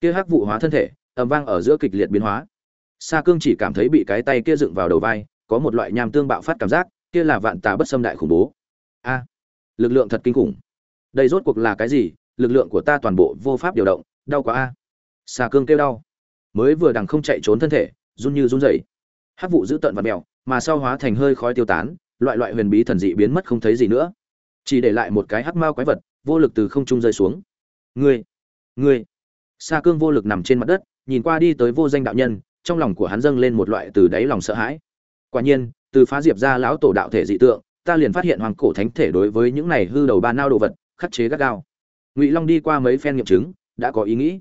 kia hắc vụ hóa thân thể, ầm vang ở giữa kịch liệt biến hóa. Sa cương chỉ cảm thấy bị cái tay kia dựng vào đầu vai, có một loại nham tương bạo phát cảm giác, kia là vạn tà bất xâm đại khủng bố. A. Lực lượng thật kinh khủng đây rốt cuộc là cái gì? Lực lượng của ta toàn bộ vô pháp điều động, đau quá a. Xà cương kêu đau. Mới vừa đằng không chạy trốn thân thể, run như run rẩy. Hát vụ giữ tận và mèo, mà sau hóa thành hơi khói tiêu tán, loại loại huyền bí thần dị biến mất không thấy gì nữa. Chỉ để lại một cái hắc mao quái vật, vô lực từ không trung rơi xuống. Ngươi ngươi. Sa cương vô lực nằm trên mặt đất, nhìn qua đi tới vô danh đạo nhân, trong lòng của hắn dâng lên một loại từ đáy lòng sợ hãi. Quả nhiên, từ phá diệp ra lão tổ đạo thể dị tượng, ta liền phát hiện hoàng cổ thánh thể đối với những này hư đầu ba nao đồ vật khắc chế gắt gao. Ngụy long đi qua mấy phen nghiệm chứng, đã có ý nghĩ.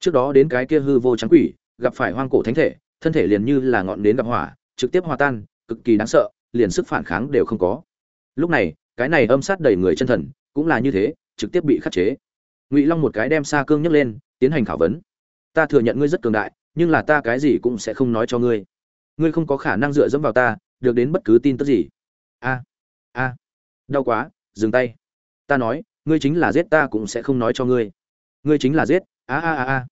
Trước đó đến cái kia hư vô trắng quỷ, gặp phải hoang cổ thánh thể, thân thể liền như là ngọn nến gặp hỏa, trực tiếp hòa tan, cực kỳ đáng sợ, liền sức phản kháng đều không có. Lúc này, cái này âm sát đầy người chân thần, cũng là như thế, trực tiếp bị khắc chế. Ngụy long một cái đem xa cương nhấc lên, tiến hành khảo vấn. Ta thừa nhận ngươi rất cường đại, nhưng là ta cái gì cũng sẽ không nói cho ngươi. Ngươi không có khả năng dựa dẫm vào ta, được đến bất cứ tin tức gì. A a, đau quá, dừng tay. Ta nói ngươi chính là giết ta cũng sẽ không nói cho ngươi. Ngươi chính là giết, a a a a.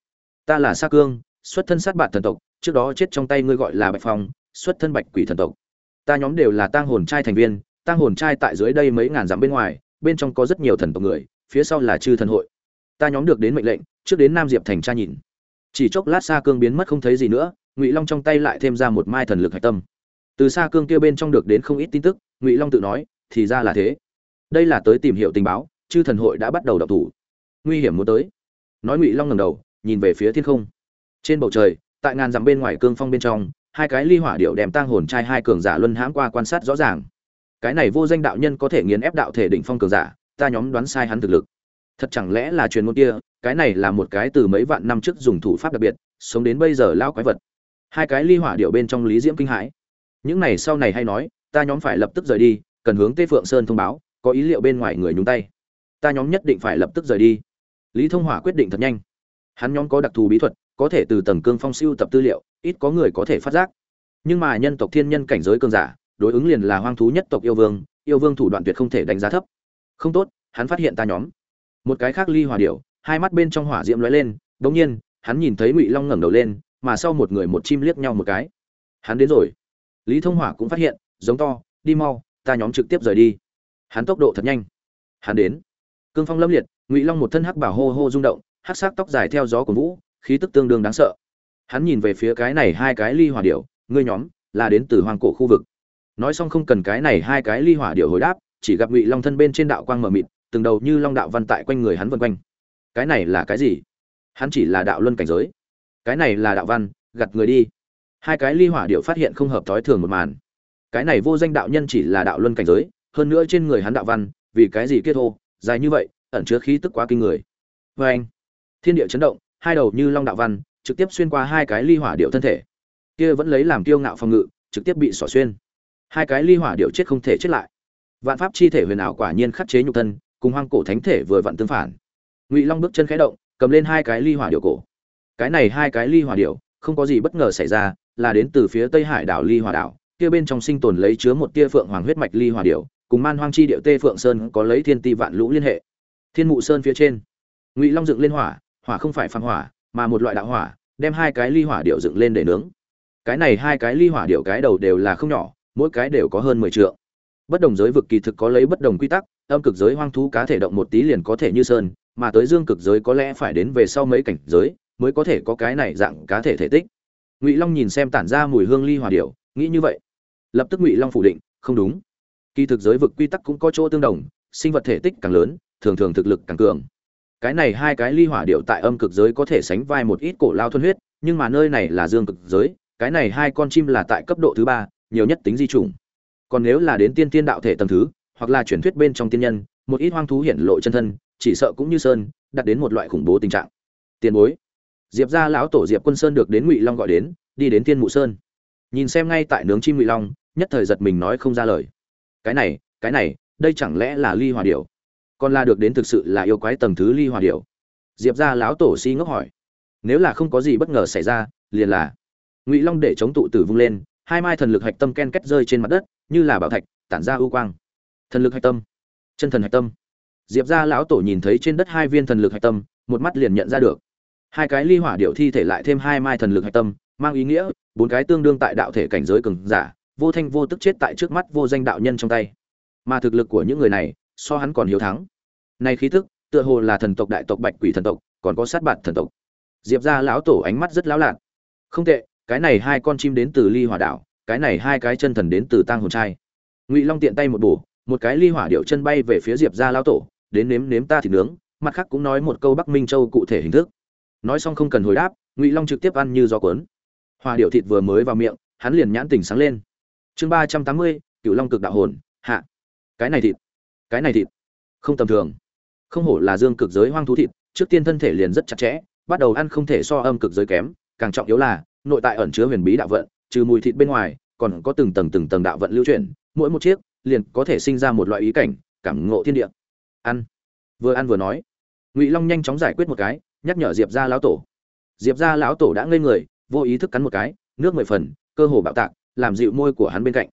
Ta là sa cương, xuất thân sát bạn thần tộc, trước đó chết trong tay ngươi gọi là bạch phong, xuất thân bạch quỷ thần tộc. Ta nhóm đều là tang hồn trai thành viên, tang hồn trai tại dưới đây mấy ngàn dặm bên ngoài, bên trong có rất nhiều thần tộc người, phía sau là chư thần hội. Ta nhóm được đến mệnh lệnh, trước đến nam diệp thành tra nhìn. Chỉ chốc lát xa cương biến mất không thấy gì nữa, ngụy long trong tay lại thêm ra một mai thần lực hạch tâm. Từ xa cương kia bên trong được đến không ít tin tức, ngụy long tự nói, thì ra là thế. Đây là tới tìm hiểu tình báo chư thần hội đã bắt đầu đọc thủ. Nguy hiểm muốn tới. Nói ngụy long ngầm đầu, nhìn về phía thiên không. Trên bầu trời, tại ngàn dặm bên ngoài cương phong bên trong, hai cái ly hỏa điệu đem tang hồn trai hai cường giả luân hãm qua quan sát rõ ràng. Cái này vô danh đạo nhân có thể nghiền ép đạo thể đỉnh phong cường giả, ta nhóm đoán sai hắn thực lực. Thật chẳng lẽ là truyền ngôn kia, cái này là một cái từ mấy vạn năm trước dùng thủ pháp đặc biệt, sống đến bây giờ lao quái vật. Hai cái ly hỏa điệu bên trong lý diễm kinh hãi. Những này sau này hay nói, ta nhóm phải lập tức rời đi, cần hướng tê phượng sơn thông báo, có ý liệu bên ngoài người nhúng tay ta nhóm nhất định phải lập tức rời đi. Lý thông hỏa quyết định thật nhanh. Hắn nhóm có đặc thù bí thuật, có thể từ tầng cương phong siêu tập tư liệu, ít có người có thể phát giác. Nhưng mà nhân tộc thiên nhân cảnh giới cương giả, đối ứng liền là hoang thú nhất tộc yêu vương yêu vương thủ đoạn tuyệt không thể đánh giá thấp. Không tốt, hắn phát hiện ta nhóm. Một cái khác ly hỏa điệu hai mắt bên trong hỏa diễm lóe lên bỗng nhiên, hắn nhìn thấy ngụy long ngẩng đầu lên, mà sau một người một chim liếc nhau một cái. Hắn đến rồi. Lý thông hỏa cũng phát hiện, giống to, đi mau, ta nhóm trực tiếp rời đi. Hắn tốc độ thật nhanh. Hắn đến cương phong lâm liệt, ngụy long một thân hắc bảo hô hô rung động, hắc sắc tóc dài theo gió của vũ, khí tức tương đương đáng sợ. Hắn nhìn về phía cái này hai cái ly hỏa điệu ngươi nhóm, là đến từ hoàng cổ khu vực. Nói xong không cần cái này hai cái ly hỏa điệu hồi đáp, chỉ gặp ngụy long thân bên trên đạo quang mờ mịt, từng đầu như long đạo văn tại quanh người hắn vân quanh. Cái này là cái gì? Hắn chỉ là đạo luân cảnh giới. Cái này là đạo văn gặt người đi. Hai cái ly hỏa điệu phát hiện không hợp thói thường một màn. Cái này vô danh đạo nhân chỉ là đạo luân cảnh giới, hơn nữa trên người hắn đạo văn, vì cái gì kết hô? Dài như vậy, ẩn chứa khí tức quá kinh người. Vê anh, thiên địa chấn động, hai đầu như long đạo văn, trực tiếp xuyên qua hai cái ly hỏa điệu thân thể. Kia vẫn lấy làm kiêu ngạo phòng ngự, trực tiếp bị xỏ xuyên. Hai cái ly hỏa điệu chết không thể chết lại. Vạn pháp chi thể huyền ảo quả nhiên khắc chế nhục thân, cùng hoang cổ thánh thể vừa vặn tương phản. Ngụy long bước chân khẽ động, cầm lên hai cái ly hỏa điệu cổ. Cái này hai cái ly hỏa điệu không có gì bất ngờ xảy ra, là đến từ phía tây hải đảo ly hỏa đảo, kia bên trong sinh tồn lấy chứa một tia phượng hoàng huyết mạch ly hỏa điệu cùng man hoang chi điệu tê phượng sơn có lấy thiên ti vạn lũ liên hệ. Thiên mụ sơn phía trên, ngụy long dựng lên hỏa hỏa không phải phăng hỏa, mà một loại đạo hỏa, đem hai cái ly hỏa điệu dựng lên để nướng. Cái này hai cái ly hỏa điệu cái đầu đều là không nhỏ, mỗi cái đều có hơn mười triệu bất đồng giới vực kỳ thực có lấy bất đồng quy tắc, âm cực giới hoang thú cá thể động một tí liền có thể như sơn, mà tới dương cực giới có lẽ phải đến về sau mấy cảnh giới mới có thể có cái này dạng cá thể thể tích. Ngụy long nhìn xem tản ra mùi hương ly hỏa điệu, nghĩ như vậy. Lập tức ngụy long phủ định, không đúng kỳ thực giới vực quy tắc cũng có chỗ tương đồng, sinh vật thể tích càng lớn, thường thường thực lực càng cường. Cái này hai cái ly hỏa điệu tại âm cực giới có thể sánh vai một ít cổ lao thuần huyết, nhưng mà nơi này là dương cực giới, cái này hai con chim là tại cấp độ thứ ba, nhiều nhất tính di chủng. Còn nếu là đến tiên tiên đạo thể tầng thứ, hoặc là truyền thuyết bên trong tiên nhân, một ít hoang thú hiện lộ chân thân, chỉ sợ cũng như sơn đặt đến một loại khủng bố tình trạng. Tiền bối. Diệp gia lão tổ diệp quân sơn được đến ngụy long gọi đến, đi đến tiên mụ sơn. Nhìn xem ngay tại nướng chim ngụy long, nhất thời giật mình nói không ra lời cái này cái này, đây chẳng lẽ là ly hòa điểu? Còn là được đến thực sự là yêu quái tầng thứ ly hòa điểu? Diệp gia lão tổ si ngốc hỏi. Nếu là không có gì bất ngờ xảy ra, liền là ngụy long để chống tụ tử vung lên, hai mai thần lực hạch tâm ken kết rơi trên mặt đất, như là bảo thạch, tản ra ưu quang. Thần lực hạch tâm. Chân thần hạch tâm. Diệp gia lão tổ nhìn thấy trên đất hai viên thần lực hạch tâm, một mắt liền nhận ra được. Hai cái ly hỏa điệu thi thể lại thêm hai mai thần lực hạch tâm, mang ý nghĩa, bốn cái tương đương tại đạo thể cảnh giới cường giả vô thanh vô tức chết tại trước mắt vô danh đạo nhân trong tay. Mà thực lực của những người này, so hắn còn hiếu thắng. Nay khí thức tựa hồ là thần tộc đại tộc bạch quỷ thần tộc, còn có sát bạt thần tộc. Diệp gia lão tổ ánh mắt rất lão lạn. Không tệ, cái này hai con chim đến từ ly hỏa đảo, cái này hai cái chân thần đến từ tang hồn trai. Ngụy long tiện tay một bổ, một cái ly hỏa điệu chân bay về phía diệp gia lão tổ, đến nếm nếm ta thịt nướng, mặt khác cũng nói một câu bắc minh châu cụ thể hình thức. Nói xong không cần hồi đáp, ngụy long trực tiếp ăn như gió cuốn. Hòa điệu thịt vừa mới vào miệng, hắn liền nhãn tình sáng lên chương ba trăm tám mươi cựu long cực đạo hồn, hạ. Cái này thịt. Cái này thịt. Không tầm thường. Không hổ là dương cực giới hoang thú thịt, trước tiên thân thể liền rất chặt chẽ, bắt đầu ăn không thể so âm cực giới kém, càng trọng yếu là, nội tại ẩn chứa huyền bí đạo vận, trừ mùi thịt bên ngoài, còn có từng tầng từng tầng đạo vận lưu chuyển, mỗi một chiếc liền có thể sinh ra một loại ý cảnh, cảm ngộ thiên địa. Ăn. Vừa ăn vừa nói. Ngụy long nhanh chóng giải quyết một cái, nhắc nhở diệp ra lão tổ. Diệp ra lão tổ đã ngây người, vô ý thức cắn một cái, nước mười phần, cơ hồ bạo tạc làm dịu môi của hắn bên cạnh.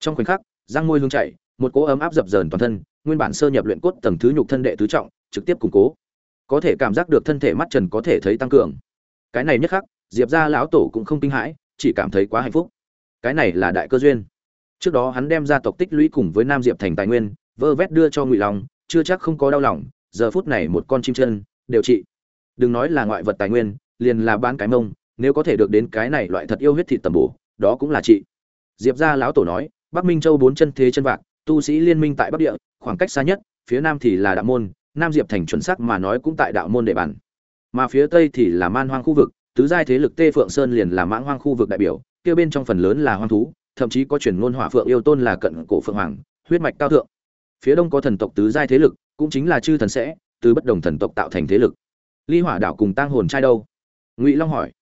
Trong khoảnh khắc, răng môi hương chạy, một cỗ ấm áp dập dờn toàn thân, nguyên bản sơ nhập luyện cốt tầng thứ nhục thân đệ tứ trọng, trực tiếp củng cố. Có thể cảm giác được thân thể mắt trần có thể thấy tăng cường. Cái này nhất khắc, diệp ra lão tổ cũng không kinh hãi, chỉ cảm thấy quá hạnh phúc. Cái này là đại cơ duyên. Trước đó hắn đem gia tộc tích lũy cùng với nam diệp thành tài nguyên, vơ vét đưa cho ngụy long, chưa chắc không có đau lòng, giờ phút này một con chim chân, đều trị. Đừng nói là ngoại vật tài nguyên, liền là bán cái mông, nếu có thể được đến cái này loại thật yêu huyết thịt tầm bổ đó cũng là chị. diệp gia lão tổ nói, bắc minh châu bốn chân thế chân vạc, tu sĩ liên minh tại bắc địa, khoảng cách xa nhất, phía nam thì là đạo môn, nam diệp thành chuẩn xác mà nói cũng tại đạo môn địa bàn. Mà phía tây thì là man hoang khu vực, tứ giai thế lực tê phượng sơn liền là mãng hoang khu vực đại biểu, kia bên trong phần lớn là hoang thú, thậm chí có truyền ngôn hỏa phượng yêu tôn là cận cổ phượng hoàng, huyết mạch cao thượng. Phía đông có thần tộc tứ giai thế lực, cũng chính là chư thần sẽ, từ bất đồng thần tộc tạo thành thế lực. Ly hỏa đảo cùng tang hồn trai đâu? Ngụy long hỏi.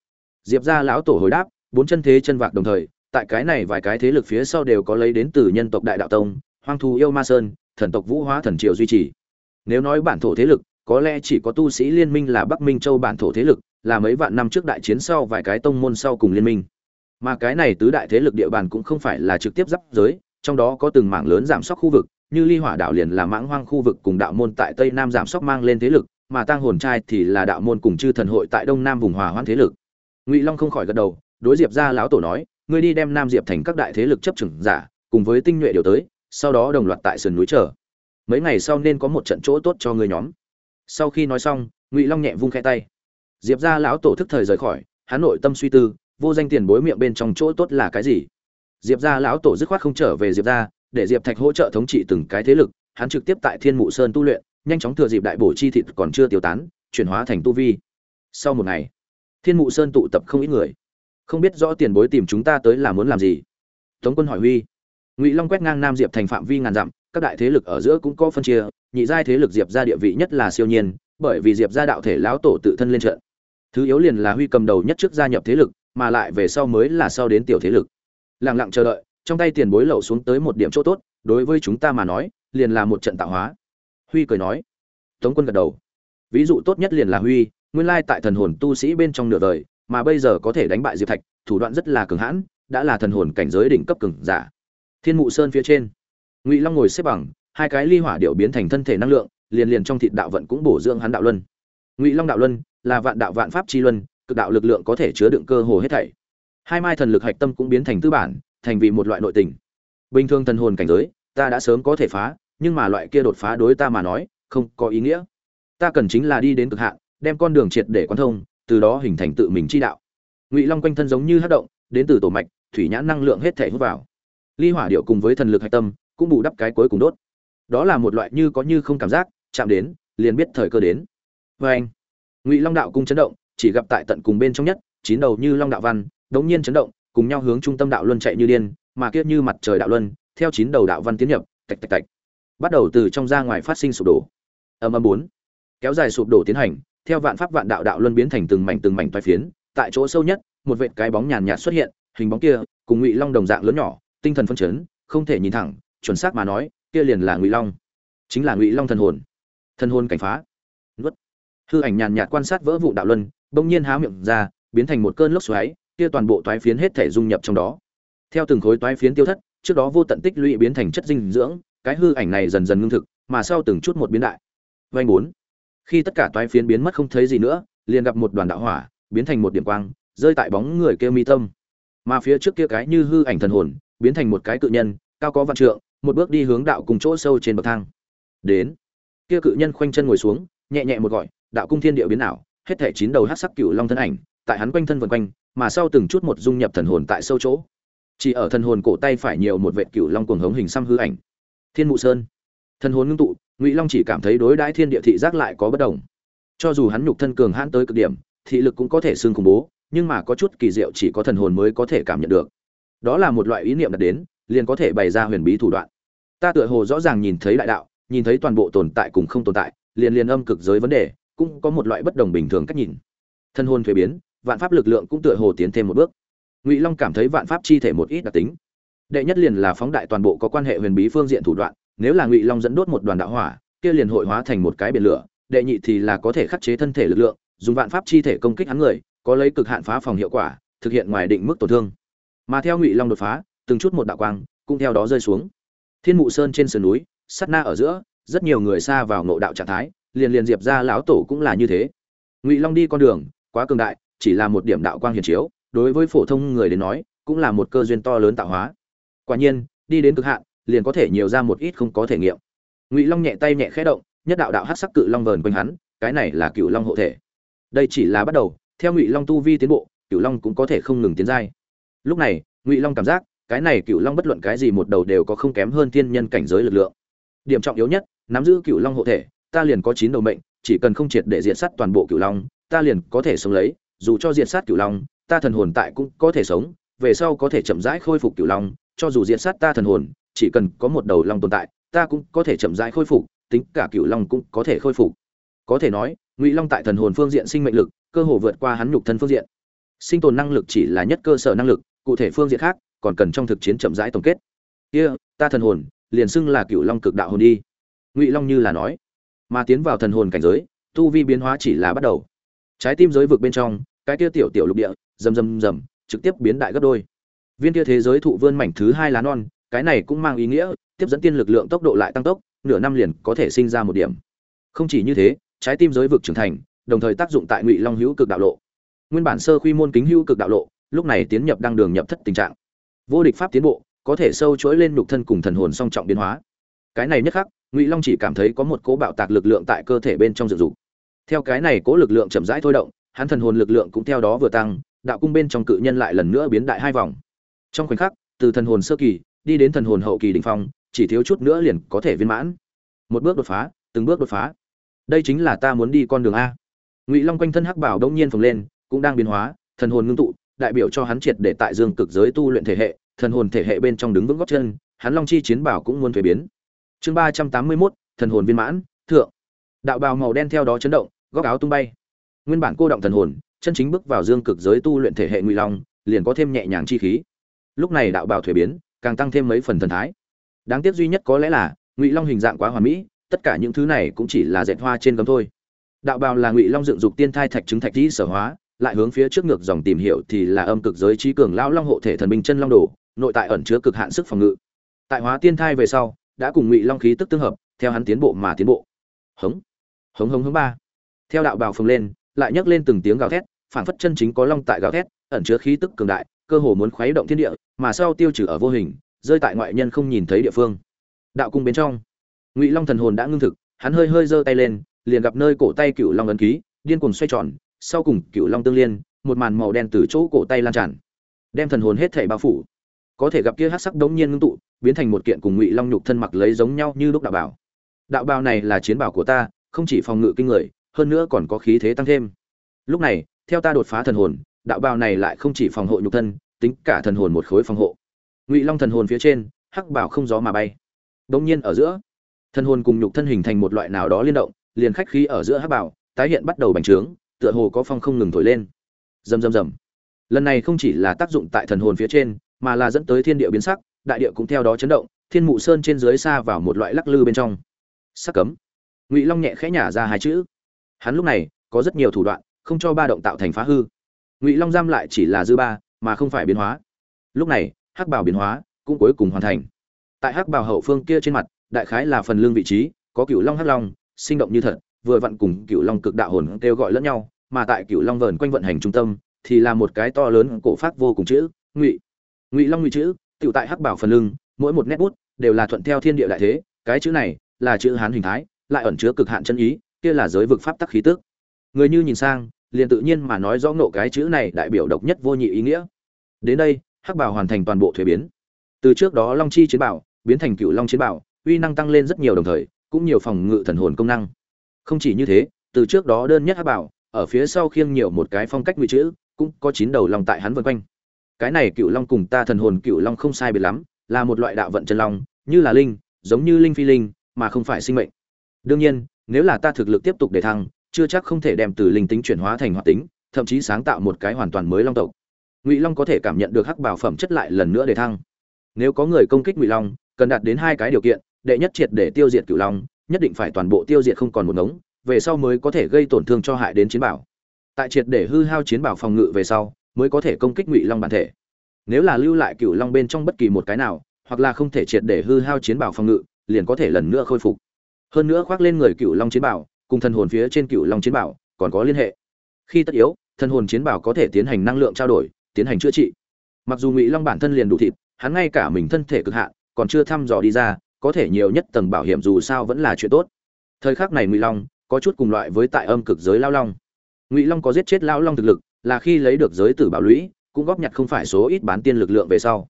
Diệp gia lão tổ hồi đáp bốn chân thế chân vạc đồng thời, tại cái này vài cái thế lực phía sau đều có lấy đến từ nhân tộc đại đạo tông, hoang thú yêu ma sơn, thần tộc vũ hóa thần triều duy trì. Nếu nói bản thổ thế lực, có lẽ chỉ có tu sĩ liên minh là bắc minh châu bản thổ thế lực, là mấy vạn năm trước đại chiến sau vài cái tông môn sau cùng liên minh. Mà cái này tứ đại thế lực địa bàn cũng không phải là trực tiếp giáp giới, trong đó có từng mảng lớn giảm sóc khu vực, như ly hỏa đạo liền là mãng hoang khu vực cùng đạo môn tại tây nam giảm sóc mang lên thế lực, mà tang hồn trai thì là đạo môn cùng chư thần hội tại đông nam vùng hòa hoãn thế lực. Ngụy long không khỏi gật đầu đối diệp ra lão tổ nói, ngươi đi đem nam diệp thành các đại thế lực chấp chừng giả, cùng với tinh nhuệ điều tới, sau đó đồng loạt tại sườn núi chờ. Mấy ngày sau nên có một trận chỗ tốt cho ngươi nhóm. Sau khi nói xong, ngụy long nhẹ vung khe tay. Diệp ra lão tổ thức thời rời khỏi, hắn nội tâm suy tư, vô danh tiền bối miệng bên trong chỗ tốt là cái gì? Diệp gia lão tổ dứt khoát không trở về diệp gia, để diệp thạch hỗ trợ thống trị từng cái thế lực, hắn trực tiếp tại thiên mụ sơn tu luyện, nhanh chóng thừa dịp đại bổ chi thịt còn chưa tiêu tán, chuyển hóa thành tu vi. Sau một ngày, thiên mụ sơn tụ tập không ít người không biết rõ tiền bối tìm chúng ta tới là muốn làm gì. Tống quân hỏi huy. Ngụy long quét ngang nam diệp thành phạm vi ngàn dặm, các đại thế lực ở giữa cũng có phân chia, nhị giai thế lực diệp ra địa vị nhất là siêu nhiên, bởi vì diệp ra đạo thể lão tổ tự thân lên trận. Thứ yếu liền là huy cầm đầu nhất trước gia nhập thế lực, mà lại về sau mới là sau đến tiểu thế lực. Lẳng lặng chờ đợi, trong tay tiền bối lậu xuống tới một điểm chỗ tốt, đối với chúng ta mà nói, liền là một trận tạo hóa. Huy cười nói. Tống quân gật đầu. Ví dụ tốt nhất liền là huy, nguyên lai tại thần hồn tu sĩ bên trong nửa đời mà bây giờ có thể đánh bại diệp thạch, thủ đoạn rất là cường hãn, đã là thần hồn cảnh giới đỉnh cấp cường giả. Thiên mụ sơn phía trên, ngụy long ngồi xếp bằng, hai cái ly hỏa điệu biến thành thân thể năng lượng, liền liền trong thịt đạo vận cũng bổ dưỡng hắn đạo luân. Ngụy long đạo luân là vạn đạo vạn pháp chi luân, cực đạo lực lượng có thể chứa đựng cơ hồ hết thảy. Hai mai thần lực hạch tâm cũng biến thành tư bản, thành vì một loại nội tình. Bình thường thần hồn cảnh giới, ta đã sớm có thể phá, nhưng mà loại kia đột phá đối ta mà nói, không có ý nghĩa. Ta cần chính là đi đến cực hạn, đem con đường triệt để quan thông từ đó hình thành tự mình chi đạo. Ngụy long quanh thân giống như hát động, đến từ tổ mạch, thủy nhãn năng lượng hết thể hút vào. Ly hỏa điệu cùng với thần lực hạch tâm, cũng bù đắp cái cuối cùng đốt. Đó là một loại như có như không cảm giác, chạm đến, liền biết thời cơ đến. Vê anh, ngụy long đạo cung chấn động, chỉ gặp tại tận cùng bên trong nhất, chín đầu như long đạo văn, đống nhiên chấn động, cùng nhau hướng trung tâm đạo luân chạy như điên, mà kiết như mặt trời đạo luân, theo chín đầu đạo văn tiến nhập, tạch tạch tạch. Bắt đầu từ trong ra ngoài phát sinh sụp đổ. Âm âm bốn. Kéo dài sụp đổ tiến hành theo vạn pháp vạn đạo đạo luân biến thành từng mảnh từng mảnh toái phiến, tại chỗ sâu nhất, một vệt cái bóng nhàn nhạt xuất hiện, hình bóng kia, cùng ngụy long đồng dạng lớn nhỏ, tinh thần phân chấn, không thể nhìn thẳng, chuẩn xác mà nói, kia liền là ngụy long. Chính là ngụy long thần hồn. Thần hồn cảnh phá. Nuốt. Hư ảnh nhàn nhạt quan sát vỡ vụ đạo luân, bỗng nhiên há miệng ra, biến thành một cơn lốc xoáy, kia toàn bộ toái phiến hết thể dung nhập trong đó. Theo từng khối toái phiến tiêu thất, trước đó vô tận tích lũy biến thành chất dinh dưỡng, cái hư ảnh này dần dần ngưng thực, mà sau từng chút một biến đại. Vành bốn khi tất cả toái phiến biến mất không thấy gì nữa, liền gặp một đoàn đạo hỏa, biến thành một điểm quang, rơi tại bóng người kia mi tâm. Mà phía trước kia cái như hư ảnh thần hồn, biến thành một cái cự nhân, cao có vạn trượng, một bước đi hướng đạo cùng chỗ sâu trên bậc thang. Đến, kia cự nhân khoanh chân ngồi xuống, nhẹ nhẹ một gọi, đạo cung thiên địa biến ảo, hết thể chín đầu hát sắc cựu long thân ảnh, tại hắn quanh thân vần quanh, mà sau từng chút một dung nhập thần hồn tại sâu chỗ. Chỉ ở thần hồn cổ tay phải nhiều một vệ cựu long cuồng hống hình xăm hư ảnh. Thiên mụ sơn. Thần hồn ngưng tụ ngụy long chỉ cảm thấy đối đãi thiên địa thị giác lại có bất đồng. Cho dù hắn nhục thân cường hãn tới cực điểm, thị lực cũng có thể xương khủng bố, nhưng mà có chút kỳ diệu chỉ có thần hồn mới có thể cảm nhận được. Đó là một loại ý niệm đặt đến, liền có thể bày ra huyền bí thủ đoạn. Ta tựa hồ rõ ràng nhìn thấy đại đạo, nhìn thấy toàn bộ tồn tại cùng không tồn tại, liền liền âm cực giới vấn đề, cũng có một loại bất đồng bình thường cách nhìn. Thân hồn thuế biến, vạn pháp lực lượng cũng tựa hồ tiến thêm một bước. Ngụy long cảm thấy vạn pháp chi thể một ít đặc tính. Đệ nhất liền là phóng đại toàn bộ có quan hệ huyền bí phương diện thủ đoạn nếu là ngụy long dẫn đốt một đoàn đạo hỏa, kia liền hội hóa thành một cái biển lửa, đệ nhị thì là có thể khắc chế thân thể lực lượng, dùng vạn pháp chi thể công kích hắn người, có lấy cực hạn phá phòng hiệu quả, thực hiện ngoài định mức tổn thương. Mà theo ngụy long đột phá, từng chút một đạo quang cũng theo đó rơi xuống. Thiên mụ sơn trên sườn núi sắt na ở giữa, rất nhiều người xa vào ngộ đạo trạng thái, liền liền diệp ra lão tổ cũng là như thế. Ngụy long đi con đường, quá cường đại, chỉ là một điểm đạo quang hiển chiếu, đối với phổ thông người đến nói, cũng là một cơ duyên to lớn tạo hóa. Quả nhiên, đi đến cực hạn liền có thể nhiều ra một ít không có thể nghiệm. Ngụy long nhẹ tay nhẹ khẽ động, nhất đạo đạo hát sắc cự long vờn quanh hắn, cái này là cựu long hộ thể. Đây chỉ là bắt đầu, theo ngụy long tu vi tiến bộ cựu long cũng có thể không ngừng tiến giai. Lúc này, ngụy long cảm giác, cái này cựu long bất luận cái gì một đầu đều có không kém hơn thiên nhân cảnh giới lực lượng. Điểm trọng yếu nhất, nắm giữ cựu long hộ thể, ta liền có chín đầu mệnh, chỉ cần không triệt để diện sát toàn bộ cựu long, ta liền có thể sống lấy, dù cho diện sát cựu long, ta thần hồn tại cũng có thể sống, về sau có thể chậm rãi khôi phục cựu long, cho dù diện sát ta thần hồn chỉ cần có một đầu long tồn tại, ta cũng có thể chậm rãi khôi phục, tính cả cựu long cũng có thể khôi phục. Có thể nói, ngụy long tại thần hồn phương diện sinh mệnh lực, cơ hồ vượt qua hắn nhục thân phương diện. Sinh tồn năng lực chỉ là nhất cơ sở năng lực, cụ thể phương diện khác, còn cần trong thực chiến chậm rãi tổng kết. Kia, ta thần hồn, liền xưng là cựu long cực đạo hồn đi. Ngụy long như là nói. Mà tiến vào thần hồn cảnh giới, tu vi biến hóa chỉ là bắt đầu. Trái tim giới vực bên trong, cái kia tiểu tiểu lục địa, rầm rầm rầm, trực tiếp biến đại gấp đôi. Viên kia thế giới thụ vươn mảnh thứ hai lá non cái này cũng mang ý nghĩa, tiếp dẫn tiên lực lượng tốc độ lại tăng tốc, nửa năm liền có thể sinh ra một điểm. Không chỉ như thế, trái tim giới vực trưởng thành, đồng thời tác dụng tại ngụy long hữu cực đạo lộ. Nguyên bản sơ quy môn kính hữu cực đạo lộ, lúc này tiến nhập đăng đường nhập thất tình trạng. Vô địch pháp tiến bộ, có thể sâu chuỗi lên nhục thân cùng thần hồn song trọng biến hóa. Cái này nhất khắc, ngụy long chỉ cảm thấy có một cố bạo tạc lực lượng tại cơ thể bên trong dự dục. Theo cái này cố lực lượng chậm rãi thôi động, hắn thần hồn lực lượng cũng theo đó vừa tăng, đạo cung bên trong cự nhân lại lần nữa biến đại hai vòng. Trong khoảnh khắc, từ thần hồn sơ kỳ đi đến thần hồn hậu kỳ đỉnh phong, chỉ thiếu chút nữa liền có thể viên mãn. Một bước đột phá, từng bước đột phá. Đây chính là ta muốn đi con đường a. Ngụy long quanh thân hắc bảo đông nhiên phồng lên, cũng đang biến hóa, thần hồn ngưng tụ, đại biểu cho hắn triệt để tại dương cực giới tu luyện thể hệ, thần hồn thể hệ bên trong đứng vững gót chân, hắn long chi chiến bảo cũng muốn thuế biến. Chương ba trăm tám mươi mốt, thần hồn viên mãn, thượng. Đạo bào màu đen theo đó chấn động, góc áo tung bay. Nguyên bản cô động thần hồn, chân chính bước vào dương cực giới tu luyện thể hệ ngụy long, liền có thêm nhẹ nhàng chi khí. Lúc này đạo bào thủy biến càng tăng thêm mấy phần thần thái. Đáng tiếc duy nhất có lẽ là ngụy long hình dạng quá hoàn mỹ, tất cả những thứ này cũng chỉ là dệt hoa trên gấm thôi. Đạo bào là ngụy long dựng dục tiên thai thạch chứng thạch dĩ sở hóa, lại hướng phía trước ngược dòng tìm hiểu thì là âm cực giới trí cường lão long hộ thể thần binh chân long đồ, nội tại ẩn chứa cực hạn sức phòng ngự. Tại hóa tiên thai về sau, đã cùng ngụy long khí tức tương hợp, theo hắn tiến bộ mà tiến bộ. Hống hống hống hống ba. Theo đạo bào phồng lên, lại nhấc lên từng tiếng gào thét phản phất chân chính có long tại gào thét, ẩn chứa khí tức cường đại cơ hồ muốn khuấy động thiên địa, mà sau tiêu trừ ở vô hình, rơi tại ngoại nhân không nhìn thấy địa phương. Đạo cung bên trong, ngụy long thần hồn đã ngưng thực, hắn hơi hơi giơ tay lên, liền gặp nơi cổ tay cựu long ấn ký, điên cuồng xoay tròn, sau cùng cựu long tương liên, một màn màu đen từ chỗ cổ tay lan tràn, đem thần hồn hết thảy bao phủ. Có thể gặp kia hắc sắc đống nhiên ngưng tụ, biến thành một kiện cùng ngụy long nhục thân mặc lấy giống nhau như lúc đạo bảo đạo bào này là chiến bảo của ta, không chỉ phòng ngự kinh người, hơn nữa còn có khí thế tăng thêm. Lúc này, theo ta đột phá thần hồn đạo bào này lại không chỉ phòng hộ nhục thân, tính cả thần hồn một khối phòng hộ. Ngụy long thần hồn phía trên, hắc bảo không gió mà bay. Đống nhiên ở giữa, thần hồn cùng nhục thân hình thành một loại nào đó liên động, liền khách khí ở giữa hắc bảo, tái hiện bắt đầu bành trướng, tựa hồ có phong không ngừng thổi lên. Rầm rầm rầm. Lần này không chỉ là tác dụng tại thần hồn phía trên, mà là dẫn tới thiên địa biến sắc, đại địa cũng theo đó chấn động, thiên mụ sơn trên dưới xa vào một loại lắc lư bên trong. Sắc cấm. Ngụy long nhẹ khẽ nhả ra hai chữ. Hắn lúc này, có rất nhiều thủ đoạn, không cho ba động tạo thành phá hư ngụy long giam lại chỉ là dư ba mà không phải biến hóa lúc này hắc bảo biến hóa cũng cuối cùng hoàn thành tại hắc bảo hậu phương kia trên mặt đại khái là phần lương vị trí có cựu long hắc long sinh động như thật vừa vặn cùng cựu long cực đạo hồn kêu gọi lẫn nhau mà tại cựu long vờn quanh vận hành trung tâm thì là một cái to lớn cổ phát vô cùng chữ ngụy ngụy long ngụy chữ tựu tại hắc bảo phần lưng mỗi một nét bút đều là thuận theo thiên địa đại thế cái chữ này là chữ hán hình thái lại ẩn chứa cực hạn chân ý kia là giới vực pháp tắc khí tức người như nhìn sang liền tự nhiên mà nói rõ nộ cái chữ này đại biểu độc nhất vô nhị ý nghĩa. Đến đây, hắc bảo hoàn thành toàn bộ thuế biến. Từ trước đó long chi chiến bảo biến thành cựu long chiến bảo, uy năng tăng lên rất nhiều đồng thời, cũng nhiều phòng ngự thần hồn công năng. Không chỉ như thế, từ trước đó đơn nhất hắc bảo, ở phía sau khiêng nhiều một cái phong cách ngụy chữ, cũng có chín đầu long tại hắn vần quanh. Cái này cựu long cùng ta thần hồn cựu long không sai biệt lắm, là một loại đạo vận chân long, như là linh, giống như linh phi linh, mà không phải sinh mệnh. Đương nhiên, nếu là ta thực lực tiếp tục để thăng chưa chắc không thể đem từ linh tính chuyển hóa thành hoạt tính, thậm chí sáng tạo một cái hoàn toàn mới long tộc. Ngụy long có thể cảm nhận được hắc bảo phẩm chất lại lần nữa để thăng. Nếu có người công kích ngụy long, cần đạt đến hai cái điều kiện, đệ nhất triệt để tiêu diệt cửu long, nhất định phải toàn bộ tiêu diệt không còn một ngống, về sau mới có thể gây tổn thương cho hại đến chiến bảo. Tại triệt để hư hao chiến bảo phòng ngự về sau, mới có thể công kích ngụy long bản thể. Nếu là lưu lại cửu long bên trong bất kỳ một cái nào, hoặc là không thể triệt để hư hao chiến bảo phòng ngự, liền có thể lần nữa khôi phục. Hơn nữa khoác lên người cửu long chiến bảo cùng thần hồn phía trên cựu long chiến bảo còn có liên hệ. Khi tất yếu, thần hồn chiến bảo có thể tiến hành năng lượng trao đổi, tiến hành chữa trị. Mặc dù ngụy long bản thân liền đủ thịt, hắn ngay cả mình thân thể cực hạn còn chưa thăm dò đi ra, có thể nhiều nhất tầng bảo hiểm dù sao vẫn là chuyện tốt. Thời khắc này ngụy long có chút cùng loại với tại âm cực giới lao long. Ngụy long có giết chết lao long thực lực, là khi lấy được giới tử bảo lũy, cũng góp nhặt không phải số ít bán tiên lực lượng về sau.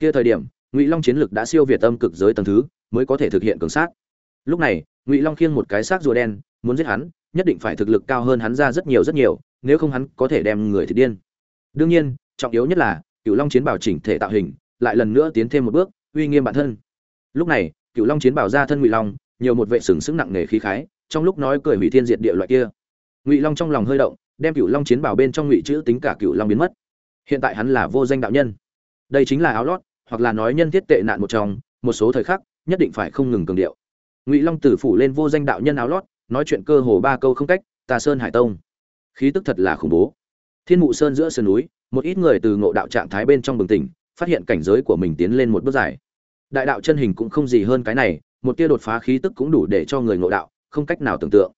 Kia thời điểm, ngụy long chiến lực đã siêu việt âm cực giới tầng thứ, mới có thể thực hiện cường sát. Lúc này, ngụy long khiêng một cái xác rùa đen muốn giết hắn, nhất định phải thực lực cao hơn hắn ra rất nhiều rất nhiều, nếu không hắn có thể đem người thì điên. Đương nhiên, trọng yếu nhất là cựu long chiến bảo chỉnh thể tạo hình, lại lần nữa tiến thêm một bước, uy nghiêm bản thân. Lúc này cựu long chiến bảo ra thân ngụy long, nhiều một vệ sừng sững nặng nề khí khái, trong lúc nói cười hủy thiên diệt địa loại kia. Ngụy long trong lòng hơi động, đem cựu long chiến bảo bên trong ngụy chữ tính cả cựu long biến mất. Hiện tại hắn là vô danh đạo nhân. Đây chính là áo lót, hoặc là nói nhân thiết tệ nạn một trong, một số thời khắc, nhất định phải không ngừng cường điệu. Ngụy long tử phủ lên vô danh đạo nhân áo lót nói chuyện cơ hồ ba câu không cách tà sơn hải tông. Khí tức thật là khủng bố. Thiên mụ sơn giữa sườn núi, một ít người từ ngộ đạo trạng thái bên trong bừng tỉnh, phát hiện cảnh giới của mình tiến lên một bước dài. Đại đạo chân hình cũng không gì hơn cái này, một tia đột phá khí tức cũng đủ để cho người ngộ đạo không cách nào tưởng tượng.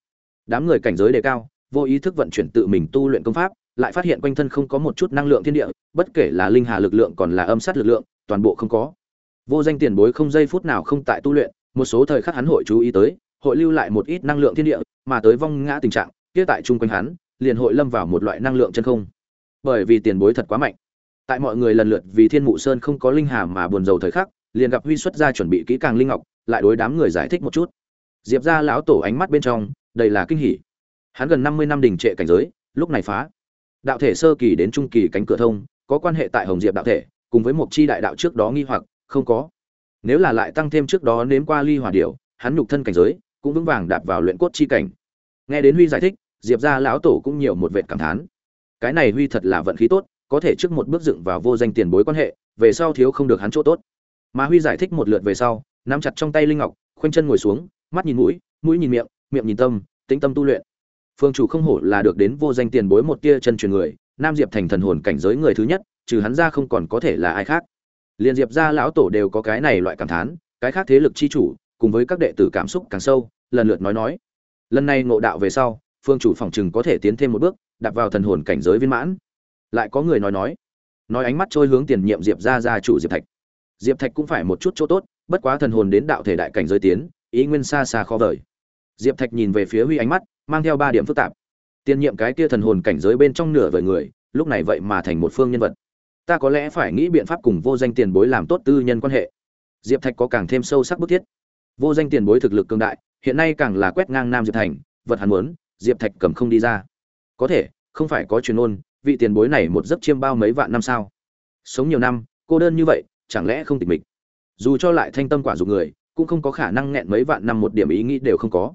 Đám người cảnh giới đề cao, vô ý thức vận chuyển tự mình tu luyện công pháp, lại phát hiện quanh thân không có một chút năng lượng thiên địa, bất kể là linh hà lực lượng còn là âm sát lực lượng, toàn bộ không có. Vô danh tiền bối không giây phút nào không tại tu luyện, một số thời khắc hắn hội chú ý tới hội lưu lại một ít năng lượng thiên địa, mà tới vong ngã tình trạng, kia tại chung quanh hắn, liền hội lâm vào một loại năng lượng chân không. Bởi vì tiền bối thật quá mạnh. Tại mọi người lần lượt vì thiên mụ sơn không có linh hà mà buồn rầu thời khắc, liền gặp huy xuất ra chuẩn bị kỹ càng linh ngọc, lại đối đám người giải thích một chút. Diệp gia lão tổ ánh mắt bên trong, đầy là kinh hỉ. Hắn gần năm mươi năm đình trệ cảnh giới, lúc này phá. Đạo thể sơ kỳ đến trung kỳ cánh cửa thông, có quan hệ tại hồng diệp đạo thể, cùng với một chi đại đạo trước đó nghi hoặc, không có. Nếu là lại tăng thêm trước đó nếm qua ly hỏa điệu hắn nhục thân cảnh giới cũng vững vàng đạp vào luyện cốt chi cảnh. Nghe đến huy giải thích, diệp ra lão tổ cũng nhiều một vệt cảm thán. Cái này huy thật là vận khí tốt, có thể trước một bước dựng vào vô danh tiền bối quan hệ, về sau thiếu không được hắn chỗ tốt. Mà huy giải thích một lượt về sau, nắm chặt trong tay linh ngọc, khoanh chân ngồi xuống, mắt nhìn mũi mũi nhìn miệng miệng nhìn tâm, tĩnh tâm tu luyện. Phương chủ không hổ là được đến vô danh tiền bối một tia chân truyền người, nam diệp thành thần hồn cảnh giới người thứ nhất, trừ hắn ra không còn có thể là ai khác. Liền diệp ra lão tổ đều có cái này loại cảm thán, cái khác thế lực chi chủ cùng với các đệ tử cảm xúc càng sâu, lần lượt nói nói. Lần này ngộ đạo về sau, phương chủ phòng trừng có thể tiến thêm một bước đặt vào thần hồn cảnh giới viên mãn. Lại có người nói nói nói ánh mắt trôi hướng tiền nhiệm diệp gia gia chủ diệp thạch. Diệp thạch cũng phải một chút chỗ tốt, bất quá thần hồn đến đạo thể đại cảnh giới tiến, ý nguyên xa xa khó vời. Diệp thạch nhìn về phía huy ánh mắt, mang theo ba điểm phức tạp. Tiên nhiệm cái kia thần hồn cảnh giới bên trong nửa vời người, lúc này vậy mà thành một phương nhân vật. Ta có lẽ phải nghĩ biện pháp cùng vô danh tiền bối làm tốt tư nhân quan hệ. Diệp thạch có càng thêm sâu sắc bức thiết vô danh tiền bối thực lực cường đại, hiện nay càng là quét ngang nam diệp thành, vật hắn muốn, diệp thạch cầm không đi ra. Có thể, không phải có truyền ôn vị tiền bối này một giấc chiêm bao mấy vạn năm sao? Sống nhiều năm, cô đơn như vậy, chẳng lẽ không tịch mịch? Dù cho lại thanh tâm quả dục người, cũng không có khả năng nghẹn mấy vạn năm một điểm ý nghĩ đều không có.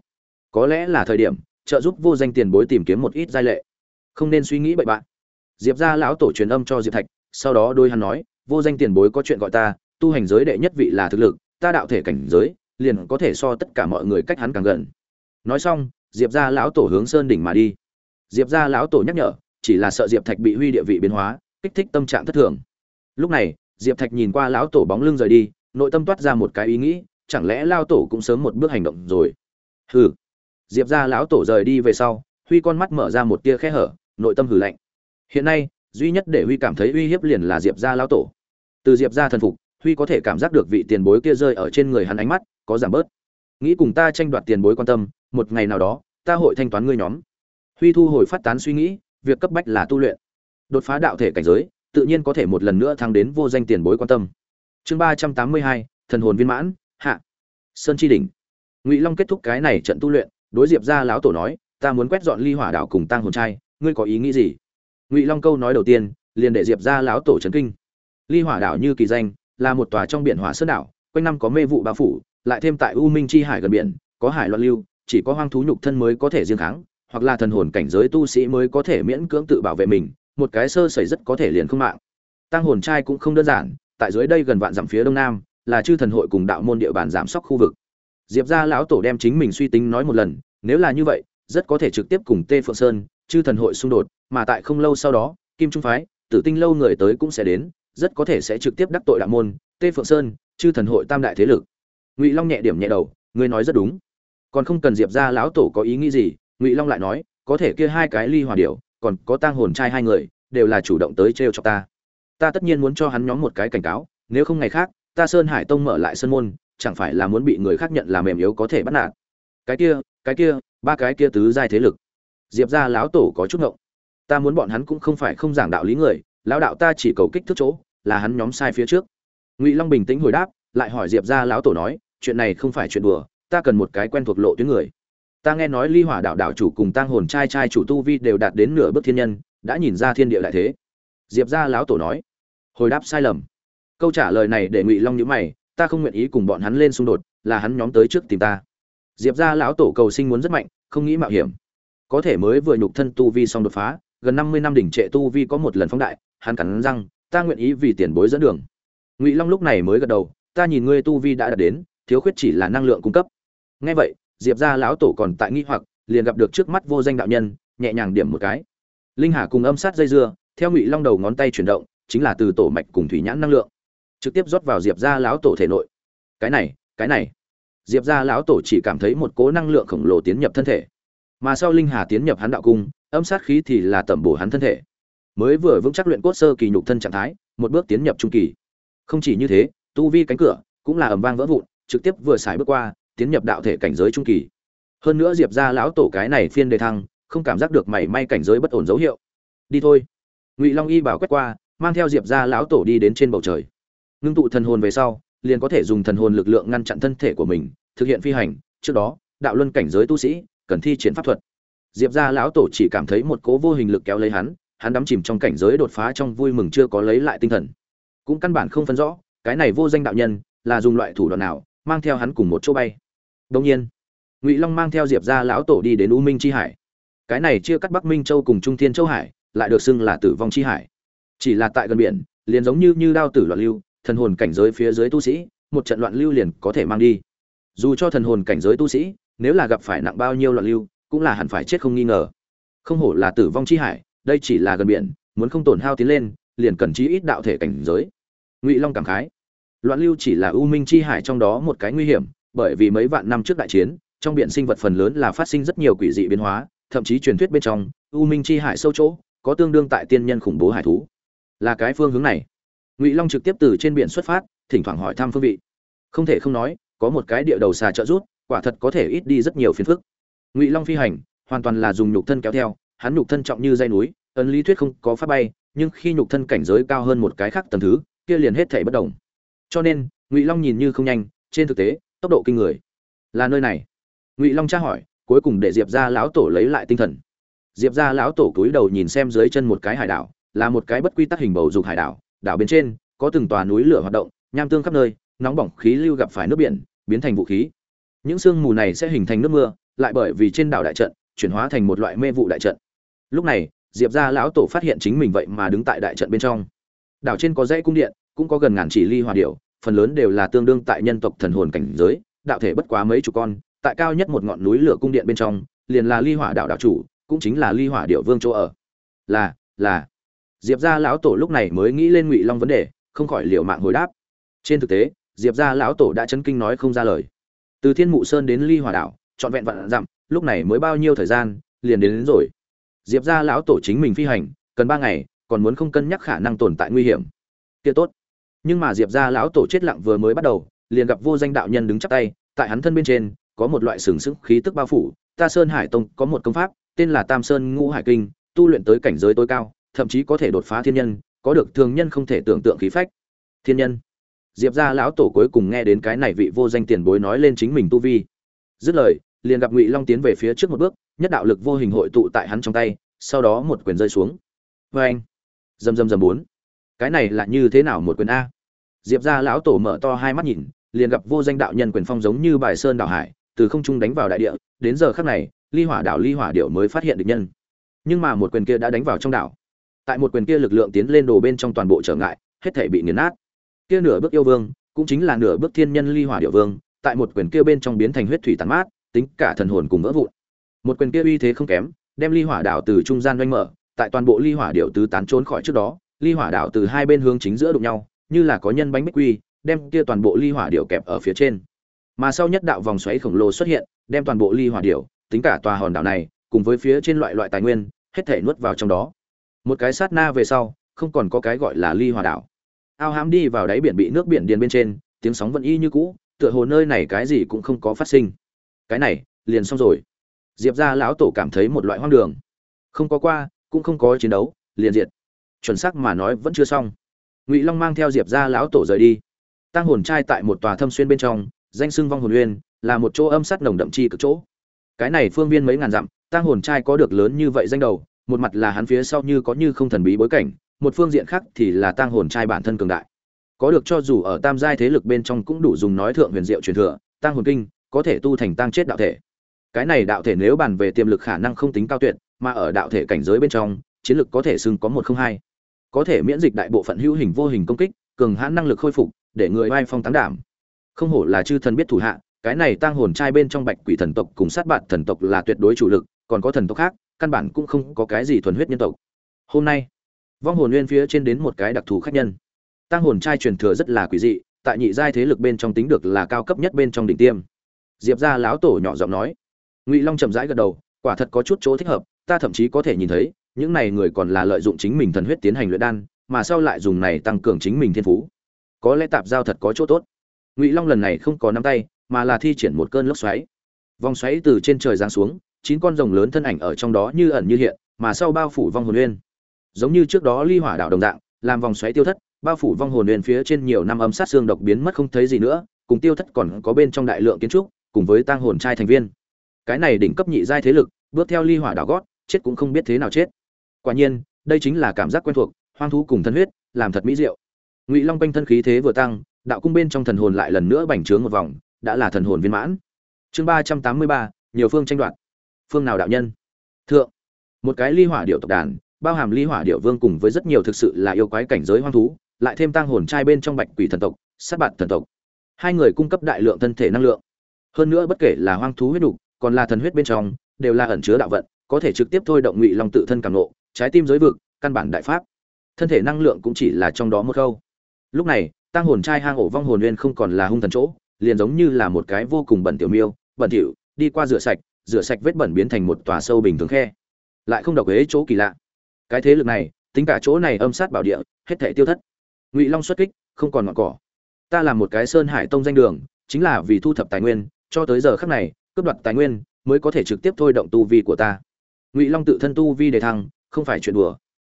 Có lẽ là thời điểm, trợ giúp vô danh tiền bối tìm kiếm một ít giai lệ. Không nên suy nghĩ bậy bạn. Diệp ra lão tổ truyền âm cho diệp thạch, sau đó đôi hắn nói, vô danh tiền bối có chuyện gọi ta, tu hành giới đệ nhất vị là thực lực, ta đạo thể cảnh giới liền có thể so tất cả mọi người cách hắn càng gần. Nói xong, diệp ra lão tổ hướng sơn đỉnh mà đi. Diệp ra lão tổ nhắc nhở, chỉ là sợ diệp thạch bị huy địa vị biến hóa, kích thích tâm trạng thất thường. Lúc này, diệp thạch nhìn qua lão tổ bóng lưng rời đi, nội tâm toát ra một cái ý nghĩ, chẳng lẽ lao tổ cũng sớm một bước hành động rồi? Hừ. Diệp ra lão tổ rời đi về sau, huy con mắt mở ra một tia khe hở, nội tâm hử lạnh. Hiện nay, duy nhất để huy cảm thấy uy hiếp liền là diệp ra lão tổ. Từ diệp ra thần phục huy có thể cảm giác được vị tiền bối kia rơi ở trên người hắn ánh mắt, có giảm bớt. Nghĩ cùng ta tranh đoạt tiền bối quan tâm, một ngày nào đó, ta hội thanh toán ngươi nhóm. Huy thu hồi phát tán suy nghĩ, việc cấp bách là tu luyện. Đột phá đạo thể cảnh giới, tự nhiên có thể một lần nữa thăng đến vô danh tiền bối quan tâm. Chương ba trăm tám mươi hai, thần hồn viên mãn, hạ. Sơn chi đỉnh. Ngụy long kết thúc cái này trận tu luyện, đối diệp ra lão tổ nói, ta muốn quét dọn ly hỏa đạo cùng tăng hồn trai, ngươi có ý nghĩ gì? Ngụy long câu nói đầu tiên, liền để diệp ra lão tổ chấn kinh. Ly hỏa đảo như kỳ danh là một tòa trong biển hỏa sơn đảo, quanh năm có mê vụ bao phủ, lại thêm tại u minh chi hải gần biển, có hải loạn lưu, chỉ có hoang thú nhục thân mới có thể riêng kháng, hoặc là thần hồn cảnh giới tu sĩ mới có thể miễn cưỡng tự bảo vệ mình, một cái sơ sẩy rất có thể liền không mạng. Tăng hồn trai cũng không đơn giản, tại dưới đây gần vạn dặm phía đông nam, là chư thần hội cùng đạo môn địa bàn giảm sóc khu vực. Diệp gia lão tổ đem chính mình suy tính nói một lần, nếu là như vậy, rất có thể trực tiếp cùng tê phượng sơn, chư thần hội xung đột, mà tại không lâu sau đó, kim trung phái, tử tinh lâu người tới cũng sẽ đến rất có thể sẽ trực tiếp đắc tội đạo môn, tê phượng sơn, chư thần hội tam đại thế lực. Ngụy long nhẹ điểm nhẹ đầu, ngươi nói rất đúng. Còn không cần diệp gia lão tổ có ý nghĩ gì, ngụy long lại nói, có thể kia hai cái ly hòa điệu, còn có tang hồn trai hai người, đều là chủ động tới trêu cho ta. Ta tất nhiên muốn cho hắn nhóm một cái cảnh cáo, nếu không ngày khác, ta sơn hải tông mở lại sân môn, chẳng phải là muốn bị người khác nhận là mềm yếu có thể bắt nạt. Cái kia cái kia, ba cái kia tứ giai thế lực. Diệp ra lão tổ có chút ngộng. Ta muốn bọn hắn cũng không phải không giảng đạo lý người, lão đạo ta chỉ cầu kích thước chỗ là hắn nhóm sai phía trước. Ngụy long bình tĩnh hồi đáp, lại hỏi diệp ra lão tổ nói, chuyện này không phải chuyện đùa, ta cần một cái quen thuộc lộ tuyến người. Ta nghe nói ly hỏa đạo đạo chủ cùng tang hồn trai trai chủ tu vi đều đạt đến nửa bước thiên nhân, đã nhìn ra thiên địa lại thế. Diệp ra lão tổ nói. Hồi đáp sai lầm. Câu trả lời này để ngụy long nhữ mày, ta không nguyện ý cùng bọn hắn lên xung đột, là hắn nhóm tới trước tìm ta. Diệp ra lão tổ cầu sinh muốn rất mạnh, không nghĩ mạo hiểm. Có thể mới vừa nhục thân tu vi xong đột phá, gần năm mươi năm đỉnh trệ tu vi có một lần phóng đại, hắn cắn răng ta nguyện ý vì tiền bối dẫn đường. Ngụy long lúc này mới gật đầu, ta nhìn ngươi tu vi đã đạt đến, thiếu khuyết chỉ là năng lượng cung cấp. Nghe vậy, diệp ra lão tổ còn tại nghi hoặc, liền gặp được trước mắt vô danh đạo nhân, nhẹ nhàng điểm một cái. Linh hà cùng âm sát dây dưa, theo ngụy long đầu ngón tay chuyển động, chính là từ tổ mạch cùng thủy nhãn năng lượng, trực tiếp rót vào diệp ra lão tổ thể nội. Cái này cái này. Diệp ra lão tổ chỉ cảm thấy một cố năng lượng khổng lồ tiến nhập thân thể. Mà sau linh hà tiến nhập hắn đạo cung, âm sát khí thì là tẩm bổ hắn thân thể mới vừa vững chắc luyện cốt sơ kỳ nhục thân trạng thái, một bước tiến nhập trung kỳ. Không chỉ như thế, tu vi cánh cửa cũng là ầm vang vỡ vụn, trực tiếp vừa xài bước qua, tiến nhập đạo thể cảnh giới trung kỳ. Hơn nữa diệp ra lão tổ cái này phiên đề thăng, không cảm giác được mảy may cảnh giới bất ổn dấu hiệu. Đi thôi. Ngụy long y bảo quét qua, mang theo diệp gia lão tổ đi đến trên bầu trời. Ngưng tụ thần hồn về sau, liền có thể dùng thần hồn lực lượng ngăn chặn thân thể của mình, thực hiện phi hành. Trước đó, đạo luân cảnh giới tu sĩ cần thi triển pháp thuật. Diệp gia lão tổ chỉ cảm thấy một cố vô hình lực kéo lấy hắn hắn đắm chìm trong cảnh giới đột phá trong vui mừng chưa có lấy lại tinh thần. Cũng căn bản không phân rõ, cái này vô danh đạo nhân là dùng loại thủ đoạn nào, mang theo hắn cùng một chỗ bay. Đông nhiên, ngụy long mang theo diệp gia lão tổ đi đến u minh chi hải. Cái này chia cắt bắc minh châu cùng trung thiên châu hải, lại được xưng là tử vong chi hải. Chỉ là tại gần biển, liền giống như như đao tử loạn lưu, thần hồn cảnh giới phía dưới tu sĩ, một trận loạn lưu liền có thể mang đi. Dù cho thần hồn cảnh giới tu sĩ, nếu là gặp phải nặng bao nhiêu loạn lưu, cũng là hẳn phải chết không nghi ngờ. Không hổ là tử vong chi hải đây chỉ là gần biển, muốn không tổn hao tiến lên, liền cần chí ít đạo thể cảnh giới. Ngụy long cảm khái. Loạn lưu chỉ là u minh chi hải trong đó một cái nguy hiểm, bởi vì mấy vạn năm trước đại chiến, trong biển sinh vật phần lớn là phát sinh rất nhiều quỷ dị biến hóa, thậm chí truyền thuyết bên trong, u minh chi hải sâu chỗ, có tương đương tại tiên nhân khủng bố hải thú. Là cái phương hướng này. Ngụy long trực tiếp từ trên biển xuất phát, thỉnh thoảng hỏi thăm phương vị. Không thể không nói, có một cái địa đầu xà trợ rút quả thật có thể ít đi rất nhiều phiền phức. Ngụy long phi hành, hoàn toàn là dùng nhục thân kéo theo hắn nhục thân trọng như dây núi, ấn lý thuyết không có pháp bay, nhưng khi nhục thân cảnh giới cao hơn một cái khác tầm thứ, kia liền hết thể bất đồng. Cho nên, ngụy long nhìn như không nhanh, trên thực tế, tốc độ kinh người. Là nơi này. Ngụy long tra hỏi, cuối cùng để diệp ra lão tổ lấy lại tinh thần. Diệp ra lão tổ cúi đầu nhìn xem dưới chân một cái hải đảo, là một cái bất quy tắc hình bầu dục hải đảo đảo bên trên, có từng tòa núi lửa hoạt động, nham tương khắp nơi, nóng bỏng khí lưu gặp phải nước biển, biến thành vũ khí. Những sương mù này sẽ hình thành nước mưa, lại bởi vì trên đảo đại trận, chuyển hóa thành một loại mê vụ đại trận lúc này diệp ra lão tổ phát hiện chính mình vậy mà đứng tại đại trận bên trong. Đảo trên có dãy cung điện cũng có gần ngàn chỉ ly hòa điệu phần lớn đều là tương đương tại nhân tộc thần hồn cảnh giới đạo thể bất quá mấy chục con tại cao nhất một ngọn núi lửa cung điện bên trong liền là ly hỏa đạo đạo chủ cũng chính là ly hỏa điệu vương chỗ ở. Là là. Diệp gia lão tổ lúc này mới nghĩ lên ngụy long vấn đề không khỏi liệu mạng hồi đáp. Trên thực tế diệp gia lão tổ đã chấn kinh nói không ra lời. Từ thiên mụ sơn đến ly hỏa đảo trọn vẹn vạn dặm lúc này mới bao nhiêu thời gian liền đến, đến rồi diệp gia lão tổ chính mình phi hành, cần ba ngày, còn muốn không cân nhắc khả năng tồn tại nguy hiểm. Kia tốt. Nhưng mà diệp gia lão tổ chết lặng vừa mới bắt đầu, liền gặp vô danh đạo nhân đứng chắp tay, tại hắn thân bên trên, có một loại sừng sững khí tức bao phủ. Ta sơn hải tông có một công pháp, tên là tam sơn ngũ hải kinh, tu luyện tới cảnh giới tối cao, thậm chí có thể đột phá thiên nhân, có được thường nhân không thể tưởng tượng khí phách. Thiên nhân. Diệp gia lão tổ cuối cùng nghe đến cái này vị vô danh tiền bối nói lên chính mình tu vi. Dứt lời, liền gặp ngụy long tiến về phía trước một bước nhất đạo lực vô hình hội tụ tại hắn trong tay, sau đó một quyền rơi xuống. Vê anh, dầm dầm dầm bốn. Cái này là như thế nào một quyền a? Diệp gia lão tổ mở to hai mắt nhìn, liền gặp vô danh đạo nhân quyền phong giống như bài sơn đảo hải, từ không trung đánh vào đại địa, đến giờ khắc này, ly hỏa đảo ly hỏa điệu mới phát hiện được nhân. Nhưng mà một quyền kia đã đánh vào trong đảo. Tại một quyền kia lực lượng tiến lên đồ bên trong toàn bộ trở ngại, hết thể bị nghiền nát. Kia nửa bước yêu vương, cũng chính là nửa bước thiên nhân ly hỏa điệu vương, tại một quyền kia bên trong biến thành huyết thủy tàn mát, tính cả thần hồn cùng vỡ vụn một quyền kia uy thế không kém, đem ly hỏa đảo từ trung gian doanh mở, tại toàn bộ ly hỏa điệu tứ tán trốn khỏi trước đó, ly hỏa đảo từ hai bên hướng chính giữa đụng nhau, như là có nhân bánh bích quy, đem kia toàn bộ ly hỏa điệu kẹp ở phía trên. Mà sau nhất đạo vòng xoáy khổng lồ xuất hiện, đem toàn bộ ly hỏa điệu tính cả tòa hòn đảo này, cùng với phía trên loại loại tài nguyên, hết thể nuốt vào trong đó. Một cái sát na về sau, không còn có cái gọi là ly hỏa đảo. Ao hám đi vào đáy biển bị nước biển điền bên trên, tiếng sóng vẫn y như cũ, tựa hồ nơi này cái gì cũng không có phát sinh. Cái này, liền xong rồi diệp ra lão tổ cảm thấy một loại hoang đường. Không có qua, cũng không có chiến đấu, liền diệt. Chuẩn xác mà nói vẫn chưa xong. Ngụy long mang theo diệp ra lão tổ rời đi. Tăng hồn trai tại một tòa thâm xuyên bên trong, danh xưng vong hồn uyên, là một chỗ âm sắt nồng đậm chi cực chỗ. Cái này phương viên mấy ngàn dặm tăng hồn trai có được lớn như vậy danh đầu, một mặt là hắn phía sau như có như không thần bí bối cảnh, một phương diện khác thì là tăng hồn trai bản thân cường đại. Có được cho dù ở tam giai thế lực bên trong cũng đủ dùng nói thượng huyền diệu truyền thừa tăng hồn kinh có thể tu thành tăng chết đạo thể cái này đạo thể nếu bàn về tiềm lực khả năng không tính cao tuyệt, mà ở đạo thể cảnh giới bên trong, chiến lực có thể xưng có một không hai. Có thể miễn dịch đại bộ phận hữu hình vô hình công kích, cường hãn năng lực khôi phục, để người vai phong tán đảm. Không hổ là chư thần biết thủ hạ, cái này tăng hồn trai bên trong bạch quỷ thần tộc cùng sát bạn thần tộc là tuyệt đối chủ lực, còn có thần tộc khác, căn bản cũng không có cái gì thuần huyết nhân tộc. Hôm nay, vong hồn nguyên phía trên đến một cái đặc thù khách nhân. Tăng hồn trai truyền thừa rất là quỷ dị, tại nhị giai thế lực bên trong tính được là cao cấp nhất bên trong đỉnh tiêm. Diệp gia lão tổ nhỏ giọng nói ngụy long chậm rãi gật đầu quả thật có chút chỗ thích hợp ta thậm chí có thể nhìn thấy những này người còn là lợi dụng chính mình thần huyết tiến hành luyện đan mà sau lại dùng này tăng cường chính mình thiên phú có lẽ tạp giao thật có chỗ tốt ngụy long lần này không có nắm tay mà là thi triển một cơn lốc xoáy vòng xoáy từ trên trời giáng xuống chín con rồng lớn thân ảnh ở trong đó như ẩn như hiện mà sau bao phủ vong hồn nguyên giống như trước đó ly hỏa đạo đồng dạng làm vòng xoáy tiêu thất bao phủ vong hồn uyên phía trên nhiều năm âm sát xương độc biến mất không thấy gì nữa cùng tiêu thất còn có bên trong đại lượng kiến trúc cùng với tang hồn trai thành viên cái này đỉnh cấp nhị giai thế lực, bước theo ly hỏa đảo gót, chết cũng không biết thế nào chết. Quả nhiên, đây chính là cảm giác quen thuộc, hoang thú cùng thân huyết, làm thật mỹ diệu. Ngụy long quanh thân khí thế vừa tăng, đạo cung bên trong thần hồn lại lần nữa bành trướng một vòng, đã là thần hồn viên mãn. Chương ba trăm tám mươi ba, nhiều phương tranh đoạt. Phương nào đạo nhân? Thượng. Một cái ly hỏa điệu tộc đàn, bao hàm ly hỏa điệu vương cùng với rất nhiều thực sự là yêu quái cảnh giới hoang thú, lại thêm tăng hồn trai bên trong bạch quỷ thần tộc, sát bạt thần tộc. Hai người cung cấp đại lượng thân thể năng lượng. Hơn nữa bất kể là hoang thú huyết đục còn là thần huyết bên trong, đều là ẩn chứa đạo vận, có thể trực tiếp thôi động ngụy long tự thân cảm nộ, trái tim giới vực, căn bản đại pháp. Thân thể năng lượng cũng chỉ là trong đó một khâu. Lúc này tăng hồn trai hang ổ vong hồn nguyên không còn là hung thần chỗ, liền giống như là một cái vô cùng bẩn tiểu miêu, bẩn thỉu đi qua rửa sạch rửa sạch vết bẩn biến thành một tòa sâu bình thường khe. Lại không độc ế chỗ kỳ lạ. Cái thế lực này, tính cả chỗ này âm sát bảo địa, hết thể tiêu thất. Ngụy long xuất kích, không còn ngọn cỏ. Ta làm một cái sơn hải tông danh đường, chính là vì thu thập tài nguyên, cho tới giờ khắc này cướp đoạt tài nguyên, mới có thể trực tiếp thôi động tu vi của ta. Ngụy long tự thân tu vi đề thăng, không phải chuyện đùa.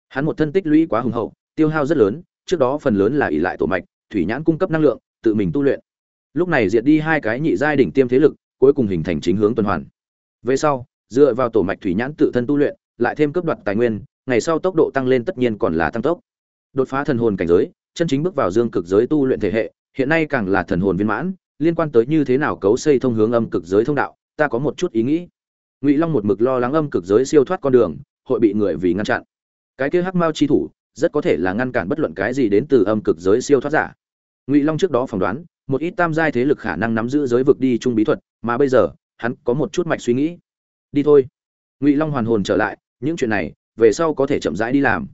Hắn một thân tích lũy quá hùng hậu, tiêu hao rất lớn, trước đó phần lớn là ỷ lại tổ mạch, thủy nhãn cung cấp năng lượng, tự mình tu luyện. Lúc này diệt đi hai cái nhị giai đỉnh tiêm thế lực, cuối cùng hình thành chính hướng tuần hoàn. Về sau, dựa vào tổ mạch thủy nhãn tự thân tu luyện, lại thêm cướp đoạt tài nguyên, ngày sau tốc độ tăng lên tất nhiên còn là tăng tốc. Đột phá thần hồn cảnh giới, chân chính bước vào dương cực giới tu luyện thể hệ, hiện nay càng là thần hồn viên mãn liên quan tới như thế nào cấu xây thông hướng âm cực giới thông đạo, ta có một chút ý nghĩ. Ngụy long một mực lo lắng âm cực giới siêu thoát con đường, hội bị người vì ngăn chặn. Cái kia hắc mao chi thủ, rất có thể là ngăn cản bất luận cái gì đến từ âm cực giới siêu thoát giả. Ngụy long trước đó phỏng đoán, một ít tam giai thế lực khả năng nắm giữ giới vực đi chung bí thuật, mà bây giờ, hắn có một chút mạch suy nghĩ. Đi thôi. Ngụy long hoàn hồn trở lại, những chuyện này, về sau có thể chậm rãi đi làm.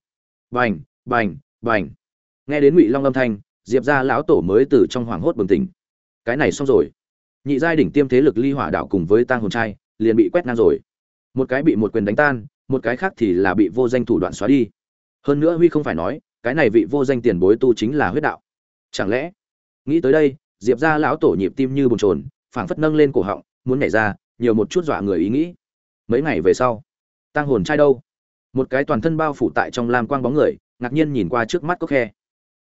Bành bành bành. Nghe đến ngụy long âm thanh, diệp ra lão tổ mới từ trong hoảng hốt bừng tỉnh cái này xong rồi. Nhị giai đỉnh tiêm thế lực ly hỏa đạo cùng với tang hồn trai liền bị quét ngang rồi. Một cái bị một quyền đánh tan, một cái khác thì là bị vô danh thủ đoạn xóa đi. Hơn nữa huy không phải nói, cái này vị vô danh tiền bối tu chính là huyết đạo. Chẳng lẽ, nghĩ tới đây, diệp ra lão tổ nhịp tim như bồn trồn, phảng phất nâng lên cổ họng, muốn nhảy ra, nhiều một chút dọa người ý nghĩ. Mấy ngày về sau, tang hồn trai đâu? Một cái toàn thân bao phủ tại trong lam quang bóng người, ngạc nhiên nhìn qua trước mắt có khe.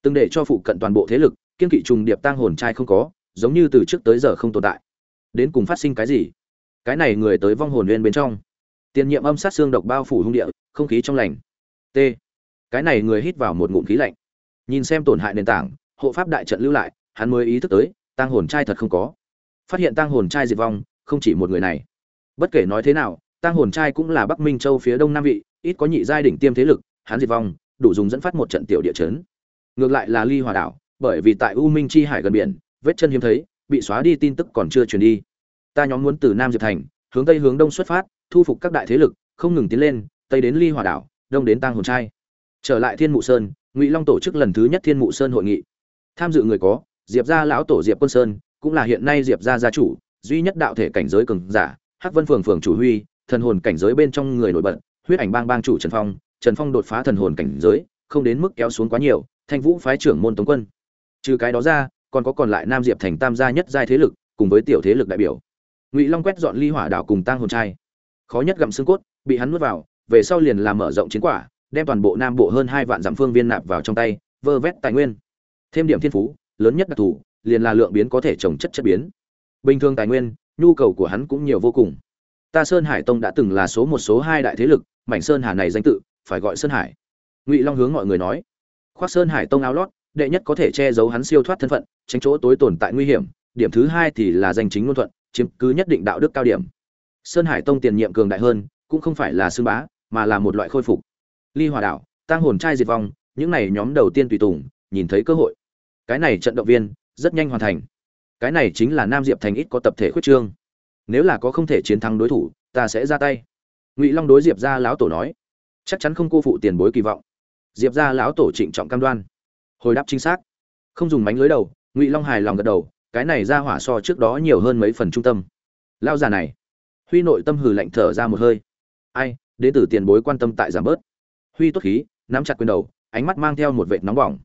Từng để cho phụ cận toàn bộ thế lực, kiên kỵ trùng điệp tang hồn trai không có giống như từ trước tới giờ không tồn tại. Đến cùng phát sinh cái gì? Cái này người tới vong hồn nguyên bên trong. Tiền nhiệm âm sát xương độc bao phủ hung địa, không khí trong lành. T. Cái này người hít vào một ngụm khí lạnh. Nhìn xem tổn hại nền tảng, hộ pháp đại trận lưu lại, hắn mới ý thức tới, tang hồn trai thật không có. Phát hiện tang hồn trai diệt vong, không chỉ một người này. Bất kể nói thế nào, tang hồn trai cũng là bắc minh châu phía đông nam vị, ít có nhị giai đỉnh tiêm thế lực, hắn diệt vong, đủ dùng dẫn phát một trận tiểu địa chấn. Ngược lại là ly hòa đảo, bởi vì tại u minh chi hải gần biển vết chân hiếm thấy, bị xóa đi tin tức còn chưa truyền đi. Ta nhóm muốn từ nam diệp thành, hướng tây hướng đông xuất phát, thu phục các đại thế lực, không ngừng tiến lên, tây đến ly hòa đảo, đông đến tang hồn trai. Trở lại thiên mụ sơn, ngụy long tổ chức lần thứ nhất thiên mụ sơn hội nghị. Tham dự người có, diệp gia lão tổ diệp quân sơn, cũng là hiện nay diệp gia gia chủ, duy nhất đạo thể cảnh giới cường giả, hắc vân phường phường chủ huy, thần hồn cảnh giới bên trong người nổi bật, huyết ảnh bang bang chủ trần phong trần phong đột phá thần hồn cảnh giới, không đến mức kéo xuống quá nhiều, thanh vũ phái trưởng môn tống quân. Trừ cái đó ra còn có còn lại nam diệp thành tam gia nhất giai thế lực, cùng với tiểu thế lực đại biểu. Ngụy long quét dọn ly hỏa đảo cùng tang hồn trai. Khó nhất gặm xương cốt, bị hắn nuốt vào, về sau liền làm mở rộng chiến quả, đem toàn bộ nam bộ hơn hai vạn dặm phương viên nạp vào trong tay, vơ vét tài nguyên. Thêm điểm thiên phú, lớn nhất đặc thù, liền là lượng biến có thể trồng chất chất biến. Bình thường tài nguyên, nhu cầu của hắn cũng nhiều vô cùng. Ta sơn hải tông đã từng là số một, số hai đại thế lực, mảnh sơn hà này danh tự, phải gọi sơn hải. Ngụy long hướng mọi người nói. Khoác sơn hải tông áo lót đệ nhất có thể che giấu hắn siêu thoát thân phận, tránh chỗ tối tồn tại nguy hiểm, điểm thứ hai thì là danh chính ngôn thuận, chiếm cứ nhất định đạo đức cao điểm. Sơn hải tông tiền nhiệm cường đại hơn, cũng không phải là xương bá, mà là một loại khôi phục. Ly hòa đảo tăng hồn trai diệt vong, những này nhóm đầu tiên tùy tùng, nhìn thấy cơ hội. Cái này trận động viên, rất nhanh hoàn thành. Cái này chính là nam diệp thành ít có tập thể khuyết trương. Nếu là có không thể chiến thắng đối thủ, ta sẽ ra tay. Ngụy long đối diệp ra lão tổ nói. Chắc chắn không cô phụ tiền bối kỳ vọng. Diệp ra lão tổ trịnh trọng cam đoan hồi đáp chính xác. Không dùng mánh lưới đầu, ngụy long hài lòng gật đầu, cái này ra hỏa so trước đó nhiều hơn mấy phần trung tâm. Lao già này. Huy nội tâm hừ lạnh thở ra một hơi. Ai đến từ tiền bối quan tâm tại giảm bớt. Huy tốt khí, nắm chặt quyền đầu, ánh mắt mang theo một vệt nóng bỏng.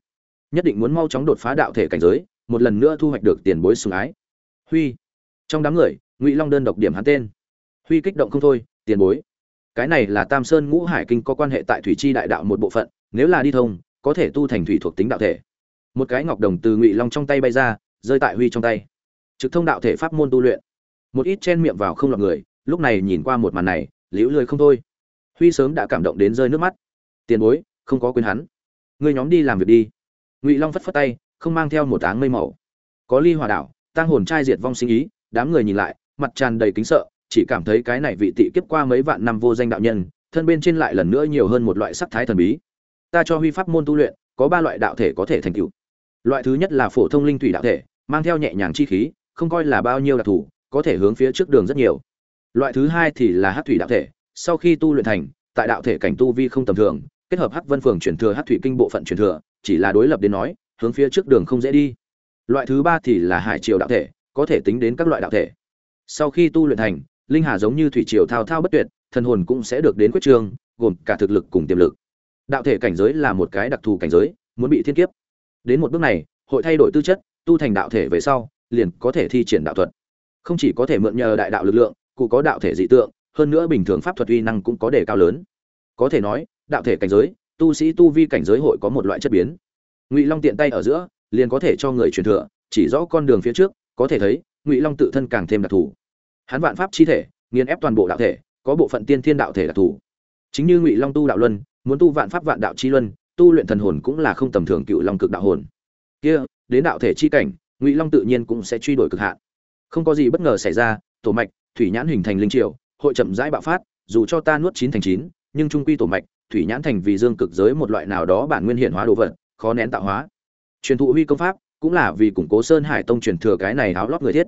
Nhất định muốn mau chóng đột phá đạo thể cảnh giới, một lần nữa thu hoạch được tiền bối sủng ái. Huy. Trong đám người, ngụy long đơn độc điểm hắn tên. Huy kích động không thôi, tiền bối, cái này là tam sơn ngũ hải kinh có quan hệ tại thủy chi đại đạo một bộ phận, nếu là đi thông có thể tu thành thủy thuộc tính đạo thể. Một cái ngọc đồng từ ngụy long trong tay bay ra, rơi tại huy trong tay. Trực thông đạo thể pháp môn tu luyện. Một ít chen miệng vào không lọt người, lúc này nhìn qua một màn này, liễu lười không thôi. Huy sớm đã cảm động đến rơi nước mắt. Tiền bối, không có quyến hắn. Người nhóm đi làm việc đi. Ngụy long phất phất tay, không mang theo một áng mây màu. Có ly hòa đảo tăng hồn trai diệt vong sinh ý, đám người nhìn lại, mặt tràn đầy kính sợ, chỉ cảm thấy cái này vị tị kiếp qua mấy vạn năm vô danh đạo nhân, thân bên trên lại lần nữa nhiều hơn một loại sắc thái thần bí ta cho huy pháp môn tu luyện có ba loại đạo thể có thể thành tựu. Loại thứ nhất là phổ thông linh thủy đạo thể mang theo nhẹ nhàng chi khí không coi là bao nhiêu đặc thù có thể hướng phía trước đường rất nhiều. Loại thứ hai thì là hát thủy đạo thể sau khi tu luyện thành tại đạo thể cảnh tu vi không tầm thường kết hợp hắc vân phường chuyển thừa hát thủy kinh bộ phận chuyển thừa chỉ là đối lập đến nói hướng phía trước đường không dễ đi. Loại thứ ba thì là hải triều đạo thể có thể tính đến các loại đạo thể. Sau khi tu luyện thành linh hà giống như thủy triều thao thao bất tuyệt thần hồn cũng sẽ được đến quyết trường, gồm cả thực lực cùng tiềm lực đạo thể cảnh giới là một cái đặc thù cảnh giới, muốn bị thiên kiếp. Đến một bước này, hội thay đổi tư chất, tu thành đạo thể về sau, liền có thể thi triển đạo thuật. Không chỉ có thể mượn nhờ đại đạo lực lượng, cụ có đạo thể dị tượng, hơn nữa bình thường pháp thuật uy năng cũng có đề cao lớn. Có thể nói, đạo thể cảnh giới, tu sĩ tu vi cảnh giới hội có một loại chất biến. Ngụy long tiện tay ở giữa, liền có thể cho người truyền thừa, chỉ rõ con đường phía trước, có thể thấy, ngụy long tự thân càng thêm đặc thù. Hắn vạn pháp chi thể, nghiền ép toàn bộ đạo thể, có bộ phận tiên thiên đạo thể đặc thù. Chính như ngụy long tu đạo luân muốn tu vạn pháp vạn đạo chi luân, tu luyện thần hồn cũng là không tầm thường cựu long cực đạo hồn. Kia, đến đạo thể chi cảnh, ngụy long tự nhiên cũng sẽ truy đuổi cực hạn. Không có gì bất ngờ xảy ra, tổ mạch, thủy nhãn hình thành linh triều, hội chậm rãi bạo phát, dù cho ta nuốt chín thành chín, nhưng trung quy tổ mạch, thủy nhãn thành vì dương cực giới một loại nào đó bản nguyên hiện hóa đồ vật, khó nén tạo hóa. Truyền thụ huy công pháp, cũng là vì củng cố sơn hải tông truyền thừa cái này áo lót người thiết.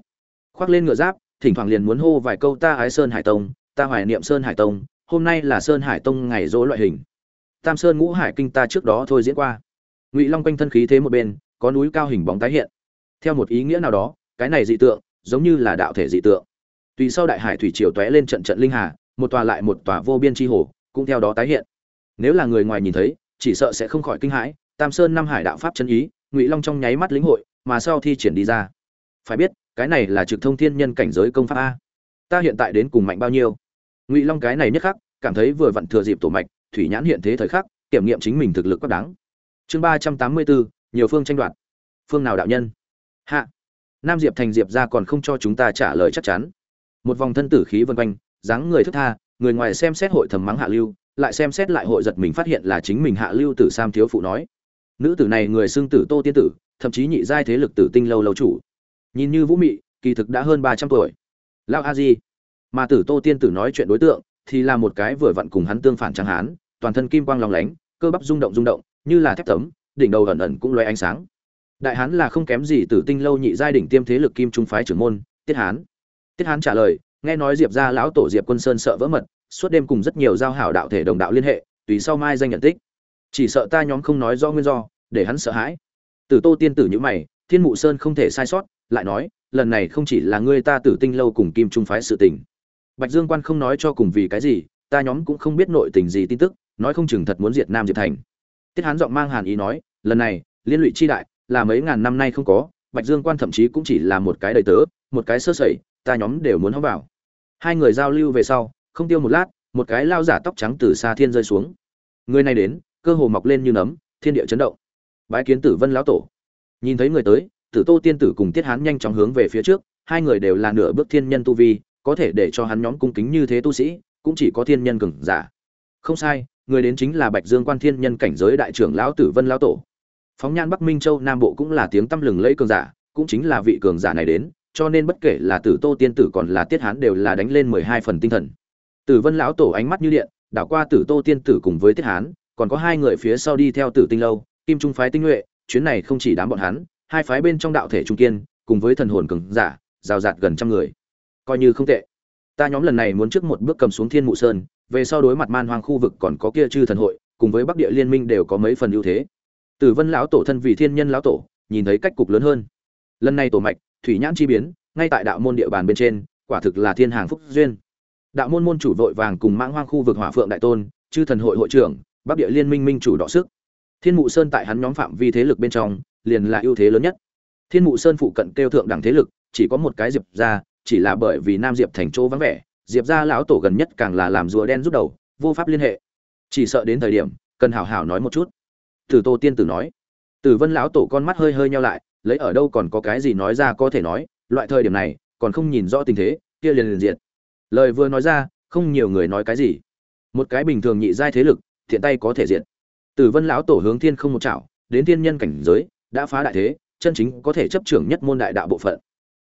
Khoác lên ngựa giáp, thỉnh thoảng liền muốn hô vài câu ta ái sơn hải tông, ta hoài niệm sơn hải tông, hôm nay là sơn hải tông ngày dỗ loại hình tam sơn ngũ hải kinh ta trước đó thôi diễn qua. Ngụy long quanh thân khí thế một bên, có núi cao hình bóng tái hiện. Theo một ý nghĩa nào đó, cái này dị tượng, giống như là đạo thể dị tượng. Tùy sau đại hải thủy triều tóe lên trận trận linh hà, một tòa lại một tòa vô biên tri hồ, cũng theo đó tái hiện. Nếu là người ngoài nhìn thấy, chỉ sợ sẽ không khỏi kinh hãi, tam sơn năm hải đạo pháp chân ý, ngụy long trong nháy mắt lĩnh hội, mà sau thi triển đi ra. Phải biết, cái này là trực thông thiên nhân cảnh giới công pháp a. Ta hiện tại đến cùng mạnh bao nhiêu? Ngụy long cái này nhất khắc, cảm thấy vừa vặn thừa dịp tổ mạch thủy nhãn hiện thế thời khắc, kiểm nghiệm chính mình thực lực quá đáng. Chương ba trăm tám mươi bốn, nhiều phương tranh đoạt. Phương nào đạo nhân? Hạ. Nam diệp thành diệp ra còn không cho chúng ta trả lời chắc chắn. Một vòng thân tử khí vân quanh, dáng người thức tha, người ngoài xem xét hội thầm mắng hạ lưu, lại xem xét lại hội giật mình phát hiện là chính mình hạ lưu tử sam thiếu phụ nói. Nữ tử này người xưng tử tô tiên tử, thậm chí nhị giai thế lực tử tinh lâu lâu chủ. Nhìn như vũ mị, kỳ thực đã hơn ba trăm tuổi. Lao a di. Mà tử tô tiên tử nói chuyện đối tượng thì là một cái vừa vặn cùng hắn tương phản trắng hán, toàn thân kim quang lòng lánh, cơ bắp rung động rung động, như là thép tấm, đỉnh đầu ẩn ẩn cũng loay ánh sáng. Đại hán là không kém gì tử tinh lâu nhị giai đỉnh tiêm thế lực kim trung phái trưởng môn, tiết hán. Tiết hán trả lời, nghe nói diệp ra lão tổ diệp quân sơn sợ vỡ mật, suốt đêm cùng rất nhiều giao hảo đạo thể đồng đạo liên hệ, tùy sau mai danh nhận tích. Chỉ sợ ta nhóm không nói do nguyên do, để hắn sợ hãi. Tử tô tiên tử như mày, thiên mụ sơn không thể sai sót, lại nói, lần này không chỉ là ngươi ta tử tinh lâu cùng kim trung phái sự tình bạch dương quan không nói cho cùng vì cái gì, ta nhóm cũng không biết nội tình gì tin tức, nói không chừng thật muốn diệt nam diệt thành. Tiết hán giọng mang hàn ý nói, lần này, liên lụy chi đại, là mấy ngàn năm nay không có, bạch dương quan thậm chí cũng chỉ là một cái đầy tớ, một cái sơ sẩy, ta nhóm đều muốn hóa vào. Hai người giao lưu về sau, không tiêu một lát, một cái lao giả tóc trắng từ xa thiên rơi xuống. Người này đến, cơ hồ mọc lên như nấm, thiên địa chấn động. Bái kiến tử vân lão tổ. Nhìn thấy người tới, tử tô tiên tử cùng tiết hán nhanh chóng hướng về phía trước, hai người đều là nửa bước thiên nhân tu vi có thể để cho hắn nhóm cung kính như thế tu sĩ, cũng chỉ có thiên nhân cường giả. Không sai, người đến chính là bạch dương quan thiên nhân cảnh giới đại trưởng lão tử vân lão tổ. Phóng nhan bắc minh châu nam bộ cũng là tiếng tăm lừng lẫy cường giả, cũng chính là vị cường giả này đến, cho nên bất kể là tử tô tiên tử còn là tiết hán đều là đánh lên mười hai phần tinh thần. Tử vân lão tổ ánh mắt như điện, đảo qua tử tô tiên tử cùng với tiết hán, còn có hai người phía sau đi theo tử tinh lâu, kim trung phái tinh nhuệ, chuyến này không chỉ đám bọn hắn, hai phái bên trong đạo thể trung kiên, cùng với thần hồn cường giả, rào rạt gần trăm người coi như không tệ. Ta nhóm lần này muốn trước một bước cầm xuống thiên mụ sơn, về sau đối mặt man hoang khu vực còn có kia chư thần hội, cùng với bắc địa liên minh đều có mấy phần ưu thế. Tử vân lão tổ thân vì thiên nhân lão tổ, nhìn thấy cách cục lớn hơn. Lần này tổ mạch, thủy nhãn chi biến, ngay tại đạo môn địa bàn bên trên, quả thực là thiên hàng phúc duyên. Đạo môn môn chủ vội vàng cùng mãng hoang khu vực hỏa phượng đại tôn, chư thần hội hội trưởng, bắc địa liên minh minh chủ đọ sức. Thiên mụ sơn tại hắn nhóm phạm vi thế lực bên trong, liền là ưu thế lớn nhất. Thiên mụ sơn phụ cận kêu thượng đẳng thế lực, chỉ có một cái diệp ra chỉ là bởi vì nam diệp thành chỗ vắng vẻ, diệp ra lão tổ gần nhất càng là làm rùa đen rút đầu, vô pháp liên hệ. Chỉ sợ đến thời điểm, cần hảo hảo nói một chút. Tử tô tiên tử nói. Tử vân lão tổ con mắt hơi hơi nhau lại, lấy ở đâu còn có cái gì nói ra có thể nói, loại thời điểm này, còn không nhìn rõ tình thế, kia liền liền diệt. Lời vừa nói ra, không nhiều người nói cái gì. Một cái bình thường nhị giai thế lực, thiện tay có thể diệt. Tử vân lão tổ hướng thiên không một chảo, đến thiên nhân cảnh giới, đã phá đại thế, chân chính có thể chấp trưởng nhất môn đại đạo bộ phận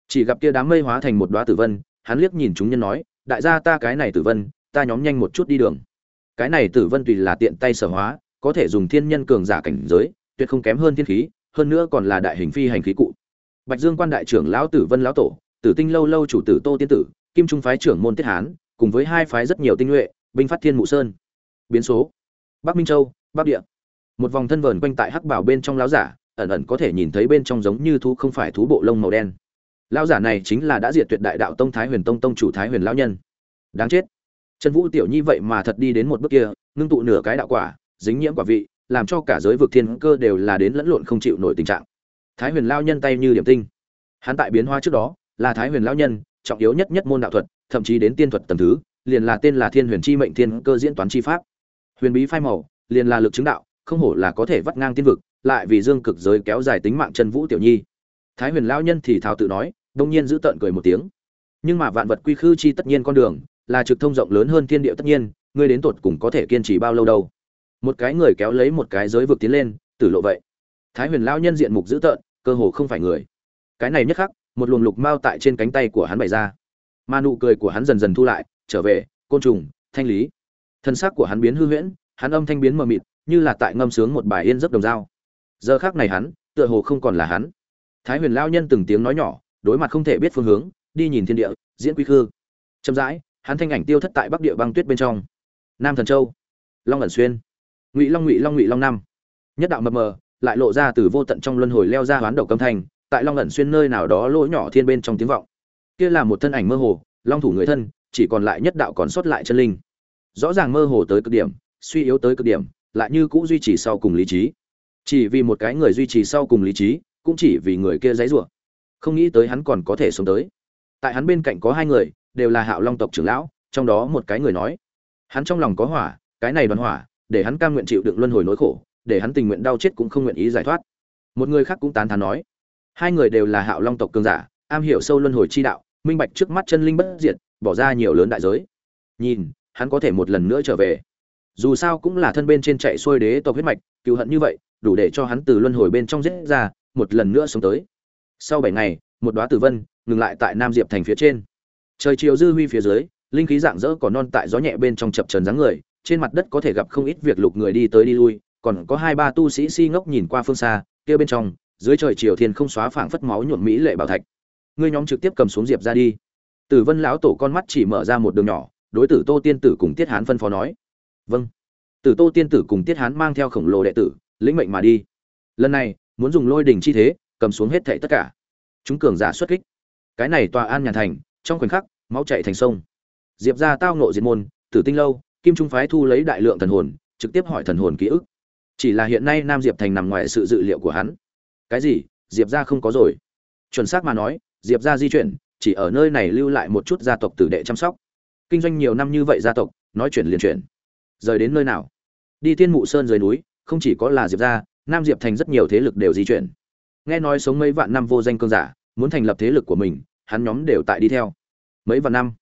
chỉ gặp kia đám mây hóa thành một đóa tử vân, hắn liếc nhìn chúng nhân nói, đại gia ta cái này tử vân, ta nhóm nhanh một chút đi đường. Cái này tử vân tùy là tiện tay sở hóa, có thể dùng thiên nhân cường giả cảnh giới, tuyệt không kém hơn thiên khí, hơn nữa còn là đại hình phi hành khí cụ. Bạch dương quan đại trưởng lão tử vân lão tổ, tử tinh lâu lâu chủ tử tô tiên tử, kim trung phái trưởng môn tiết hán, cùng với hai phái rất nhiều tinh nhuệ, binh phát thiên mụ sơn. Biến số. Bắc minh châu, bắc địa. Một vòng thân vờn quanh tại hắc bảo bên trong lão giả, ẩn ẩn có thể nhìn thấy bên trong giống như thú không phải thú bộ lông màu đen lão giả này chính là đã diệt tuyệt đại đạo tông thái huyền tông tông chủ thái huyền lão nhân. Đáng chết. Trần vũ tiểu nhi vậy mà thật đi đến một bước kia, ngưng tụ nửa cái đạo quả, dính nhiễm quả vị, làm cho cả giới vực thiên cơ đều là đến lẫn lộn không chịu nổi tình trạng. Thái huyền lao nhân tay như điểm tinh. Hắn tại biến hóa trước đó, là thái huyền lao nhân, trọng yếu nhất nhất môn đạo thuật, thậm chí đến tiên thuật tầm thứ, liền là tên là thiên huyền chi mệnh thiên cơ diễn toán chi pháp. Huyền bí phai màu, liền là lực chứng đạo, không hổ là có thể vắt ngang tiên vực, lại vì dương cực giới kéo dài tính mạng chân vũ tiểu nhi. Thái huyền lao nhân thì thào tự nói đông nhiên giữ tợn cười một tiếng. Nhưng mà vạn vật quy khư chi tất nhiên con đường, là trực thông rộng lớn hơn thiên địa tất nhiên, ngươi đến tột cùng có thể kiên trì bao lâu đâu. Một cái người kéo lấy một cái giới vực tiến lên, tử lộ vậy. Thái huyền lao nhân diện mục dữ tợn, cơ hồ không phải người. Cái này nhất khắc, một luồng lục mao tại trên cánh tay của hắn bày ra. Mà nụ cười của hắn dần dần thu lại, trở về, côn trùng, thanh lý. Thân xác của hắn biến hư huyễn, hắn âm thanh biến mờ mịt, như là tại ngâm sướng một bài yên giấc đồng dao. Giờ khác này hắn, tựa hồ không còn là hắn. Thái huyền lao nhân từng tiếng nói nhỏ đối mặt không thể biết phương hướng, đi nhìn thiên địa, diễn quy khư. Chậm rãi, hắn thanh ảnh tiêu thất tại bắc địa băng tuyết bên trong. Nam thần châu, long ẩn xuyên, ngụy long ngụy long ngụy long năm. Nhất đạo mập mờ, lại lộ ra từ vô tận trong luân hồi leo ra hoán độc âm thanh, tại long ẩn xuyên nơi nào đó lỗ nhỏ thiên bên trong tiếng vọng. Kia là một thân ảnh mơ hồ, long thủ người thân, chỉ còn lại nhất đạo còn sót lại chân linh. Rõ ràng mơ hồ tới cực điểm, suy yếu tới cực điểm, lại như cũ duy trì sau cùng lý trí. Chỉ vì một cái người duy trì sau cùng lý trí, cũng chỉ vì người kia dãy rủa không nghĩ tới hắn còn có thể sống tới. Tại hắn bên cạnh có hai người, đều là hạo long tộc trưởng lão, trong đó một cái người nói. Hắn trong lòng có hỏa, cái này đoàn hỏa, để hắn cam nguyện chịu đựng luân hồi nỗi khổ, để hắn tình nguyện đau chết cũng không nguyện ý giải thoát. Một người khác cũng tán thán nói, hai người đều là hạo long tộc cường giả, am hiểu sâu luân hồi chi đạo, minh bạch trước mắt chân linh bất diệt, bỏ ra nhiều lớn đại giới. Nhìn, hắn có thể một lần nữa trở về. Dù sao cũng là thân bên trên chạy xuôi đế tộc huyết mạch cựu hận như vậy, đủ để cho hắn từ luân hồi bên trong giết ra, một lần nữa sống tới sau bảy ngày, một đoá tử vân ngừng lại tại nam diệp thành phía trên. Trời chiều dư huy phía dưới, linh khí dạng dỡ còn non tại gió nhẹ bên trong chập trần dáng người, trên mặt đất có thể gặp không ít việc lục người đi tới đi lui, còn có hai ba tu sĩ si ngốc nhìn qua phương xa, kia bên trong, dưới trời chiều thiên không xóa phảng phất máu nhuộm mỹ lệ bảo thạch. Ngươi nhóm trực tiếp cầm xuống diệp ra đi. Tử vân lão tổ con mắt chỉ mở ra một đường nhỏ, đối tử tô tiên tử cùng tiết hán phân phó nói. Vâng. Tử tô tiên tử cùng tiết hán mang theo khổng lồ đệ tử, lĩnh mệnh mà đi. Lần này, muốn dùng lôi đỉnh chi thế cầm xuống hết thảy tất cả. Chúng cường giả xuất kích. Cái này tòa an nhàn thành trong khoảnh khắc máu chảy thành sông. Diệp gia tao ngộ diệt môn tử tinh lâu kim trung phái thu lấy đại lượng thần hồn trực tiếp hỏi thần hồn ký ức. Chỉ là hiện nay nam diệp thành nằm ngoài sự dự liệu của hắn. Cái gì? Diệp gia không có rồi. Chuẩn xác mà nói diệp gia di chuyển chỉ ở nơi này lưu lại một chút gia tộc tử đệ chăm sóc. Kinh doanh nhiều năm như vậy gia tộc nói chuyện liền chuyện, rời đến nơi nào? Đi tiên mụ sơn dưới núi không chỉ có là diệp gia nam diệp thành rất nhiều thế lực đều di chuyển nghe nói sống mấy vạn năm vô danh cương giả, muốn thành lập thế lực của mình, hắn nhóm đều tại đi theo. Mấy vạn năm?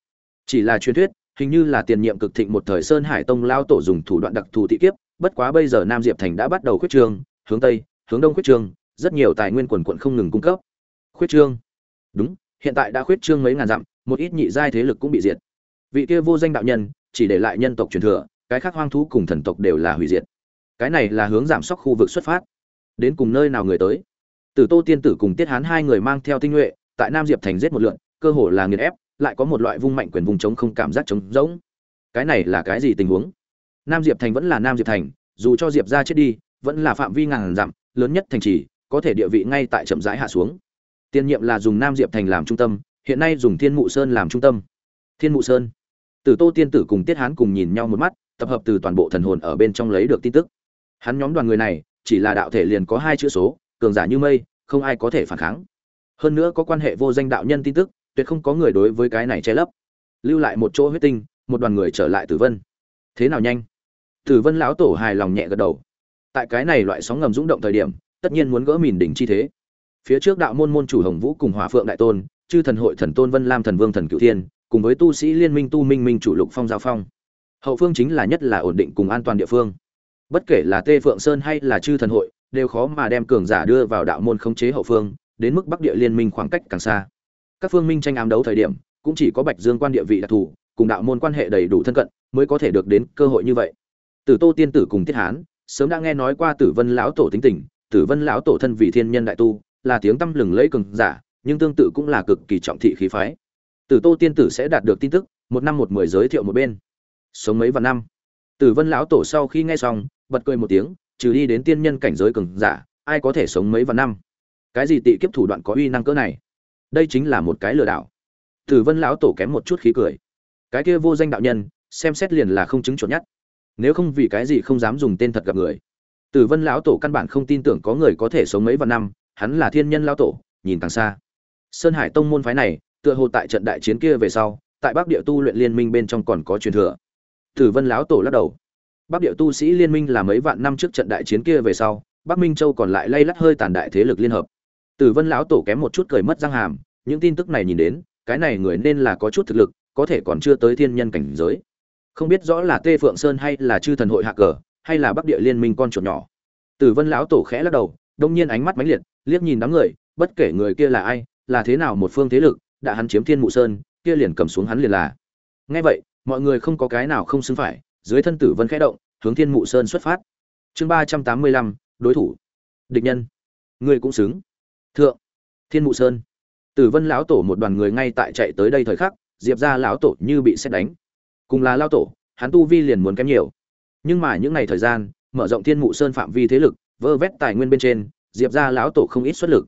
Chỉ là truyền thuyết, hình như là tiền nhiệm cực thịnh một thời sơn hải tông lao tổ dùng thủ đoạn đặc thù thị kiếp, bất quá bây giờ nam diệp thành đã bắt đầu khuyết trương, hướng tây, hướng đông khuyết trương, rất nhiều tài nguyên quần quận không ngừng cung cấp. Khuyết trương? Đúng, hiện tại đã khuyết trương mấy ngàn dặm, một ít nhị giai thế lực cũng bị diệt. Vị kia vô danh đạo nhân, chỉ để lại nhân tộc truyền thừa, cái khác hoang thú cùng thần tộc đều là hủy diệt. Cái này là hướng giảm sóc khu vực xuất phát. Đến cùng nơi nào người tới? Tử tô tiên tử cùng tiết hán hai người mang theo tinh nhuệ tại nam diệp thành giết một lượt, cơ hồ là nghiền ép lại có một loại vung mạnh quyền vùng chống không cảm giác chống rỗng. Cái này là cái gì tình huống? Nam diệp thành vẫn là nam diệp thành dù cho diệp gia chết đi vẫn là phạm vi ngàn dặm lớn nhất thành trì có thể địa vị ngay tại chậm rãi hạ xuống. Tiên nhiệm là dùng nam diệp thành làm trung tâm hiện nay dùng thiên mụ sơn làm trung tâm. Thiên mụ sơn. Tử tô tiên tử cùng tiết hán cùng nhìn nhau một mắt tập hợp từ toàn bộ thần hồn ở bên trong lấy được tin tức. Hắn nhóm đoàn người này chỉ là đạo thể liền có hai chữ số cường giả như mây, không ai có thể phản kháng. Hơn nữa có quan hệ vô danh đạo nhân tin tức, tuyệt không có người đối với cái này che lấp. Lưu lại một chỗ huyết tinh, một đoàn người trở lại tử vân. Thế nào nhanh? Tử vân lão tổ hài lòng nhẹ gật đầu. Tại cái này loại sóng ngầm rung động thời điểm, tất nhiên muốn gỡ mìn đỉnh chi thế. Phía trước đạo môn môn chủ hồng vũ cùng hỏa phượng đại tôn, chư thần hội thần tôn vân lam thần vương thần cựu thiên, cùng với tu sĩ liên minh tu minh minh chủ lục phong giao phong. Hậu phương chính là nhất là ổn định cùng an toàn địa phương. Bất kể là tê phượng sơn hay là chư thần hội đều khó mà đem cường giả đưa vào đạo môn khống chế hậu phương, đến mức bắc địa liên minh khoảng cách càng xa. Các phương minh tranh ám đấu thời điểm, cũng chỉ có bạch dương quan địa vị đặc thù, cùng đạo môn quan hệ đầy đủ thân cận, mới có thể được đến cơ hội như vậy. Tử tô tiên tử cùng tiết hán, sớm đã nghe nói qua tử vân lão tổ tính tình, tử vân lão tổ thân vị thiên nhân đại tu, là tiếng tăm lừng lẫy cường giả, nhưng tương tự cũng là cực kỳ trọng thị khí phái. Tử tô tiên tử sẽ đạt được tin tức, một năm một mười giới thiệu một bên. Sống mấy vạn năm. Tử vân lão tổ sau khi nghe xong, bật cười một tiếng trừ đi đến tiên nhân cảnh giới cường giả, ai có thể sống mấy vạn năm? Cái gì tị kiếp thủ đoạn có uy năng cỡ này? Đây chính là một cái lừa đảo. Tử vân lão tổ kém một chút khí cười. Cái kia vô danh đạo nhân, xem xét liền là không chứng chuẩn nhất. Nếu không vì cái gì không dám dùng tên thật gặp người. Tử vân lão tổ căn bản không tin tưởng có người có thể sống mấy vạn năm, hắn là thiên nhân lão tổ, nhìn càng xa. Sơn hải tông môn phái này, tựa hồ tại trận đại chiến kia về sau, tại bắc địa tu luyện liên minh bên trong còn có truyền thừa. Tử vân lão tổ lắc đầu bắc địa tu sĩ liên minh là mấy vạn năm trước trận đại chiến kia về sau, bắc minh châu còn lại lay lắt hơi tàn đại thế lực liên hợp. Tử vân lão tổ kém một chút cười mất răng hàm, những tin tức này nhìn đến, cái này người nên là có chút thực lực, có thể còn chưa tới thiên nhân cảnh giới. Không biết rõ là tê phượng sơn hay là chư thần hội hạ cờ, hay là bắc địa liên minh con chuột nhỏ. Tử vân lão tổ khẽ lắc đầu, đông nhiên ánh mắt mãnh liệt, liếc nhìn đám người, bất kể người kia là ai, là thế nào một phương thế lực, đã hắn chiếm thiên mụ sơn, kia liền cầm xuống hắn liền là. Nghe vậy, mọi người không có cái nào không xứng phải dưới thân tử vân khẽ động, hướng thiên mụ sơn xuất phát. Chương ba trăm tám mươi lăm, đối thủ. Địch nhân. Người cũng xứng. Thượng. Thiên mụ sơn. Tử vân lão tổ một đoàn người ngay tại chạy tới đây thời khắc, diệp ra lão tổ như bị xét đánh. Cùng là lao tổ, hắn tu vi liền muốn kém nhiều. Nhưng mà những ngày thời gian, mở rộng thiên mụ sơn phạm vi thế lực, vơ vét tài nguyên bên trên, diệp ra lão tổ không ít xuất lực.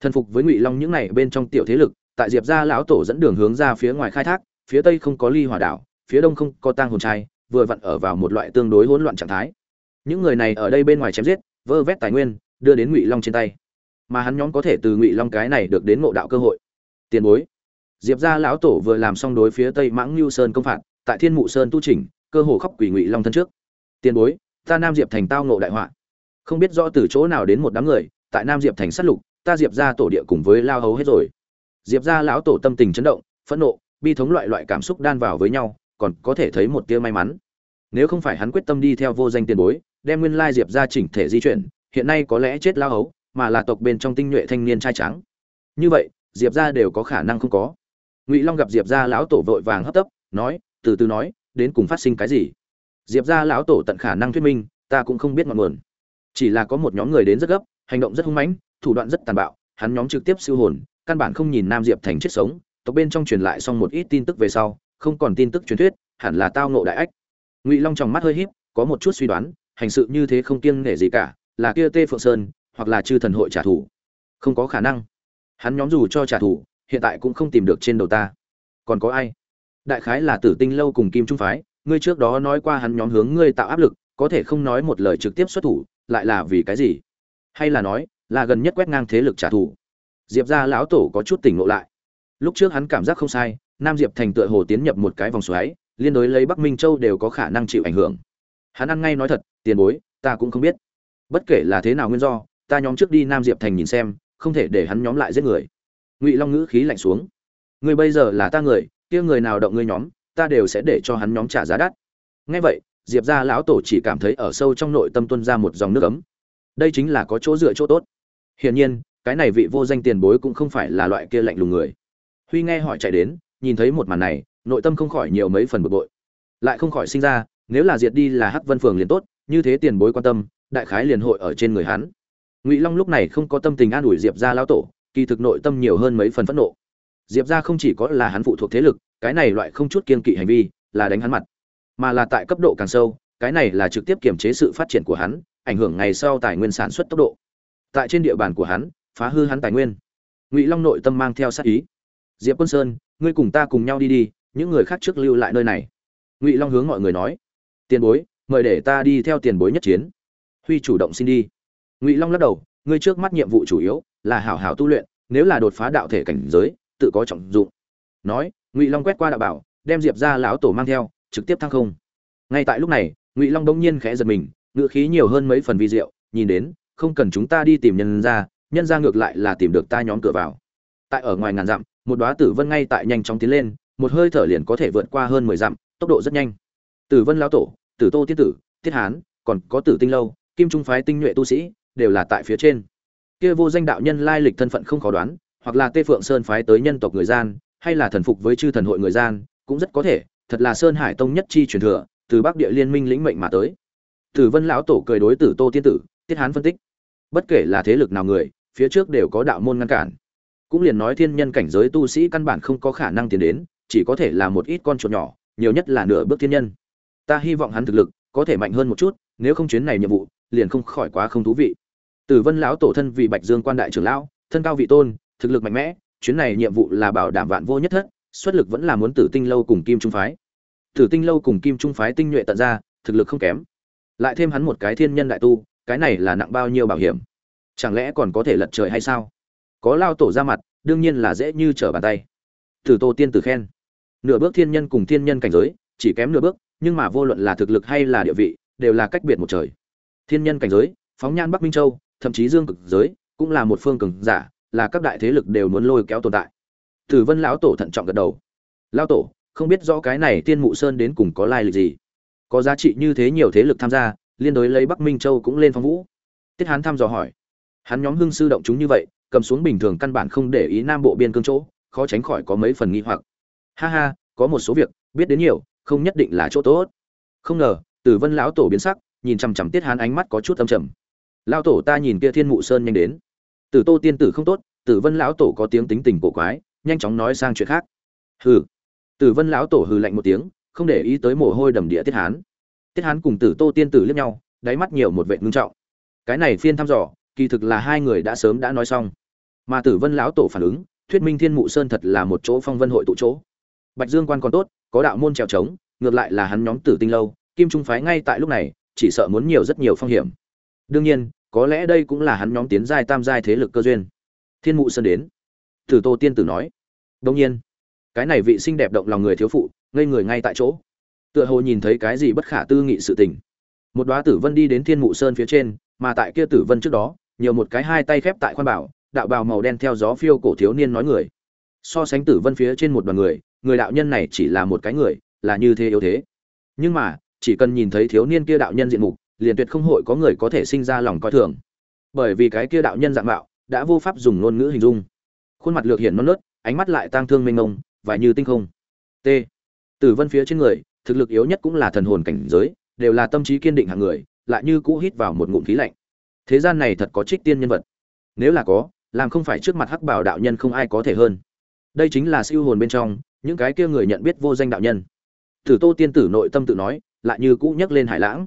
Thần phục với ngụy long những ngày bên trong tiểu thế lực, tại diệp ra lão tổ dẫn đường hướng ra phía ngoài khai thác, phía tây không có ly hỏa đảo, phía đông không có tang hồn trai vừa vặn ở vào một loại tương đối hỗn loạn trạng thái. Những người này ở đây bên ngoài chém giết, vơ vét tài nguyên, đưa đến ngụy long trên tay. Mà hắn nhóm có thể từ ngụy long cái này được đến ngộ đạo cơ hội. Tiền bối. Diệp gia lão tổ vừa làm xong đối phía tây mãng lưu sơn công phạt, tại thiên mụ sơn tu chỉnh, cơ hồ khóc quỷ ngụy long thân trước. Tiền bối, ta nam diệp thành tao ngộ đại họa. Không biết rõ từ chỗ nào đến một đám người, tại nam diệp thành sát lục, ta diệp gia tổ địa cùng với lao hấu hết rồi. Diệp gia lão tổ tâm tình chấn động, phẫn nộ, bi thống loại loại cảm xúc đan vào với nhau còn có thể thấy một tia may mắn. Nếu không phải hắn quyết tâm đi theo vô danh tiền bối, đem nguyên lai diệp gia chỉnh thể di chuyển, hiện nay có lẽ chết lao hấu, mà là tộc bên trong tinh nhuệ thanh niên trai trắng. Như vậy, diệp gia đều có khả năng không có. Ngụy long gặp diệp gia lão tổ vội vàng hấp tấp, nói, từ từ nói, đến cùng phát sinh cái gì? Diệp gia lão tổ tận khả năng thuyết minh, ta cũng không biết ngọn nguồn. Chỉ là có một nhóm người đến rất gấp, hành động rất hung mãnh, thủ đoạn rất tàn bạo, hắn nhóm trực tiếp siêu hồn, căn bản không nhìn nam diệp thành chết sống. Tộc bên trong truyền lại xong một ít tin tức về sau không còn tin tức truyền thuyết, hẳn là tao ngộ đại ách. Ngụy long trong mắt hơi híp, có một chút suy đoán, hành sự như thế không kiêng nể gì cả, là kia tê phượng sơn, hoặc là chư thần hội trả thù. Không có khả năng. Hắn nhóm dù cho trả thù, hiện tại cũng không tìm được trên đầu ta. Còn có ai? Đại khái là tử tinh lâu cùng kim trung phái, ngươi trước đó nói qua hắn nhóm hướng ngươi tạo áp lực, có thể không nói một lời trực tiếp xuất thủ, lại là vì cái gì? Hay là nói, là gần nhất quét ngang thế lực trả thù? Diệp ra lão tổ có chút tỉnh ngộ lại. Lúc trước hắn cảm giác không sai nam diệp thành tựa hồ tiến nhập một cái vòng xoáy, liên đối lấy bắc minh châu đều có khả năng chịu ảnh hưởng. Hắn ăn ngay nói thật, tiền bối, ta cũng không biết. Bất kể là thế nào nguyên do, ta nhóm trước đi nam diệp thành nhìn xem, không thể để hắn nhóm lại giết người. Ngụy long ngữ khí lạnh xuống. Ngươi bây giờ là ta người, kia người nào động ngươi nhóm, ta đều sẽ để cho hắn nhóm trả giá đắt. Nghe vậy, diệp gia lão tổ chỉ cảm thấy ở sâu trong nội tâm tuôn ra một dòng nước ấm. Đây chính là có chỗ dựa chỗ tốt. Hiển nhiên, cái này vị vô danh tiền bối cũng không phải là loại kia lạnh lùng người. Huy nghe hỏi chạy đến nhìn thấy một màn này, nội tâm không khỏi nhiều mấy phần bực bội. Lại không khỏi sinh ra, nếu là diệt đi là hắc vân phường liền tốt, như thế tiền bối quan tâm, đại khái liền hội ở trên người hắn. Ngụy long lúc này không có tâm tình an ủi diệp ra lão tổ, kỳ thực nội tâm nhiều hơn mấy phần phẫn nộ. Diệp ra không chỉ có là hắn phụ thuộc thế lực, cái này loại không chút kiên kỵ hành vi, là đánh hắn mặt, mà là tại cấp độ càng sâu, cái này là trực tiếp kiểm chế sự phát triển của hắn, ảnh hưởng ngày sau tài nguyên sản xuất tốc độ. Tại trên địa bàn của hắn, phá hư hắn tài nguyên. Ngụy long nội tâm mang theo sát ý diệp quân sơn, ngươi cùng ta cùng nhau đi đi, những người khác trước lưu lại nơi này. Ngụy long hướng mọi người nói, tiền bối, mời để ta đi theo tiền bối nhất chiến. Huy chủ động xin đi. Ngụy long lắc đầu, ngươi trước mắt nhiệm vụ chủ yếu là hảo hảo tu luyện, nếu là đột phá đạo thể cảnh giới, tự có trọng dụng. Nói, ngụy long quét qua đạo bảo, đem diệp ra lão tổ mang theo, trực tiếp thăng không. Ngay tại lúc này, ngụy long đông nhiên khẽ giật mình, ngựa khí nhiều hơn mấy phần vi diệu, nhìn đến, không cần chúng ta đi tìm nhân ra nhân ra ngược lại là tìm được ta nhóm cửa vào tại ở ngoài ngàn dặm, một đoá tử vân ngay tại nhanh chóng tiến lên, một hơi thở liền có thể vượt qua hơn mười dặm, tốc độ rất nhanh. Tử vân lão tổ, tử tô tiết tử, tiết hán, còn có tử tinh lâu, kim trung phái tinh nhuệ tu sĩ, đều là tại phía trên. Kia vô danh đạo nhân lai lịch thân phận không khó đoán, hoặc là tê phượng sơn phái tới nhân tộc người gian, hay là thần phục với chư thần hội người gian, cũng rất có thể, thật là sơn hải tông nhất chi truyền thừa, từ bắc địa liên minh lĩnh mệnh mà tới. Tử vân lão tổ cười đối tử tô tiên tử, tiết hán phân tích. Bất kể là thế lực nào người, phía trước đều có đạo môn ngăn cản cũng liền nói thiên nhân cảnh giới tu sĩ căn bản không có khả năng tiến đến, chỉ có thể là một ít con chuột nhỏ, nhiều nhất là nửa bước thiên nhân. Ta hy vọng hắn thực lực có thể mạnh hơn một chút, nếu không chuyến này nhiệm vụ, liền không khỏi quá không thú vị. Tử vân lão tổ thân vì bạch dương quan đại trưởng lão, thân cao vị tôn, thực lực mạnh mẽ, chuyến này nhiệm vụ là bảo đảm vạn vô nhất thất, xuất lực vẫn là muốn tử tinh lâu cùng kim trung phái. Tử tinh lâu cùng kim trung phái tinh nhuệ tận ra, thực lực không kém. Lại thêm hắn một cái thiên nhân đại tu, cái này là nặng bao nhiêu bảo hiểm? Chẳng lẽ còn có thể lật trời hay sao? Có lao tổ ra mặt, đương nhiên là dễ như trở bàn tay. Tử tô tiên tử khen. Nửa bước thiên nhân cùng thiên nhân cảnh giới, chỉ kém nửa bước, nhưng mà vô luận là thực lực hay là địa vị, đều là cách biệt một trời. Thiên nhân cảnh giới, phóng nhan bắc minh châu, thậm chí dương cực giới, cũng là một phương cường giả, là các đại thế lực đều muốn lôi kéo tồn tại. Tử vân lão tổ thận trọng gật đầu. Lão tổ, không biết rõ cái này tiên mụ sơn đến cùng có lai lịch gì? Có giá trị như thế nhiều thế lực tham gia, liên đối lấy bắc minh châu cũng lên phong vũ. Tiết hán thăm dò hỏi. Hắn nhóm hưng sư động chúng như vậy cầm xuống bình thường căn bản không để ý nam bộ biên cương chỗ, khó tránh khỏi có mấy phần nghi hoặc. Ha ha, có một số việc, biết đến nhiều, không nhất định là chỗ tốt. Không ngờ, tử vân lão tổ biến sắc, nhìn chằm chằm tiết hán ánh mắt có chút âm trầm. Lão tổ ta nhìn kia thiên mụ sơn nhanh đến. Tử tô tiên tử không tốt, tử vân lão tổ có tiếng tính tình cổ quái, nhanh chóng nói sang chuyện khác. Hừ. Tử vân lão tổ hừ lạnh một tiếng, không để ý tới mồ hôi đầm địa tiết hán. Tiết hán cùng tử tô tiên tử liếc nhau, đáy mắt nhiều một vệ ngưng trọng. Cái này phiên thăm dò, kỳ thực là hai người đã sớm đã nói xong mà tử vân lão tổ phản ứng, thuyết minh thiên mụ sơn thật là một chỗ phong vân hội tụ chỗ. Bạch dương quan còn tốt, có đạo môn trèo trống, ngược lại là hắn nhóm tử tinh lâu, kim trung phái ngay tại lúc này, chỉ sợ muốn nhiều rất nhiều phong hiểm. Đương nhiên, có lẽ đây cũng là hắn nhóm tiến giai tam giai thế lực cơ duyên. Thiên mụ sơn đến. Tử tô tiên tử nói. Đông nhiên, cái này vị xinh đẹp động lòng người thiếu phụ, ngây người ngay tại chỗ. Tựa hồ nhìn thấy cái gì bất khả tư nghị sự tình. Một đoá tử vân đi đến thiên mụ sơn phía trên, mà tại kia tử vân trước đó, nhiều một cái hai tay khép tại khoan bảo đạo bào màu đen theo gió phiêu cổ thiếu niên nói người. So sánh tử vân phía trên một đoàn người người đạo nhân này chỉ là một cái người, là như thế yếu thế. Nhưng mà, chỉ cần nhìn thấy thiếu niên kia đạo nhân diện mục, liền tuyệt không hội có người có thể sinh ra lòng coi thường. Bởi vì cái kia đạo nhân dạng mạo, đã vô pháp dùng ngôn ngữ hình dung. Khuôn mặt lược hiển non nớt, ánh mắt lại tang thương mênh mông và như tinh không. T. Tử vân phía trên người, thực lực yếu nhất cũng là thần hồn cảnh giới, đều là tâm trí kiên định hạng người, lại như cũ hít vào một ngụm khí lạnh. Thế gian này thật có trích tiên nhân vật. Nếu là có làm không phải trước mặt hắc bảo đạo nhân không ai có thể hơn. Đây chính là siêu hồn bên trong, những cái kia người nhận biết vô danh đạo nhân. Tử tô tiên tử nội tâm tự nói, lại như cũ nhắc lên hải lãng.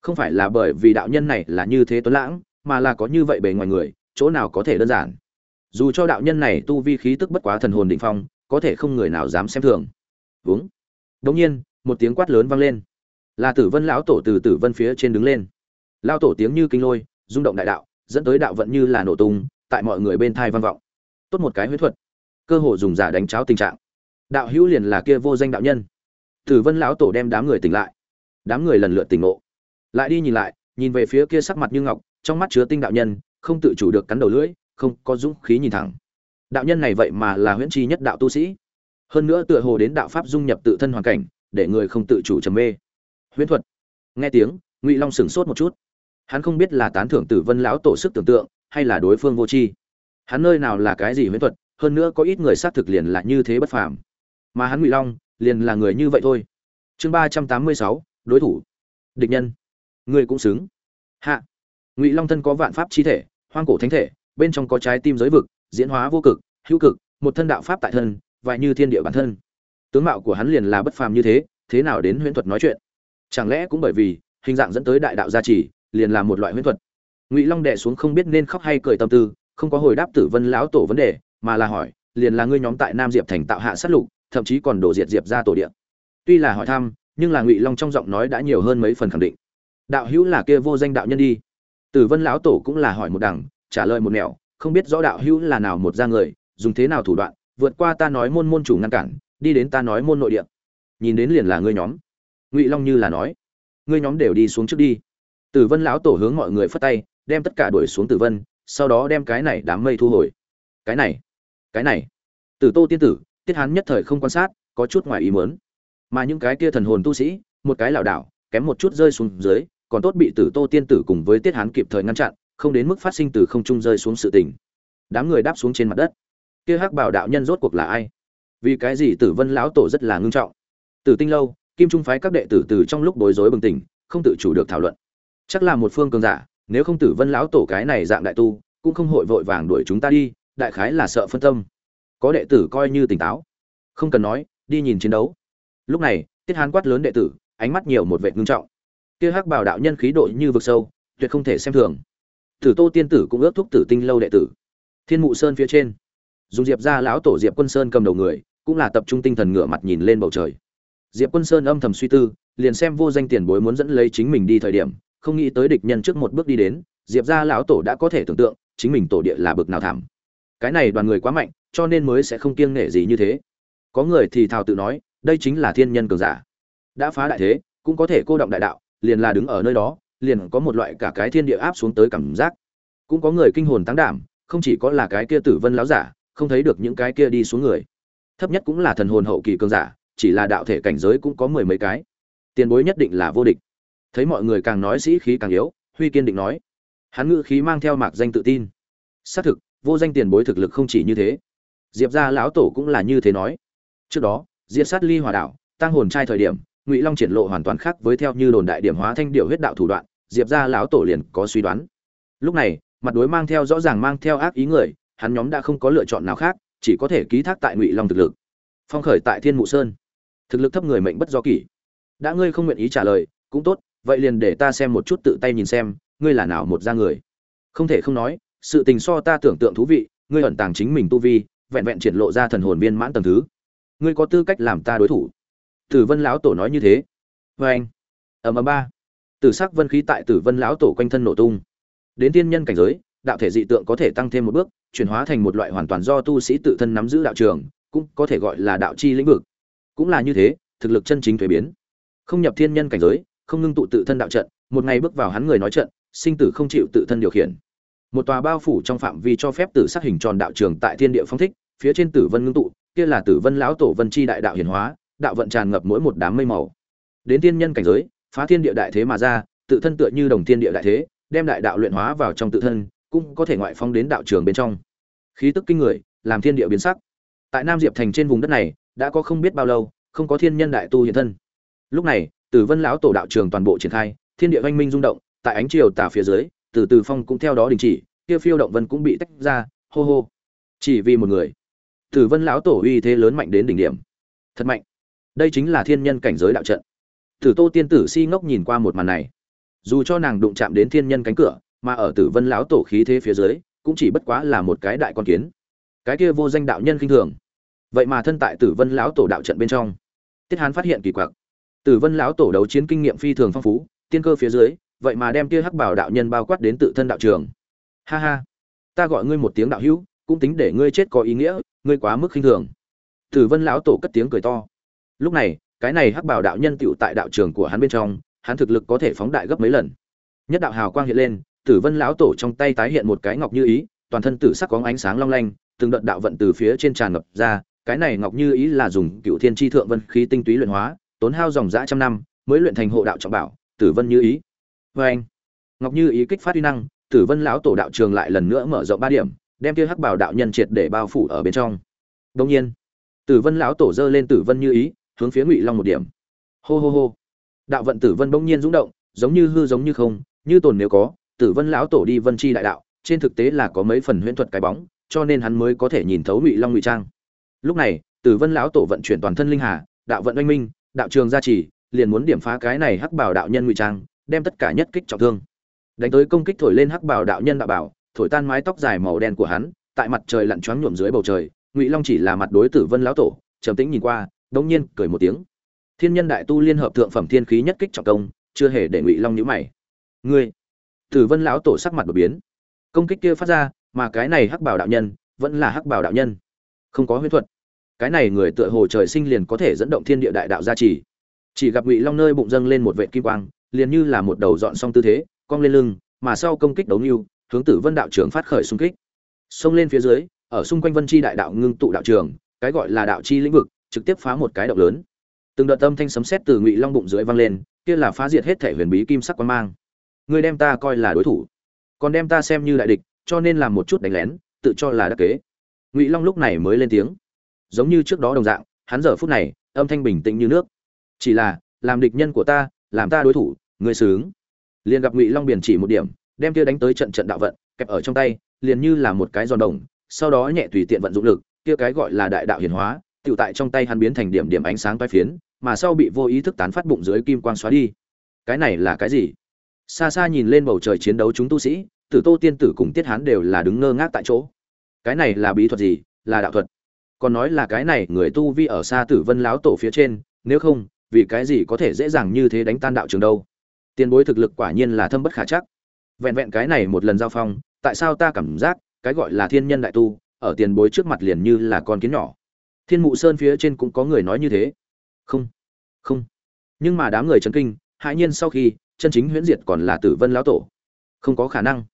Không phải là bởi vì đạo nhân này là như thế tuấn lãng, mà là có như vậy bề ngoài người, chỗ nào có thể đơn giản. Dù cho đạo nhân này tu vi khí tức bất quá thần hồn định phong, có thể không người nào dám xem thường. Vướng. Đống nhiên, một tiếng quát lớn vang lên. Là tử vân lão tổ từ tử vân phía trên đứng lên. Lao tổ tiếng như kinh lôi, rung động đại đạo, dẫn tới đạo vận như là nổ tung tại mọi người bên thai vang vọng. Tốt một cái huyết thuật. Cơ hội dùng giả đánh cháo tình trạng. Đạo hữu liền là kia vô danh đạo nhân. Tử vân lão tổ đem đám người tỉnh lại. Đám người lần lượt tỉnh ngộ. Lại đi nhìn lại, nhìn về phía kia sắc mặt như ngọc, trong mắt chứa tinh đạo nhân, không tự chủ được cắn đầu lưỡi, không có dũng khí nhìn thẳng. Đạo nhân này vậy mà là huyễn chi nhất đạo tu sĩ. Hơn nữa tựa hồ đến đạo pháp dung nhập tự thân hoàn cảnh, để người không tự chủ trầm mê. Huyễn thuật. Nghe tiếng, ngụy long sửng sốt một chút. Hắn không biết là tán thưởng tử vân lão tổ sức tưởng tượng hay là đối phương vô tri? Hắn nơi nào là cái gì huyễn thuật, hơn nữa có ít người xác thực liền là như thế bất phàm. Mà hắn ngụy long, liền là người như vậy thôi. Chương ba trăm tám mươi sáu, đối thủ. Địch nhân. Người cũng xứng. Hạ. Ngụy long thân có vạn pháp chi thể, hoang cổ thánh thể, bên trong có trái tim giới vực, diễn hóa vô cực, hữu cực, một thân đạo pháp tại thân và như thiên địa bản thân. Tướng mạo của hắn liền là bất phàm như thế thế nào đến huyễn thuật nói chuyện? Chẳng lẽ cũng bởi vì hình dạng dẫn tới đại đạo gia trì, liền là một loại huyễn thuật? Ngụy long đệ xuống không biết nên khóc hay cười tâm tư, không có hồi đáp tử vân lão tổ vấn đề, mà là hỏi, liền là ngươi nhóm tại nam diệp thành tạo hạ sát lục, thậm chí còn đổ diệt diệp ra tổ địa. Tuy là hỏi thăm, nhưng là ngụy long trong giọng nói đã nhiều hơn mấy phần khẳng định. Đạo hữu là kia vô danh đạo nhân đi. Tử vân lão tổ cũng là hỏi một đằng, trả lời một nẻo, không biết rõ đạo hữu là nào một gia người, dùng thế nào thủ đoạn, vượt qua ta nói môn môn chủ ngăn cản, đi đến ta nói môn nội địa. Nhìn đến liền là ngươi nhóm. Ngụy long như là nói, ngươi nhóm đều đi xuống trước đi. Tử vân lão tổ hướng mọi người phất tay đem tất cả đuổi xuống tử vân, sau đó đem cái này đám mây thu hồi. Cái này cái này. Tử tô tiên tử, tiết hán nhất thời không quan sát, có chút ngoài ý muốn. Mà những cái kia thần hồn tu sĩ, một cái lảo đảo, kém một chút rơi xuống dưới, còn tốt bị tử tô tiên tử cùng với tiết hán kịp thời ngăn chặn, không đến mức phát sinh từ không trung rơi xuống sự tình. Đám người đáp xuống trên mặt đất. Kia hắc bảo đạo nhân rốt cuộc là ai? Vì cái gì tử vân lão tổ rất là ngưng trọng? Tử tinh lâu, kim trung phái các đệ tử từ trong lúc bối rối bừng tỉnh, không tự chủ được thảo luận. Chắc là một phương cường giả nếu không tử vân lão tổ cái này dạng đại tu, cũng không hội vội vàng đuổi chúng ta đi, đại khái là sợ phân tâm. Có đệ tử coi như tỉnh táo. Không cần nói, đi nhìn chiến đấu. Lúc này, tiết hán quát lớn đệ tử, ánh mắt nhiều một vệ ngưng trọng. Kia hắc bảo đạo nhân khí độ như vực sâu, tuyệt không thể xem thường. Tử tô tiên tử cũng ước thúc tử tinh lâu đệ tử. Thiên mụ sơn phía trên, dùng diệp ra lão tổ diệp quân sơn cầm đầu người, cũng là tập trung tinh thần ngửa mặt nhìn lên bầu trời. Diệp quân sơn âm thầm suy tư, liền xem vô danh tiền bối muốn dẫn lấy chính mình đi thời điểm không nghĩ tới địch nhân trước một bước đi đến, diệp ra lão tổ đã có thể tưởng tượng, chính mình tổ địa là bực nào thảm. Cái này đoàn người quá mạnh, cho nên mới sẽ không kiêng nể gì như thế. Có người thì thào tự nói, đây chính là thiên nhân cường giả. Đã phá đại thế, cũng có thể cô động đại đạo, liền là đứng ở nơi đó, liền có một loại cả cái thiên địa áp xuống tới cảm giác. Cũng có người kinh hồn tăng đảm, không chỉ có là cái kia tử vân láo giả, không thấy được những cái kia đi xuống người. Thấp nhất cũng là thần hồn hậu kỳ cường giả, chỉ là đạo thể cảnh giới cũng có mười mấy cái. Tiền bối nhất định là vô địch thấy mọi người càng nói sĩ khí càng yếu, huy kiên định nói. Hắn ngự khí mang theo mạc danh tự tin. Xác thực, vô danh tiền bối thực lực không chỉ như thế. Diệp ra lão tổ cũng là như thế nói. Trước đó diệp sát ly hòa đạo tăng hồn trai thời điểm, ngụy long triển lộ hoàn toàn khác với theo như đồn đại điểm hóa thanh điệu huyết đạo thủ đoạn, diệp ra lão tổ liền có suy đoán. Lúc này, mặt đối mang theo rõ ràng mang theo ác ý người, hắn nhóm đã không có lựa chọn nào khác, chỉ có thể ký thác tại ngụy long thực lực. Phong khởi tại thiên mụ sơn. Thực lực thấp người mệnh bất do kỷ. Đã ngươi không nguyện ý trả lời, cũng tốt vậy liền để ta xem một chút tự tay nhìn xem, ngươi là nào một da người? Không thể không nói, sự tình so ta tưởng tượng thú vị, ngươi ẩn tàng chính mình tu vi, vẹn vẹn triển lộ ra thần hồn viên mãn tầng thứ. Ngươi có tư cách làm ta đối thủ. Tử vân lão tổ nói như thế. Vê anh. Ầm ầm ba. Tử sắc vân khí tại tử vân lão tổ quanh thân nổ tung. Đến tiên nhân cảnh giới, đạo thể dị tượng có thể tăng thêm một bước, chuyển hóa thành một loại hoàn toàn do tu sĩ tự thân nắm giữ đạo trường, cũng có thể gọi là đạo chi lĩnh vực. Cũng là như thế, thực lực chân chính thuế biến. Không nhập thiên nhân cảnh giới không ngưng tụ tự thân đạo trận, một ngày bước vào hắn người nói trận, sinh tử không chịu tự thân điều khiển. Một tòa bao phủ trong phạm vi cho phép tử sát hình tròn đạo trường tại thiên địa phong thích, phía trên tử vân ngưng tụ, kia là tử vân lão tổ vân chi đại đạo hiển hóa, đạo vận tràn ngập mỗi một đám mây màu. Đến thiên nhân cảnh giới, phá thiên địa đại thế mà ra, tự thân tựa như đồng thiên địa đại thế, đem đại đạo luyện hóa vào trong tự thân, cũng có thể ngoại phong đến đạo trường bên trong. Khí tức kinh người, làm thiên địa biến sắc. Tại nam diệp thành trên vùng đất này, đã có không biết bao lâu, không có thiên nhân đại tu hiện thân. Lúc này tử vân lão tổ đạo trường toàn bộ triển khai, thiên địa oanh minh rung động, tại ánh chiều tà phía dưới, từ từ phong cũng theo đó đình chỉ, kia phiêu động vân cũng bị tách ra, hô hô. Chỉ vì một người. Tử vân lão tổ uy thế lớn mạnh đến đỉnh điểm. Thật mạnh. Đây chính là thiên nhân cảnh giới đạo trận. Tử tô tiên tử si ngốc nhìn qua một màn này. Dù cho nàng đụng chạm đến thiên nhân cánh cửa, mà ở tử vân lão tổ khí thế phía dưới, cũng chỉ bất quá là một cái đại con kiến. Cái kia vô danh đạo nhân khinh thường. Vậy mà thân tại tử vân lão tổ đạo trận bên trong. Tiết hán phát hiện kỳ quặc tử vân lão tổ đấu chiến kinh nghiệm phi thường phong phú, tiên cơ phía dưới, vậy mà đem kia hắc bảo đạo nhân bao quát đến tự thân đạo trường. Ha ha, ta gọi ngươi một tiếng đạo hữu, cũng tính để ngươi chết có ý nghĩa, ngươi quá mức khinh thường. Tử vân lão tổ cất tiếng cười to. Lúc này, cái này hắc bảo đạo nhân tiểu tại đạo trường của hắn bên trong, hắn thực lực có thể phóng đại gấp mấy lần. Nhất đạo hào quang hiện lên tử vân lão tổ trong tay tái hiện một cái ngọc như ý, toàn thân tử sắc có ánh sáng long lanh, từng đợt đạo vận từ phía trên tràn ngập ra, cái này ngọc như ý là dùng cựu thiên chi thượng vân khí tinh túy luyện hóa tốn hao dòng dã trăm năm mới luyện thành hộ đạo trọng bảo, tử vân như ý. Vê anh, ngọc như ý kích phát uy năng, tử vân lão tổ đạo trường lại lần nữa mở rộng ba điểm, đem kia hắc bảo đạo nhân triệt để bao phủ ở bên trong. Đông nhiên, tử vân lão tổ dơ lên tử vân như ý, hướng phía ngụy long một điểm. Hô hô hô. Đạo vận tử vân bỗng nhiên rung động, giống như hư giống như không, như tồn nếu có, tử vân lão tổ đi vân chi đại đạo, trên thực tế là có mấy phần huyễn thuật cái bóng, cho nên hắn mới có thể nhìn thấu ngụy long ngụy trang. Lúc này, tử vân lão tổ vận chuyển toàn thân linh hà, đạo vận oanh minh đạo trường gia trì, liền muốn điểm phá cái này hắc bảo đạo nhân ngụy trang, đem tất cả nhất kích trọng thương. Đánh tới công kích thổi lên hắc bảo đạo nhân đạo bảo, thổi tan mái tóc dài màu đen của hắn, tại mặt trời lặn choáng nhuộm dưới bầu trời, ngụy long chỉ là mặt đối tử vân lão tổ, trầm tĩnh nhìn qua, đống nhiên cười một tiếng. Thiên nhân đại tu liên hợp thượng phẩm thiên khí nhất kích trọng công, chưa hề để ngụy long nhíu mày. Ngươi, tử vân lão tổ sắc mặt đột biến. Công kích kia phát ra, mà cái này hắc bảo đạo nhân, vẫn là hắc bảo đạo nhân. Không có huyễn thuật cái này người tựa hồ trời sinh liền có thể dẫn động thiên địa đại đạo gia trì. Chỉ gặp ngụy long nơi bụng dâng lên một vệ kim quang liền như là một đầu dọn xong tư thế cong lên lưng mà sau công kích đấu lưu, hướng tử vân đạo trưởng phát khởi xung kích. Xông lên phía dưới ở xung quanh vân chi đại đạo ngưng tụ đạo trường cái gọi là đạo chi lĩnh vực trực tiếp phá một cái động lớn. Từng đợt âm thanh sấm sét từ ngụy long bụng dưới vang lên kia là phá diệt hết thể huyền bí kim sắc quan mang. Ngươi đem ta coi là đối thủ còn đem ta xem như đại địch cho nên làm một chút đánh lén tự cho là đắc kế. Ngụy long lúc này mới lên tiếng giống như trước đó đồng dạng, hắn giờ phút này, âm thanh bình tĩnh như nước. Chỉ là, làm địch nhân của ta, làm ta đối thủ người sướng liền gặp ngụy long biển chỉ một điểm, đem kia đánh tới trận trận đạo vận, kẹp ở trong tay, liền như là một cái giòn đồng, sau đó nhẹ tùy tiện vận dụng lực, kia cái gọi là đại đạo hiển hóa, tiểu tại trong tay hắn biến thành điểm điểm ánh sáng toái phiến, mà sau bị vô ý thức tán phát bụng dưới kim quang xóa đi. Cái này là cái gì? Xa xa nhìn lên bầu trời chiến đấu chúng tu sĩ, tử tô tiên tử cùng tiết hán đều là đứng ngơ ngác tại chỗ. Cái này là bí thuật gì? Là đạo thuật còn nói là cái này người tu vi ở xa tử vân láo tổ phía trên, nếu không, vì cái gì có thể dễ dàng như thế đánh tan đạo trường đâu? Tiền bối thực lực quả nhiên là thâm bất khả chắc. Vẹn vẹn cái này một lần giao phong, tại sao ta cảm giác cái gọi là thiên nhân đại tu ở tiền bối trước mặt liền như là con kiến nhỏ? Thiên mụ sơn phía trên cũng có người nói như thế. Không không. Nhưng mà đám người chấn kinh, hãi nhiên sau khi, chân chính huyễn diệt còn là tử vân lão tổ. Không có khả năng.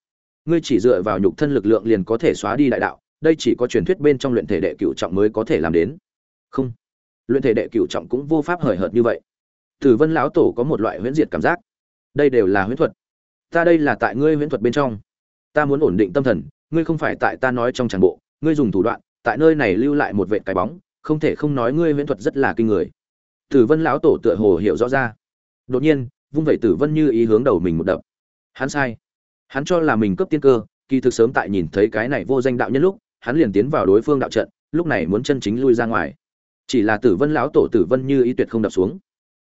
Ngươi chỉ dựa vào nhục thân lực lượng liền có thể xóa đi đại đạo đây chỉ có truyền thuyết bên trong luyện thể đệ cửu trọng mới có thể làm đến. Không. Luyện thể đệ cửu trọng cũng vô pháp hời hợt như vậy. Tử vân lão tổ có một loại huyễn diệt cảm giác. Đây đều là huyễn thuật. Ta đây là tại ngươi huyễn thuật bên trong. Ta muốn ổn định tâm thần, ngươi không phải tại ta nói trong tràng bộ, ngươi dùng thủ đoạn, tại nơi này lưu lại một vệt cái bóng, không thể không nói ngươi huyễn thuật rất là kinh người. Tử vân lão tổ tựa hồ hiểu rõ ra. Đột nhiên, vung vẩy tử vân như ý hướng đầu mình một đập. Hắn sai. Hắn cho là mình cướp tiên cơ, kỳ thực sớm tại nhìn thấy cái này vô danh đạo nhân lúc hắn liền tiến vào đối phương đạo trận, lúc này muốn chân chính lui ra ngoài. Chỉ là tử vân lão tổ tử vân như ý tuyệt không đập xuống.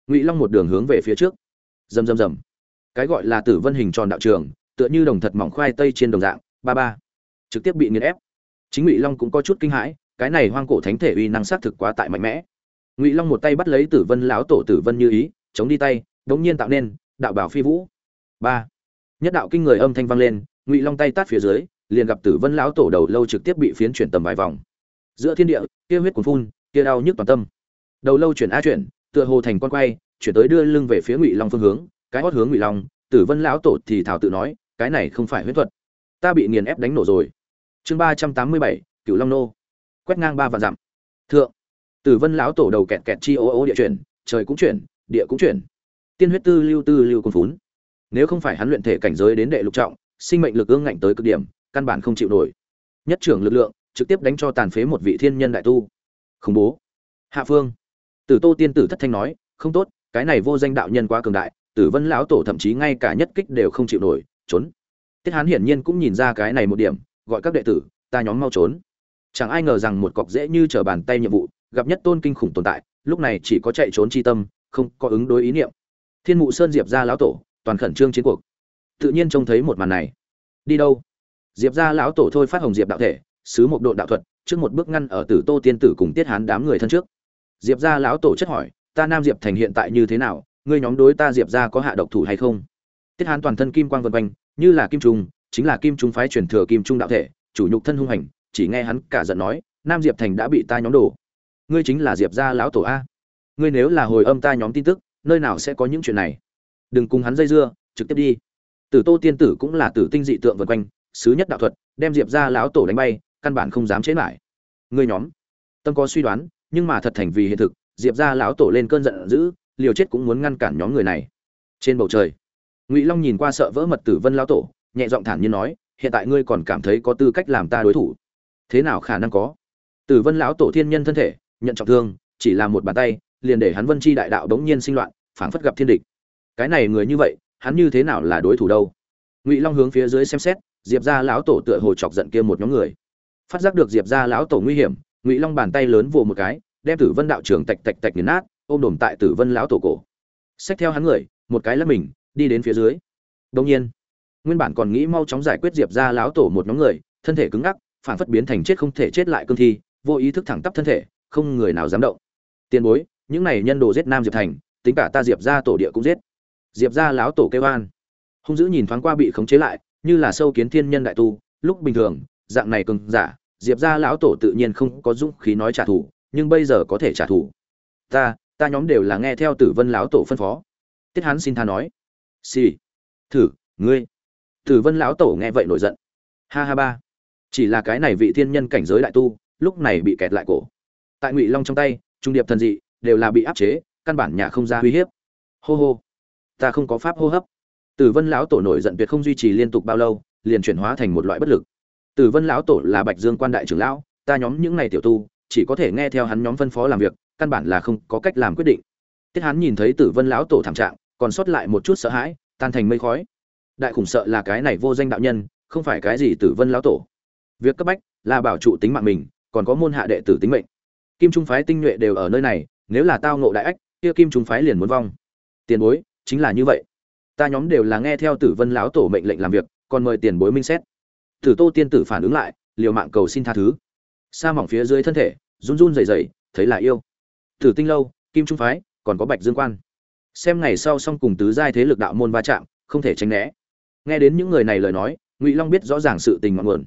Ngụy long một đường hướng về phía trước. Rầm rầm rầm. Cái gọi là tử vân hình tròn đạo trường, tựa như đồng thật mỏng khoai tây trên đồng dạng, ba ba. Trực tiếp bị nghiền ép. Chính ngụy long cũng có chút kinh hãi, cái này hoang cổ thánh thể uy năng xác thực quá tại mạnh mẽ. Ngụy long một tay bắt lấy tử vân lão tổ tử vân như ý, chống đi tay, đống nhiên tạo nên đạo bảo phi vũ. Ba. Nhất đạo kinh người âm thanh vang lên, ngụy long tay tát phía dưới liền gặp tử vân lão tổ đầu lâu trực tiếp bị phiến chuyển tầm vài vòng. Giữa thiên địa, kia huyết cuồn phun, kia đau nhức toàn tâm. Đầu lâu chuyển a chuyển, tựa hồ thành con quay, chuyển tới đưa lưng về phía ngụy long phương hướng, cái hót hướng ngụy long, tử vân lão tổ thì thảo tự nói, cái này không phải huyết thuật, ta bị nghiền ép đánh nổ rồi. Chương ba trăm tám mươi bảy cựu long nô. Quét ngang ba vạn dặm. Thượng, tử vân lão tổ đầu kẹt kẹt chi ô ô địa chuyển, trời cũng chuyển, địa cũng chuyển. Tiên huyết tư lưu tư lưu cùng phún. Nếu không phải hắn luyện thể cảnh giới đến đệ lục trọng, sinh mệnh lực ương ngạnh tới cực điểm căn bản không chịu nổi. Nhất trưởng lực lượng, trực tiếp đánh cho tàn phế một vị thiên nhân đại tu. Khủng bố. Hạ phương. Tử tô tiên tử thất thanh nói, không tốt, cái này vô danh đạo nhân quá cường đại, tử vân lão tổ thậm chí ngay cả nhất kích đều không chịu nổi, trốn. Tiết hán hiển nhiên cũng nhìn ra cái này một điểm, gọi các đệ tử, ta nhóm mau trốn. Chẳng ai ngờ rằng một cọc dễ như trở bàn tay nhiệm vụ, gặp nhất tôn kinh khủng tồn tại, lúc này chỉ có chạy trốn chi tâm, không có ứng đối ý niệm. Thiên mụ sơn diệp ra lão tổ, toàn khẩn trương chiến cuộc. Tự nhiên trông thấy một màn này. Đi đâu? Diệp ra lão tổ thôi phát hồng diệp đạo thể, sứ một độ đạo thuật, trước một bước ngăn ở tử tô tiên tử cùng tiết hán đám người thân trước. Diệp ra lão tổ chất hỏi, ta nam diệp thành hiện tại như thế nào? Ngươi nhóm đối ta diệp ra có hạ độc thủ hay không? Tiết hán toàn thân kim quang vân quanh, như là kim trung, chính là kim trung phái truyền thừa kim trung đạo thể, chủ nhục thân hung hành, chỉ nghe hắn cả giận nói, nam diệp thành đã bị ta nhóm đổ. Ngươi chính là diệp gia lão tổ a. Ngươi nếu là hồi âm ta nhóm tin tức, nơi nào sẽ có những chuyện này? Đừng cùng hắn dây dưa, trực tiếp đi. Tử tô tiên tử cũng là tử tinh dị tượng vần quanh sứ nhất đạo thuật, đem diệp gia lão tổ đánh bay, căn bản không dám chế lại. Ngươi nhóm, tâm có suy đoán, nhưng mà thật thành vì hiện thực, diệp gia lão tổ lên cơn giận dữ, liều chết cũng muốn ngăn cản nhóm người này. Trên bầu trời, ngụy long nhìn qua sợ vỡ mật tử vân lão tổ, nhẹ giọng thản nhiên nói, hiện tại ngươi còn cảm thấy có tư cách làm ta đối thủ? Thế nào khả năng có? Tử vân lão tổ thiên nhân thân thể, nhận trọng thương, chỉ là một bàn tay, liền để hắn vân chi đại đạo đống nhiên sinh loạn, phảng phất gặp thiên địch. Cái này người như vậy, hắn như thế nào là đối thủ đâu? Ngụy long hướng phía dưới xem xét diệp ra lão tổ tựa hồ chọc giận kia một nhóm người. Phát giác được diệp ra lão tổ nguy hiểm, ngụy long bàn tay lớn vồ một cái, đem tử vân đạo trưởng tạch tạch tạch nghiền nát, ôm đồm tại tử vân lão tổ cổ. Xách theo hắn người, một cái lấp mình, đi đến phía dưới. Đông nhiên, nguyên bản còn nghĩ mau chóng giải quyết diệp ra lão tổ một nhóm người, thân thể cứng ngắc, phản phất biến thành chết không thể chết lại cương thi, vô ý thức thẳng tắp thân thể, không người nào dám động. Tiền bối, những này nhân đồ giết nam diệp thành, tính cả ta diệp ra tổ địa cũng giết. Diệp ra lão tổ kêu an. Hung dữ nhìn thoáng qua bị khống chế lại như là sâu kiến thiên nhân đại tu, lúc bình thường, dạng này cường giả, diệp ra lão tổ tự nhiên không có dũng khí nói trả thù, nhưng bây giờ có thể trả thù. Ta ta nhóm đều là nghe theo tử vân lão tổ phân phó. Tiết hắn xin tha nói. Xì、sì. thử, ngươi. Tử vân lão tổ nghe vậy nổi giận. Ha ha ba. Chỉ là cái này vị thiên nhân cảnh giới đại tu, lúc này bị kẹt lại cổ. Tại ngụy long trong tay, trung điệp thần dị đều là bị áp chế, căn bản nhà không ra uy hiếp. Hô hô. Ta không có pháp hô hấp tử vân lão tổ nổi giận tuyệt không duy trì liên tục bao lâu, liền chuyển hóa thành một loại bất lực. Tử vân lão tổ là bạch dương quan đại trưởng lão, ta nhóm những này tiểu tu, chỉ có thể nghe theo hắn nhóm phân phó làm việc, căn bản là không có cách làm quyết định. Tiết hắn nhìn thấy tử vân lão tổ thảm trạng, còn sót lại một chút sợ hãi, tan thành mây khói. Đại khủng sợ là cái này vô danh đạo nhân, không phải cái gì tử vân lão tổ. Việc cấp bách là bảo trụ tính mạng mình, còn có môn hạ đệ tử tính mệnh. Kim trung phái tinh nhuệ đều ở nơi này, nếu là tao ngộ đại ách, kia kim trung phái liền muốn vong. Tiền bối, chính là như vậy ta nhóm đều là nghe theo tử vân lão tổ mệnh lệnh làm việc, còn mời tiền bối minh xét. Tử tô tiên tử phản ứng lại, liều mạng cầu xin tha thứ. Sa mỏng phía dưới thân thể, run run rẩy rẩy, thấy là yêu. Tử tinh lâu, kim trung phái, còn có bạch dương quan. Xem ngày sau xong cùng tứ giai thế lực đạo môn va chạm, không thể tránh né. Nghe đến những người này lời nói, ngụy long biết rõ ràng sự tình ngọn nguồn.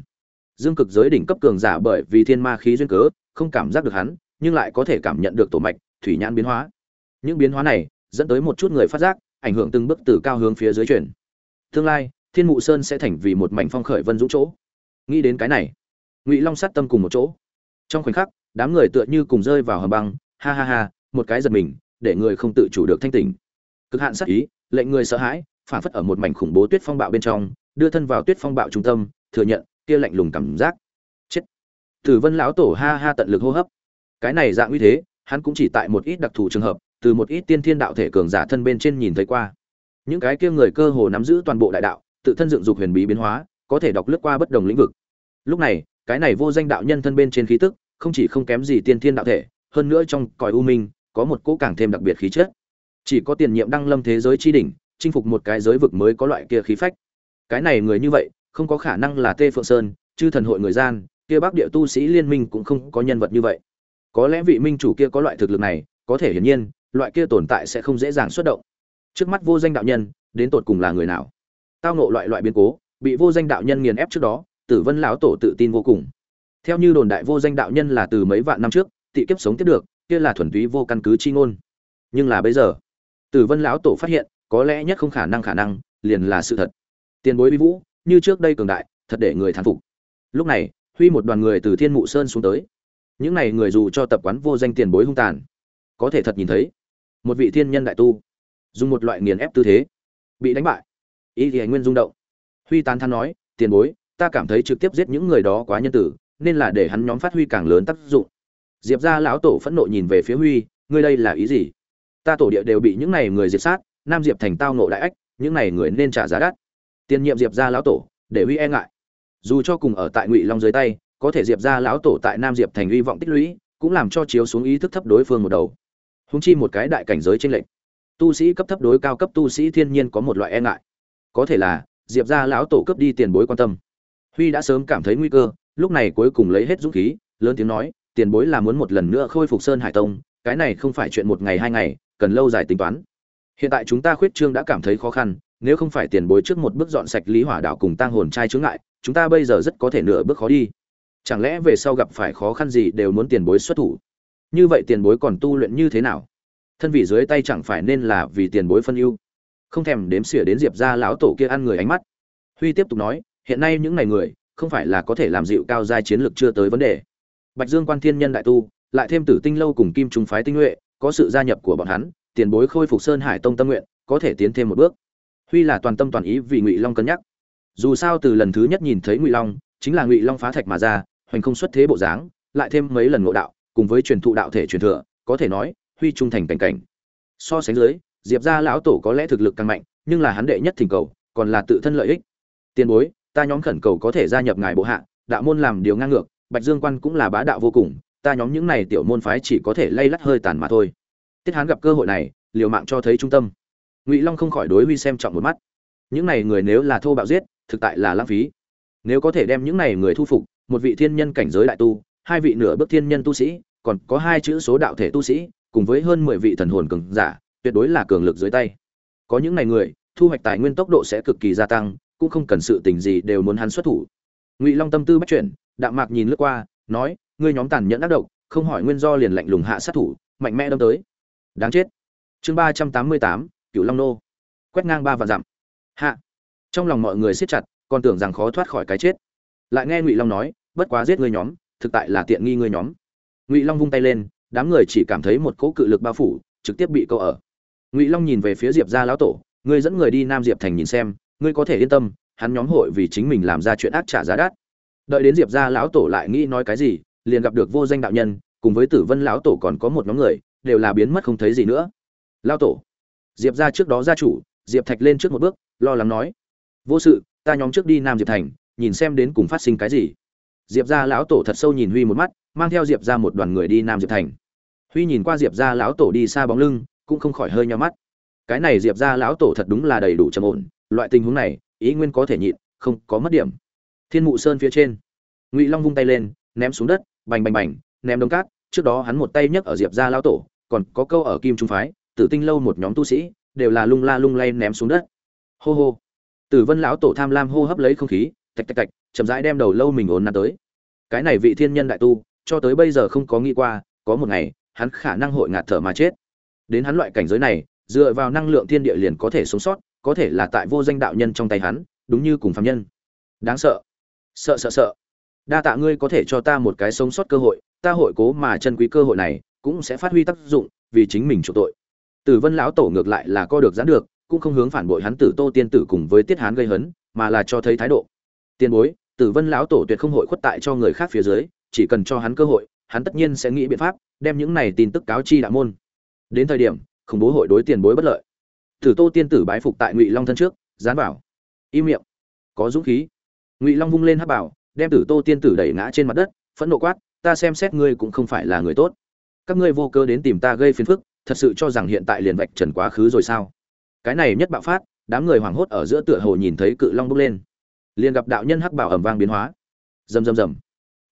Dương cực giới đỉnh cấp cường giả bởi vì thiên ma khí duyên cớ, không cảm giác được hắn, nhưng lại có thể cảm nhận được tổ mạch, thủy nhãn biến hóa. Những biến hóa này, dẫn tới một chút người phát giác ảnh hưởng từng bước từ cao hướng phía dưới chuyển. Tương lai, thiên mụ sơn sẽ thành vì một mảnh phong khởi vân dũng chỗ. Nghĩ đến cái này, ngụy long sát tâm cùng một chỗ. Trong khoảnh khắc, đám người tựa như cùng rơi vào hầm băng, ha ha ha, một cái giật mình, để người không tự chủ được thanh tỉnh. Cực hạn sát ý, lệnh người sợ hãi, phản phất ở một mảnh khủng bố tuyết phong bạo bên trong, đưa thân vào tuyết phong bạo trung tâm, thừa nhận, kia lạnh lùng cảm giác. Chết. Tử vân lão tổ ha ha tận lực hô hấp. Cái này dạng uy thế, hắn cũng chỉ tại một ít đặc thù trường hợp từ một ít tiên thiên đạo thể cường giả thân bên trên nhìn thấy qua. Những cái kia người cơ hồ nắm giữ toàn bộ đại đạo, tự thân dựng dục huyền bí biến hóa, có thể đọc lướt qua bất đồng lĩnh vực. Lúc này, cái này vô danh đạo nhân thân bên trên khí tức, không chỉ không kém gì tiên thiên đạo thể, hơn nữa trong cõi u minh, có một cỗ càng thêm đặc biệt khí chất. Chỉ có tiền nhiệm đăng lâm thế giới chi đỉnh, chinh phục một cái giới vực mới có loại kia khí phách. Cái này người như vậy, không có khả năng là tê phượng sơn, chư thần hội người gian, kia bắc địa tu sĩ liên minh cũng không có nhân vật như vậy. Có lẽ vị minh chủ kia có loại thực lực này, có thể hiển nhiên loại kia tồn tại sẽ không dễ dàng xuất động. Trước mắt vô danh đạo nhân, đến tột cùng là người nào? Tao ngộ loại loại biến cố, bị vô danh đạo nhân nghiền ép trước đó, tử vân lão tổ tự tin vô cùng. Theo như đồn đại vô danh đạo nhân là từ mấy vạn năm trước, tị kiếp sống tiếp được, kia là thuần túy vô căn cứ chi ngôn. Nhưng là bây giờ, tử vân lão tổ phát hiện, có lẽ nhất không khả năng khả năng, liền là sự thật. Tiền bối vi vũ, như trước đây cường đại, thật để người thán phục. Lúc này, huy một đoàn người từ thiên mụ sơn xuống tới. Những này người dù cho tập quán vô danh tiền bối hung tàn, có thể thật nhìn thấy một vị thiên nhân đại tu, dùng một loại nghiền ép tư thế, bị đánh bại. Y thì nguyên rung động. Huy tán thán nói, tiền bối, ta cảm thấy trực tiếp giết những người đó quá nhân tử, nên là để hắn nhóm phát huy càng lớn tác dụng. Diệp ra lão tổ phẫn nộ nhìn về phía huy, ngươi đây là ý gì? Ta tổ địa đều bị những này người diệt sát, nam diệp thành tao nộ đại ách, những này người nên trả giá đắt. Tiền nhiệm diệp ra lão tổ, để huy e ngại. Dù cho cùng ở tại ngụy long dưới tay, có thể diệp ra lão tổ tại nam diệp thành hy vọng tích lũy, cũng làm cho chiếu xuống ý thức thấp đối phương một đầu húng chi một cái đại cảnh giới trên lệnh tu sĩ cấp thấp đối cao cấp tu sĩ thiên nhiên có một loại e ngại. Có thể là, diệp ra lão tổ cấp đi tiền bối quan tâm. Huy đã sớm cảm thấy nguy cơ, lúc này cuối cùng lấy hết dũng khí, lớn tiếng nói, tiền bối là muốn một lần nữa khôi phục sơn hải tông, cái này không phải chuyện một ngày hai ngày, cần lâu dài tính toán. Hiện tại chúng ta khuyết trương đã cảm thấy khó khăn, nếu không phải tiền bối trước một bước dọn sạch lý hỏa đạo cùng tang hồn trai chướng ngại, chúng ta bây giờ rất có thể nửa bước khó đi. Chẳng lẽ về sau gặp phải khó khăn gì đều muốn tiền bối xuất thủ? Như vậy tiền bối còn tu luyện như thế nào? Thân vị dưới tay chẳng phải nên là vì tiền bối phân ưu? Không thèm đếm xỉa đến diệp ra lão tổ kia ăn người ánh mắt. Huy tiếp tục nói, hiện nay những ngày người, không phải là có thể làm dịu cao giai chiến lược chưa tới vấn đề. Bạch dương quan thiên nhân đại tu, lại thêm tử tinh lâu cùng kim trung phái tinh nhuệ có sự gia nhập của bọn hắn, tiền bối khôi phục sơn hải tông tâm nguyện, có thể tiến thêm một bước. Huy là toàn tâm toàn ý vì ngụy long cân nhắc. Dù sao từ lần thứ nhất nhìn thấy ngụy long, chính là ngụy long phá thạch mà ra, hoành không xuất thế bộ dáng, lại thêm mấy lần ngộ đạo cùng với truyền thụ đạo thể truyền thừa, có thể nói, huy trung thành cảnh cảnh. So sánh dưới, diệp gia lão tổ có lẽ thực lực càng mạnh, nhưng là hắn đệ nhất thỉnh cầu, còn là tự thân lợi ích. Tiền bối, ta nhóm khẩn cầu có thể gia nhập ngài bộ hạ, đạo môn làm điều ngang ngược, bạch dương quan cũng là bá đạo vô cùng, ta nhóm những này tiểu môn phái chỉ có thể lay lắt hơi tàn mà thôi. Tiết hán gặp cơ hội này, liều mạng cho thấy trung tâm. Ngụy long không khỏi đối huy xem trọng một mắt. Những này người nếu là thô bạo giết, thực tại là lãng phí. Nếu có thể đem những này người thu phục, một vị thiên nhân cảnh giới đại tu hai vị nửa bước thiên nhân tu sĩ, còn có hai chữ số đạo thể tu sĩ, cùng với hơn mười vị thần hồn cường giả, tuyệt đối là cường lực dưới tay. Có những này người, thu hoạch tài nguyên tốc độ sẽ cực kỳ gia tăng, cũng không cần sự tình gì đều muốn hắn xuất thủ. Ngụy long tâm tư bắt chuyển, đạm mạc nhìn lướt qua, nói, ngươi nhóm tàn nhẫn ác độc, không hỏi nguyên do liền lạnh lùng hạ sát thủ, mạnh mẽ đâm tới. Đáng chết. Chương ba trăm tám mươi tám cựu long nô. Quét ngang ba và dặm. Hạ. Trong lòng mọi người siết chặt, còn tưởng rằng khó thoát khỏi cái chết. Lại nghe ngụy long nói, bất quá giết ngươi nhóm thực tại là tiện nghi ngươi nhóm. Ngụy long vung tay lên, đám người chỉ cảm thấy một cỗ cự lực bao phủ, trực tiếp bị câu ở. Ngụy long nhìn về phía diệp gia lão tổ, ngươi dẫn người đi nam diệp thành nhìn xem, ngươi có thể yên tâm, hắn nhóm hội vì chính mình làm ra chuyện ác trả giá đắt. Đợi đến diệp gia lão tổ lại nghĩ nói cái gì, liền gặp được vô danh đạo nhân, cùng với tử vân lão tổ còn có một nhóm người, đều là biến mất không thấy gì nữa. Lão tổ. Diệp gia trước đó gia chủ, diệp thạch lên trước một bước, lo lắng nói, vô sự, ta nhóm trước đi nam diệp thành, nhìn xem đến cùng phát sinh cái gì diệp gia lão tổ thật sâu nhìn huy một mắt, mang theo diệp ra một đoàn người đi nam diệp thành. Huy nhìn qua diệp ra lão tổ đi xa bóng lưng, cũng không khỏi hơi nhau mắt. Cái này diệp ra lão tổ thật đúng là đầy đủ trầm ổn, loại tình huống này, ý nguyên có thể nhịn, không có mất điểm. Thiên mụ sơn phía trên, ngụy long vung tay lên, ném xuống đất, bành bành bành, ném đống cát, trước đó hắn một tay nhấc ở diệp ra lão tổ, còn có câu ở kim trung phái, tử tinh lâu một nhóm tu sĩ, đều là lung la lung lay ném xuống đất. Hô hô. Tử vân lão tổ tham lam hô hấp lấy không khí, tạch tạch tạch chậm rãi đem đầu lâu mình ốn nắn tới. Cái này vị thiên nhân đại tu, cho tới bây giờ không có nghĩ qua, có một ngày, hắn khả năng hội ngạt thở mà chết. Đến hắn loại cảnh giới này, dựa vào năng lượng thiên địa liền có thể sống sót, có thể là tại vô danh đạo nhân trong tay hắn, đúng như cùng phạm nhân. Đáng sợ. Sợ sợ sợ. Đa tạ ngươi có thể cho ta một cái sống sót cơ hội, ta hội cố mà chân quý cơ hội này, cũng sẽ phát huy tác dụng, vì chính mình chủ tội. Tử vân lão tổ ngược lại là co được giãn được, cũng không hướng phản bội hắn tử tô tiên tử cùng với tiết hán gây hấn, mà là cho thấy thái độ. Tiên bối tử vân lão tổ tuyệt không hội khuất tại cho người khác phía dưới, chỉ cần cho hắn cơ hội, hắn tất nhiên sẽ nghĩ biện pháp, đem những này tin tức cáo chi đạo môn. Đến thời điểm, khủng bố hội đối tiền bối bất lợi. Tử tô tiên tử bái phục tại ngụy long thân trước, dán bảo im miệng. Có dũng khí. Ngụy long vung lên hắc bảo, đem tử tô tiên tử đẩy ngã trên mặt đất, phẫn nộ quát, ta xem xét ngươi cũng không phải là người tốt. Các ngươi vô cơ đến tìm ta gây phiền phức, thật sự cho rằng hiện tại liền vạch trần quá khứ rồi sao? Cái này nhất bạo phát, đám người hoảng hốt ở giữa tựa hồ nhìn thấy cự long bốc lên liền gặp đạo nhân hắc bảo ẩm vang biến hóa. Rầm rầm rầm.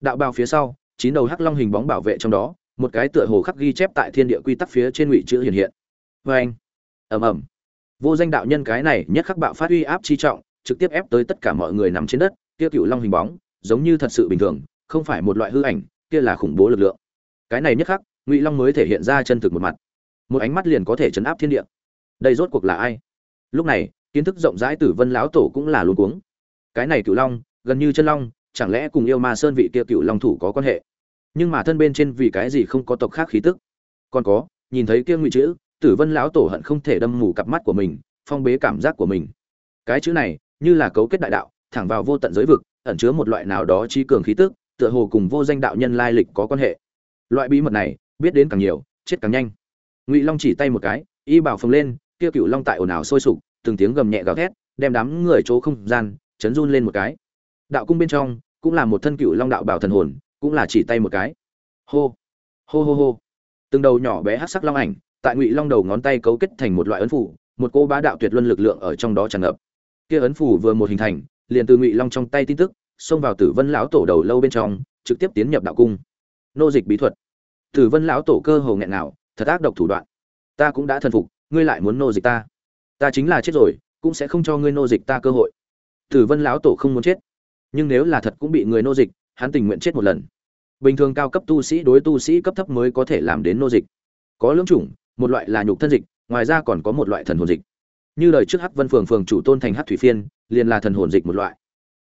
Đạo bào phía sau, chín đầu hắc long hình bóng bảo vệ trong đó, một cái tựa hồ khắc ghi chép tại thiên địa quy tắc phía trên ngụy chữ hiện hiện. Vê anh ẩm ẩm vô danh đạo nhân cái này nhất khắc bạo phát uy áp chi trọng, trực tiếp ép tới tất cả mọi người nằm trên đất, kia cựu long hình bóng, giống như thật sự bình thường, không phải một loại hư ảnh, kia là khủng bố lực lượng. Cái này nhất khắc, ngụy long mới thể hiện ra chân thực một mặt. Một ánh mắt liền có thể chấn áp thiên địa. Đây rốt cuộc là ai? Lúc này, kiến thức rộng rãi tử vân lão tổ cũng là luôn cuống cái này cựu long, gần như chân long, chẳng lẽ cùng yêu ma sơn vị kia cựu long thủ có quan hệ? Nhưng mà thân bên trên vì cái gì không có tộc khác khí tức? Còn có, nhìn thấy kia ngụy chữ, tử vân lão tổ hận không thể đâm mù cặp mắt của mình, phong bế cảm giác của mình. Cái chữ này, như là cấu kết đại đạo, thẳng vào vô tận giới vực, ẩn chứa một loại nào đó chi cường khí tức, tựa hồ cùng vô danh đạo nhân lai lịch có quan hệ. Loại bí mật này, biết đến càng nhiều, chết càng nhanh. Ngụy long chỉ tay một cái, y bảo phồng lên, kia cựu long tại ồn ào sôi sục, từng tiếng gầm nhẹ gào thét, đem đám người chỗ không gian chấn run lên một cái. Đạo cung bên trong cũng là một thân cựu long đạo bảo thần hồn, cũng là chỉ tay một cái. Hô hô hô hô. Từng đầu nhỏ bé hát sắc long ảnh tại ngụy long đầu ngón tay cấu kết thành một loại ấn phủ, một cô bá đạo tuyệt luân lực lượng ở trong đó tràn ngập. Kia ấn phủ vừa một hình thành, liền từ ngụy long trong tay tin tức, xông vào tử vân lão tổ đầu lâu bên trong, trực tiếp tiến nhập đạo cung. Nô dịch bí thuật. Tử vân lão tổ cơ hồ nghẹn nào thật ác độc thủ đoạn. Ta cũng đã thần phục, ngươi lại muốn nô dịch ta. Ta chính là chết rồi, cũng sẽ không cho ngươi nô dịch ta cơ hội tử vân lão tổ không muốn chết. Nhưng nếu là thật cũng bị người nô dịch, hắn tình nguyện chết một lần. Bình thường cao cấp tu sĩ đối tu sĩ cấp thấp mới có thể làm đến nô dịch. Có lưỡng chủng, một loại là nhục thân dịch, ngoài ra còn có một loại thần hồn dịch. Như lời trước hắc vân phường phường chủ tôn thành hắc thủy phiên, liền là thần hồn dịch một loại.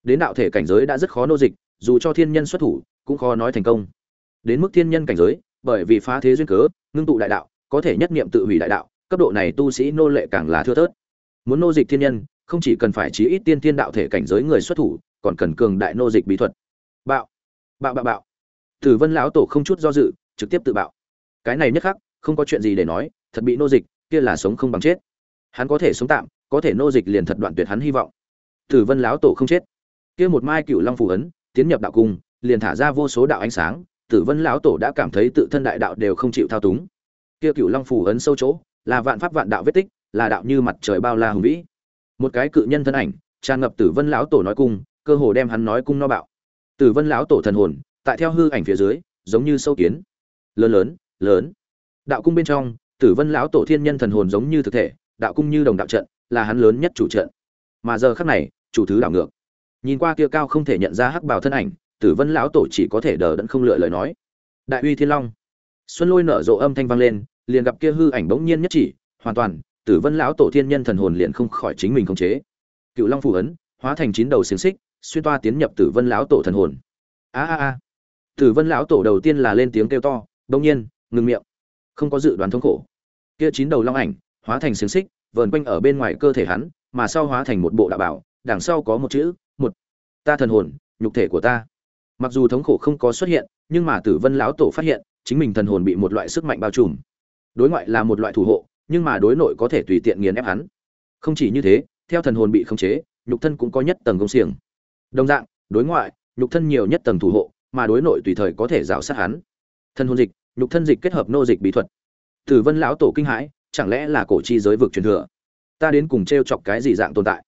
Đến đạo thể cảnh giới đã rất khó nô dịch, dù cho thiên nhân xuất thủ, cũng khó nói thành công. Đến mức thiên nhân cảnh giới, bởi vì phá thế duyên cớ, ngưng tụ đại đạo, có thể nhất niệm tự hủy đại đạo, cấp độ này tu sĩ nô lệ càng là thưa thớt. Muốn nô dịch thiên nhân không chỉ cần phải chí ít tiên tiên đạo thể cảnh giới người xuất thủ, còn cần cường đại nô dịch bí thuật. Bạo bạo bạo bạo. Tử vân lão tổ không chút do dự, trực tiếp tự bạo. Cái này nhất khắc, không có chuyện gì để nói, thật bị nô dịch, kia là sống không bằng chết. Hắn có thể sống tạm, có thể nô dịch liền thật đoạn tuyệt hắn hy vọng. Tử vân lão tổ không chết. Kia một mai cựu long phù ấn, tiến nhập đạo cung, liền thả ra vô số đạo ánh sáng, tử vân lão tổ đã cảm thấy tự thân đại đạo đều không chịu thao túng. Kia cựu long phù ấn sâu chỗ, là vạn pháp vạn đạo vết tích, là đạo như mặt trời bao la hùng vĩ một cái cự nhân thân ảnh, tràn ngập tử vân lão tổ nói cung, cơ hồ đem hắn nói cung no bạo. Tử vân lão tổ thần hồn, tại theo hư ảnh phía dưới, giống như sâu kiến. Lớn lớn lớn. Đạo cung bên trong, tử vân lão tổ thiên nhân thần hồn giống như thực thể, đạo cung như đồng đạo trận, là hắn lớn nhất chủ trận. Mà giờ khắc này, chủ thứ đảo ngược. Nhìn qua kia cao không thể nhận ra hắc bào thân ảnh, tử vân lão tổ chỉ có thể đờ đẫn không lựa lời nói. Đại uy thiên long. Xuân lôi nở rộ âm thanh vang lên, liền gặp kia hư ảnh bỗng nhiên nhất chỉ, hoàn toàn tử vân lão tổ thiên nhân thần hồn liền không khỏi chính mình khống chế. Cựu long phủ ấn, hóa thành chín đầu xiềng xích, xuyên toa tiến nhập tử vân lão tổ thần hồn. A a a. Tử vân lão tổ đầu tiên là lên tiếng kêu to đông nhiên, ngừng miệng. Không có dự đoán thống khổ. Kia chín đầu long ảnh, hóa thành xiềng xích, vờn quanh ở bên ngoài cơ thể hắn, mà sau hóa thành một bộ đạo bảo, đằng sau có một chữ, một. Ta thần hồn, nhục thể của ta. Mặc dù thống khổ không có xuất hiện, nhưng mà tử vân lão tổ phát hiện, chính mình thần hồn bị một loại sức mạnh bao trùm. Đối ngoại là một loại thủ hộ nhưng mà đối nội có thể tùy tiện nghiền ép hắn. Không chỉ như thế, theo thần hồn bị khống chế, nhục thân cũng có nhất tầng công xiềng. Đồng dạng, đối ngoại, nhục thân nhiều nhất tầng thủ hộ, mà đối nội tùy thời có thể rào sát hắn. Thân hồn dịch, nhục thân dịch kết hợp nô dịch bí thuật. Tử vân lão tổ kinh hãi, chẳng lẽ là cổ chi giới vực truyền thừa? Ta đến cùng t r e o chọc cái gì dạng tồn tại?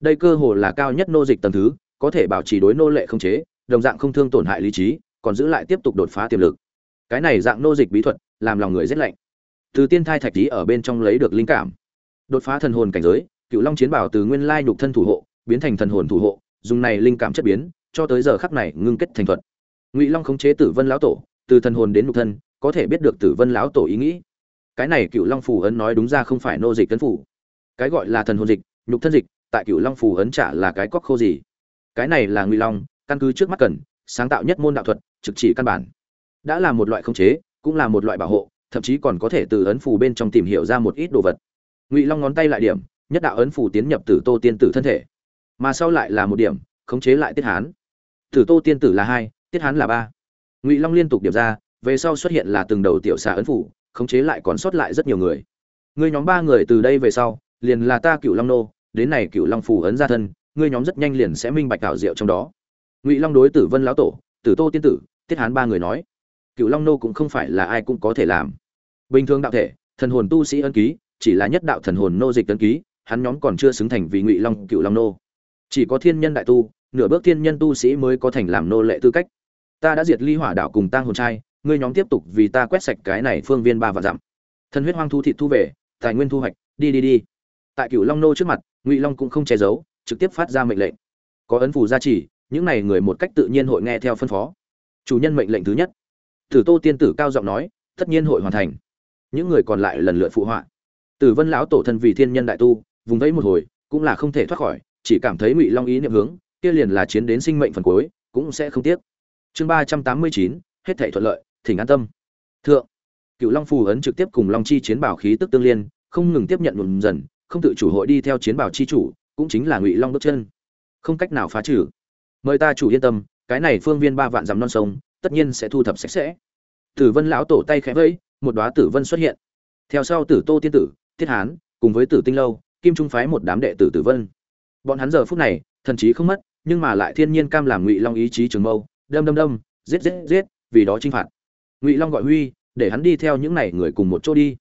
Đây cơ hồ là cao nhất nô dịch tầng thứ, có thể bảo trì đối nô lệ không chế, đồng dạng không thương tổn hại lý trí, còn giữ lại tiếp tục đột phá tiềm lực. Cái này dạng nô dịch bí thuật, làm lòng người rét lạnh từ tiên thai thạch tí ở bên trong lấy được linh cảm. Đột phá thần hồn cảnh giới, cựu long chiến bảo từ nguyên lai nhục thân thủ hộ, biến thành thần hồn thủ hộ, dùng này linh cảm chất biến, cho tới giờ khắc này ngưng kết thành thuật. Ngụy long khống chế tử vân lão tổ, từ thần hồn đến nhục thân, có thể biết được tử vân lão tổ ý nghĩ. Cái này cựu long phù ấn nói đúng ra không phải nô dịch tấn phủ. Cái gọi là thần hồn dịch, nhục thân dịch, tại cựu long phù ấn trả là cái cóc khô gì. Cái này là ngụy long, căn cứ trước mắt cần, sáng tạo nhất môn đạo thuật, trực chỉ căn bản. Đã là một loại khống chế, cũng là một loại bảo hộ thậm chí còn có thể từ ấn phù bên trong tìm hiểu ra một ít đồ vật. Ngụy long ngón tay lại điểm, nhất đạo ấn phù tiến nhập tử tô tiên tử thân thể. Mà sau lại là một điểm, khống chế lại tiết hán. Tử tô tiên tử là hai, tiết hán là ba. Ngụy long liên tục điểm ra, về sau xuất hiện là từng đầu tiểu xà ấn phù, khống chế lại còn sót lại rất nhiều người. Ngươi nhóm ba người từ đây về sau, liền là ta cựu long nô, đến này cựu long phù ấn ra thân ngươi nhóm rất nhanh liền sẽ minh bạch ảo diệu trong đó. Ngụy long đối tử vân lão tổ, tử tô tiên tử, tiết hán ba người nói cựu long nô cũng không phải là ai cũng có thể làm. Bình thường đạo thể, thần hồn tu sĩ ân ký, chỉ là nhất đạo thần hồn nô dịch ân ký, hắn nhóm còn chưa xứng thành vì ngụy long cựu long nô. Chỉ có thiên nhân đại tu, nửa bước thiên nhân tu sĩ mới có thành làm nô lệ tư cách. Ta đã diệt ly hỏa đạo cùng tang hồn trai, ngươi nhóm tiếp tục vì ta quét sạch cái này phương viên ba và dặm. Thần huyết hoang thu thị thu về, tài nguyên thu hoạch, đi đi đi. Tại cựu long nô trước mặt, ngụy long cũng không che giấu, trực tiếp phát ra mệnh lệnh. Có ấn phù gia trì, những này người một cách tự nhiên hội nghe theo phân phó. Chủ nhân mệnh lệnh thứ nhất tử tô tiên tử cao giọng nói, tất nhiên hội hoàn thành. Những người còn lại lần lượt phụ họa. Tử vân lão tổ thân vì thiên nhân đại tu, vùng vẫy một hồi, cũng là không thể thoát khỏi, chỉ cảm thấy ngụy long ý niệm hướng, kia liền là chiến đến sinh mệnh phần cuối, cũng sẽ không tiếc. Chương ba trăm tám mươi chín, hết thảy thuận lợi, thỉnh an tâm. Thượng cựu long phù ấn trực tiếp cùng long chi chiến bảo khí tức tương liên, không ngừng tiếp nhận một dần, không tự chủ hội đi theo chiến bảo chi chủ, cũng chính là ngụy long bước chân. Không cách nào phá trừ. Mời ta chủ yên tâm, cái này phương viên ba vạn dặm non sông tất nhiên sẽ thu thập sạch sẽ. Tử vân lão tổ tay khẽ vẫy, một đóa tử vân xuất hiện. Theo sau tử tô tiên tử tiết hán, cùng với tử tinh lâu, kim trung phái một đám đệ tử tử vân. Bọn hắn giờ phút này, thần trí không mất, nhưng mà lại thiên nhiên cam làm ngụy long ý chí trường mâu, đâm đâm đâm, giết giết giết, vì đó chinh phạt. Ngụy long gọi huy, để hắn đi theo những này người cùng một chỗ đi.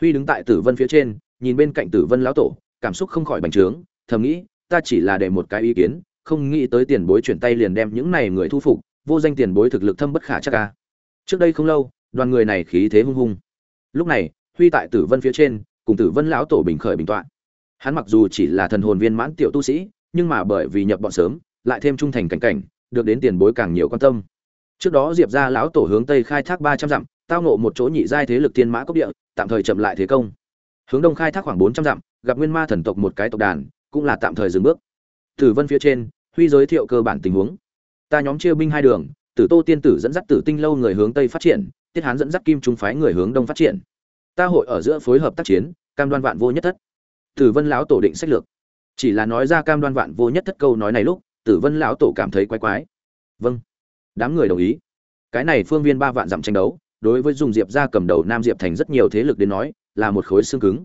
Huy đứng tại tử vân phía trên, nhìn bên cạnh tử vân lão tổ, cảm xúc không khỏi bành trướng, thầm nghĩ, ta chỉ là để một cái ý kiến, không nghĩ tới tiền bối chuyển tay liền đem những này người thu phục vô danh tiền bối thực lực thâm bất khả chắc ca. Trước đây không lâu, đoàn người này khí thế hung hung. Lúc này, huy tại tử vân phía trên, cùng tử vân lão tổ bình khởi bình tọa hắn mặc dù chỉ là thần hồn viên mãn tiểu tu sĩ, nhưng mà bởi vì nhập bọn sớm, lại thêm trung thành cảnh cảnh, được đến tiền bối càng nhiều quan tâm. Trước đó diệp ra lão tổ hướng tây khai thác ba trăm dặm, tao ngộ một chỗ nhị giai thế lực tiên mã cốc địa, tạm thời chậm lại thế công. Hướng đông khai thác khoảng bốn trăm dặm, gặp nguyên ma thần tộc một cái tộc đàn, cũng là tạm thời dừng bước. Tử vân phía trên, huy giới thiệu cơ bản tình huống ta nhóm chia binh hai đường, tử tô tiên tử dẫn dắt tử tinh lâu người hướng tây phát triển, tiết hán dẫn dắt kim trung phái người hướng đông phát triển. Ta hội ở giữa phối hợp tác chiến, cam đoan vạn vô nhất thất. Tử vân lão tổ định sách lược. Chỉ là nói ra cam đoan vạn vô nhất thất câu nói này lúc, tử vân lão tổ cảm thấy quái quái. Vâng đám người đồng ý. Cái này phương viên ba vạn dặm tranh đấu, đối với dùng diệp ra cầm đầu nam diệp thành rất nhiều thế lực đến nói, là một khối xương cứng.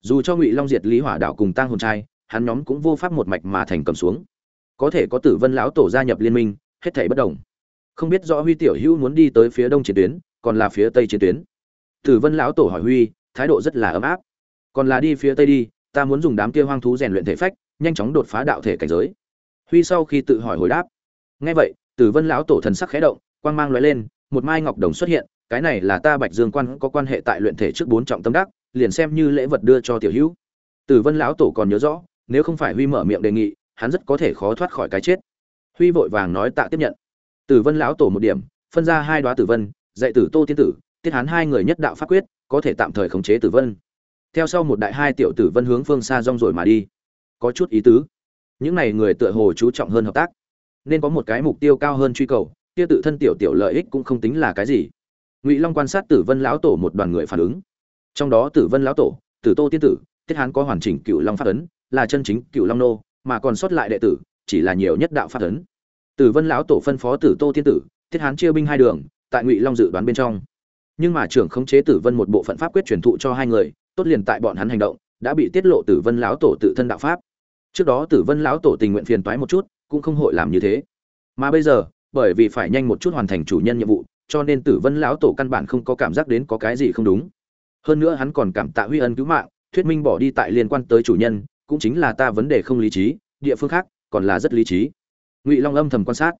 Dù cho ngụy long diệt lý hỏa đạo cùng tăng hồn trai, hắn nhóm cũng vô pháp một mạch mà thành cầm xuống. Có thể có tử vân lão tổ gia nhập liên minh hết thảy bất đồng. Không biết rõ huy tiểu hữu muốn đi tới phía đông chiến tuyến, còn là phía tây chiến tuyến. Tử vân lão tổ hỏi huy, thái độ rất là ấm áp. Còn là đi phía tây đi, ta muốn dùng đám kia hoang thú rèn luyện thể phách, nhanh chóng đột phá đạo thể cảnh giới. Huy sau khi tự hỏi hồi đáp. Nghe vậy, tử vân lão tổ thần sắc khẽ động, quang mang lóe lên, một mai ngọc đồng xuất hiện, cái này là ta bạch dương quan có quan hệ tại luyện thể trước bốn trọng tâm đắc, liền xem như lễ vật đưa cho tiểu hữu. Tử vân lão tổ còn nhớ rõ, nếu không phải huy mở miệng đề nghị, hắn rất có thể khó thoát khỏi cái chết huy vội vàng nói tạ tiếp nhận. Tử vân lão tổ một điểm, phân ra hai đoá tử vân, dạy tử tô tiên tử, tiết hán hai người nhất đạo pháp quyết, có thể tạm thời khống chế tử vân. Theo sau một đại hai tiểu tử vân hướng phương xa rong rồi mà đi. Có chút ý tứ. Những này người tựa hồ chú trọng hơn hợp tác. Nên có một cái mục tiêu cao hơn truy cầu, kia tự thân tiểu tiểu lợi ích cũng không tính là cái gì. Ngụy long quan sát tử vân lão tổ một đoàn người phản ứng. Trong đó tử vân lão tổ, tử tô tiên tử, tiết hán có hoàn chỉnh cựu long pháp ấn, là chân chính cựu long nô, mà còn sót lại đệ tử chỉ là nhiều nhất đạo pháp ấn. Tử vân lão tổ phân phó tử tô tiên tử tiết hán chia binh hai đường, tại ngụy long dự đoán bên trong. Nhưng mà trưởng khống chế tử vân một bộ phận pháp quyết truyền thụ cho hai người, tốt liền tại bọn hắn hành động, đã bị tiết lộ tử vân lão tổ tự thân đạo pháp. Trước đó tử vân lão tổ tình nguyện phiền toái một chút, cũng không hội làm như thế. Mà bây giờ, bởi vì phải nhanh một chút hoàn thành chủ nhân nhiệm vụ, cho nên tử vân lão tổ căn bản không có cảm giác đến có cái gì không đúng. Hơn nữa hắn còn cảm tạ huy ân cứu mạng, thuyết minh bỏ đi tại liên quan tới chủ nhân, cũng chính là ta vấn đề không lý trí, địa phương khác còn là rất lý trí. Ngụy long âm thầm quan sát.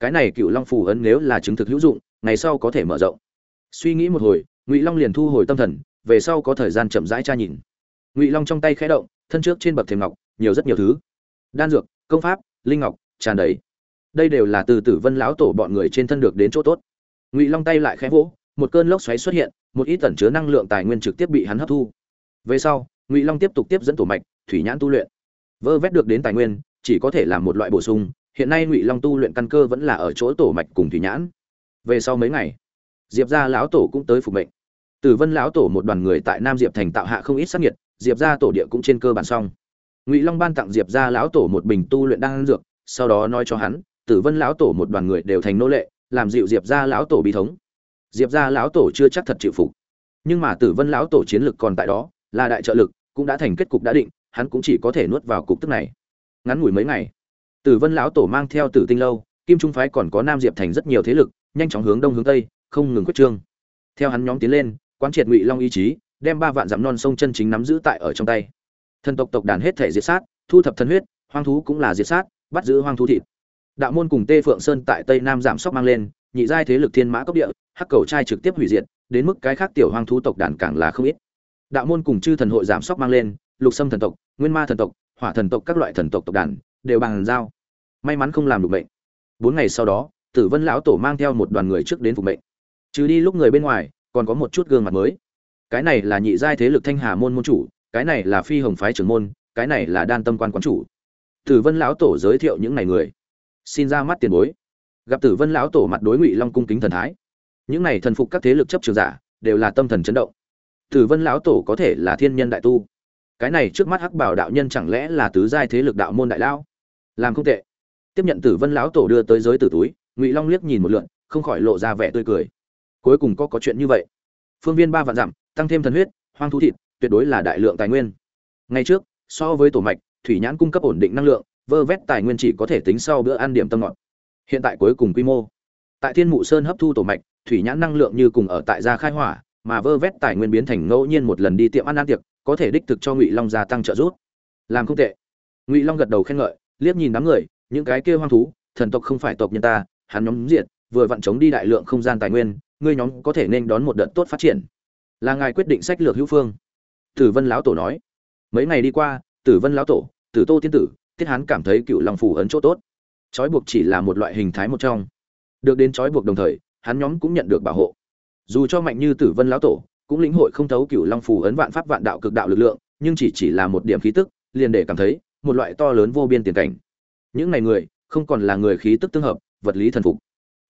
Cái này cựu long phù ấn nếu là chứng thực hữu dụng, ngày sau có thể mở rộng. Suy nghĩ một hồi, ngụy long liền thu hồi tâm thần, về sau có thời gian chậm rãi tra nhìn. Ngụy long trong tay khẽ động, thân trước trên bậc thềm ngọc, nhiều rất nhiều thứ. Đan dược, công pháp, linh ngọc, tràn đầy. Đây đều là từ tử vân lão tổ bọn người trên thân được đến chỗ tốt. Ngụy long tay lại khẽ vỗ, một cơn lốc xoáy xuất hiện, một ít tẩn chứa năng lượng tài nguyên trực tiếp bị hắn hấp thu. Về sau, ngụy long tiếp tục tiếp dẫn tổ mạch, thủy nhãn tu luyện. Vơ vét được đến tài nguyên chỉ có thể làm một loại bổ sung, hiện nay ngụy long tu luyện căn cơ vẫn là ở chỗ tổ mạch cùng thủy nhãn. Về sau mấy ngày, diệp gia lão tổ cũng tới phục mệnh. Tử vân lão tổ một đoàn người tại nam diệp thành tạo hạ không ít sắc nhiệt diệp gia tổ địa cũng trên cơ bản xong. Ngụy long ban tặng diệp gia lão tổ một bình tu luyện đan dược, sau đó nói cho hắn, tử vân lão tổ một đoàn người đều thành nô lệ, làm dịu diệp gia lão tổ bi thống. Diệp gia lão tổ chưa chắc thật chịu phục. Nhưng mà tử vân lão tổ chiến lực còn tại đó, là đại trợ lực, cũng đã thành kết cục đã định, hắn cũng chỉ có thể nuốt vào cục tức này ngắn ngủi mấy ngày. Tử vân lão tổ mang theo tử tinh lâu, kim trung phái còn có nam diệp thành rất nhiều thế lực, nhanh chóng hướng đông hướng tây, không ngừng quyết trương. Theo hắn nhóm tiến lên, quán triệt ngụy long ý chí, đem ba vạn dặm non sông chân chính nắm giữ tại ở trong tay. Thần tộc tộc đàn hết thể diệt sát, thu thập thân huyết, hoang thú cũng là diệt sát, bắt giữ hoang thú thịt. Đạo môn cùng tê phượng sơn tại tây nam giảm sóc mang lên, nhị giai thế lực thiên mã cốc địa, hắc cầu trai trực tiếp hủy diệt, đến mức cái khác tiểu hoang thú tộc đàn càng là không ít. Đạo môn cùng chư thần hội giảm sóc mang lên, lục sâm thần tộc, nguyên ma thần tộc hỏa thần tộc các loại thần tộc tộc đàn, đều bằng giao. May mắn không làm được bệnh bốn ngày sau đó, tử vân lão tổ mang theo một đoàn người trước đến phục mệnh. Trừ đi lúc người bên ngoài, còn có một chút gương mặt mới. Cái này là nhị giai thế lực thanh hà môn môn chủ, cái này là phi hồng phái trưởng môn, cái này là đan tâm quan quán chủ. Tử vân lão tổ giới thiệu những này người. Xin ra mắt tiền bối. Gặp tử vân lão tổ mặt đối ngụy long cung kính thần thái. Những này thần phục các thế lực chấp trường giả, đều là tâm thần chấn động. Tử vân lão tổ có thể là thiên nhân đại tu cái này trước mắt hắc bảo đạo nhân chẳng lẽ là tứ giai thế lực đạo môn đại lão? Làm không tệ. Tiếp nhận tử vân lão tổ đưa tới giới tử túi, ngụy long liếc nhìn một lượn, không khỏi lộ ra vẻ tươi cười. Cuối cùng có có chuyện như vậy. Phương viên ba vạn dặm, tăng thêm thần huyết, hoang thú thịt, tuyệt đối là đại lượng tài nguyên. Ngay trước, so với tổ mạch, thủy nhãn cung cấp ổn định năng lượng, vơ vét tài nguyên chỉ có thể tính sau bữa ăn điểm tâm ngọt. Hiện tại cuối cùng quy mô. Tại thiên mụ sơn hấp thu tổ mạch, thủy nhãn năng lượng như cùng ở tại gia khai hỏa, mà vơ vét tài nguyên biến thành ngẫu nhiên một lần đi tiệm ăn ăn tiệc có thể đích thực cho ngụy long gia tăng trợ giúp. Làm không tệ. Ngụy long gật đầu khen ngợi, liếc nhìn đám người, những cái kia hoang thú, thần tộc không phải tộc nhân ta, hắn nhóm diện vừa vặn chống đi đại lượng không gian tài nguyên, ngươi nhóm có thể nên đón một đợt tốt phát triển. Là ngài quyết định sách lược hữu phương. Tử vân lão tổ nói. Mấy ngày đi qua, tử vân lão tổ, tử tô tiên tử, tiết hán cảm thấy cựu lòng phủ ấn chỗ tốt. Trói buộc chỉ là một loại hình thái một trong. Được đến trói buộc đồng thời, hắn nhóm cũng nhận được bảo hộ. Dù cho mạnh như tử vân lão tổ cũng lĩnh hội không thấu cửu long phù ấn vạn pháp vạn đạo cực đạo lực lượng, nhưng chỉ chỉ là một điểm khí tức, liền để cảm thấy một loại to lớn vô biên tiền cảnh. Những này người, không còn là người khí tức tương hợp, vật lý thần phục.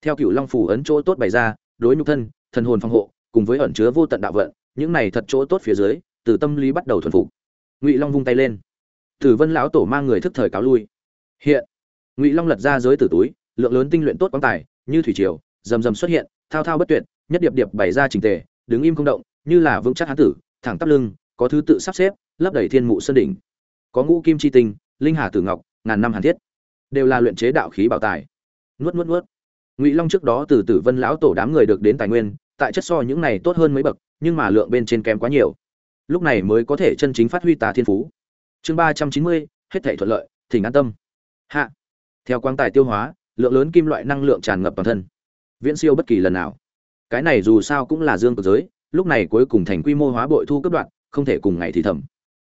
Theo cửu long phù ấn chỗ tốt bày ra, đối nhục thân, thần hồn phòng hộ, cùng với ẩn chứa vô tận đạo vận, những này thật chỗ tốt phía dưới, từ tâm lý bắt đầu thuần phục. Ngụy long vung tay lên. Tử vân lão tổ mang người thức thời cáo lui. Hiện, ngụy long lật ra giới tử túi, lượng lớn tinh luyện tốt quang tài, như thủy triều, rầm rầm xuất hiện, thao thao bất tuyệt, nhất điệp điệp bày ra trình tề, đứng im không động như là vững chắc hán tử, thẳng tắp lưng, có thứ tự sắp xếp, lấp đầy thiên mụ sơn đỉnh. Có ngũ kim chi tinh, linh hà tử ngọc, ngàn năm hàn thiết. Đều là luyện chế đạo khí bảo tài. Nuốt nuốt nuốt. Ngụy long trước đó từ tử vân lão tổ đám người được đến tài nguyên, tại chất so những này tốt hơn mấy bậc, nhưng mà lượng bên trên kém quá nhiều. Lúc này mới có thể chân chính phát huy tà thiên phú. Chương ba trăm chín mươi, hết thể thuận lợi, thỉnh an tâm. Hạ. Theo quang tài tiêu hóa, lượng lớn kim loại năng lượng tràn ngập toàn thân. Viễn siêu bất kỳ lần nào. Cái này dù sao cũng là dương cực giới lúc này cuối cùng thành quy mô hóa bội thu cấp đoạn, không thể cùng ngày thì thầm.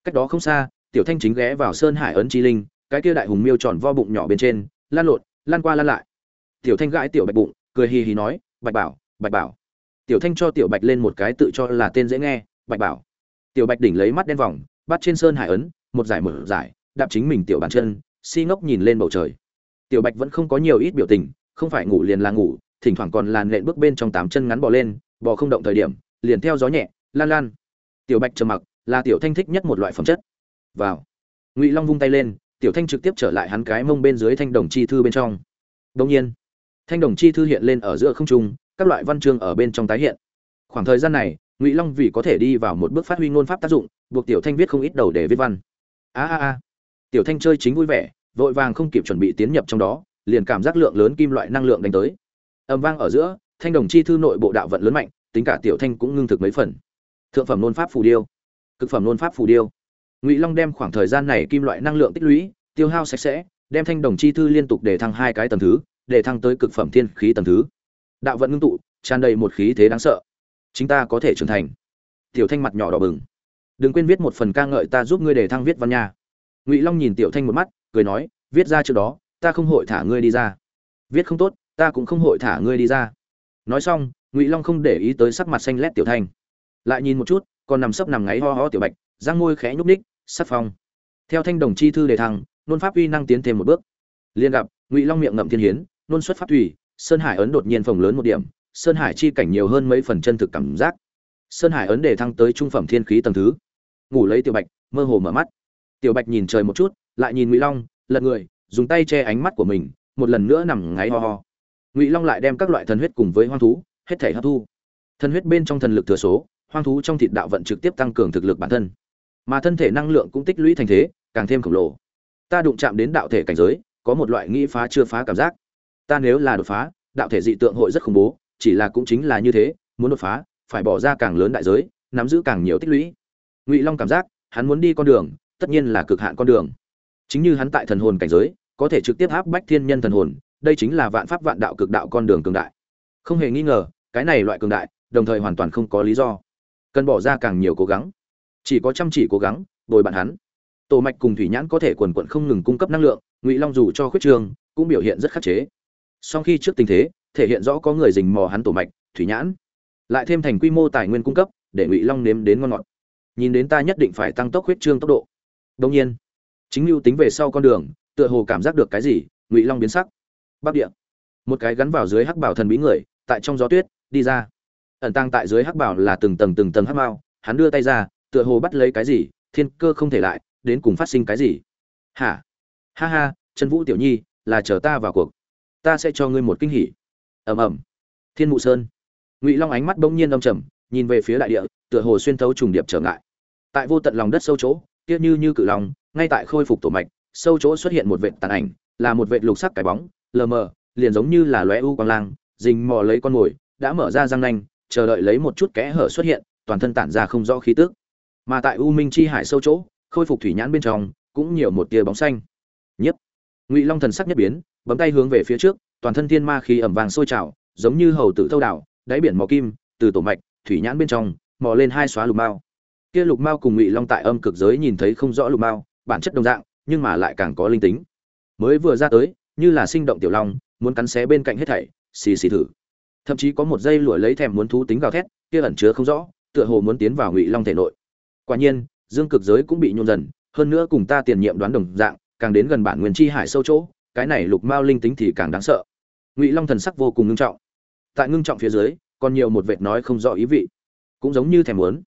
Cách đó không xa, tiểu thanh chính ghé vào sơn hải ấn chi linh, cái kia đại hùng miêu tròn vo bụng nhỏ bên trên, lan lộn, lan qua lan lại. Tiểu thanh gãi tiểu bạch bụng, cười hì hì nói, bạch bảo bạch bảo. Tiểu thanh cho tiểu bạch lên một cái tự cho là tên dễ nghe, bạch bảo. Tiểu bạch đỉnh lấy mắt đen vòng, bắt trên sơn hải ấn, một giải mở giải, đạp chính mình tiểu bàn chân, si ngốc nhìn lên bầu trời. Tiểu bạch vẫn không có nhiều ít biểu tình, không phải ngủ liền là ngủ, thỉnh thoảng còn làn lện bước bên trong tám chân ngắn bò lên, bò không động thời điểm liền theo gió nhẹ, lan lan. Tiểu bạch trầm mặc, là tiểu thanh thích nhất một loại phẩm chất. Vào. Ngụy long vung tay lên, tiểu thanh trực tiếp trở lại hắn cái mông bên dưới thanh đồng chi thư bên trong. Đông nhiên, thanh đồng chi thư hiện lên ở giữa không trung, các loại văn chương ở bên trong tái hiện. Khoảng thời gian này, ngụy long vì có thể đi vào một bước phát huy ngôn pháp tác dụng, buộc tiểu thanh viết không ít đầu để viết văn. A a a. Tiểu thanh chơi chính vui vẻ, vội vàng không kịp chuẩn bị tiến nhập trong đó, liền cảm giác lượng lớn kim loại năng lượng đánh tới. Âm vang ở giữa, thanh đồng chi thư nội bộ đạo vận lớn mạnh tính cả tiểu thanh cũng ngưng thực mấy phần. Thượng phẩm nôn pháp phù điêu. Cực phẩm nôn pháp phù điêu. Ngụy long đem khoảng thời gian này kim loại năng lượng tích lũy, tiêu hao sạch sẽ, đem thanh đồng chi thư liên tục để thăng hai cái tầng thứ, để thăng tới cực phẩm thiên khí tầng thứ. Đạo vận ngưng tụ, tràn đầy một khí thế đáng sợ. Chúng ta có thể trưởng thành. Tiểu thanh mặt nhỏ đỏ bừng. Đừng quên viết một phần ca ngợi ta giúp ngươi để thăng viết văn nha. Ngụy long nhìn tiểu thanh một mắt, cười nói, viết ra trước đó, ta không hội thả ngươi đi ra. Viết không tốt, ta cũng không hội thả ngươi đi ra. Nói xong ngụy long không để ý tới sắc mặt xanh lét tiểu thanh lại nhìn một chút còn nằm sấp nằm ngáy ho ho tiểu bạch răng môi khẽ nhúc ních sắc phong theo thanh đồng chi thư đề thăng nôn pháp uy năng tiến thêm một bước liên gặp ngụy long miệng ngậm thiên hiến nôn xuất pháp thủy sơn hải ấn đột nhiên phồng lớn một điểm sơn hải chi cảnh nhiều hơn mấy phần chân thực cảm giác sơn hải ấn đề thăng tới trung phẩm thiên khí tầng thứ ngủ lấy tiểu bạch mơ hồ mở mắt tiểu bạch nhìn trời một chút lại nhìn ngụy long lật người dùng tay che ánh mắt của mình một lần nữa nằm ngáy ho ho ngụy long lại đem các loại thần huyết cùng với hoang thú hết thể hấp thu. Thần huyết bên trong thần lực thừa số, hoang thú trong thịt đạo vận trực tiếp tăng cường thực lực bản thân. Mà thân thể năng lượng cũng tích lũy thành thế, càng thêm khổng lồ. Ta đụng chạm đến đạo thể cảnh giới, có một loại nghĩ phá chưa phá cảm giác. Ta nếu là đột phá, đạo thể dị tượng hội rất khủng bố, chỉ là cũng chính là như thế, muốn đột phá, phải bỏ ra càng lớn đại giới, nắm giữ càng nhiều tích lũy. Ngụy long cảm giác, hắn muốn đi con đường, tất nhiên là cực hạn con đường. Chính như hắn tại thần hồn cảnh giới, có thể trực tiếp áp bách thiên nhân thần hồn, đây chính là vạn pháp vạn đạo cực đạo con đường cường đại. Không hề nghi ngờ cái này loại cường đại, đồng thời hoàn toàn không có lý do. Cần bỏ ra càng nhiều cố gắng. Chỉ có chăm chỉ cố gắng, bồi bạn hắn. Tổ mạch cùng thủy nhãn có thể quần quận không ngừng cung cấp năng lượng, ngụy long dù cho khuyết trường, cũng biểu hiện rất khắc chế. Song khi trước tình thế, thể hiện rõ có người dình mò hắn tổ mạch, thủy nhãn. Lại thêm thành quy mô tài nguyên cung cấp, để ngụy long nếm đến ngon ngọt. Nhìn đến ta nhất định phải tăng tốc huyết trương tốc độ. Đông nhiên, chính mưu tính về sau con đường, tựa hồ cảm giác được cái gì, ngụy long biến sắc. Bắc địa. Một cái gắn vào dưới hắc bảo thần bí người, tại trong gió tuyết đi ra. Ẩn tăng tại dưới hắc bảo là từng tầng từng tầng hắc mao, hắn đưa tay ra, tựa hồ bắt lấy cái gì, thiên cơ không thể lại, đến cùng phát sinh cái gì? Hả? Ha ha, trần vũ tiểu nhi, là chờ ta vào cuộc. Ta sẽ cho ngươi một kinh hỉ. Ầm ầm. Thiên mụ sơn. Ngụy long ánh mắt bỗng nhiên đông trầm, nhìn về phía đại địa, tựa hồ xuyên thấu trùng điệp trở ngại. Tại vô tận lòng đất sâu chỗ, kia như như cự long, ngay tại khôi phục tổ mạch, sâu chỗ xuất hiện một vệt tàn ảnh, là một vệt lục sắc cái bóng, lờ mờ, liền giống như là lóe u quang lang dình mò lấy con mồi đã mở ra răng nanh, chờ đợi lấy một chút kẽ hở xuất hiện, toàn thân tản ra không rõ khí tức. Mà tại u minh chi hải sâu chỗ, khôi phục thủy nhãn bên trong, cũng nhiều một tia bóng xanh. Nhất. Ngụy long thần sắc nhất biến, bấm tay hướng về phía trước, toàn thân thiên ma khí ẩm vàng sôi trào, giống như hầu tử thâu đảo, đáy biển mò kim, từ tổ mạch, thủy nhãn bên trong, mò lên hai xóa lục mao. Kia lục mao cùng ngụy long tại âm cực giới nhìn thấy không rõ lục mao, bản chất đồng dạng, nhưng mà lại càng có linh tính. Mới vừa ra tới, như là sinh động tiểu long, muốn cắn xé bên cạnh hết thảy, xì xì thử thậm chí có một dây lụa lấy thèm muốn thú tính gào thét, kia ẩn chứa không rõ, tựa hồ muốn tiến vào ngụy long thể nội. Quả nhiên, dương cực giới cũng bị nhôn dần, hơn nữa cùng ta tiền nhiệm đoán đồng dạng, càng đến gần bản nguyên chi hải sâu chỗ, cái này lục mao linh tính thì càng đáng sợ. Ngụy long thần sắc vô cùng ngưng trọng. Tại ngưng trọng phía dưới, còn nhiều một vệt nói không rõ ý vị. Cũng giống như thèm muốn.